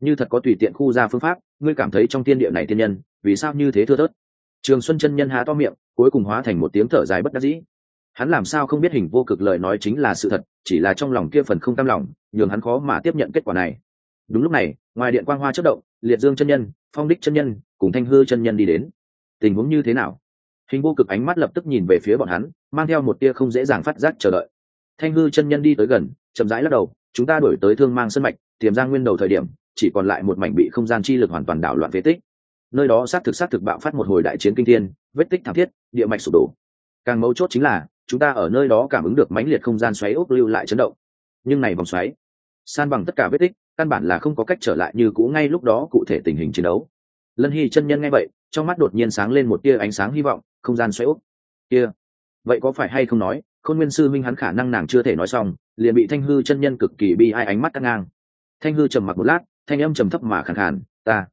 Như thật có tùy tiện khu ra phương pháp, ngươi cảm thấy trong tiên địa này tiên nhân, vì sao như thế thưa thớt? Trường xuân chân nhân há to miệng, cuối cùng hóa thành một tiếng thở dài bất đắc dĩ. Hắn làm sao không biết hình vô cực lời nói chính là sự thật, chỉ là trong lòng kia phần không cam lòng, nhường hắn khó mà tiếp nhận kết quả này. Đúng lúc này, ngoài điện quang hoa chất động, liệt dương chân nhân, phong đích chân nhân, cùng thanh hư chân nhân đi đến. Tình huống như thế nào? Hình vô cực ánh mắt lập tức nhìn về phía bọn hắn, mang theo một tia không dễ dàng phát giác chờ đợi. Thanh hư chân nhân đi tới gần, chậm rãi lắc đầu, chúng ta đổi tới thương mang sân mạch, tiềm ra nguyên đầu thời điểm, chỉ còn lại một mảnh bị không gian chi lực hoàn toàn đảo loạn phế tích. Nơi đó sát thực sát thực bạo phát một hồi đại chiến kinh thiên, vết tích thảm thiết, địa mạch sụp đổ. Càng mấu chốt chính là, chúng ta ở nơi đó cảm ứng được mãnh liệt không gian xoáy ốc lưu lại chấn động. Nhưng này vòng xoáy, san bằng tất cả vết tích, căn bản là không có cách trở lại như cũ ngay lúc đó cụ thể tình hình chiến đấu. Lân hy chân nhân nghe vậy, trong mắt đột nhiên sáng lên một tia ánh sáng hy vọng không gian xoáy úp. Kia. Vậy có phải hay không nói, khôn nguyên sư minh hắn khả năng nàng chưa thể nói xong, liền bị thanh hư chân nhân cực kỳ bi ai ánh mắt cắt ngang. Thanh hư trầm mặc một lát, thanh âm trầm thấp mà khẳng khàn, ta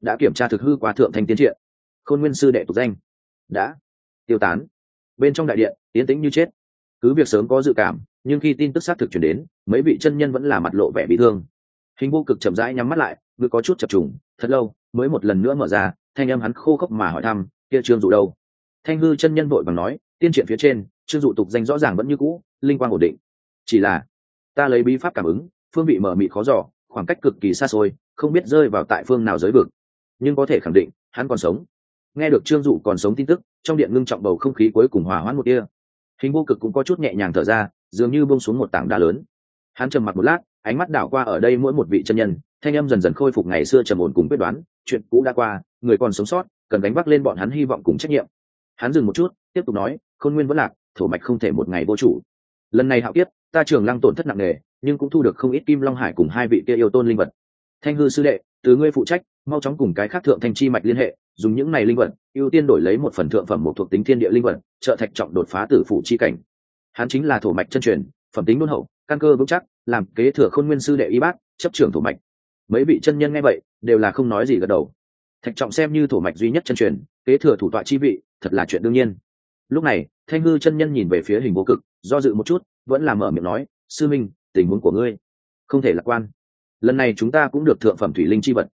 đã kiểm tra thực hư qua thượng thanh tiến triện khôn nguyên sư đệ tục danh, đã. Tiêu tán. Bên trong đại điện tiến tĩnh như chết. Cứ việc sớm có dự cảm, nhưng khi tin tức xác thực chuyển đến, mấy vị chân nhân vẫn là mặt lộ vẻ bị thương. Hình vô cực chậm rãi nhắm mắt lại, ngực có chút chập trùng, thật lâu, mới một lần nữa mở ra, thanh âm hắn khô khốc mà hỏi thăm, kia trương dụ đâu? Thanh hư chân nhân vội bằng nói, tiên triện phía trên trương dụ tục danh rõ ràng vẫn như cũ, linh quang ổn định. Chỉ là, ta lấy bí pháp cảm ứng, phương vị mở mị khó dò, khoảng cách cực kỳ xa xôi, không biết rơi vào tại phương nào giới vực. Nhưng có thể khẳng định, hắn còn sống. Nghe được trương dụ còn sống tin tức, trong điện ngưng trọng bầu không khí cuối cùng hòa hoãn một kia hình vô cực cũng có chút nhẹ nhàng thở ra, dường như bông xuống một tảng đá lớn. Hắn trầm mặt một lát, ánh mắt đảo qua ở đây mỗi một vị chân nhân, thanh âm dần dần khôi phục ngày xưa trầm ổn cùng quyết đoán, chuyện cũ đã qua, người còn sống sót, cần đánh vác lên bọn hắn hy vọng cùng trách nhiệm hắn dừng một chút, tiếp tục nói, khôn nguyên vẫn lạc, thổ mạch không thể một ngày vô chủ. Lần này hạo kiếp, ta trường lăng tổn thất nặng nề, nhưng cũng thu được không ít kim long hải cùng hai vị kia yêu tôn linh vật. Thanh hư sư đệ, từ ngươi phụ trách, mau chóng cùng cái khác thượng thanh chi mạch liên hệ, dùng những này linh vật, ưu tiên đổi lấy một phần thượng phẩm một thuộc tính thiên địa linh vật, trợ thạch trọng đột phá tử phụ chi cảnh. Hắn chính là thổ mạch chân truyền, phẩm tính đôn hậu, căn cơ vững chắc, làm kế thừa khôn nguyên sư đệ y bát chấp trưởng thổ mạch. Mấy vị chân nhân nghe vậy, đều là không nói gì gật đầu. Thạch trọng xem như thổ mạch duy nhất chân truyền, kế thừa thủ tọa chi vị thật là chuyện đương nhiên. Lúc này, thanh hư chân nhân nhìn về phía hình vô cực, do dự một chút, vẫn là mở miệng nói, sư minh, tình huống của ngươi không thể lạc quan. Lần này chúng ta cũng được thượng phẩm thủy linh chi vật.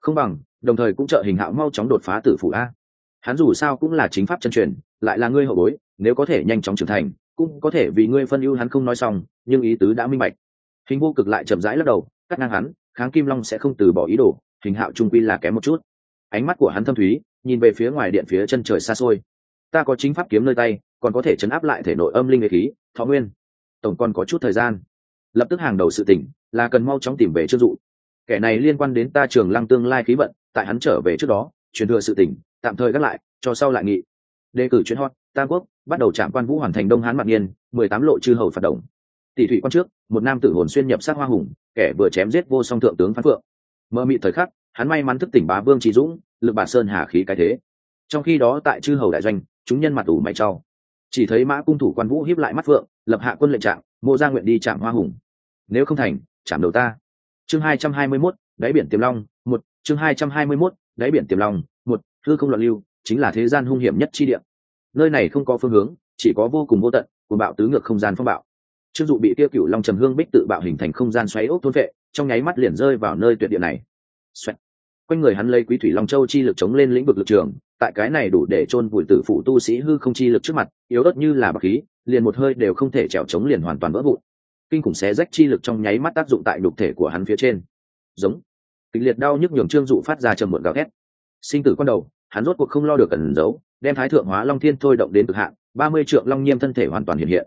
Không bằng, đồng thời cũng trợ hình hạo mau chóng đột phá tử phủ a. Hắn dù sao cũng là chính pháp chân truyền, lại là ngươi hậu bối, nếu có thể nhanh chóng trưởng thành, cũng có thể vì ngươi phân ưu hắn không nói xong, nhưng ý tứ đã minh bạch. Hình vô cực lại chậm rãi lắc đầu, cắt ngang hắn, kháng kim long sẽ không từ bỏ ý đồ, hình hạo trung quy là kém một chút. Ánh mắt của hắn thâm thúy nhìn về phía ngoài điện phía chân trời xa xôi. Ta có chính pháp kiếm nơi tay, còn có thể chấn áp lại thể nội âm linh nghệ khí, thọ nguyên. Tổng còn có chút thời gian. Lập tức hàng đầu sự tỉnh, là cần mau chóng tìm về chức dụ. Kẻ này liên quan đến ta trường lăng tương lai khí vận, tại hắn trở về trước đó, truyền thừa sự tỉnh, tạm thời gác lại, cho sau lại nghị. Đề cử chuyến hot, tam quốc, bắt đầu chạm quan vũ hoàn thành đông hán mặt nghiên mười tám lộ chư hầu phạt động. Tỷ thủy quan trước, một nam tử hồn xuyên nhập sát hoa hùng, kẻ vừa chém giết vô song thượng tướng phan phượng. Mơ mị thời khắc, hắn may mắn thức tỉnh bá vương trí dũng lực bà sơn hà khí cái thế. Trong khi đó tại chư hầu đại doanh chúng nhân mặt ủ mày trao. Chỉ thấy mã cung thủ quan vũ hiếp lại mắt phượng lập hạ quân lệnh trạng mộ ra nguyện đi chạm hoa hùng. Nếu không thành chạm đầu ta. Chương hai trăm hai mươi 221, đáy biển tiềm long một chương hai trăm hai mươi 221, đáy biển tiềm long một hư không loạn lưu chính là thế gian hung hiểm nhất chi địa. Nơi này không có phương hướng chỉ có vô cùng vô tận cùng bạo tứ ngược không gian phong bạo. Trương dụ bị tiêu cựu long trầm hương bích tự bạo hình thành không gian xoáy ốc thôn vệ trong nháy mắt liền rơi vào nơi tuyệt địa này. Xoẹt quanh người hắn lấy quý thủy long châu chi lực chống lên lĩnh vực lực trường, tại cái này đủ để chôn vùi tử phụ tu sĩ hư không chi lực trước mặt, yếu ớt như là bạc khí, liền một hơi đều không thể trèo chống liền hoàn toàn vỡ vụn. Kinh khủng xé rách chi lực trong nháy mắt tác dụng tại đục thể của hắn phía trên. Giống. Kịch liệt đau nhức nhường trương dụ phát ra trầm muộn gào thét. Sinh tử con đầu, hắn rốt cuộc không lo được cẩn giấu, đem thái thượng hóa long thiên thôi động đến cực hạn, ba mươi trượng long nhiêm thân thể hoàn toàn hiện hiện.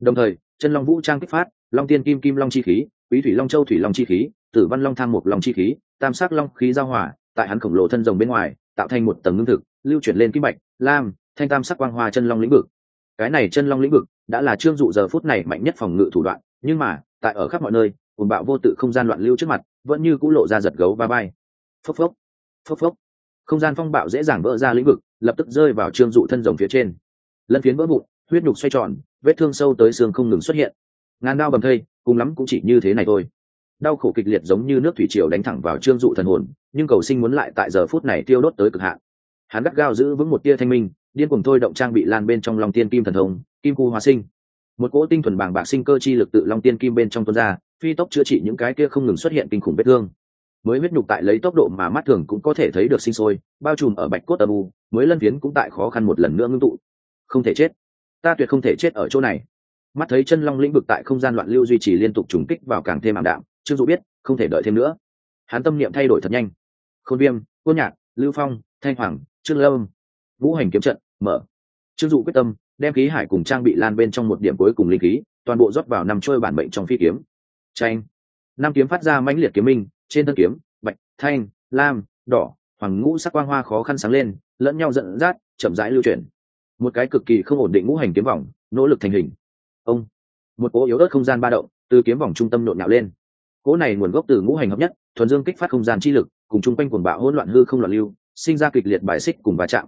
Đồng thời, chân long vũ trang kích phát, long tiên kim kim long chi khí, quý thủy long châu thủy long chi khí, tử văn long thang mục long chi khí tam sắc long khí giao hòa, tại hắn khổng lồ thân rồng bên ngoài, tạo thành một tầng ngưng thực, lưu chuyển lên kim bạch, lam, thanh tam sắc quang hoa chân long lĩnh vực. Cái này chân long lĩnh vực đã là trương dụ giờ phút này mạnh nhất phòng ngự thủ đoạn, nhưng mà, tại ở khắp mọi nơi, cuồng bạo vô tự không gian loạn lưu trước mặt, vẫn như cũ lộ ra giật gấu ba bay phốc phốc phốc phốc. Không gian phong bạo dễ dàng vỡ ra lĩnh vực, lập tức rơi vào trương dụ thân rồng phía trên. Lân phiến vỡ vụn, huyết nhục xoay tròn, vết thương sâu tới xương không ngừng xuất hiện. Ngàn đao bầm thây, cùng lắm cũng chỉ như thế này thôi đau khổ kịch liệt giống như nước thủy triều đánh thẳng vào trương dụ thần hồn, nhưng cầu sinh muốn lại tại giờ phút này tiêu đốt tới cực hạn. Hắn gắt gao giữ vững một tia thanh minh, điên cùng thôi động trang bị lan bên trong lòng tiên kim thần thông, kim cu hóa sinh. Một cỗ tinh thuần bàng bạc sinh cơ chi lực tự long tiên kim bên trong tuôn ra, phi tốc chữa trị những cái kia không ngừng xuất hiện kinh khủng vết thương. Mới huyết nhục tại lấy tốc độ mà mắt thường cũng có thể thấy được sinh sôi, bao trùm ở bạch cốt âm u, mới lân phiến cũng tại khó khăn một lần nữa ngưng tụ. Không thể chết. Ta tuyệt không thể chết ở chỗ này. Mắt thấy chân long lĩnh vực tại không gian loạn lưu duy trì liên tục trùng kích vào càng thêm ảm đạm trương dụ biết, không thể đợi thêm nữa. Hắn tâm niệm thay đổi thật nhanh. Khôn viêm côn nhạc, lưu phong, thanh hoàng, trương lâm. Vũ hành kiếm trận, mở. Trương dụ quyết tâm, đem khí hải cùng trang bị lan bên trong một điểm cuối cùng linh khí, toàn bộ rót vào nằm trôi bản mệnh trong phi kiếm. Tranh năm kiếm phát ra mãnh liệt kiếm minh, trên thân kiếm, bạch, thanh, lam, đỏ, hoàng ngũ sắc quang hoa khó khăn sáng lên, lẫn nhau giận dắt, chậm rãi lưu chuyển. Một cái cực kỳ không ổn định ngũ hành kiếm vòng, nỗ lực thành hình. Ông. Một cỗ yếu ớt không gian ba động, từ kiếm vòng trung tâm nộn nhạo lên cỗ này nguồn gốc từ ngũ hành hợp nhất, thuần dương kích phát không gian chi lực, cùng chung quanh quần bạo hỗn loạn hư không loạn lưu, sinh ra kịch liệt bài xích cùng va chạm.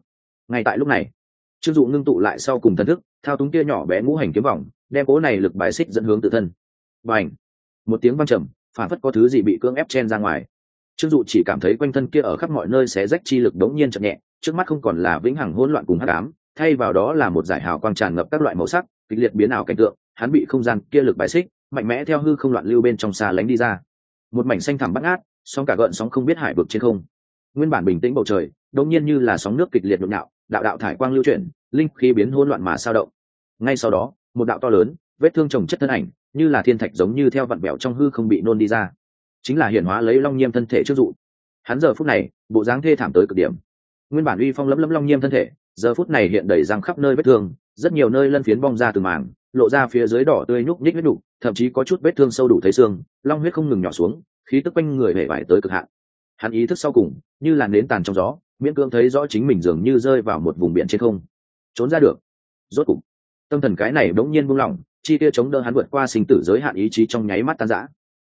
Ngay tại lúc này, trương dụ ngưng tụ lại sau cùng thần thức, thao túng kia nhỏ bé ngũ hành kiếm vòng, đem cỗ này lực bài xích dẫn hướng tự thân. Và ảnh một tiếng văng trầm, phản phất có thứ gì bị cưỡng ép chen ra ngoài. Trương dụ chỉ cảm thấy quanh thân kia ở khắp mọi nơi xé rách chi lực đống nhiên chậm nhẹ, trước mắt không còn là vĩnh hằng hỗn loạn cùng hắc ám, thay vào đó là một giải hào quang tràn ngập các loại màu sắc, kịch liệt biến ảo cảnh tượng, hắn bị không gian kia lực bài xích mạnh mẽ theo hư không loạn lưu bên trong xa lánh đi ra. Một mảnh xanh thẳm bắt ngát, sóng cả gợn sóng không biết hải vực trên không. Nguyên bản bình tĩnh bầu trời, đột nhiên như là sóng nước kịch liệt nhộn nhạo, đạo đạo thải quang lưu chuyển, linh khí biến hỗn loạn mà sao động. Ngay sau đó, một đạo to lớn, vết thương trồng chất thân ảnh, như là thiên thạch giống như theo vặn bẹo trong hư không bị nôn đi ra. Chính là hiển hóa lấy long nhiêm thân thể trước dụ. Hắn giờ phút này, bộ dáng thê thảm tới cực điểm. Nguyên bản uy phong lấm lấm long nhiêm thân thể, giờ phút này hiện đầy răng khắp nơi vết thương, rất nhiều nơi lân phiến bong ra từ màng lộ ra phía dưới đỏ tươi nhúc nhích huyết đủ, thậm chí có chút vết thương sâu đủ thấy xương long huyết không ngừng nhỏ xuống khí tức quanh người hể vải tới cực hạn. Hắn ý thức sau cùng như là nến tàn trong gió miễn cưỡng thấy rõ chính mình dường như rơi vào một vùng biển trên không. Trốn ra được. Rốt cục tâm thần cái này bỗng nhiên buông lỏng chi tiêu chống đỡ hắn vượt qua sinh tử giới hạn ý chí trong nháy mắt tan rã.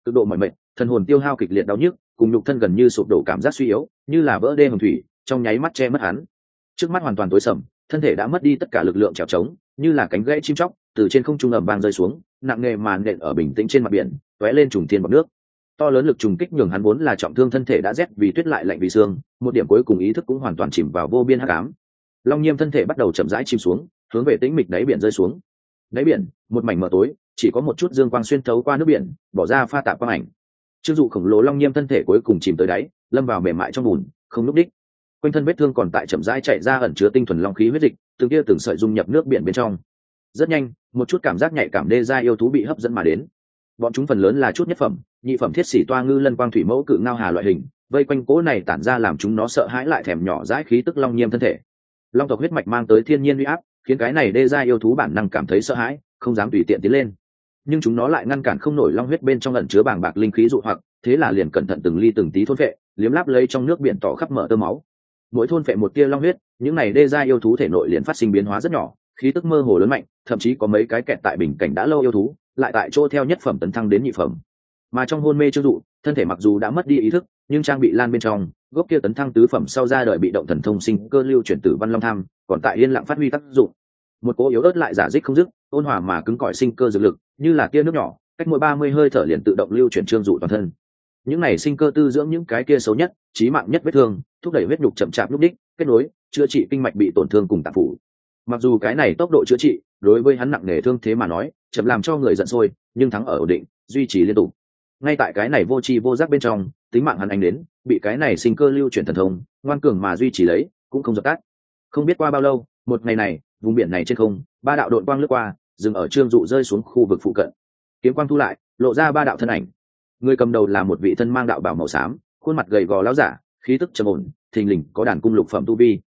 Cực độ mọi mệnh thần hồn tiêu hao kịch liệt đau nhức cùng nhục thân gần như sụp đổ cảm giác suy yếu như là vỡ đê hồng thủy trong nháy mắt che mất hắn. Trước mắt hoàn toàn tối sầm thân thể đã mất đi tất cả lực lượng trèo trống như là cánh gãy chim chóc từ trên không trung ầm vang rơi xuống, nặng nề màn nện ở bình tĩnh trên mặt biển, tóe lên trùng thiên bọt nước. To lớn lực trùng kích nhường hắn vốn là trọng thương thân thể đã rét vì tuyết lại lạnh vì xương, một điểm cuối cùng ý thức cũng hoàn toàn chìm vào vô biên hắc ám. Long nhiêm thân thể bắt đầu chậm rãi chìm xuống, hướng về tĩnh mịch đáy biển rơi xuống. Đáy biển, một mảnh mờ tối, chỉ có một chút dương quang xuyên thấu qua nước biển, bỏ ra pha tạp quang ảnh. Chưng dụ khổng lồ long nhiêm thân thể cuối cùng chìm tới đáy, lâm vào mềm mại trong bùn, không núp đích. Quanh thân vết thương còn tại chậm rãi chạy ra ẩn chứa tinh thuần long khí huyết dịch, từng kia từng sợi dung nhập nước biển bên trong rất nhanh, một chút cảm giác nhạy cảm đê ra yêu thú bị hấp dẫn mà đến. Bọn chúng phần lớn là chút nhất phẩm, nhị phẩm thiết sĩ toa ngư lân quang thủy mẫu cự ngao hà loại hình, vây quanh cố này tản ra làm chúng nó sợ hãi lại thèm nhỏ dãi khí tức long nhiêm thân thể. Long tộc huyết mạch mang tới thiên nhiên huy áp, khiến cái này đê ra yêu thú bản năng cảm thấy sợ hãi, không dám tùy tiện tiến lên. Nhưng chúng nó lại ngăn cản không nổi long huyết bên trong lẩn chứa bàng bạc linh khí dụ hoặc, thế là liền cẩn thận từng ly từng tí thôn vệ liếm láp lấy trong nước biển tỏ khắp mở tơ máu. Mỗi thôn vệ một tia long huyết, những này đê ra yêu thú thể nội liền phát sinh biến hóa rất nhỏ khí tức mơ hồ lớn mạnh, thậm chí có mấy cái kẹt tại bình cảnh đã lâu yêu thú, lại tại chỗ theo nhất phẩm tấn thăng đến nhị phẩm. Mà trong hôn mê chưa dụ, thân thể mặc dù đã mất đi ý thức, nhưng trang bị lan bên trong, gốc kia tấn thăng tứ phẩm sau ra đời bị động thần thông sinh cơ lưu chuyển tử văn long tham, còn tại yên lặng phát huy tác dụng. Một cỗ yếu ớt lại giả dích không dứt, ôn hòa mà cứng cỏi sinh cơ dược lực, như là tia nước nhỏ, cách mỗi ba mươi hơi thở liền tự động lưu chuyển trương dụ toàn thân. Những này sinh cơ tư dưỡng những cái kia xấu nhất trí mạng nhất vết thương, thúc đẩy huyết nhục chậm chạp lúc đích kết nối, chữa trị kinh mạch bị tổn thương cùng tạp phủ mặc dù cái này tốc độ chữa trị, đối với hắn nặng nề thương thế mà nói, chậm làm cho người giận sôi, nhưng thắng ở ổn định, duy trì liên tục. Ngay tại cái này vô tri vô giác bên trong, tính mạng hắn anh đến, bị cái này sinh cơ lưu chuyển thần thông, ngoan cường mà duy trì lấy, cũng không dập tắt. Không biết qua bao lâu, một ngày này, vùng biển này trên không, ba đạo đội quang lướt qua, dừng ở trương dụ rơi xuống khu vực phụ cận. Kiếm quang thu lại, lộ ra ba đạo thân ảnh. Người cầm đầu là một vị thân mang đạo bảo màu xám, khuôn mặt gầy gò láo giả, khí tức trầm ổn, thình lình có đàn cung lục phẩm tu vi.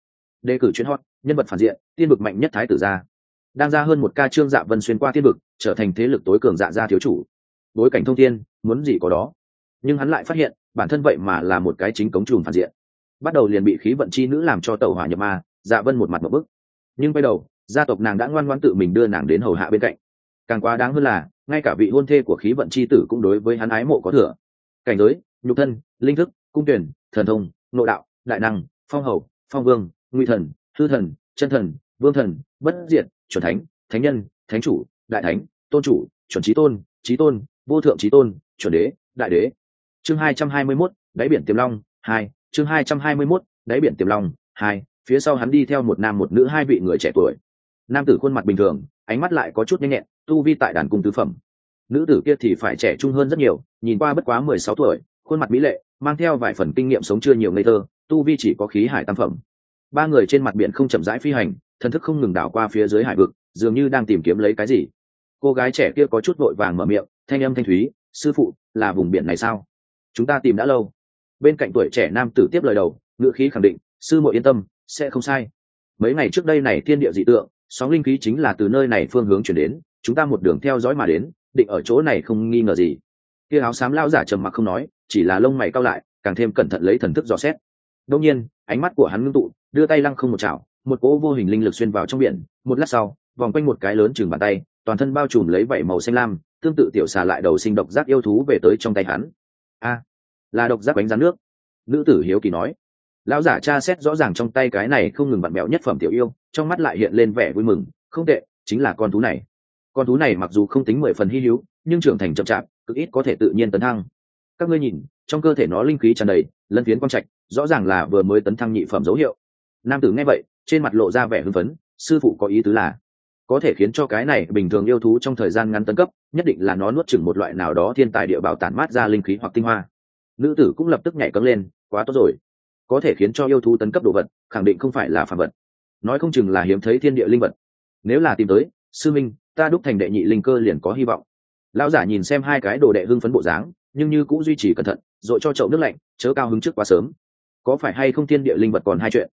Đề cử chuyến hot nhân vật phản diện, tiên vực mạnh nhất thái tử gia. Đang ra hơn một ca trương dạ vân xuyên qua tiên vực, trở thành thế lực tối cường dạ gia thiếu chủ. Bối cảnh thông thiên, muốn gì có đó. Nhưng hắn lại phát hiện, bản thân vậy mà là một cái chính cống trùm phản diện. Bắt đầu liền bị khí vận chi nữ làm cho tàu hỏa nhập ma dạ vân một mặt một bức. Nhưng quay đầu, gia tộc nàng đã ngoan ngoan tự mình đưa nàng đến hầu hạ bên cạnh. Càng quá đáng hơn là, ngay cả vị hôn thê của khí vận chi tử cũng đối với hắn ái mộ có thừa. Cảnh giới, nhục thân, linh thức, cung tuyển, thần thông, nội đạo, đại năng, phong hầu, phong vương nguy thần thư thần, chân thần, vương thần, bất diệt, chuẩn thánh thánh nhân, thánh chủ, đại thánh, tôn chủ, chuẩn trí tôn trí tôn, vô thượng trí tôn, chuẩn đế, đại đế. Chương hai trăm hai mươi mốt, đáy biển tiềm long, hai. Chương hai trăm hai mươi mốt, đáy biển tiềm long, hai. Phía sau hắn đi theo một nam một nữ hai vị người trẻ tuổi. Nam tử khuôn mặt bình thường, ánh mắt lại có chút nhanh nhẹn, tu vi tại đàn cung tứ phẩm. Nữ tử kia thì phải trẻ trung hơn rất nhiều, nhìn qua bất quá mười sáu tuổi, khuôn mặt mỹ lệ, mang theo vài phần kinh nghiệm sống chưa nhiều ngây thơ, tu vi chỉ có khí hải tam phẩm ba người trên mặt biển không chậm rãi phi hành, thần thức không ngừng đảo qua phía dưới hải vực, dường như đang tìm kiếm lấy cái gì. Cô gái trẻ kia có chút vội vàng mở miệng, thanh âm thanh thúy, sư phụ, là vùng biển này sao? Chúng ta tìm đã lâu. Bên cạnh tuổi trẻ nam tử tiếp lời đầu ngựa khí khẳng định, sư muội yên tâm, sẽ không sai. Mấy ngày trước đây này thiên địa dị tượng, sóng linh khí chính là từ nơi này phương hướng chuyển đến, chúng ta một đường theo dõi mà đến, định ở chỗ này không nghi ngờ gì. Kia áo xám lao giả trầm mặc không nói, chỉ là lông mày cao lại, càng thêm cẩn thận lấy thần thức dò xét. Đông nhiên, ánh mắt của hắn ngưng tụ đưa tay lăng không một chảo, một cỗ vô hình linh lực xuyên vào trong biển, một lát sau, vòng quanh một cái lớn chừng bàn tay, toàn thân bao trùm lấy vảy màu xanh lam, tương tự tiểu xà lại đầu sinh độc giác yêu thú về tới trong tay hắn. A, là độc giác bánh rán nước. Nữ tử hiếu kỳ nói. Lão giả cha xét rõ ràng trong tay cái này không ngừng bạn bẹo nhất phẩm tiểu yêu, trong mắt lại hiện lên vẻ vui mừng. Không tệ, chính là con thú này. Con thú này mặc dù không tính mười phần hy hữu, nhưng trưởng thành chậm chạp, cực ít có thể tự nhiên tấn thăng. Các ngươi nhìn, trong cơ thể nó linh khí tràn đầy, lân phiến quang trạch, rõ ràng là vừa mới tấn thăng nhị phẩm dấu hiệu nam tử nghe vậy, trên mặt lộ ra vẻ hưng phấn, sư phụ có ý tứ là, có thể khiến cho cái này bình thường yêu thú trong thời gian ngắn tấn cấp, nhất định là nó nuốt chừng một loại nào đó thiên tài địa bảo tản mát ra linh khí hoặc tinh hoa. Nữ tử cũng lập tức nhảy cấm lên, quá tốt rồi. Có thể khiến cho yêu thú tấn cấp đồ vật, khẳng định không phải là phản vật. Nói không chừng là hiếm thấy thiên địa linh vật. Nếu là tìm tới, sư minh, ta đúc thành đệ nhị linh cơ liền có hy vọng. Lão giả nhìn xem hai cái đồ đệ hưng phấn bộ dáng, nhưng như cũng duy trì cẩn thận dội cho chậu nước lạnh, chớ cao hứng trước quá sớm. Có phải hay không thiên địa linh vật còn hai chuyện?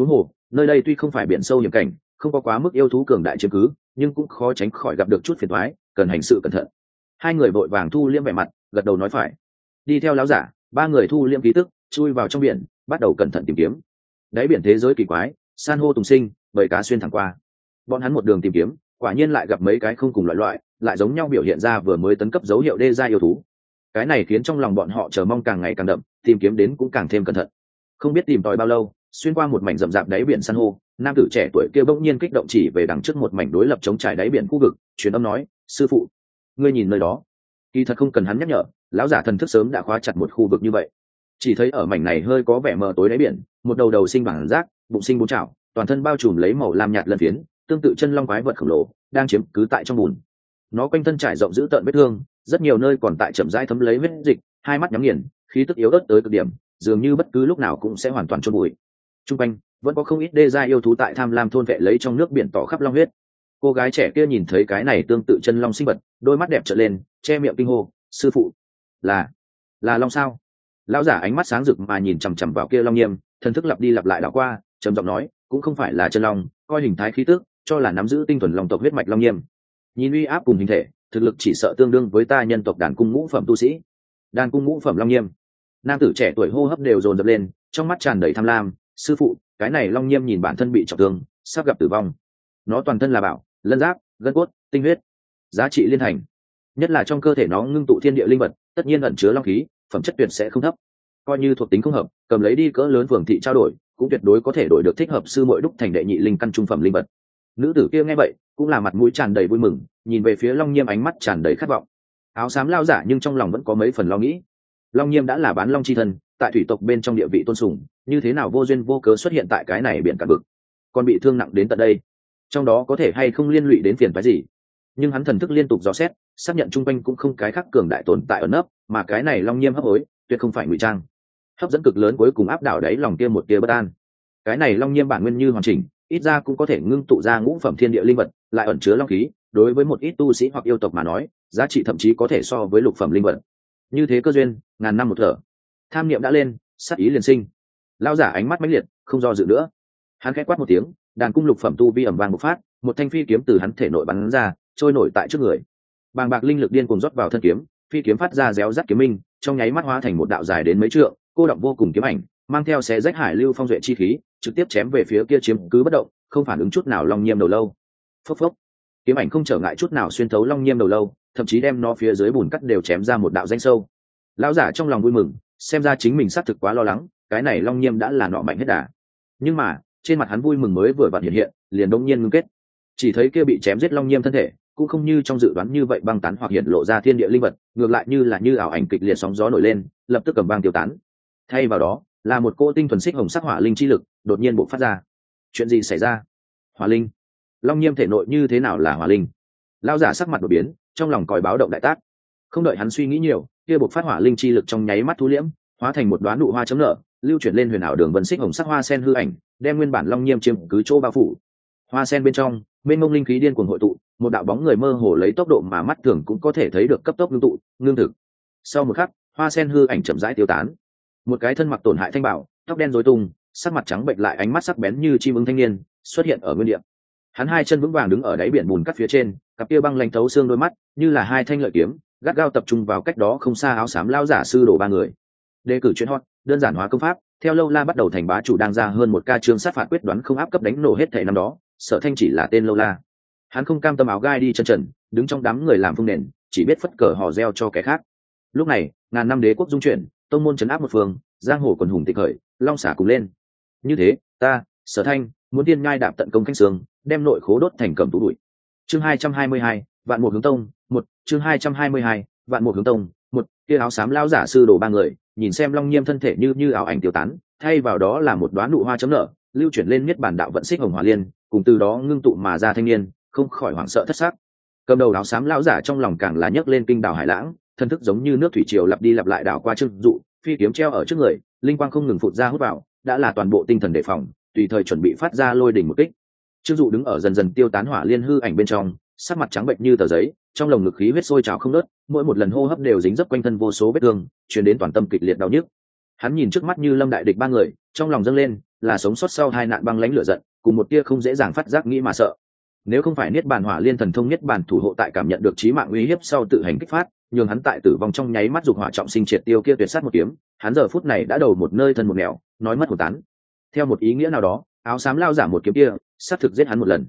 Huống hồ, nơi đây tuy không phải biển sâu hiểm cảnh, không có quá mức yêu thú cường đại chiếm cứ, nhưng cũng khó tránh khỏi gặp được chút phiền thoái cần hành sự cẩn thận. Hai người vội vàng thu liêm vẻ mặt, gật đầu nói phải. Đi theo láo giả, ba người thu liêm ký tức, chui vào trong biển, bắt đầu cẩn thận tìm kiếm. Đáy biển thế giới kỳ quái, san hô tùng sinh, bầy cá xuyên thẳng qua. Bọn hắn một đường tìm kiếm, quả nhiên lại gặp mấy cái không cùng loại loại, lại giống nhau biểu hiện ra vừa mới tấn cấp dấu hiệu đê gia yêu thú. Cái này khiến trong lòng bọn họ chờ mong càng ngày càng đậm, tìm kiếm đến cũng càng thêm cẩn thận. Không biết tìm tòi bao lâu xuyên qua một mảnh rậm rạp đáy biển san hô, nam tử trẻ tuổi kia bỗng nhiên kích động chỉ về đằng trước một mảnh đối lập chống trải đáy biển khu vực, truyền âm nói, sư phụ, ngươi nhìn nơi đó. Kỳ thật không cần hắn nhắc nhở, lão giả thần thức sớm đã khóa chặt một khu vực như vậy. Chỉ thấy ở mảnh này hơi có vẻ mờ tối đáy biển, một đầu đầu sinh bằng rác, bụng sinh bốn chảo toàn thân bao trùm lấy màu lam nhạt lân phiến, tương tự chân long quái vật khổng lồ, đang chiếm cứ tại trong bùn. Nó quanh thân trải rộng giữ tợn vết thương, rất nhiều nơi còn tại chậm rãi thấm lấy vết dịch, hai mắt nhắm nghiền, khí tức yếu ớt tới cực điểm, dường như bất cứ lúc nào cũng sẽ hoàn toàn trôn bụi trung quanh, vẫn có không ít đê gia yêu thú tại tham lam thôn vệ lấy trong nước biển tỏ khắp long huyết. Cô gái trẻ kia nhìn thấy cái này tương tự chân long sinh vật, đôi mắt đẹp trợn lên, che miệng kinh hô, sư phụ, là là long sao? Lão giả ánh mắt sáng rực mà nhìn chằm chằm vào kia long nghiêm, thần thức lặp đi lặp lại đảo qua, trầm giọng nói, cũng không phải là chân long, coi hình thái khí tức, cho là nắm giữ tinh thuần long tộc huyết mạch long nghiêm. Nhìn uy áp cùng hình thể, thực lực chỉ sợ tương đương với ta nhân tộc đàn cung ngũ phẩm tu sĩ. Đàn cung ngũ phẩm long nghiêm. Nam tử trẻ tuổi hô hấp đều dồn dập lên, trong mắt tràn đầy tham lam sư phụ, cái này long Nhiêm nhìn bản thân bị trọng thương, sắp gặp tử vong. Nó toàn thân là bảo, lân giáp, gân cốt, tinh huyết. Giá trị liên hành nhất là trong cơ thể nó ngưng tụ thiên địa linh vật, tất nhiên ẩn chứa long khí, phẩm chất tuyệt sẽ không thấp. Coi như thuộc tính không hợp, cầm lấy đi cỡ lớn phường thị trao đổi, cũng tuyệt đối có thể đổi được thích hợp sư mỗi đúc thành đệ nhị linh căn trung phẩm linh vật. Nữ tử kia nghe vậy, cũng là mặt mũi tràn đầy vui mừng, nhìn về phía long nhiêm ánh mắt tràn đầy khát vọng. Áo xám lao giả nhưng trong lòng vẫn có mấy phần lo nghĩ. Long nhiêm đã là bán long c h i thân tại thủy tộc bên trong địa vị tôn sùng, như thế nào vô duyên vô cớ xuất hiện tại cái này biển cả vực? Còn bị thương nặng đến tận đây. Trong đó có thể hay không liên lụy đến phiền phái gì? Nhưng hắn thần thức liên tục dò xét, xác nhận chung quanh cũng không cái khác cường đại tồn tại ở nấp, mà cái này long nhiêm hấp hối, tuyệt không phải ngụy trang. Hấp dẫn cực lớn cuối cùng áp đảo đáy lòng kia một kia bất an. Cái này long nhiêm bản nguyên như hoàn chỉnh, ít ra cũng có thể ngưng tụ ra ngũ phẩm thiên địa linh vật, lại ẩn chứa long khí, đối với một ít tu sĩ hoặc yêu tộc mà nói, giá trị thậm chí có thể so với lục phẩm linh vật. Như thế cơ duyên, ngàn năm một thở tham niệm đã lên, sát ý liền sinh. Lao giả ánh mắt mãnh liệt, không do dự nữa. Hắn khẽ quát một tiếng, đàn cung lục phẩm tu vi ẩm vàng một phát, một thanh phi kiếm từ hắn thể nội bắn ra, trôi nổi tại trước người. Bàng bạc linh lực điên cùng rót vào thân kiếm, phi kiếm phát ra réo rắt kiếm minh, trong nháy mắt hóa thành một đạo dài đến mấy trượng, cô động vô cùng kiếm ảnh, mang theo xe rách hải lưu phong duệ chi khí, trực tiếp chém về phía kia chiếm cứ bất động, không phản ứng chút nào long nhiêm đầu lâu. Phốc phốc. Kiếm ảnh không trở ngại chút nào xuyên thấu long nhiêm đầu lâu, thậm chí đem nó phía dưới bùn cắt đều chém ra một đạo danh sâu. Lão giả trong lòng vui mừng xem ra chính mình xác thực quá lo lắng, cái này long nhiêm đã là nọ mạnh hết đà. Nhưng mà, trên mặt hắn vui mừng mới vừa vặn hiện hiện, liền đông nhiên ngưng kết. Chỉ thấy kia bị chém giết long nhiêm thân thể, cũng không như trong dự đoán như vậy băng tán hoặc hiện lộ ra thiên địa linh vật, ngược lại như là như ảo ảnh kịch liệt sóng gió nổi lên, lập tức cầm băng tiêu tán. Thay vào đó, là một cô tinh thuần xích hồng sắc hỏa linh chi lực, đột nhiên bộ phát ra. Chuyện gì xảy ra? Hỏa linh. Long nhiêm thể nội như thế nào là hỏa linh? Lao giả sắc mặt đột biến, trong lòng còi báo động đại tác không đợi hắn suy nghĩ nhiều, kia buộc phát hỏa linh chi lực trong nháy mắt thu liễm, hóa thành một đoán nụ hoa chấm nở, lưu chuyển lên huyền ảo đường vân xích hồng sắc hoa sen hư ảnh, đem nguyên bản long nhiêm chiếm cứ chỗ bao phủ. Hoa sen bên trong, mênh mông linh khí điên cuồng hội tụ, một đạo bóng người mơ hồ lấy tốc độ mà mắt thường cũng có thể thấy được cấp tốc ngưng tụ, ngưng thực. Sau một khắc, hoa sen hư ảnh chậm rãi tiêu tán. Một cái thân mặc tổn hại thanh bảo, tóc đen rối tung, sắc mặt trắng bệnh lại ánh mắt sắc bén như chim ưng thanh niên, xuất hiện ở nguyên địa. Hắn hai chân vững vàng đứng ở đáy biển bùn cắt phía trên, cặp kia băng lanh thấu xương đôi mắt, như là hai thanh lợi kiếm gắt gao tập trung vào cách đó không xa áo xám lao giả sư đổ ba người. Đề cử chuyện hot, đơn giản hóa công pháp, theo lâu la bắt đầu thành bá chủ đang ra hơn một ca chương sát phạt quyết đoán không áp cấp đánh nổ hết thể năm đó, sở thanh chỉ là tên lâu la. Hắn không cam tâm áo gai đi chân trần, đứng trong đám người làm phương nền, chỉ biết phất cờ hò reo cho kẻ khác. Lúc này, ngàn năm đế quốc dung chuyển, tông môn chấn áp một phương, giang hồ quần hùng tịch khởi, long xả cùng lên. Như thế, ta, sở thanh, muốn tiên ngai đạp tận công khanh sương đem nội khố đốt thành cầm tú bụi. Chương hai trăm hai mươi hai, vạn một hướng tông một, chương hai trăm hai mươi hai, vạn một hướng tông một, kia áo xám lao giả sư đồ ba người, nhìn xem long nhiêm thân thể như như ảo ảnh tiêu tán, thay vào đó là một đoán nụ hoa chấm nở, lưu chuyển lên miết bản đạo vận xích hồng hỏa liên, cùng từ đó ngưng tụ mà ra thanh niên, không khỏi hoảng sợ thất sắc. cầm đầu áo xám lão giả trong lòng càng là nhấc lên kinh đảo hải lãng, thân thức giống như nước thủy triều lặp đi lặp lại đảo qua trưng dụ, phi kiếm treo ở trước người, linh quang không ngừng phụt ra hút vào, đã là toàn bộ tinh thần đề phòng, tùy thời chuẩn bị phát ra lôi đỉnh một kích trương dụ đứng ở dần dần tiêu tán hỏa liên hư ảnh bên trong sắc mặt trắng bệnh như tờ giấy, trong lồng ngực khí huyết sôi trào không nớt mỗi một lần hô hấp đều dính dấp quanh thân vô số vết thương chuyển đến toàn tâm kịch liệt đau nhức. Hắn nhìn trước mắt như lâm đại địch ba người, trong lòng dâng lên, là sống sót sau hai nạn băng lãnh lửa giận, cùng một tia không dễ dàng phát giác nghĩ mà sợ. Nếu không phải niết bàn hỏa liên thần thông, niết bàn thủ hộ tại cảm nhận được trí mạng uy hiếp sau tự hành kích phát, nhường hắn tại tử vong trong nháy mắt dục hỏa trọng sinh triệt tiêu kia tuyệt sát một kiếm, hắn giờ phút này đã đầu một nơi thân một nẻo, nói mất hồn tán. Theo một ý nghĩa nào đó, áo xám lao giả một kiếm kia sát thực giết hắn một lần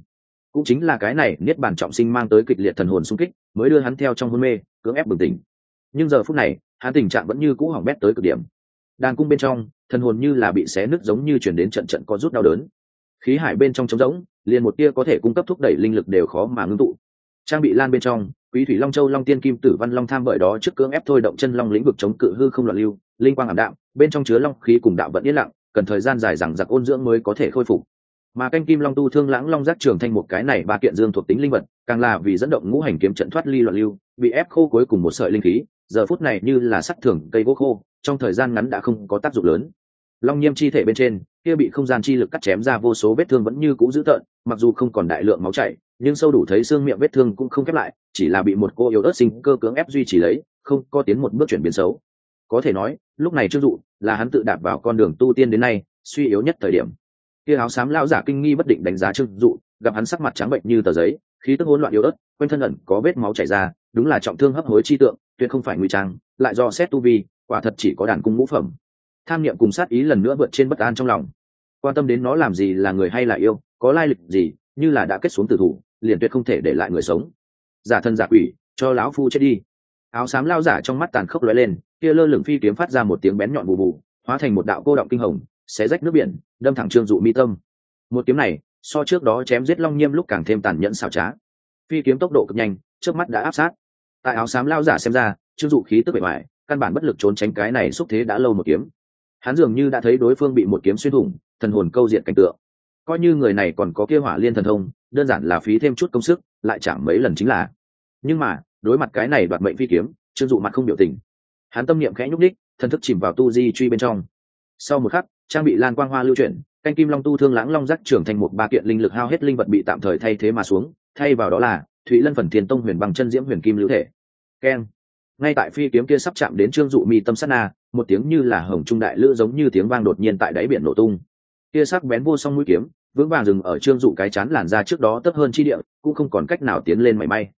cũng chính là cái này, niết bàn trọng sinh mang tới kịch liệt thần hồn xung kích, mới đưa hắn theo trong hôn mê, cưỡng ép bừng tỉnh. Nhưng giờ phút này, hắn tình trạng vẫn như cũ hỏng bét tới cực điểm. Đàn cung bên trong, thần hồn như là bị xé nứt giống như chuyển đến trận trận có rút đau đớn. Khí hải bên trong trống rỗng, liền một tia có thể cung cấp thúc đẩy linh lực đều khó mà ngưng tụ. Trang bị lan bên trong, quý thủy long châu long tiên kim tử văn long tham bởi đó trước cưỡng ép thôi động chân long lĩnh vực chống cự hư không loạn lưu, linh quang ảm đạm, bên trong chứa long khí cùng đạo vẫn yên lặng, cần thời gian dài rằng giặc ôn dưỡng mới có thể khôi phục mà canh kim long tu thương lãng long giác trường thanh một cái này ba kiện dương thuộc tính linh vật, càng là vì dẫn động ngũ hành kiếm trận thoát ly loạn lưu, bị ép khô cuối cùng một sợi linh khí, giờ phút này như là sắc thường cây gỗ khô, trong thời gian ngắn đã không có tác dụng lớn. Long nhiêm chi thể bên trên, kia bị không gian chi lực cắt chém ra vô số vết thương vẫn như cũ dữ tợn, mặc dù không còn đại lượng máu chảy, nhưng sâu đủ thấy xương miệng vết thương cũng không khép lại, chỉ là bị một cô yếu ớt sinh cơ cưỡng ép duy trì lấy, không có tiến một bước chuyển biến xấu. Có thể nói, lúc này trương dụ là hắn tự đạp vào con đường tu tiên đến nay suy yếu nhất thời điểm kia áo xám lão giả kinh nghi bất định đánh giá trương dụ, gặp hắn sắc mặt trắng bệnh như tờ giấy, khí tức hỗn loạn yếu ớt, quanh thân ẩn có vết máu chảy ra, đúng là trọng thương hấp hối chi tượng, tuyệt không phải ngụy trang, lại do xét tu vi, quả thật chỉ có đàn cung ngũ phẩm. Tham niệm cùng sát ý lần nữa vượt trên bất an trong lòng. Quan tâm đến nó làm gì là người hay là yêu, có lai lịch gì, như là đã kết xuống tử thủ, liền tuyệt không thể để lại người sống. Giả thân giả quỷ, cho lão phu chết đi. Áo xám lao giả trong mắt tàn khốc lóe lên, kia lơ lửng phi kiếm phát ra một tiếng bén nhọn bù bù, hóa thành một đạo cô động kinh hồng xé rách nước biển, đâm thẳng trương dụ mi tâm. Một kiếm này, so trước đó chém giết long nhiêm lúc càng thêm tàn nhẫn xảo trá. Phi kiếm tốc độ cực nhanh trước mắt đã áp sát. Tại áo xám lao giả xem ra, trương dụ khí tức bề ngoài căn bản bất lực trốn tránh cái này xúc thế đã lâu một kiếm. Hắn dường như đã thấy đối phương bị một kiếm xuyên thủng, thần hồn câu diện cảnh tượng. Coi như người này còn có kia hỏa liên thần thông, đơn giản là phí thêm chút công sức, lại chẳng mấy lần chính là. Nhưng mà, đối mặt cái này đoạt mệnh phi kiếm, trương dụ mặt không biểu tình. Hắn tâm niệm khẽ nhúc đích thần thức chìm vào tu di truy bên trong. Sau một khắc trang bị lan quang hoa lưu chuyển, canh kim long tu thương lãng long giác trưởng thành một ba kiện linh lực hao hết linh vật bị tạm thời thay thế mà xuống, thay vào đó là thụy lân phần thiền tông huyền bằng chân diễm huyền kim lưu thể. Keng. Ngay tại phi kiếm kia sắp chạm đến trương dụ mi tâm sát na, một tiếng như là hồng trung đại lữ giống như tiếng vang đột nhiên tại đáy biển nổ tung. Kia sắc bén vô song mũi kiếm, vững vàng dừng ở trương dụ cái chán làn ra trước đó tấp hơn chi địa, cũng không còn cách nào tiến lên mảy may.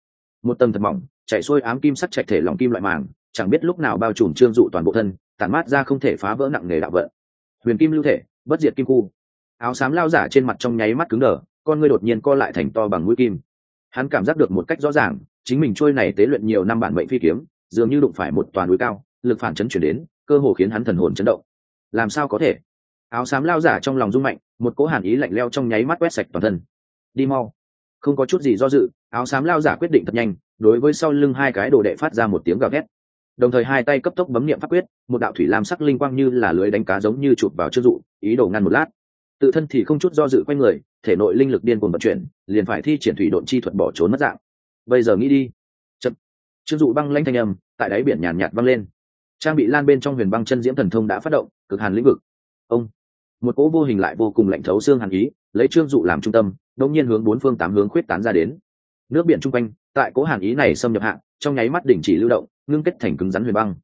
Một tầng thật mỏng, chạy xuôi ám kim sắc chạch thể lòng kim loại màng, chẳng biết lúc nào bao trùm trương dụ toàn bộ thân, tản mát ra không thể phá vỡ nặng nề đạo vận huyền kim lưu thể, bất diệt kim khu. Áo xám lao giả trên mặt trong nháy mắt cứng đờ, con ngươi đột nhiên co lại thành to bằng mũi kim. Hắn cảm giác được một cách rõ ràng, chính mình trôi này tế luyện nhiều năm bản mệnh phi kiếm, dường như đụng phải một toàn núi cao, lực phản chấn chuyển đến, cơ hồ khiến hắn thần hồn chấn động. Làm sao có thể? Áo xám lao giả trong lòng rung mạnh, một cỗ hàn ý lạnh leo trong nháy mắt quét sạch toàn thân. Đi mau. Không có chút gì do dự, áo xám lao giả quyết định thật nhanh, đối với sau lưng hai cái đồ đệ phát ra một tiếng gào thét đồng thời hai tay cấp tốc bấm niệm pháp quyết, một đạo thủy lam sắc linh quang như là lưới đánh cá giống như chụp vào chức dụ, ý đồ ngăn một lát. Tự thân thì không chút do dự quanh người, thể nội linh lực điên cuồng vận chuyển, liền phải thi triển thủy độn chi thuật bỏ trốn mất dạng. Bây giờ nghĩ đi. Chậm. Trương dụ băng lanh thanh âm, tại đáy biển nhàn nhạt văng lên. Trang bị lan bên trong huyền băng chân diễm thần thông đã phát động, cực hàn lĩnh vực. Ông. Một cỗ vô hình lại vô cùng lạnh thấu xương hàn ý, lấy trương dụ làm trung tâm đống nhiên hướng bốn phương tám hướng khuyết tán ra đến. Nước biển chung quanh, tại cỗ hàn ý này xâm nhập hạng trong nháy mắt đỉnh chỉ lưu động ngưng kết thành cứng rắn huyền băng.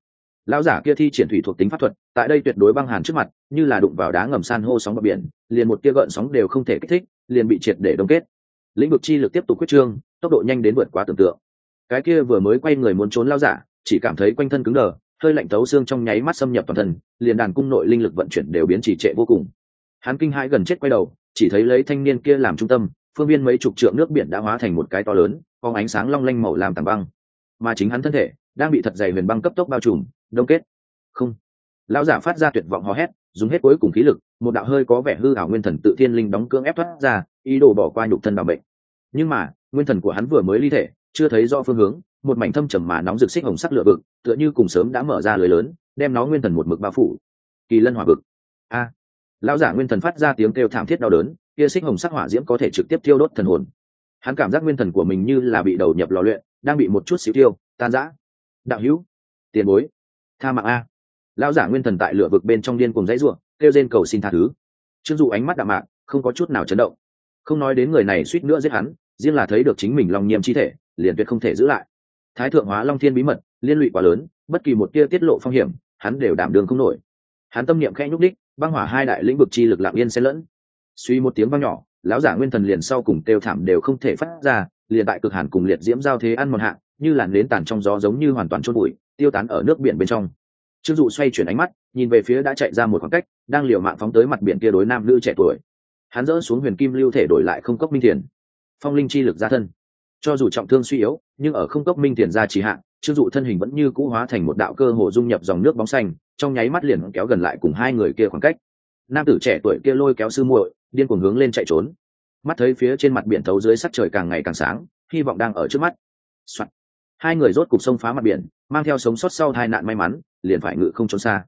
Lão giả kia thi triển thủy thuộc tính pháp thuật, tại đây tuyệt đối băng hàn trước mặt, như là đụng vào đá ngầm san hô sóng bờ biển, liền một tia gợn sóng đều không thể kích thích, liền bị triệt để đông kết. Lĩnh vực chi lực tiếp tục quyết trương, tốc độ nhanh đến vượt quá tưởng tượng. Cái kia vừa mới quay người muốn trốn lao giả, chỉ cảm thấy quanh thân cứng đờ, hơi lạnh tấu xương trong nháy mắt xâm nhập toàn thân, liền đàn cung nội linh lực vận chuyển đều biến chỉ trệ vô cùng. Hắn kinh hãi gần chết quay đầu, chỉ thấy lấy thanh niên kia làm trung tâm, phương viên mấy chục trượng nước biển đã hóa thành một cái to lớn, có ánh sáng long lanh màu làm tảng băng. Mà chính hắn thân thể đang bị thật dày huyền băng cấp tốc bao trùm, đông kết. Không. Lão giả phát ra tuyệt vọng hò hét, dùng hết cuối cùng khí lực, một đạo hơi có vẻ hư ảo nguyên thần tự thiên linh đóng cưỡng ép thoát ra, ý đồ bỏ qua nhục thân bảo bệnh nhưng mà, nguyên thần của hắn vừa mới ly thể, chưa thấy rõ phương hướng, một mảnh thâm trầm mà nóng rực xích hồng sắc lửa vực, tựa như cùng sớm đã mở ra lưới lớn, đem nó nguyên thần một mực bao phủ. Kỳ lân hỏa vực. A. Lão giả nguyên thần phát ra tiếng kêu thảm thiết đau đớn kia xích hồng sắc hỏa diễm có thể trực tiếp tiêu đốt thần hồn. Hắn cảm giác nguyên thần của mình như là bị đầu nhập lò luyện, đang bị một chút xíu tiêu, tan rã đạo hữu, tiền bối, tha mạng a. Lão giả nguyên thần tại lửa vực bên trong điên cùng dãy ruộng kêu rên cầu xin tha thứ. Trương dụ ánh mắt đạm mạc, không có chút nào chấn động. Không nói đến người này suýt nữa giết hắn, riêng là thấy được chính mình lòng nhiệm chi thể, liền tuyệt không thể giữ lại. Thái thượng hóa long thiên bí mật, liên lụy quá lớn, bất kỳ một tia tiết lộ phong hiểm, hắn đều đảm đường không nổi. Hắn tâm niệm khẽ nhúc đích băng hỏa hai đại lĩnh vực chi lực lặng yên xen lẫn. Suy một tiếng vang nhỏ, lão giả nguyên thần liền sau cùng tiêu thảm đều không thể phát ra, liền tại cực hàn cùng liệt diễm giao thế ăn một hạng như làn nến tàn trong gió giống như hoàn toàn chôn bụi, tiêu tán ở nước biển bên trong. Trương dụ xoay chuyển ánh mắt, nhìn về phía đã chạy ra một khoảng cách, đang liều mạng phóng tới mặt biển kia đối nam nữ trẻ tuổi. Hắn dỡ xuống huyền kim lưu thể đổi lại không cốc minh thiền. Phong linh chi lực ra thân. Cho dù trọng thương suy yếu, nhưng ở không cốc minh thiền ra trì hạn trương dụ thân hình vẫn như cũ hóa thành một đạo cơ hồ dung nhập dòng nước bóng xanh, trong nháy mắt liền kéo gần lại cùng hai người kia khoảng cách. Nam tử trẻ tuổi kia lôi kéo sư muội, điên cuồng hướng lên chạy trốn. Mắt thấy phía trên mặt biển thấu dưới sắc trời càng ngày càng sáng, hy vọng đang ở trước mắt、Soạn hai người rốt cục sông phá mặt biển, mang theo sống sót sau hai nạn may mắn, liền phải ngự không trốn xa.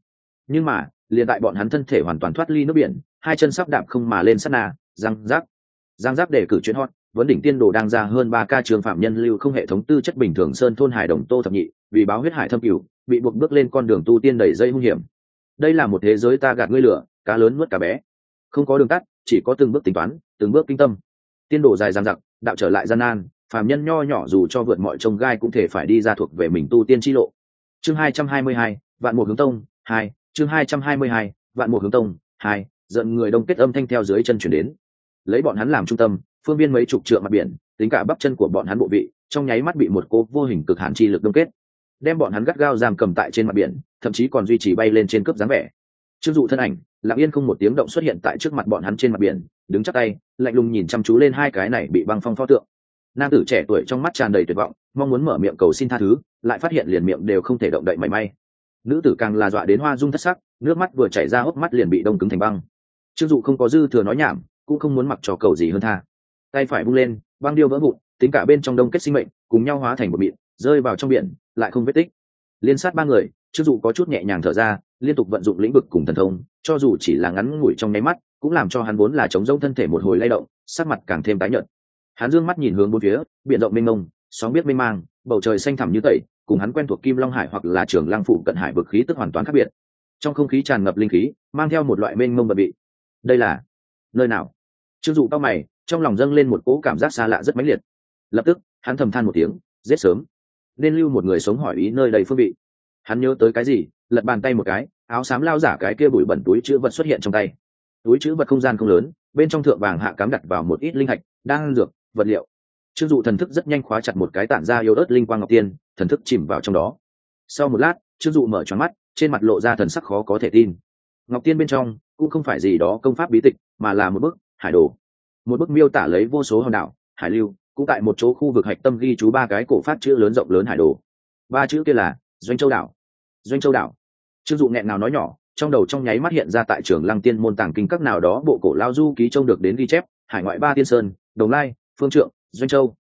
Nhưng mà, liền tại bọn hắn thân thể hoàn toàn thoát ly nước biển, hai chân sắp đạp không mà lên sắt na, răng rác răng rác để cử chuyến hot, vấn đỉnh tiên đồ đang ra hơn ba ca trường phạm nhân lưu không hệ thống tư chất bình thường sơn thôn hải đồng tô thập nhị, vì báo huyết hải thâm cửu, bị buộc bước lên con đường tu tiên đầy dây hung hiểm. Đây là một thế giới ta gạt ngươi lửa, cá lớn nuốt cá bé. Không có đường tắt, chỉ có từng bước tính toán, từng bước kinh tâm. Tiên đồ dài dằng dặc, đạo trở lại gian nan phàm nhân nho nhỏ dù cho vượt mọi trông gai cũng thể phải đi ra thuộc về mình tu tiên chi lộ. Chương hai trăm hai mươi hai, vạn một hướng tông, hai, chương hai trăm hai mươi hai, vạn một hướng tông, hai, giận người đông kết âm thanh theo dưới chân chuyển đến. Lấy bọn hắn làm trung tâm, phương viên mấy chục trượng mặt biển, tính cả bắp chân của bọn hắn bộ vị, trong nháy mắt bị một cô vô hình cực hạn chi lực đông kết. Đem bọn hắn gắt gao giam cầm tại trên mặt biển, thậm chí còn duy trì bay lên trên cướp dáng vẻ. Chưng dụ thân ảnh, lặng yên không một tiếng động xuất hiện tại trước mặt bọn hắn trên mặt biển, đứng chắc tay, lạnh lùng nhìn chăm chú lên hai cái này bị băng phong pho tượng nam tử trẻ tuổi trong mắt tràn đầy tuyệt vọng, mong muốn mở miệng cầu xin tha thứ, lại phát hiện liền miệng đều không thể động đậy mảy may. Nữ tử càng là dọa đến hoa dung thất sắc, nước mắt vừa chảy ra hốc mắt liền bị đông cứng thành băng. Chưng dụ không có dư thừa nói nhảm, cũng không muốn mặc trò cầu gì hơn tha. Tay phải bung lên, băng điêu vỡ vụn, tính cả bên trong đông kết sinh mệnh, cùng nhau hóa thành một mịn, rơi vào trong biển, lại không vết tích. Liên sát ba người chưng dụ có chút nhẹ nhàng thở ra, liên tục vận dụng lĩnh vực cùng thần thông, cho dù chỉ là ngắn ngủi trong nháy mắt, cũng làm cho hắn vốn là chống rông thân thể một hồi lay động, sắc mặt càng thêm tái nhợt hắn dương mắt nhìn hướng bốn phía, biển rộng mênh mông, sóng biết mênh mang, bầu trời xanh thẳm như tẩy, cùng hắn quen thuộc kim long hải hoặc là trường lang phủ cận hải vực khí tức hoàn toàn khác biệt. Trong không khí tràn ngập linh khí, mang theo một loại mênh mông bật bị đây là nơi nào? Chưng dụ cao mày, trong lòng dâng lên một cỗ cảm giác xa lạ rất mãnh liệt. Lập tức, hắn thầm than một tiếng, giết sớm. Nên lưu một người sống hỏi ý nơi đầy phương vị. Hắn nhớ tới cái gì, lật bàn tay một cái, áo xám lao giả cái kia bụi bẩn túi chữ vật xuất hiện trong tay. Túi chữ vật không gian không lớn, bên trong thượng vàng hạ cám đặt vào một ít linh hạch đang dược vật liệu. Chưng dụ thần thức rất nhanh khóa chặt một cái tản ra yếu ớt linh quang ngọc tiên, thần thức chìm vào trong đó. Sau một lát chưng dụ mở tròn mắt, trên mặt lộ ra thần sắc khó có thể tin. Ngọc tiên bên trong cũng không phải gì đó công pháp bí tịch, mà là một bức hải đồ. Một bức miêu tả lấy vô số hòn đảo, hải lưu, cũng tại một chỗ khu vực hạch tâm ghi chú ba cái cổ phát chữ lớn rộng lớn hải đồ. Ba chữ kia là doanh châu đảo. Doanh châu đảo. Chưng dụ nghẹn nào nói nhỏ, trong đầu trong nháy mắt hiện ra tại trường lăng tiên môn tàng kinh các nào đó bộ cổ lao du ký trông được đến ghi chép, hải ngoại ba tiên sơn, đồng lai phương trượng, doanh châu.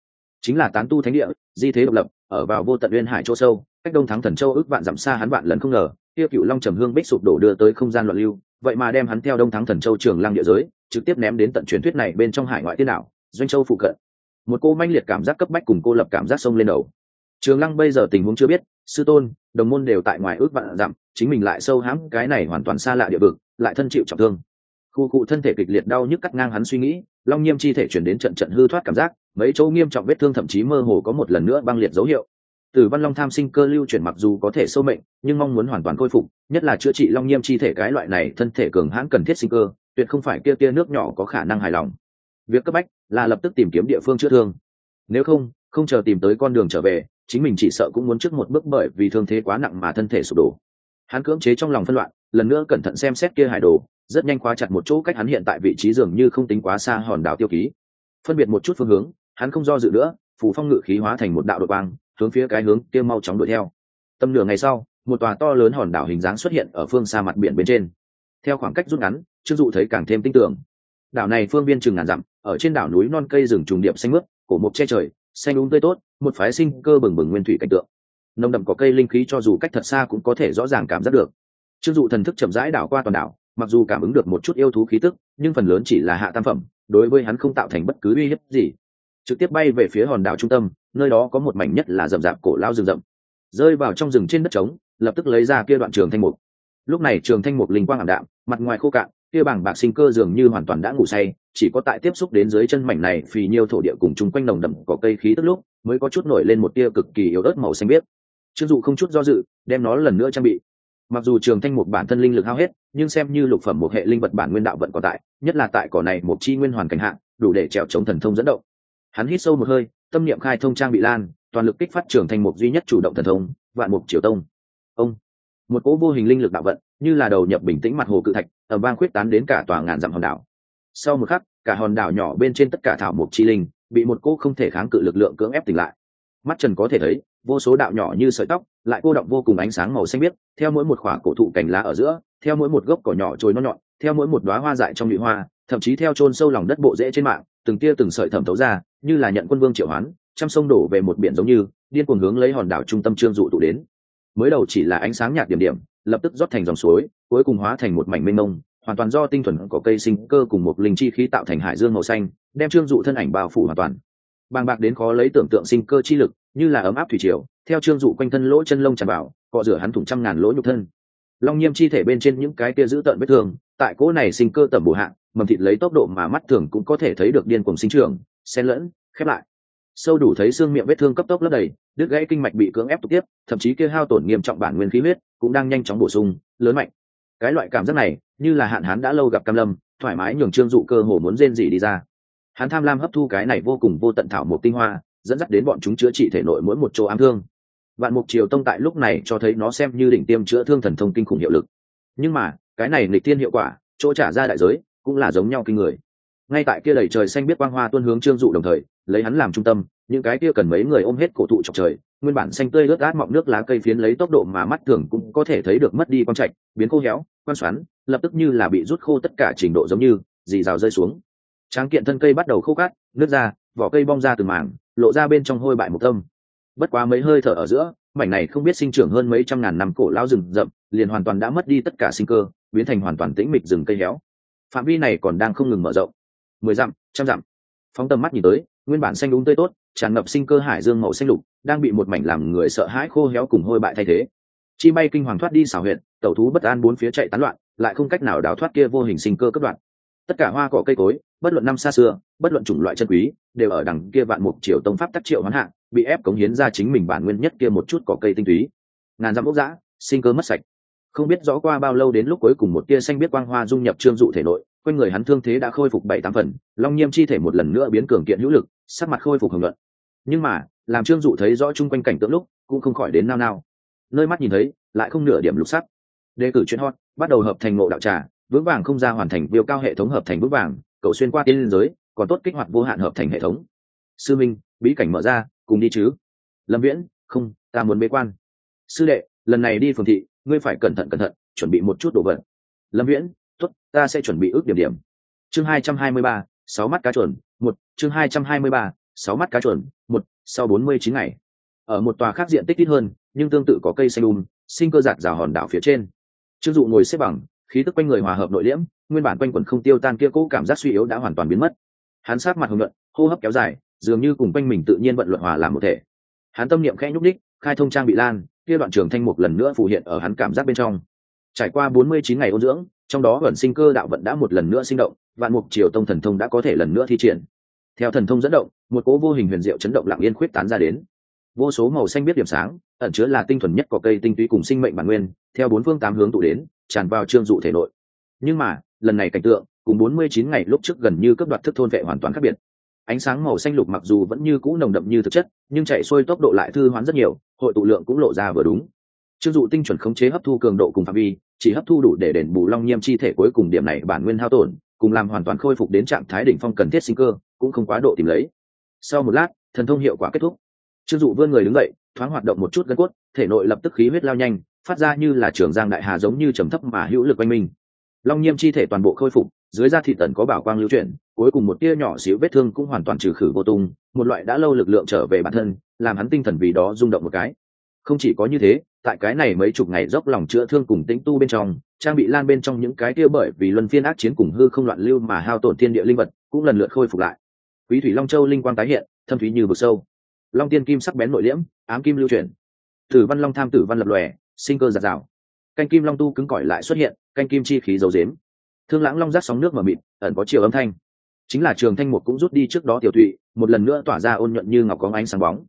Chính là tán tu thánh địa, di thế độc lập, ở vào vô tận uyên hải chỗ sâu, cách đông thắng thần châu ước vạn dặm xa hắn vạn lần không ngờ tiêu cựu long trầm hương bích sụp đổ đưa tới không gian loạn lưu, vậy mà đem hắn theo đông thắng thần châu trường lăng địa giới, trực tiếp ném đến tận truyền thuyết này bên trong hải ngoại tiên đảo, doanh châu phụ cận. Một cô manh liệt cảm giác cấp bách cùng cô lập cảm giác sông lên đầu. Trường lăng bây giờ tình huống chưa biết, sư tôn, đồng môn đều tại ngoài ước vạn dặm, chính mình lại sâu hãm, cái này hoàn toàn xa lạ địa vực, lại thân chịu trọng thương. Khu cụ thân thể kịch liệt đau nhức cắt ngang hắn suy nghĩ long nhiêm chi thể chuyển đến trận trận hư thoát cảm giác, mấy chỗ nghiêm trọng vết thương thậm chí mơ hồ có một lần nữa băng liệt dấu hiệu. Tử văn long tham sinh cơ lưu chuyển mặc dù có thể sâu mệnh, nhưng mong muốn hoàn toàn khôi phục, nhất là chữa trị long nhiêm chi thể cái loại này thân thể cường hãn cần thiết sinh cơ, tuyệt không phải kia tia nước nhỏ có khả năng hài lòng. Việc cấp bách là lập tức tìm kiếm địa phương chữa thương. Nếu không không chờ tìm tới con đường trở về, chính mình chỉ sợ cũng muốn trước một bước bởi vì thương thế quá nặng mà thân thể sụp đổ hắn cưỡng chế trong lòng phân loạn, lần nữa cẩn thận xem xét kia hải đồ, rất nhanh khóa chặt một chỗ cách hắn hiện tại vị trí dường như không tính quá xa hòn đảo tiêu ký. Phân biệt một chút phương hướng, hắn không do dự nữa phủ phong ngự khí hóa thành một đạo đội quang, hướng phía cái hướng kia mau chóng đuổi theo. Tầm nửa ngày sau, một tòa to lớn hòn đảo hình dáng xuất hiện ở phương xa mặt biển bên trên. Theo khoảng cách rút ngắn, trương dụ thấy càng thêm tinh tưởng. Đảo này phương biên chừng ngàn dặm, ở trên đảo núi non cây rừng trùng điệp xanh mướt, cổ mục che trời, xanh úng tươi tốt, một phái sinh cơ bừng bừng nguyên thủy cảnh tượng nồng đậm có cây linh khí cho dù cách thật xa cũng có thể rõ ràng cảm giác được. Chưng dụ thần thức chậm rãi đảo qua toàn đảo, mặc dù cảm ứng được một chút yêu thú khí tức, nhưng phần lớn chỉ là hạ tam phẩm, đối với hắn không tạo thành bất cứ uy hiếp gì. Trực tiếp bay về phía hòn đảo trung tâm, nơi đó có một mảnh nhất là rậm rạp cổ lao rừng rậm. Rơi vào trong rừng trên đất trống, lập tức lấy ra kia đoạn trường thanh mục. Lúc này trường thanh mục linh quang ảm đạm, mặt ngoài khô cạn, kia bảng bạc sinh cơ dường như hoàn toàn đã ngủ say, chỉ có tại tiếp xúc đến dưới chân mảnh này vì nhiều thổ địa cùng chung quanh nồng đậm có cây khí tức lúc, mới có chút nổi lên một tia cực kỳ yếu ớt màu xanh biếc trương dụ không chút do dự, đem nó lần nữa trang bị. Mặc dù trường thanh mục bản thân linh lực hao hết, nhưng xem như lục phẩm một hệ linh vật bản nguyên đạo vẫn còn tại, nhất là tại cỏ này một chi nguyên hoàn cảnh hạng đủ để trèo chống thần thông dẫn động. Hắn hít sâu một hơi, tâm niệm khai thông trang bị lan, toàn lực kích phát trường thanh mục duy nhất chủ động thần thông, vạn mục triều tông. Ông, một cỗ vô hình linh lực đạo vận, như là đầu nhập bình tĩnh mặt hồ cự thạch ở vang khuyết tán đến cả tòa ngàn dặm hòn đảo. Sau một khắc, cả hòn đảo nhỏ bên trên tất cả thảo mục chi linh, bị một cỗ không thể kháng cự lực lượng cưỡng ép tỉnh lại mắt trần có thể thấy, vô số đạo nhỏ như sợi tóc, lại cô động vô cùng ánh sáng màu xanh biếc, theo mỗi một khỏa cổ thụ cành lá ở giữa, theo mỗi một gốc cỏ nhỏ trồi non nhọn, theo mỗi một đoá hoa dại trong nhụy hoa, thậm chí theo chôn sâu lòng đất bộ rễ trên mạng, từng tia từng sợi thẩm thấu ra, như là nhận quân vương triệu hoán, trăm sông đổ về một biển giống như, điên cuồng hướng lấy hòn đảo trung tâm trương dụ tụ đến. Mới đầu chỉ là ánh sáng nhạt điểm điểm, lập tức rót thành dòng suối, cuối cùng hóa thành một mảnh mênh mông, hoàn toàn do tinh thuần có cây sinh cơ cùng một linh chi khí tạo thành hải dương màu xanh, đem trương dụ thân ảnh bao phủ hoàn toàn bàng bạc đến khó lấy tưởng tượng sinh cơ chi lực, như là ấm áp thủy triều, theo trương dụ quanh thân lỗ chân lông tràn vào, cọ rửa hắn thủng trăm ngàn lỗ nhục thân. Long nhiêm chi thể bên trên những cái kia giữ tợn vết thương, tại cỗ này sinh cơ tầm bổ hạng mầm thịt lấy tốc độ mà mắt thường cũng có thể thấy được điên cuồng sinh trưởng, xen lẫn, khép lại. Sâu đủ thấy xương miệng vết thương cấp tốc lấp đầy, đứt gãy kinh mạch bị cưỡng ép tục tiếp, thậm chí kia hao tổn nghiêm trọng bản nguyên khí huyết cũng đang nhanh chóng bổ sung, lớn mạnh. Cái loại cảm giác này, như là hạn hán đã lâu gặp cam lâm, thoải mái nhường trương dụ cơ hồ muốn rên gì đi ra hắn tham lam hấp thu cái này vô cùng vô tận thảo một tinh hoa, dẫn dắt đến bọn chúng chữa trị thể nội mỗi một chỗ ám thương. Vạn mục triều tông tại lúc này cho thấy nó xem như đỉnh tiêm chữa thương thần thông kinh khủng hiệu lực. Nhưng mà, cái này nghịch tiên hiệu quả, chỗ trả ra đại giới, cũng là giống nhau kinh người. Ngay tại kia đầy trời xanh biết quang hoa tuôn hướng trương dụ đồng thời, lấy hắn làm trung tâm, những cái kia cần mấy người ôm hết cổ thụ chọc trời, nguyên bản xanh tươi ướt át mọng nước lá cây phiến lấy tốc độ mà mắt thường cũng có thể thấy được mất đi quang trạch, biến khô héo quan xoắn, lập tức như là bị rút khô tất cả trình độ giống như, dì rào rơi xuống tráng kiện thân cây bắt đầu khô cát nước ra, vỏ cây bong ra từ mảng, lộ ra bên trong hôi bại một tâm. Bất quá mấy hơi thở ở giữa, mảnh này không biết sinh trưởng hơn mấy trăm ngàn năm cổ lao rừng rậm, liền hoàn toàn đã mất đi tất cả sinh cơ, biến thành hoàn toàn tĩnh mịch rừng cây héo. Phạm vi này còn đang không ngừng mở rộng. Mười dặm, trăm dặm. Phóng tầm mắt nhìn tới, nguyên bản xanh đúng tươi tốt, tràn ngập sinh cơ hải dương màu xanh lục, đang bị một mảnh làm người sợ hãi khô héo cùng hôi bại thay thế. Chi bay kinh hoàng thoát đi xảo huyện tẩu thú bất an bốn phía chạy tán loạn, lại không cách nào đào thoát kia vô hình sinh cơ cấp đoạn. Tất cả hoa cỏ cây cối bất luận năm xa xưa, bất luận chủng loại chân quý, đều ở đằng kia vạn mục triều tông pháp tắc triệu hoán hạng bị ép cống hiến ra chính mình bản nguyên nhất kia một chút cỏ cây tinh túy. Ngàn dặm ốc dã, sinh cơ mất sạch. Không biết rõ qua bao lâu đến lúc cuối cùng một tia xanh biết quang hoa dung nhập trương dụ thể nội, quanh người hắn thương thế đã khôi phục bảy tám phần, long nhiêm chi thể một lần nữa biến cường kiện hữu lực, sắc mặt khôi phục hưởng luận nhưng mà, làm trương dụ thấy rõ chung quanh cảnh tượng lúc, cũng không khỏi đến nao nao. Nơi mắt nhìn thấy, lại không nửa điểm lục sắc. Đề cử chuyên hot, bắt đầu hợp thành ngộ đạo trà, vững vàng không ra hoàn thành, biểu cao hệ thống hợp thành vững vàng cậu xuyên qua tiên liên giới còn tốt kích hoạt vô hạn hợp thành hệ thống. Sư minh bí cảnh mở ra cùng đi chứ. Lâm viễn không ta muốn bế quan. Sư đệ lần này đi phường thị ngươi phải cẩn thận cẩn thận chuẩn bị một chút đồ vật. Lâm viễn tốt ta sẽ chuẩn bị ước điểm điểm. Chương hai trăm hai mươi ba sáu mắt cá chuẩn một chương hai trăm hai mươi ba sáu mắt cá chuẩn một sau bốn mươi chín ngày. Ở một tòa khác diện tích ít hơn nhưng tương tự có cây xanh đùm, sinh cơ giạt rào hòn đảo phía trên. Trương dụ ngồi xếp bằng khí tức quanh người hòa hợp nội liễm, nguyên bản quanh quẩn không tiêu tan kia cũ cảm giác suy yếu đã hoàn toàn biến mất. Hắn sát mặt hồng luận hô hấp kéo dài, dường như cùng quanh mình tự nhiên vận luận hòa làm một thể. Hắn tâm niệm khẽ nhúc đích khai thông trang bị lan, kia đoạn trường thanh mục lần nữa phù hiện ở hắn cảm giác bên trong. Trải qua bốn mươi chín ngày ôn dưỡng, trong đó vận sinh cơ đạo vận đã một lần nữa sinh động, vạn mục triều tông thần thông đã có thể lần nữa thi triển. Theo thần thông dẫn động, một cỗ vô hình huyền diệu chấn động lặng yên khuyết tán ra đến. Vô số màu xanh biết điểm sáng, ẩn chứa là tinh thuần nhất của cây tinh túy cùng sinh mệnh bản nguyên, theo bốn phương tám hướng tụ đến tràn vào trương dụ thể nội. Nhưng mà, lần này cảnh tượng, cùng bốn mươi chín ngày lúc trước gần như cấp đoạt thức thôn vệ hoàn toàn khác biệt. Ánh sáng màu xanh lục mặc dù vẫn như cũ nồng đậm như thực chất, nhưng chạy xuôi tốc độ lại thư hoán rất nhiều, hội tụ lượng cũng lộ ra vừa đúng. Trương dụ tinh chuẩn khống chế hấp thu cường độ cùng phạm vi, chỉ hấp thu đủ để đền bù long nhiêm chi thể cuối cùng điểm này bản nguyên hao tổn, cùng làm hoàn toàn khôi phục đến trạng thái đỉnh phong cần thiết sinh cơ, cũng không quá độ tìm lấy. Sau một lát, thần thông hiệu quả kết thúc. Trương dụ vươn người đứng dậy, thoáng hoạt động một chút gân cốt, thể nội lập tức khí huyết lao nhanh phát ra như là trường giang đại hà giống như trầm thấp mà hữu lực oanh minh. Long nhiêm chi thể toàn bộ khôi phục, dưới da thị tần có bảo quang lưu chuyển, cuối cùng một tia nhỏ xíu vết thương cũng hoàn toàn trừ khử vô tung, một loại đã lâu lực lượng trở về bản thân, làm hắn tinh thần vì đó rung động một cái. Không chỉ có như thế, tại cái này mấy chục ngày dốc lòng chữa thương cùng tĩnh tu bên trong, trang bị lan bên trong những cái kia bởi vì luân phiên ác chiến cùng hư không loạn lưu mà hao tổn thiên địa linh vật, cũng lần lượt khôi phục lại. Quý thủy long châu linh quang tái hiện, thâm thúy như vực sâu. Long tiên kim sắc bén nội liễm, ám kim lưu chuyển. Tử văn long tham tử văn lập lòe sinh cơ giạt rào. Canh kim long tu cứng cỏi lại xuất hiện, canh kim chi khí dầu dếm. Thương lãng long rác sóng nước mờ mịt, ẩn có chiều âm thanh. Chính là trường thanh mục cũng rút đi trước đó tiểu thụy một lần nữa tỏa ra ôn nhuận như ngọc có ánh sáng bóng.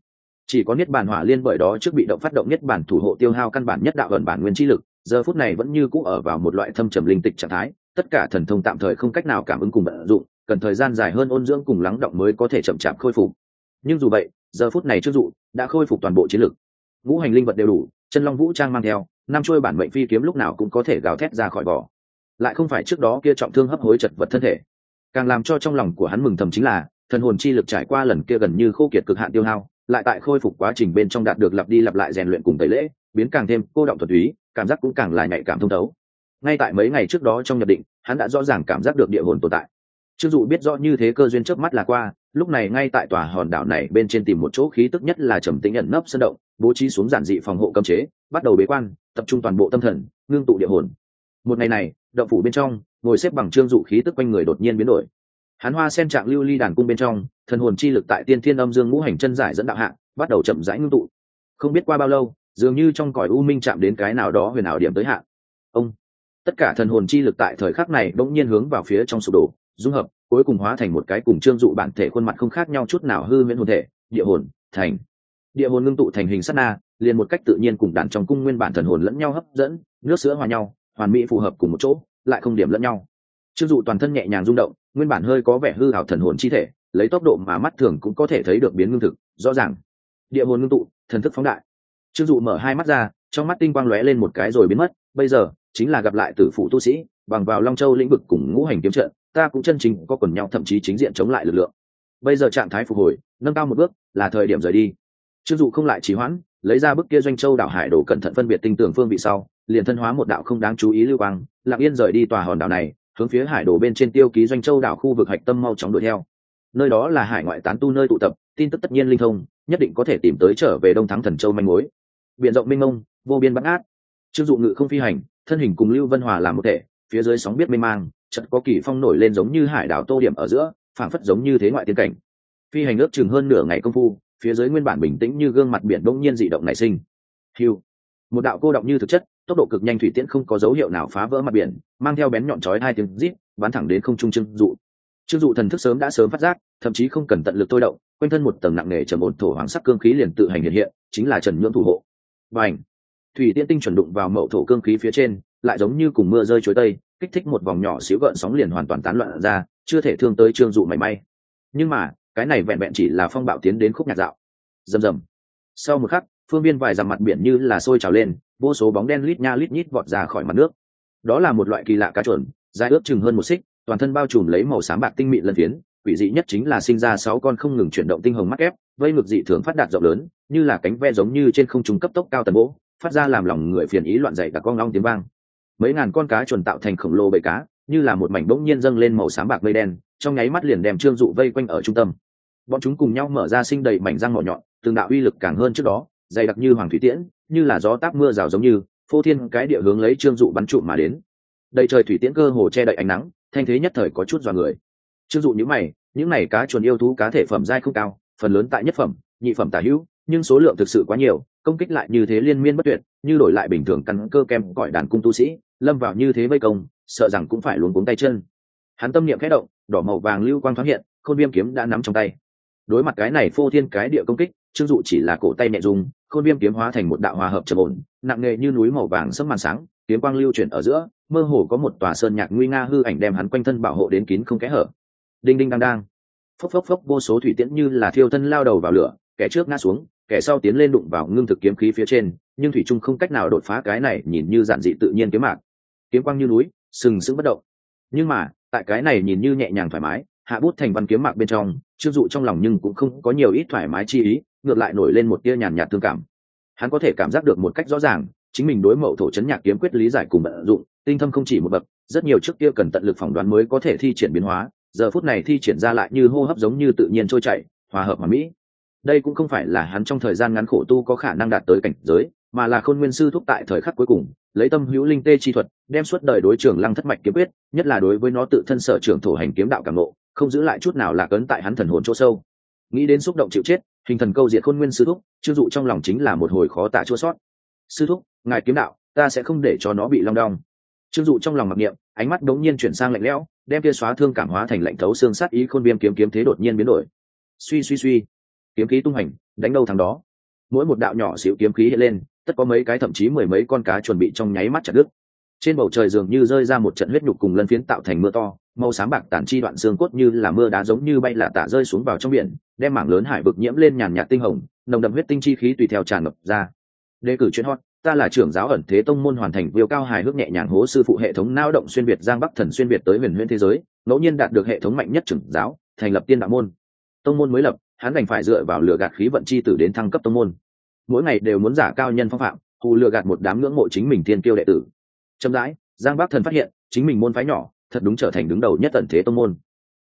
Chỉ có niết bản hỏa liên bởi đó trước bị động phát động niết bản thủ hộ tiêu hao căn bản nhất đạo ẩn bản nguyên chi lực, giờ phút này vẫn như cũ ở vào một loại thâm trầm linh tịch trạng thái, tất cả thần thông tạm thời không cách nào cảm ứng cùng vận dụng, cần thời gian dài hơn ôn dưỡng cùng lắng động mới có thể chậm chạp khôi phục. Nhưng dù vậy, giờ phút này trước dụ đã khôi phục toàn bộ chiến lực. Ngũ hành linh vật đều đủ chân long vũ trang mang theo, năm trôi bản mệnh phi kiếm lúc nào cũng có thể gào thét ra khỏi vỏ. Lại không phải trước đó kia trọng thương hấp hối chật vật thân thể. Càng làm cho trong lòng của hắn mừng thầm chính là, thần hồn chi lực trải qua lần kia gần như khô kiệt cực hạn tiêu hao, lại tại khôi phục quá trình bên trong đạt được lặp đi lặp lại rèn luyện cùng tẩy lễ, biến càng thêm cô động thuật túy, cảm giác cũng càng lại nhạy cảm thông thấu. Ngay tại mấy ngày trước đó trong nhập định, hắn đã rõ ràng cảm giác được địa hồn tồn tại. Chưng dụ biết rõ như thế cơ duyên trước mắt là qua lúc này ngay tại tòa hòn đảo này bên trên tìm một chỗ khí tức nhất là trầm tĩnh nhận nấp sân động, bố trí xuống giản dị phòng hộ cấm chế, bắt đầu bế quan, tập trung toàn bộ tâm thần, ngưng tụ địa hồn. Một ngày này, động phủ bên trong, ngồi xếp bằng trương dụ khí tức quanh người đột nhiên biến đổi. Hắn hoa sen trạng lưu ly đàn cung bên trong, thần hồn chi lực tại tiên thiên âm dương ngũ hành chân giải dẫn đạo hạng bắt đầu chậm rãi ngưng tụ. Không biết qua bao lâu, dường như trong cõi u minh chạm đến cái nào đó huyền ảo điểm tới hạn ông. Tất cả thần hồn chi lực tại thời khắc này bỗng nhiên hướng vào phía trong sụp đổ, dung hợp cuối cùng hóa thành một cái cùng trương dụ bản thể khuôn mặt không khác nhau chút nào hư miễn hồn thể, địa hồn, thành. Địa hồn ngưng tụ thành hình sát na, liền một cách tự nhiên cùng đàn trong cung nguyên bản thần hồn lẫn nhau hấp dẫn, nước sữa hòa nhau, hoàn mỹ phù hợp cùng một chỗ, lại không điểm lẫn nhau. Trương dụ toàn thân nhẹ nhàng rung động, nguyên bản hơi có vẻ hư hảo thần hồn chi thể, lấy tốc độ mà mắt thường cũng có thể thấy được biến ngưng thực, rõ ràng. Địa hồn ngưng tụ, thần thức phóng đại. Trương dụ mở hai mắt ra, trong mắt tinh quang lóe lên một cái rồi biến mất, bây giờ chính là gặp lại tử phụ tu sĩ bằng vào long châu lĩnh vực cùng ngũ hành kiếm trận, ta cũng chân chính có quần nhau thậm chí chính diện chống lại lực lượng. Bây giờ trạng thái phục hồi, nâng cao một bước là thời điểm rời đi. Chưng dụ không lại trì hoãn, lấy ra bức kia doanh châu đảo hải đồ cẩn thận phân biệt tinh tường phương vị sau, liền thân hóa một đạo không đáng chú ý lưu quang, lặng yên rời đi tòa hòn đảo này, hướng phía hải đồ bên trên tiêu ký doanh châu đảo khu vực hạch tâm mau chóng đuổi theo. Nơi đó là hải ngoại tán tu nơi tụ tập, tin tức tất nhiên linh thông, nhất định có thể tìm tới trở về đông thắng thần châu manh mối. Biển rộng minh mông, vô biên bắt át chưng dụ ngự không phi hành, thân hình cùng lưu vân hòa làm một thể phía dưới sóng biết mê mang chật có kỳ phong nổi lên giống như hải đảo tô điểm ở giữa, phảng phất giống như thế ngoại tiên cảnh. Phi hành ước chừng hơn nửa ngày công phu, phía dưới nguyên bản bình tĩnh như gương mặt biển bỗng nhiên dị động nảy sinh. Hiu một đạo cô động như thực chất, tốc độ cực nhanh thủy tiễn không có dấu hiệu nào phá vỡ mặt biển, mang theo bén nhọn chói hai tiếng rít, bắn thẳng đến không trung trưng dụ. Trương dụ thần thức sớm đã sớm phát giác, thậm chí không cần tận lực tôi động, quanh thân một tầng nặng nề trầm ổn thổ hoàng sắc cương khí liền tự hành hiện hiện, chính là trần nhưỡng thủ hộ. Và ảnh thủy tiễn tinh chuẩn đụng vào mậu thổ cương khí phía trên lại giống như cùng mưa rơi chuối tây, kích thích một vòng nhỏ xíu gợn sóng liền hoàn toàn tán loạn ra, chưa thể thương tới trương dụ mảy may. Nhưng mà, cái này vẹn vẹn chỉ là phong bạo tiến đến khúc nhạc dạo. Rầm rầm. Sau một khắc, phương viên vài dằm mặt biển như là sôi trào lên, vô số bóng đen lít nha lít nhít vọt ra khỏi mặt nước. Đó là một loại kỳ lạ cá chuẩn dài ước chừng hơn một xích, toàn thân bao trùm lấy màu xám bạc tinh mịn lân phiến, quỷ dị nhất chính là sinh ra sáu con không ngừng chuyển động tinh hồng mắt ép vây ngực dị thường phát đạt rộng lớn, như là cánh ve giống như trên không trung cấp tốc cao tần gỗ phát ra làm lòng người phiền ý loạn dậy cả con long tiếng vang mấy ngàn con cá chuẩn tạo thành khổng lồ bầy cá, như là một mảnh bỗng nhiên dâng lên màu xám bạc mây đen, trong nháy mắt liền đem trương dụ vây quanh ở trung tâm. Bọn chúng cùng nhau mở ra sinh đầy mảnh răng mỏ nhọn, từng đạo uy lực càng hơn trước đó, dày đặc như hoàng thủy tiễn, như là gió táp mưa rào giống như, phô thiên cái địa hướng lấy trương dụ bắn trụ mà đến. Đầy trời thủy tiễn cơ hồ che đậy ánh nắng, thanh thế nhất thời có chút dọa người. Trương dụ những mày, những này cá chuồn yêu thú cá thể phẩm dai không cao, phần lớn tại nhất phẩm, nhị phẩm tả hữu, nhưng số lượng thực sự quá nhiều, công kích lại như thế liên miên bất tuyệt, như đổi lại bình thường căn cơ kem cõi đàn cung tu sĩ lâm vào như thế vây công, sợ rằng cũng phải luống cuống tay chân. Hắn tâm niệm khẽ động, đỏ màu vàng lưu quang thoáng hiện, khôn viêm kiếm đã nắm trong tay. Đối mặt cái này phô thiên cái địa công kích, trương dụ chỉ là cổ tay nhẹ dùng, khôn viêm kiếm hóa thành một đạo hòa hợp trầm ổn, nặng nề như núi màu vàng sấm màn sáng, kiếm quang lưu chuyển ở giữa, mơ hồ có một tòa sơn nhạc nguy nga hư ảnh đem hắn quanh thân bảo hộ đến kín không kẽ hở. Đinh đinh đang đang. Phốc phốc phốc, vô số thủy tiễn như là thiêu thân lao đầu vào lửa, kẻ trước ngã xuống, kẻ sau tiến lên đụng vào ngưng thực kiếm khí phía trên, nhưng thủy trung không cách nào đột phá cái này, nhìn như giản dị tự nhiên kiếm mạc kiếm quang như núi, sừng sững bất động. Nhưng mà, tại cái này nhìn như nhẹ nhàng thoải mái, hạ bút thành văn kiếm mạc bên trong chưng dụ trong lòng nhưng cũng không có nhiều ít thoải mái chi ý, ngược lại nổi lên một tia nhàn nhạt thương cảm. Hắn có thể cảm giác được một cách rõ ràng, chính mình đối mậu thổ chấn nhạc kiếm quyết lý giải cùng vận dụng, tinh thâm không chỉ một bậc, rất nhiều trước kia cần tận lực phỏng đoán mới có thể thi triển biến hóa, giờ phút này thi triển ra lại như hô hấp giống như tự nhiên trôi chảy, hòa hợp mà mỹ. Đây cũng không phải là hắn trong thời gian ngắn khổ tu có khả năng đạt tới cảnh giới mà là khôn nguyên sư thúc tại thời khắc cuối cùng, lấy tâm hữu linh tê chi thuật, đem suốt đời đối trường lăng thất mạch kiếm quyết, nhất là đối với nó tự thân sở trường thổ hành kiếm đạo cảm nộ không giữ lại chút nào là cấn tại hắn thần hồn chỗ sâu. Nghĩ đến xúc động chịu chết, hình thần câu diệt khôn nguyên sư thúc chưng dụ trong lòng chính là một hồi khó tả chua sót. Sư thúc, ngài kiếm đạo, ta sẽ không để cho nó bị long đong. Chưng dụ trong lòng mặc niệm, ánh mắt đống nhiên chuyển sang lạnh lẽo, đem kia xóa thương cảm hóa thành lạnh thấu xương sát ý khôn viêm kiếm kiếm thế đột nhiên biến đổi. Suy suy suy. Kiếm khí tung hành, đánh đâu thằng đó. Mỗi một đạo nhỏ xíu kiếm khí hiện lên tất có mấy cái thậm chí mười mấy con cá chuẩn bị trong nháy mắt chặt đứt. Trên bầu trời dường như rơi ra một trận huyết nhục cùng lân phiến tạo thành mưa to, màu sáng bạc tản chi đoạn xương cốt như là mưa đá giống như bay lạ tả rơi xuống vào trong biển, đem mảng lớn hải vực nhiễm lên nhàn nhạt tinh hồng, nồng đậm huyết tinh chi khí tùy theo tràn ngập ra. Đề cử chuyên hot, ta là trưởng giáo ẩn thế tông môn hoàn thành viêu cao hài hước nhẹ nhàng hố sư phụ hệ thống lao động xuyên việt giang bắc thần xuyên việt tới huyền huyễn thế giới, ngẫu nhiên đạt được hệ thống mạnh nhất trưởng giáo, thành lập tiên đạo môn. Tông môn mới lập, hắn đành phải dựa vào lửa gạt khí vận chi tử đến thăng cấp tông môn mỗi ngày đều muốn giả cao nhân phong phạm hù lừa gạt một đám ngưỡng mộ chính mình thiên kiêu đệ tử. Chậm rãi, giang bắc thần phát hiện, chính mình môn phái nhỏ, thật đúng trở thành đứng đầu nhất tận thế tông môn.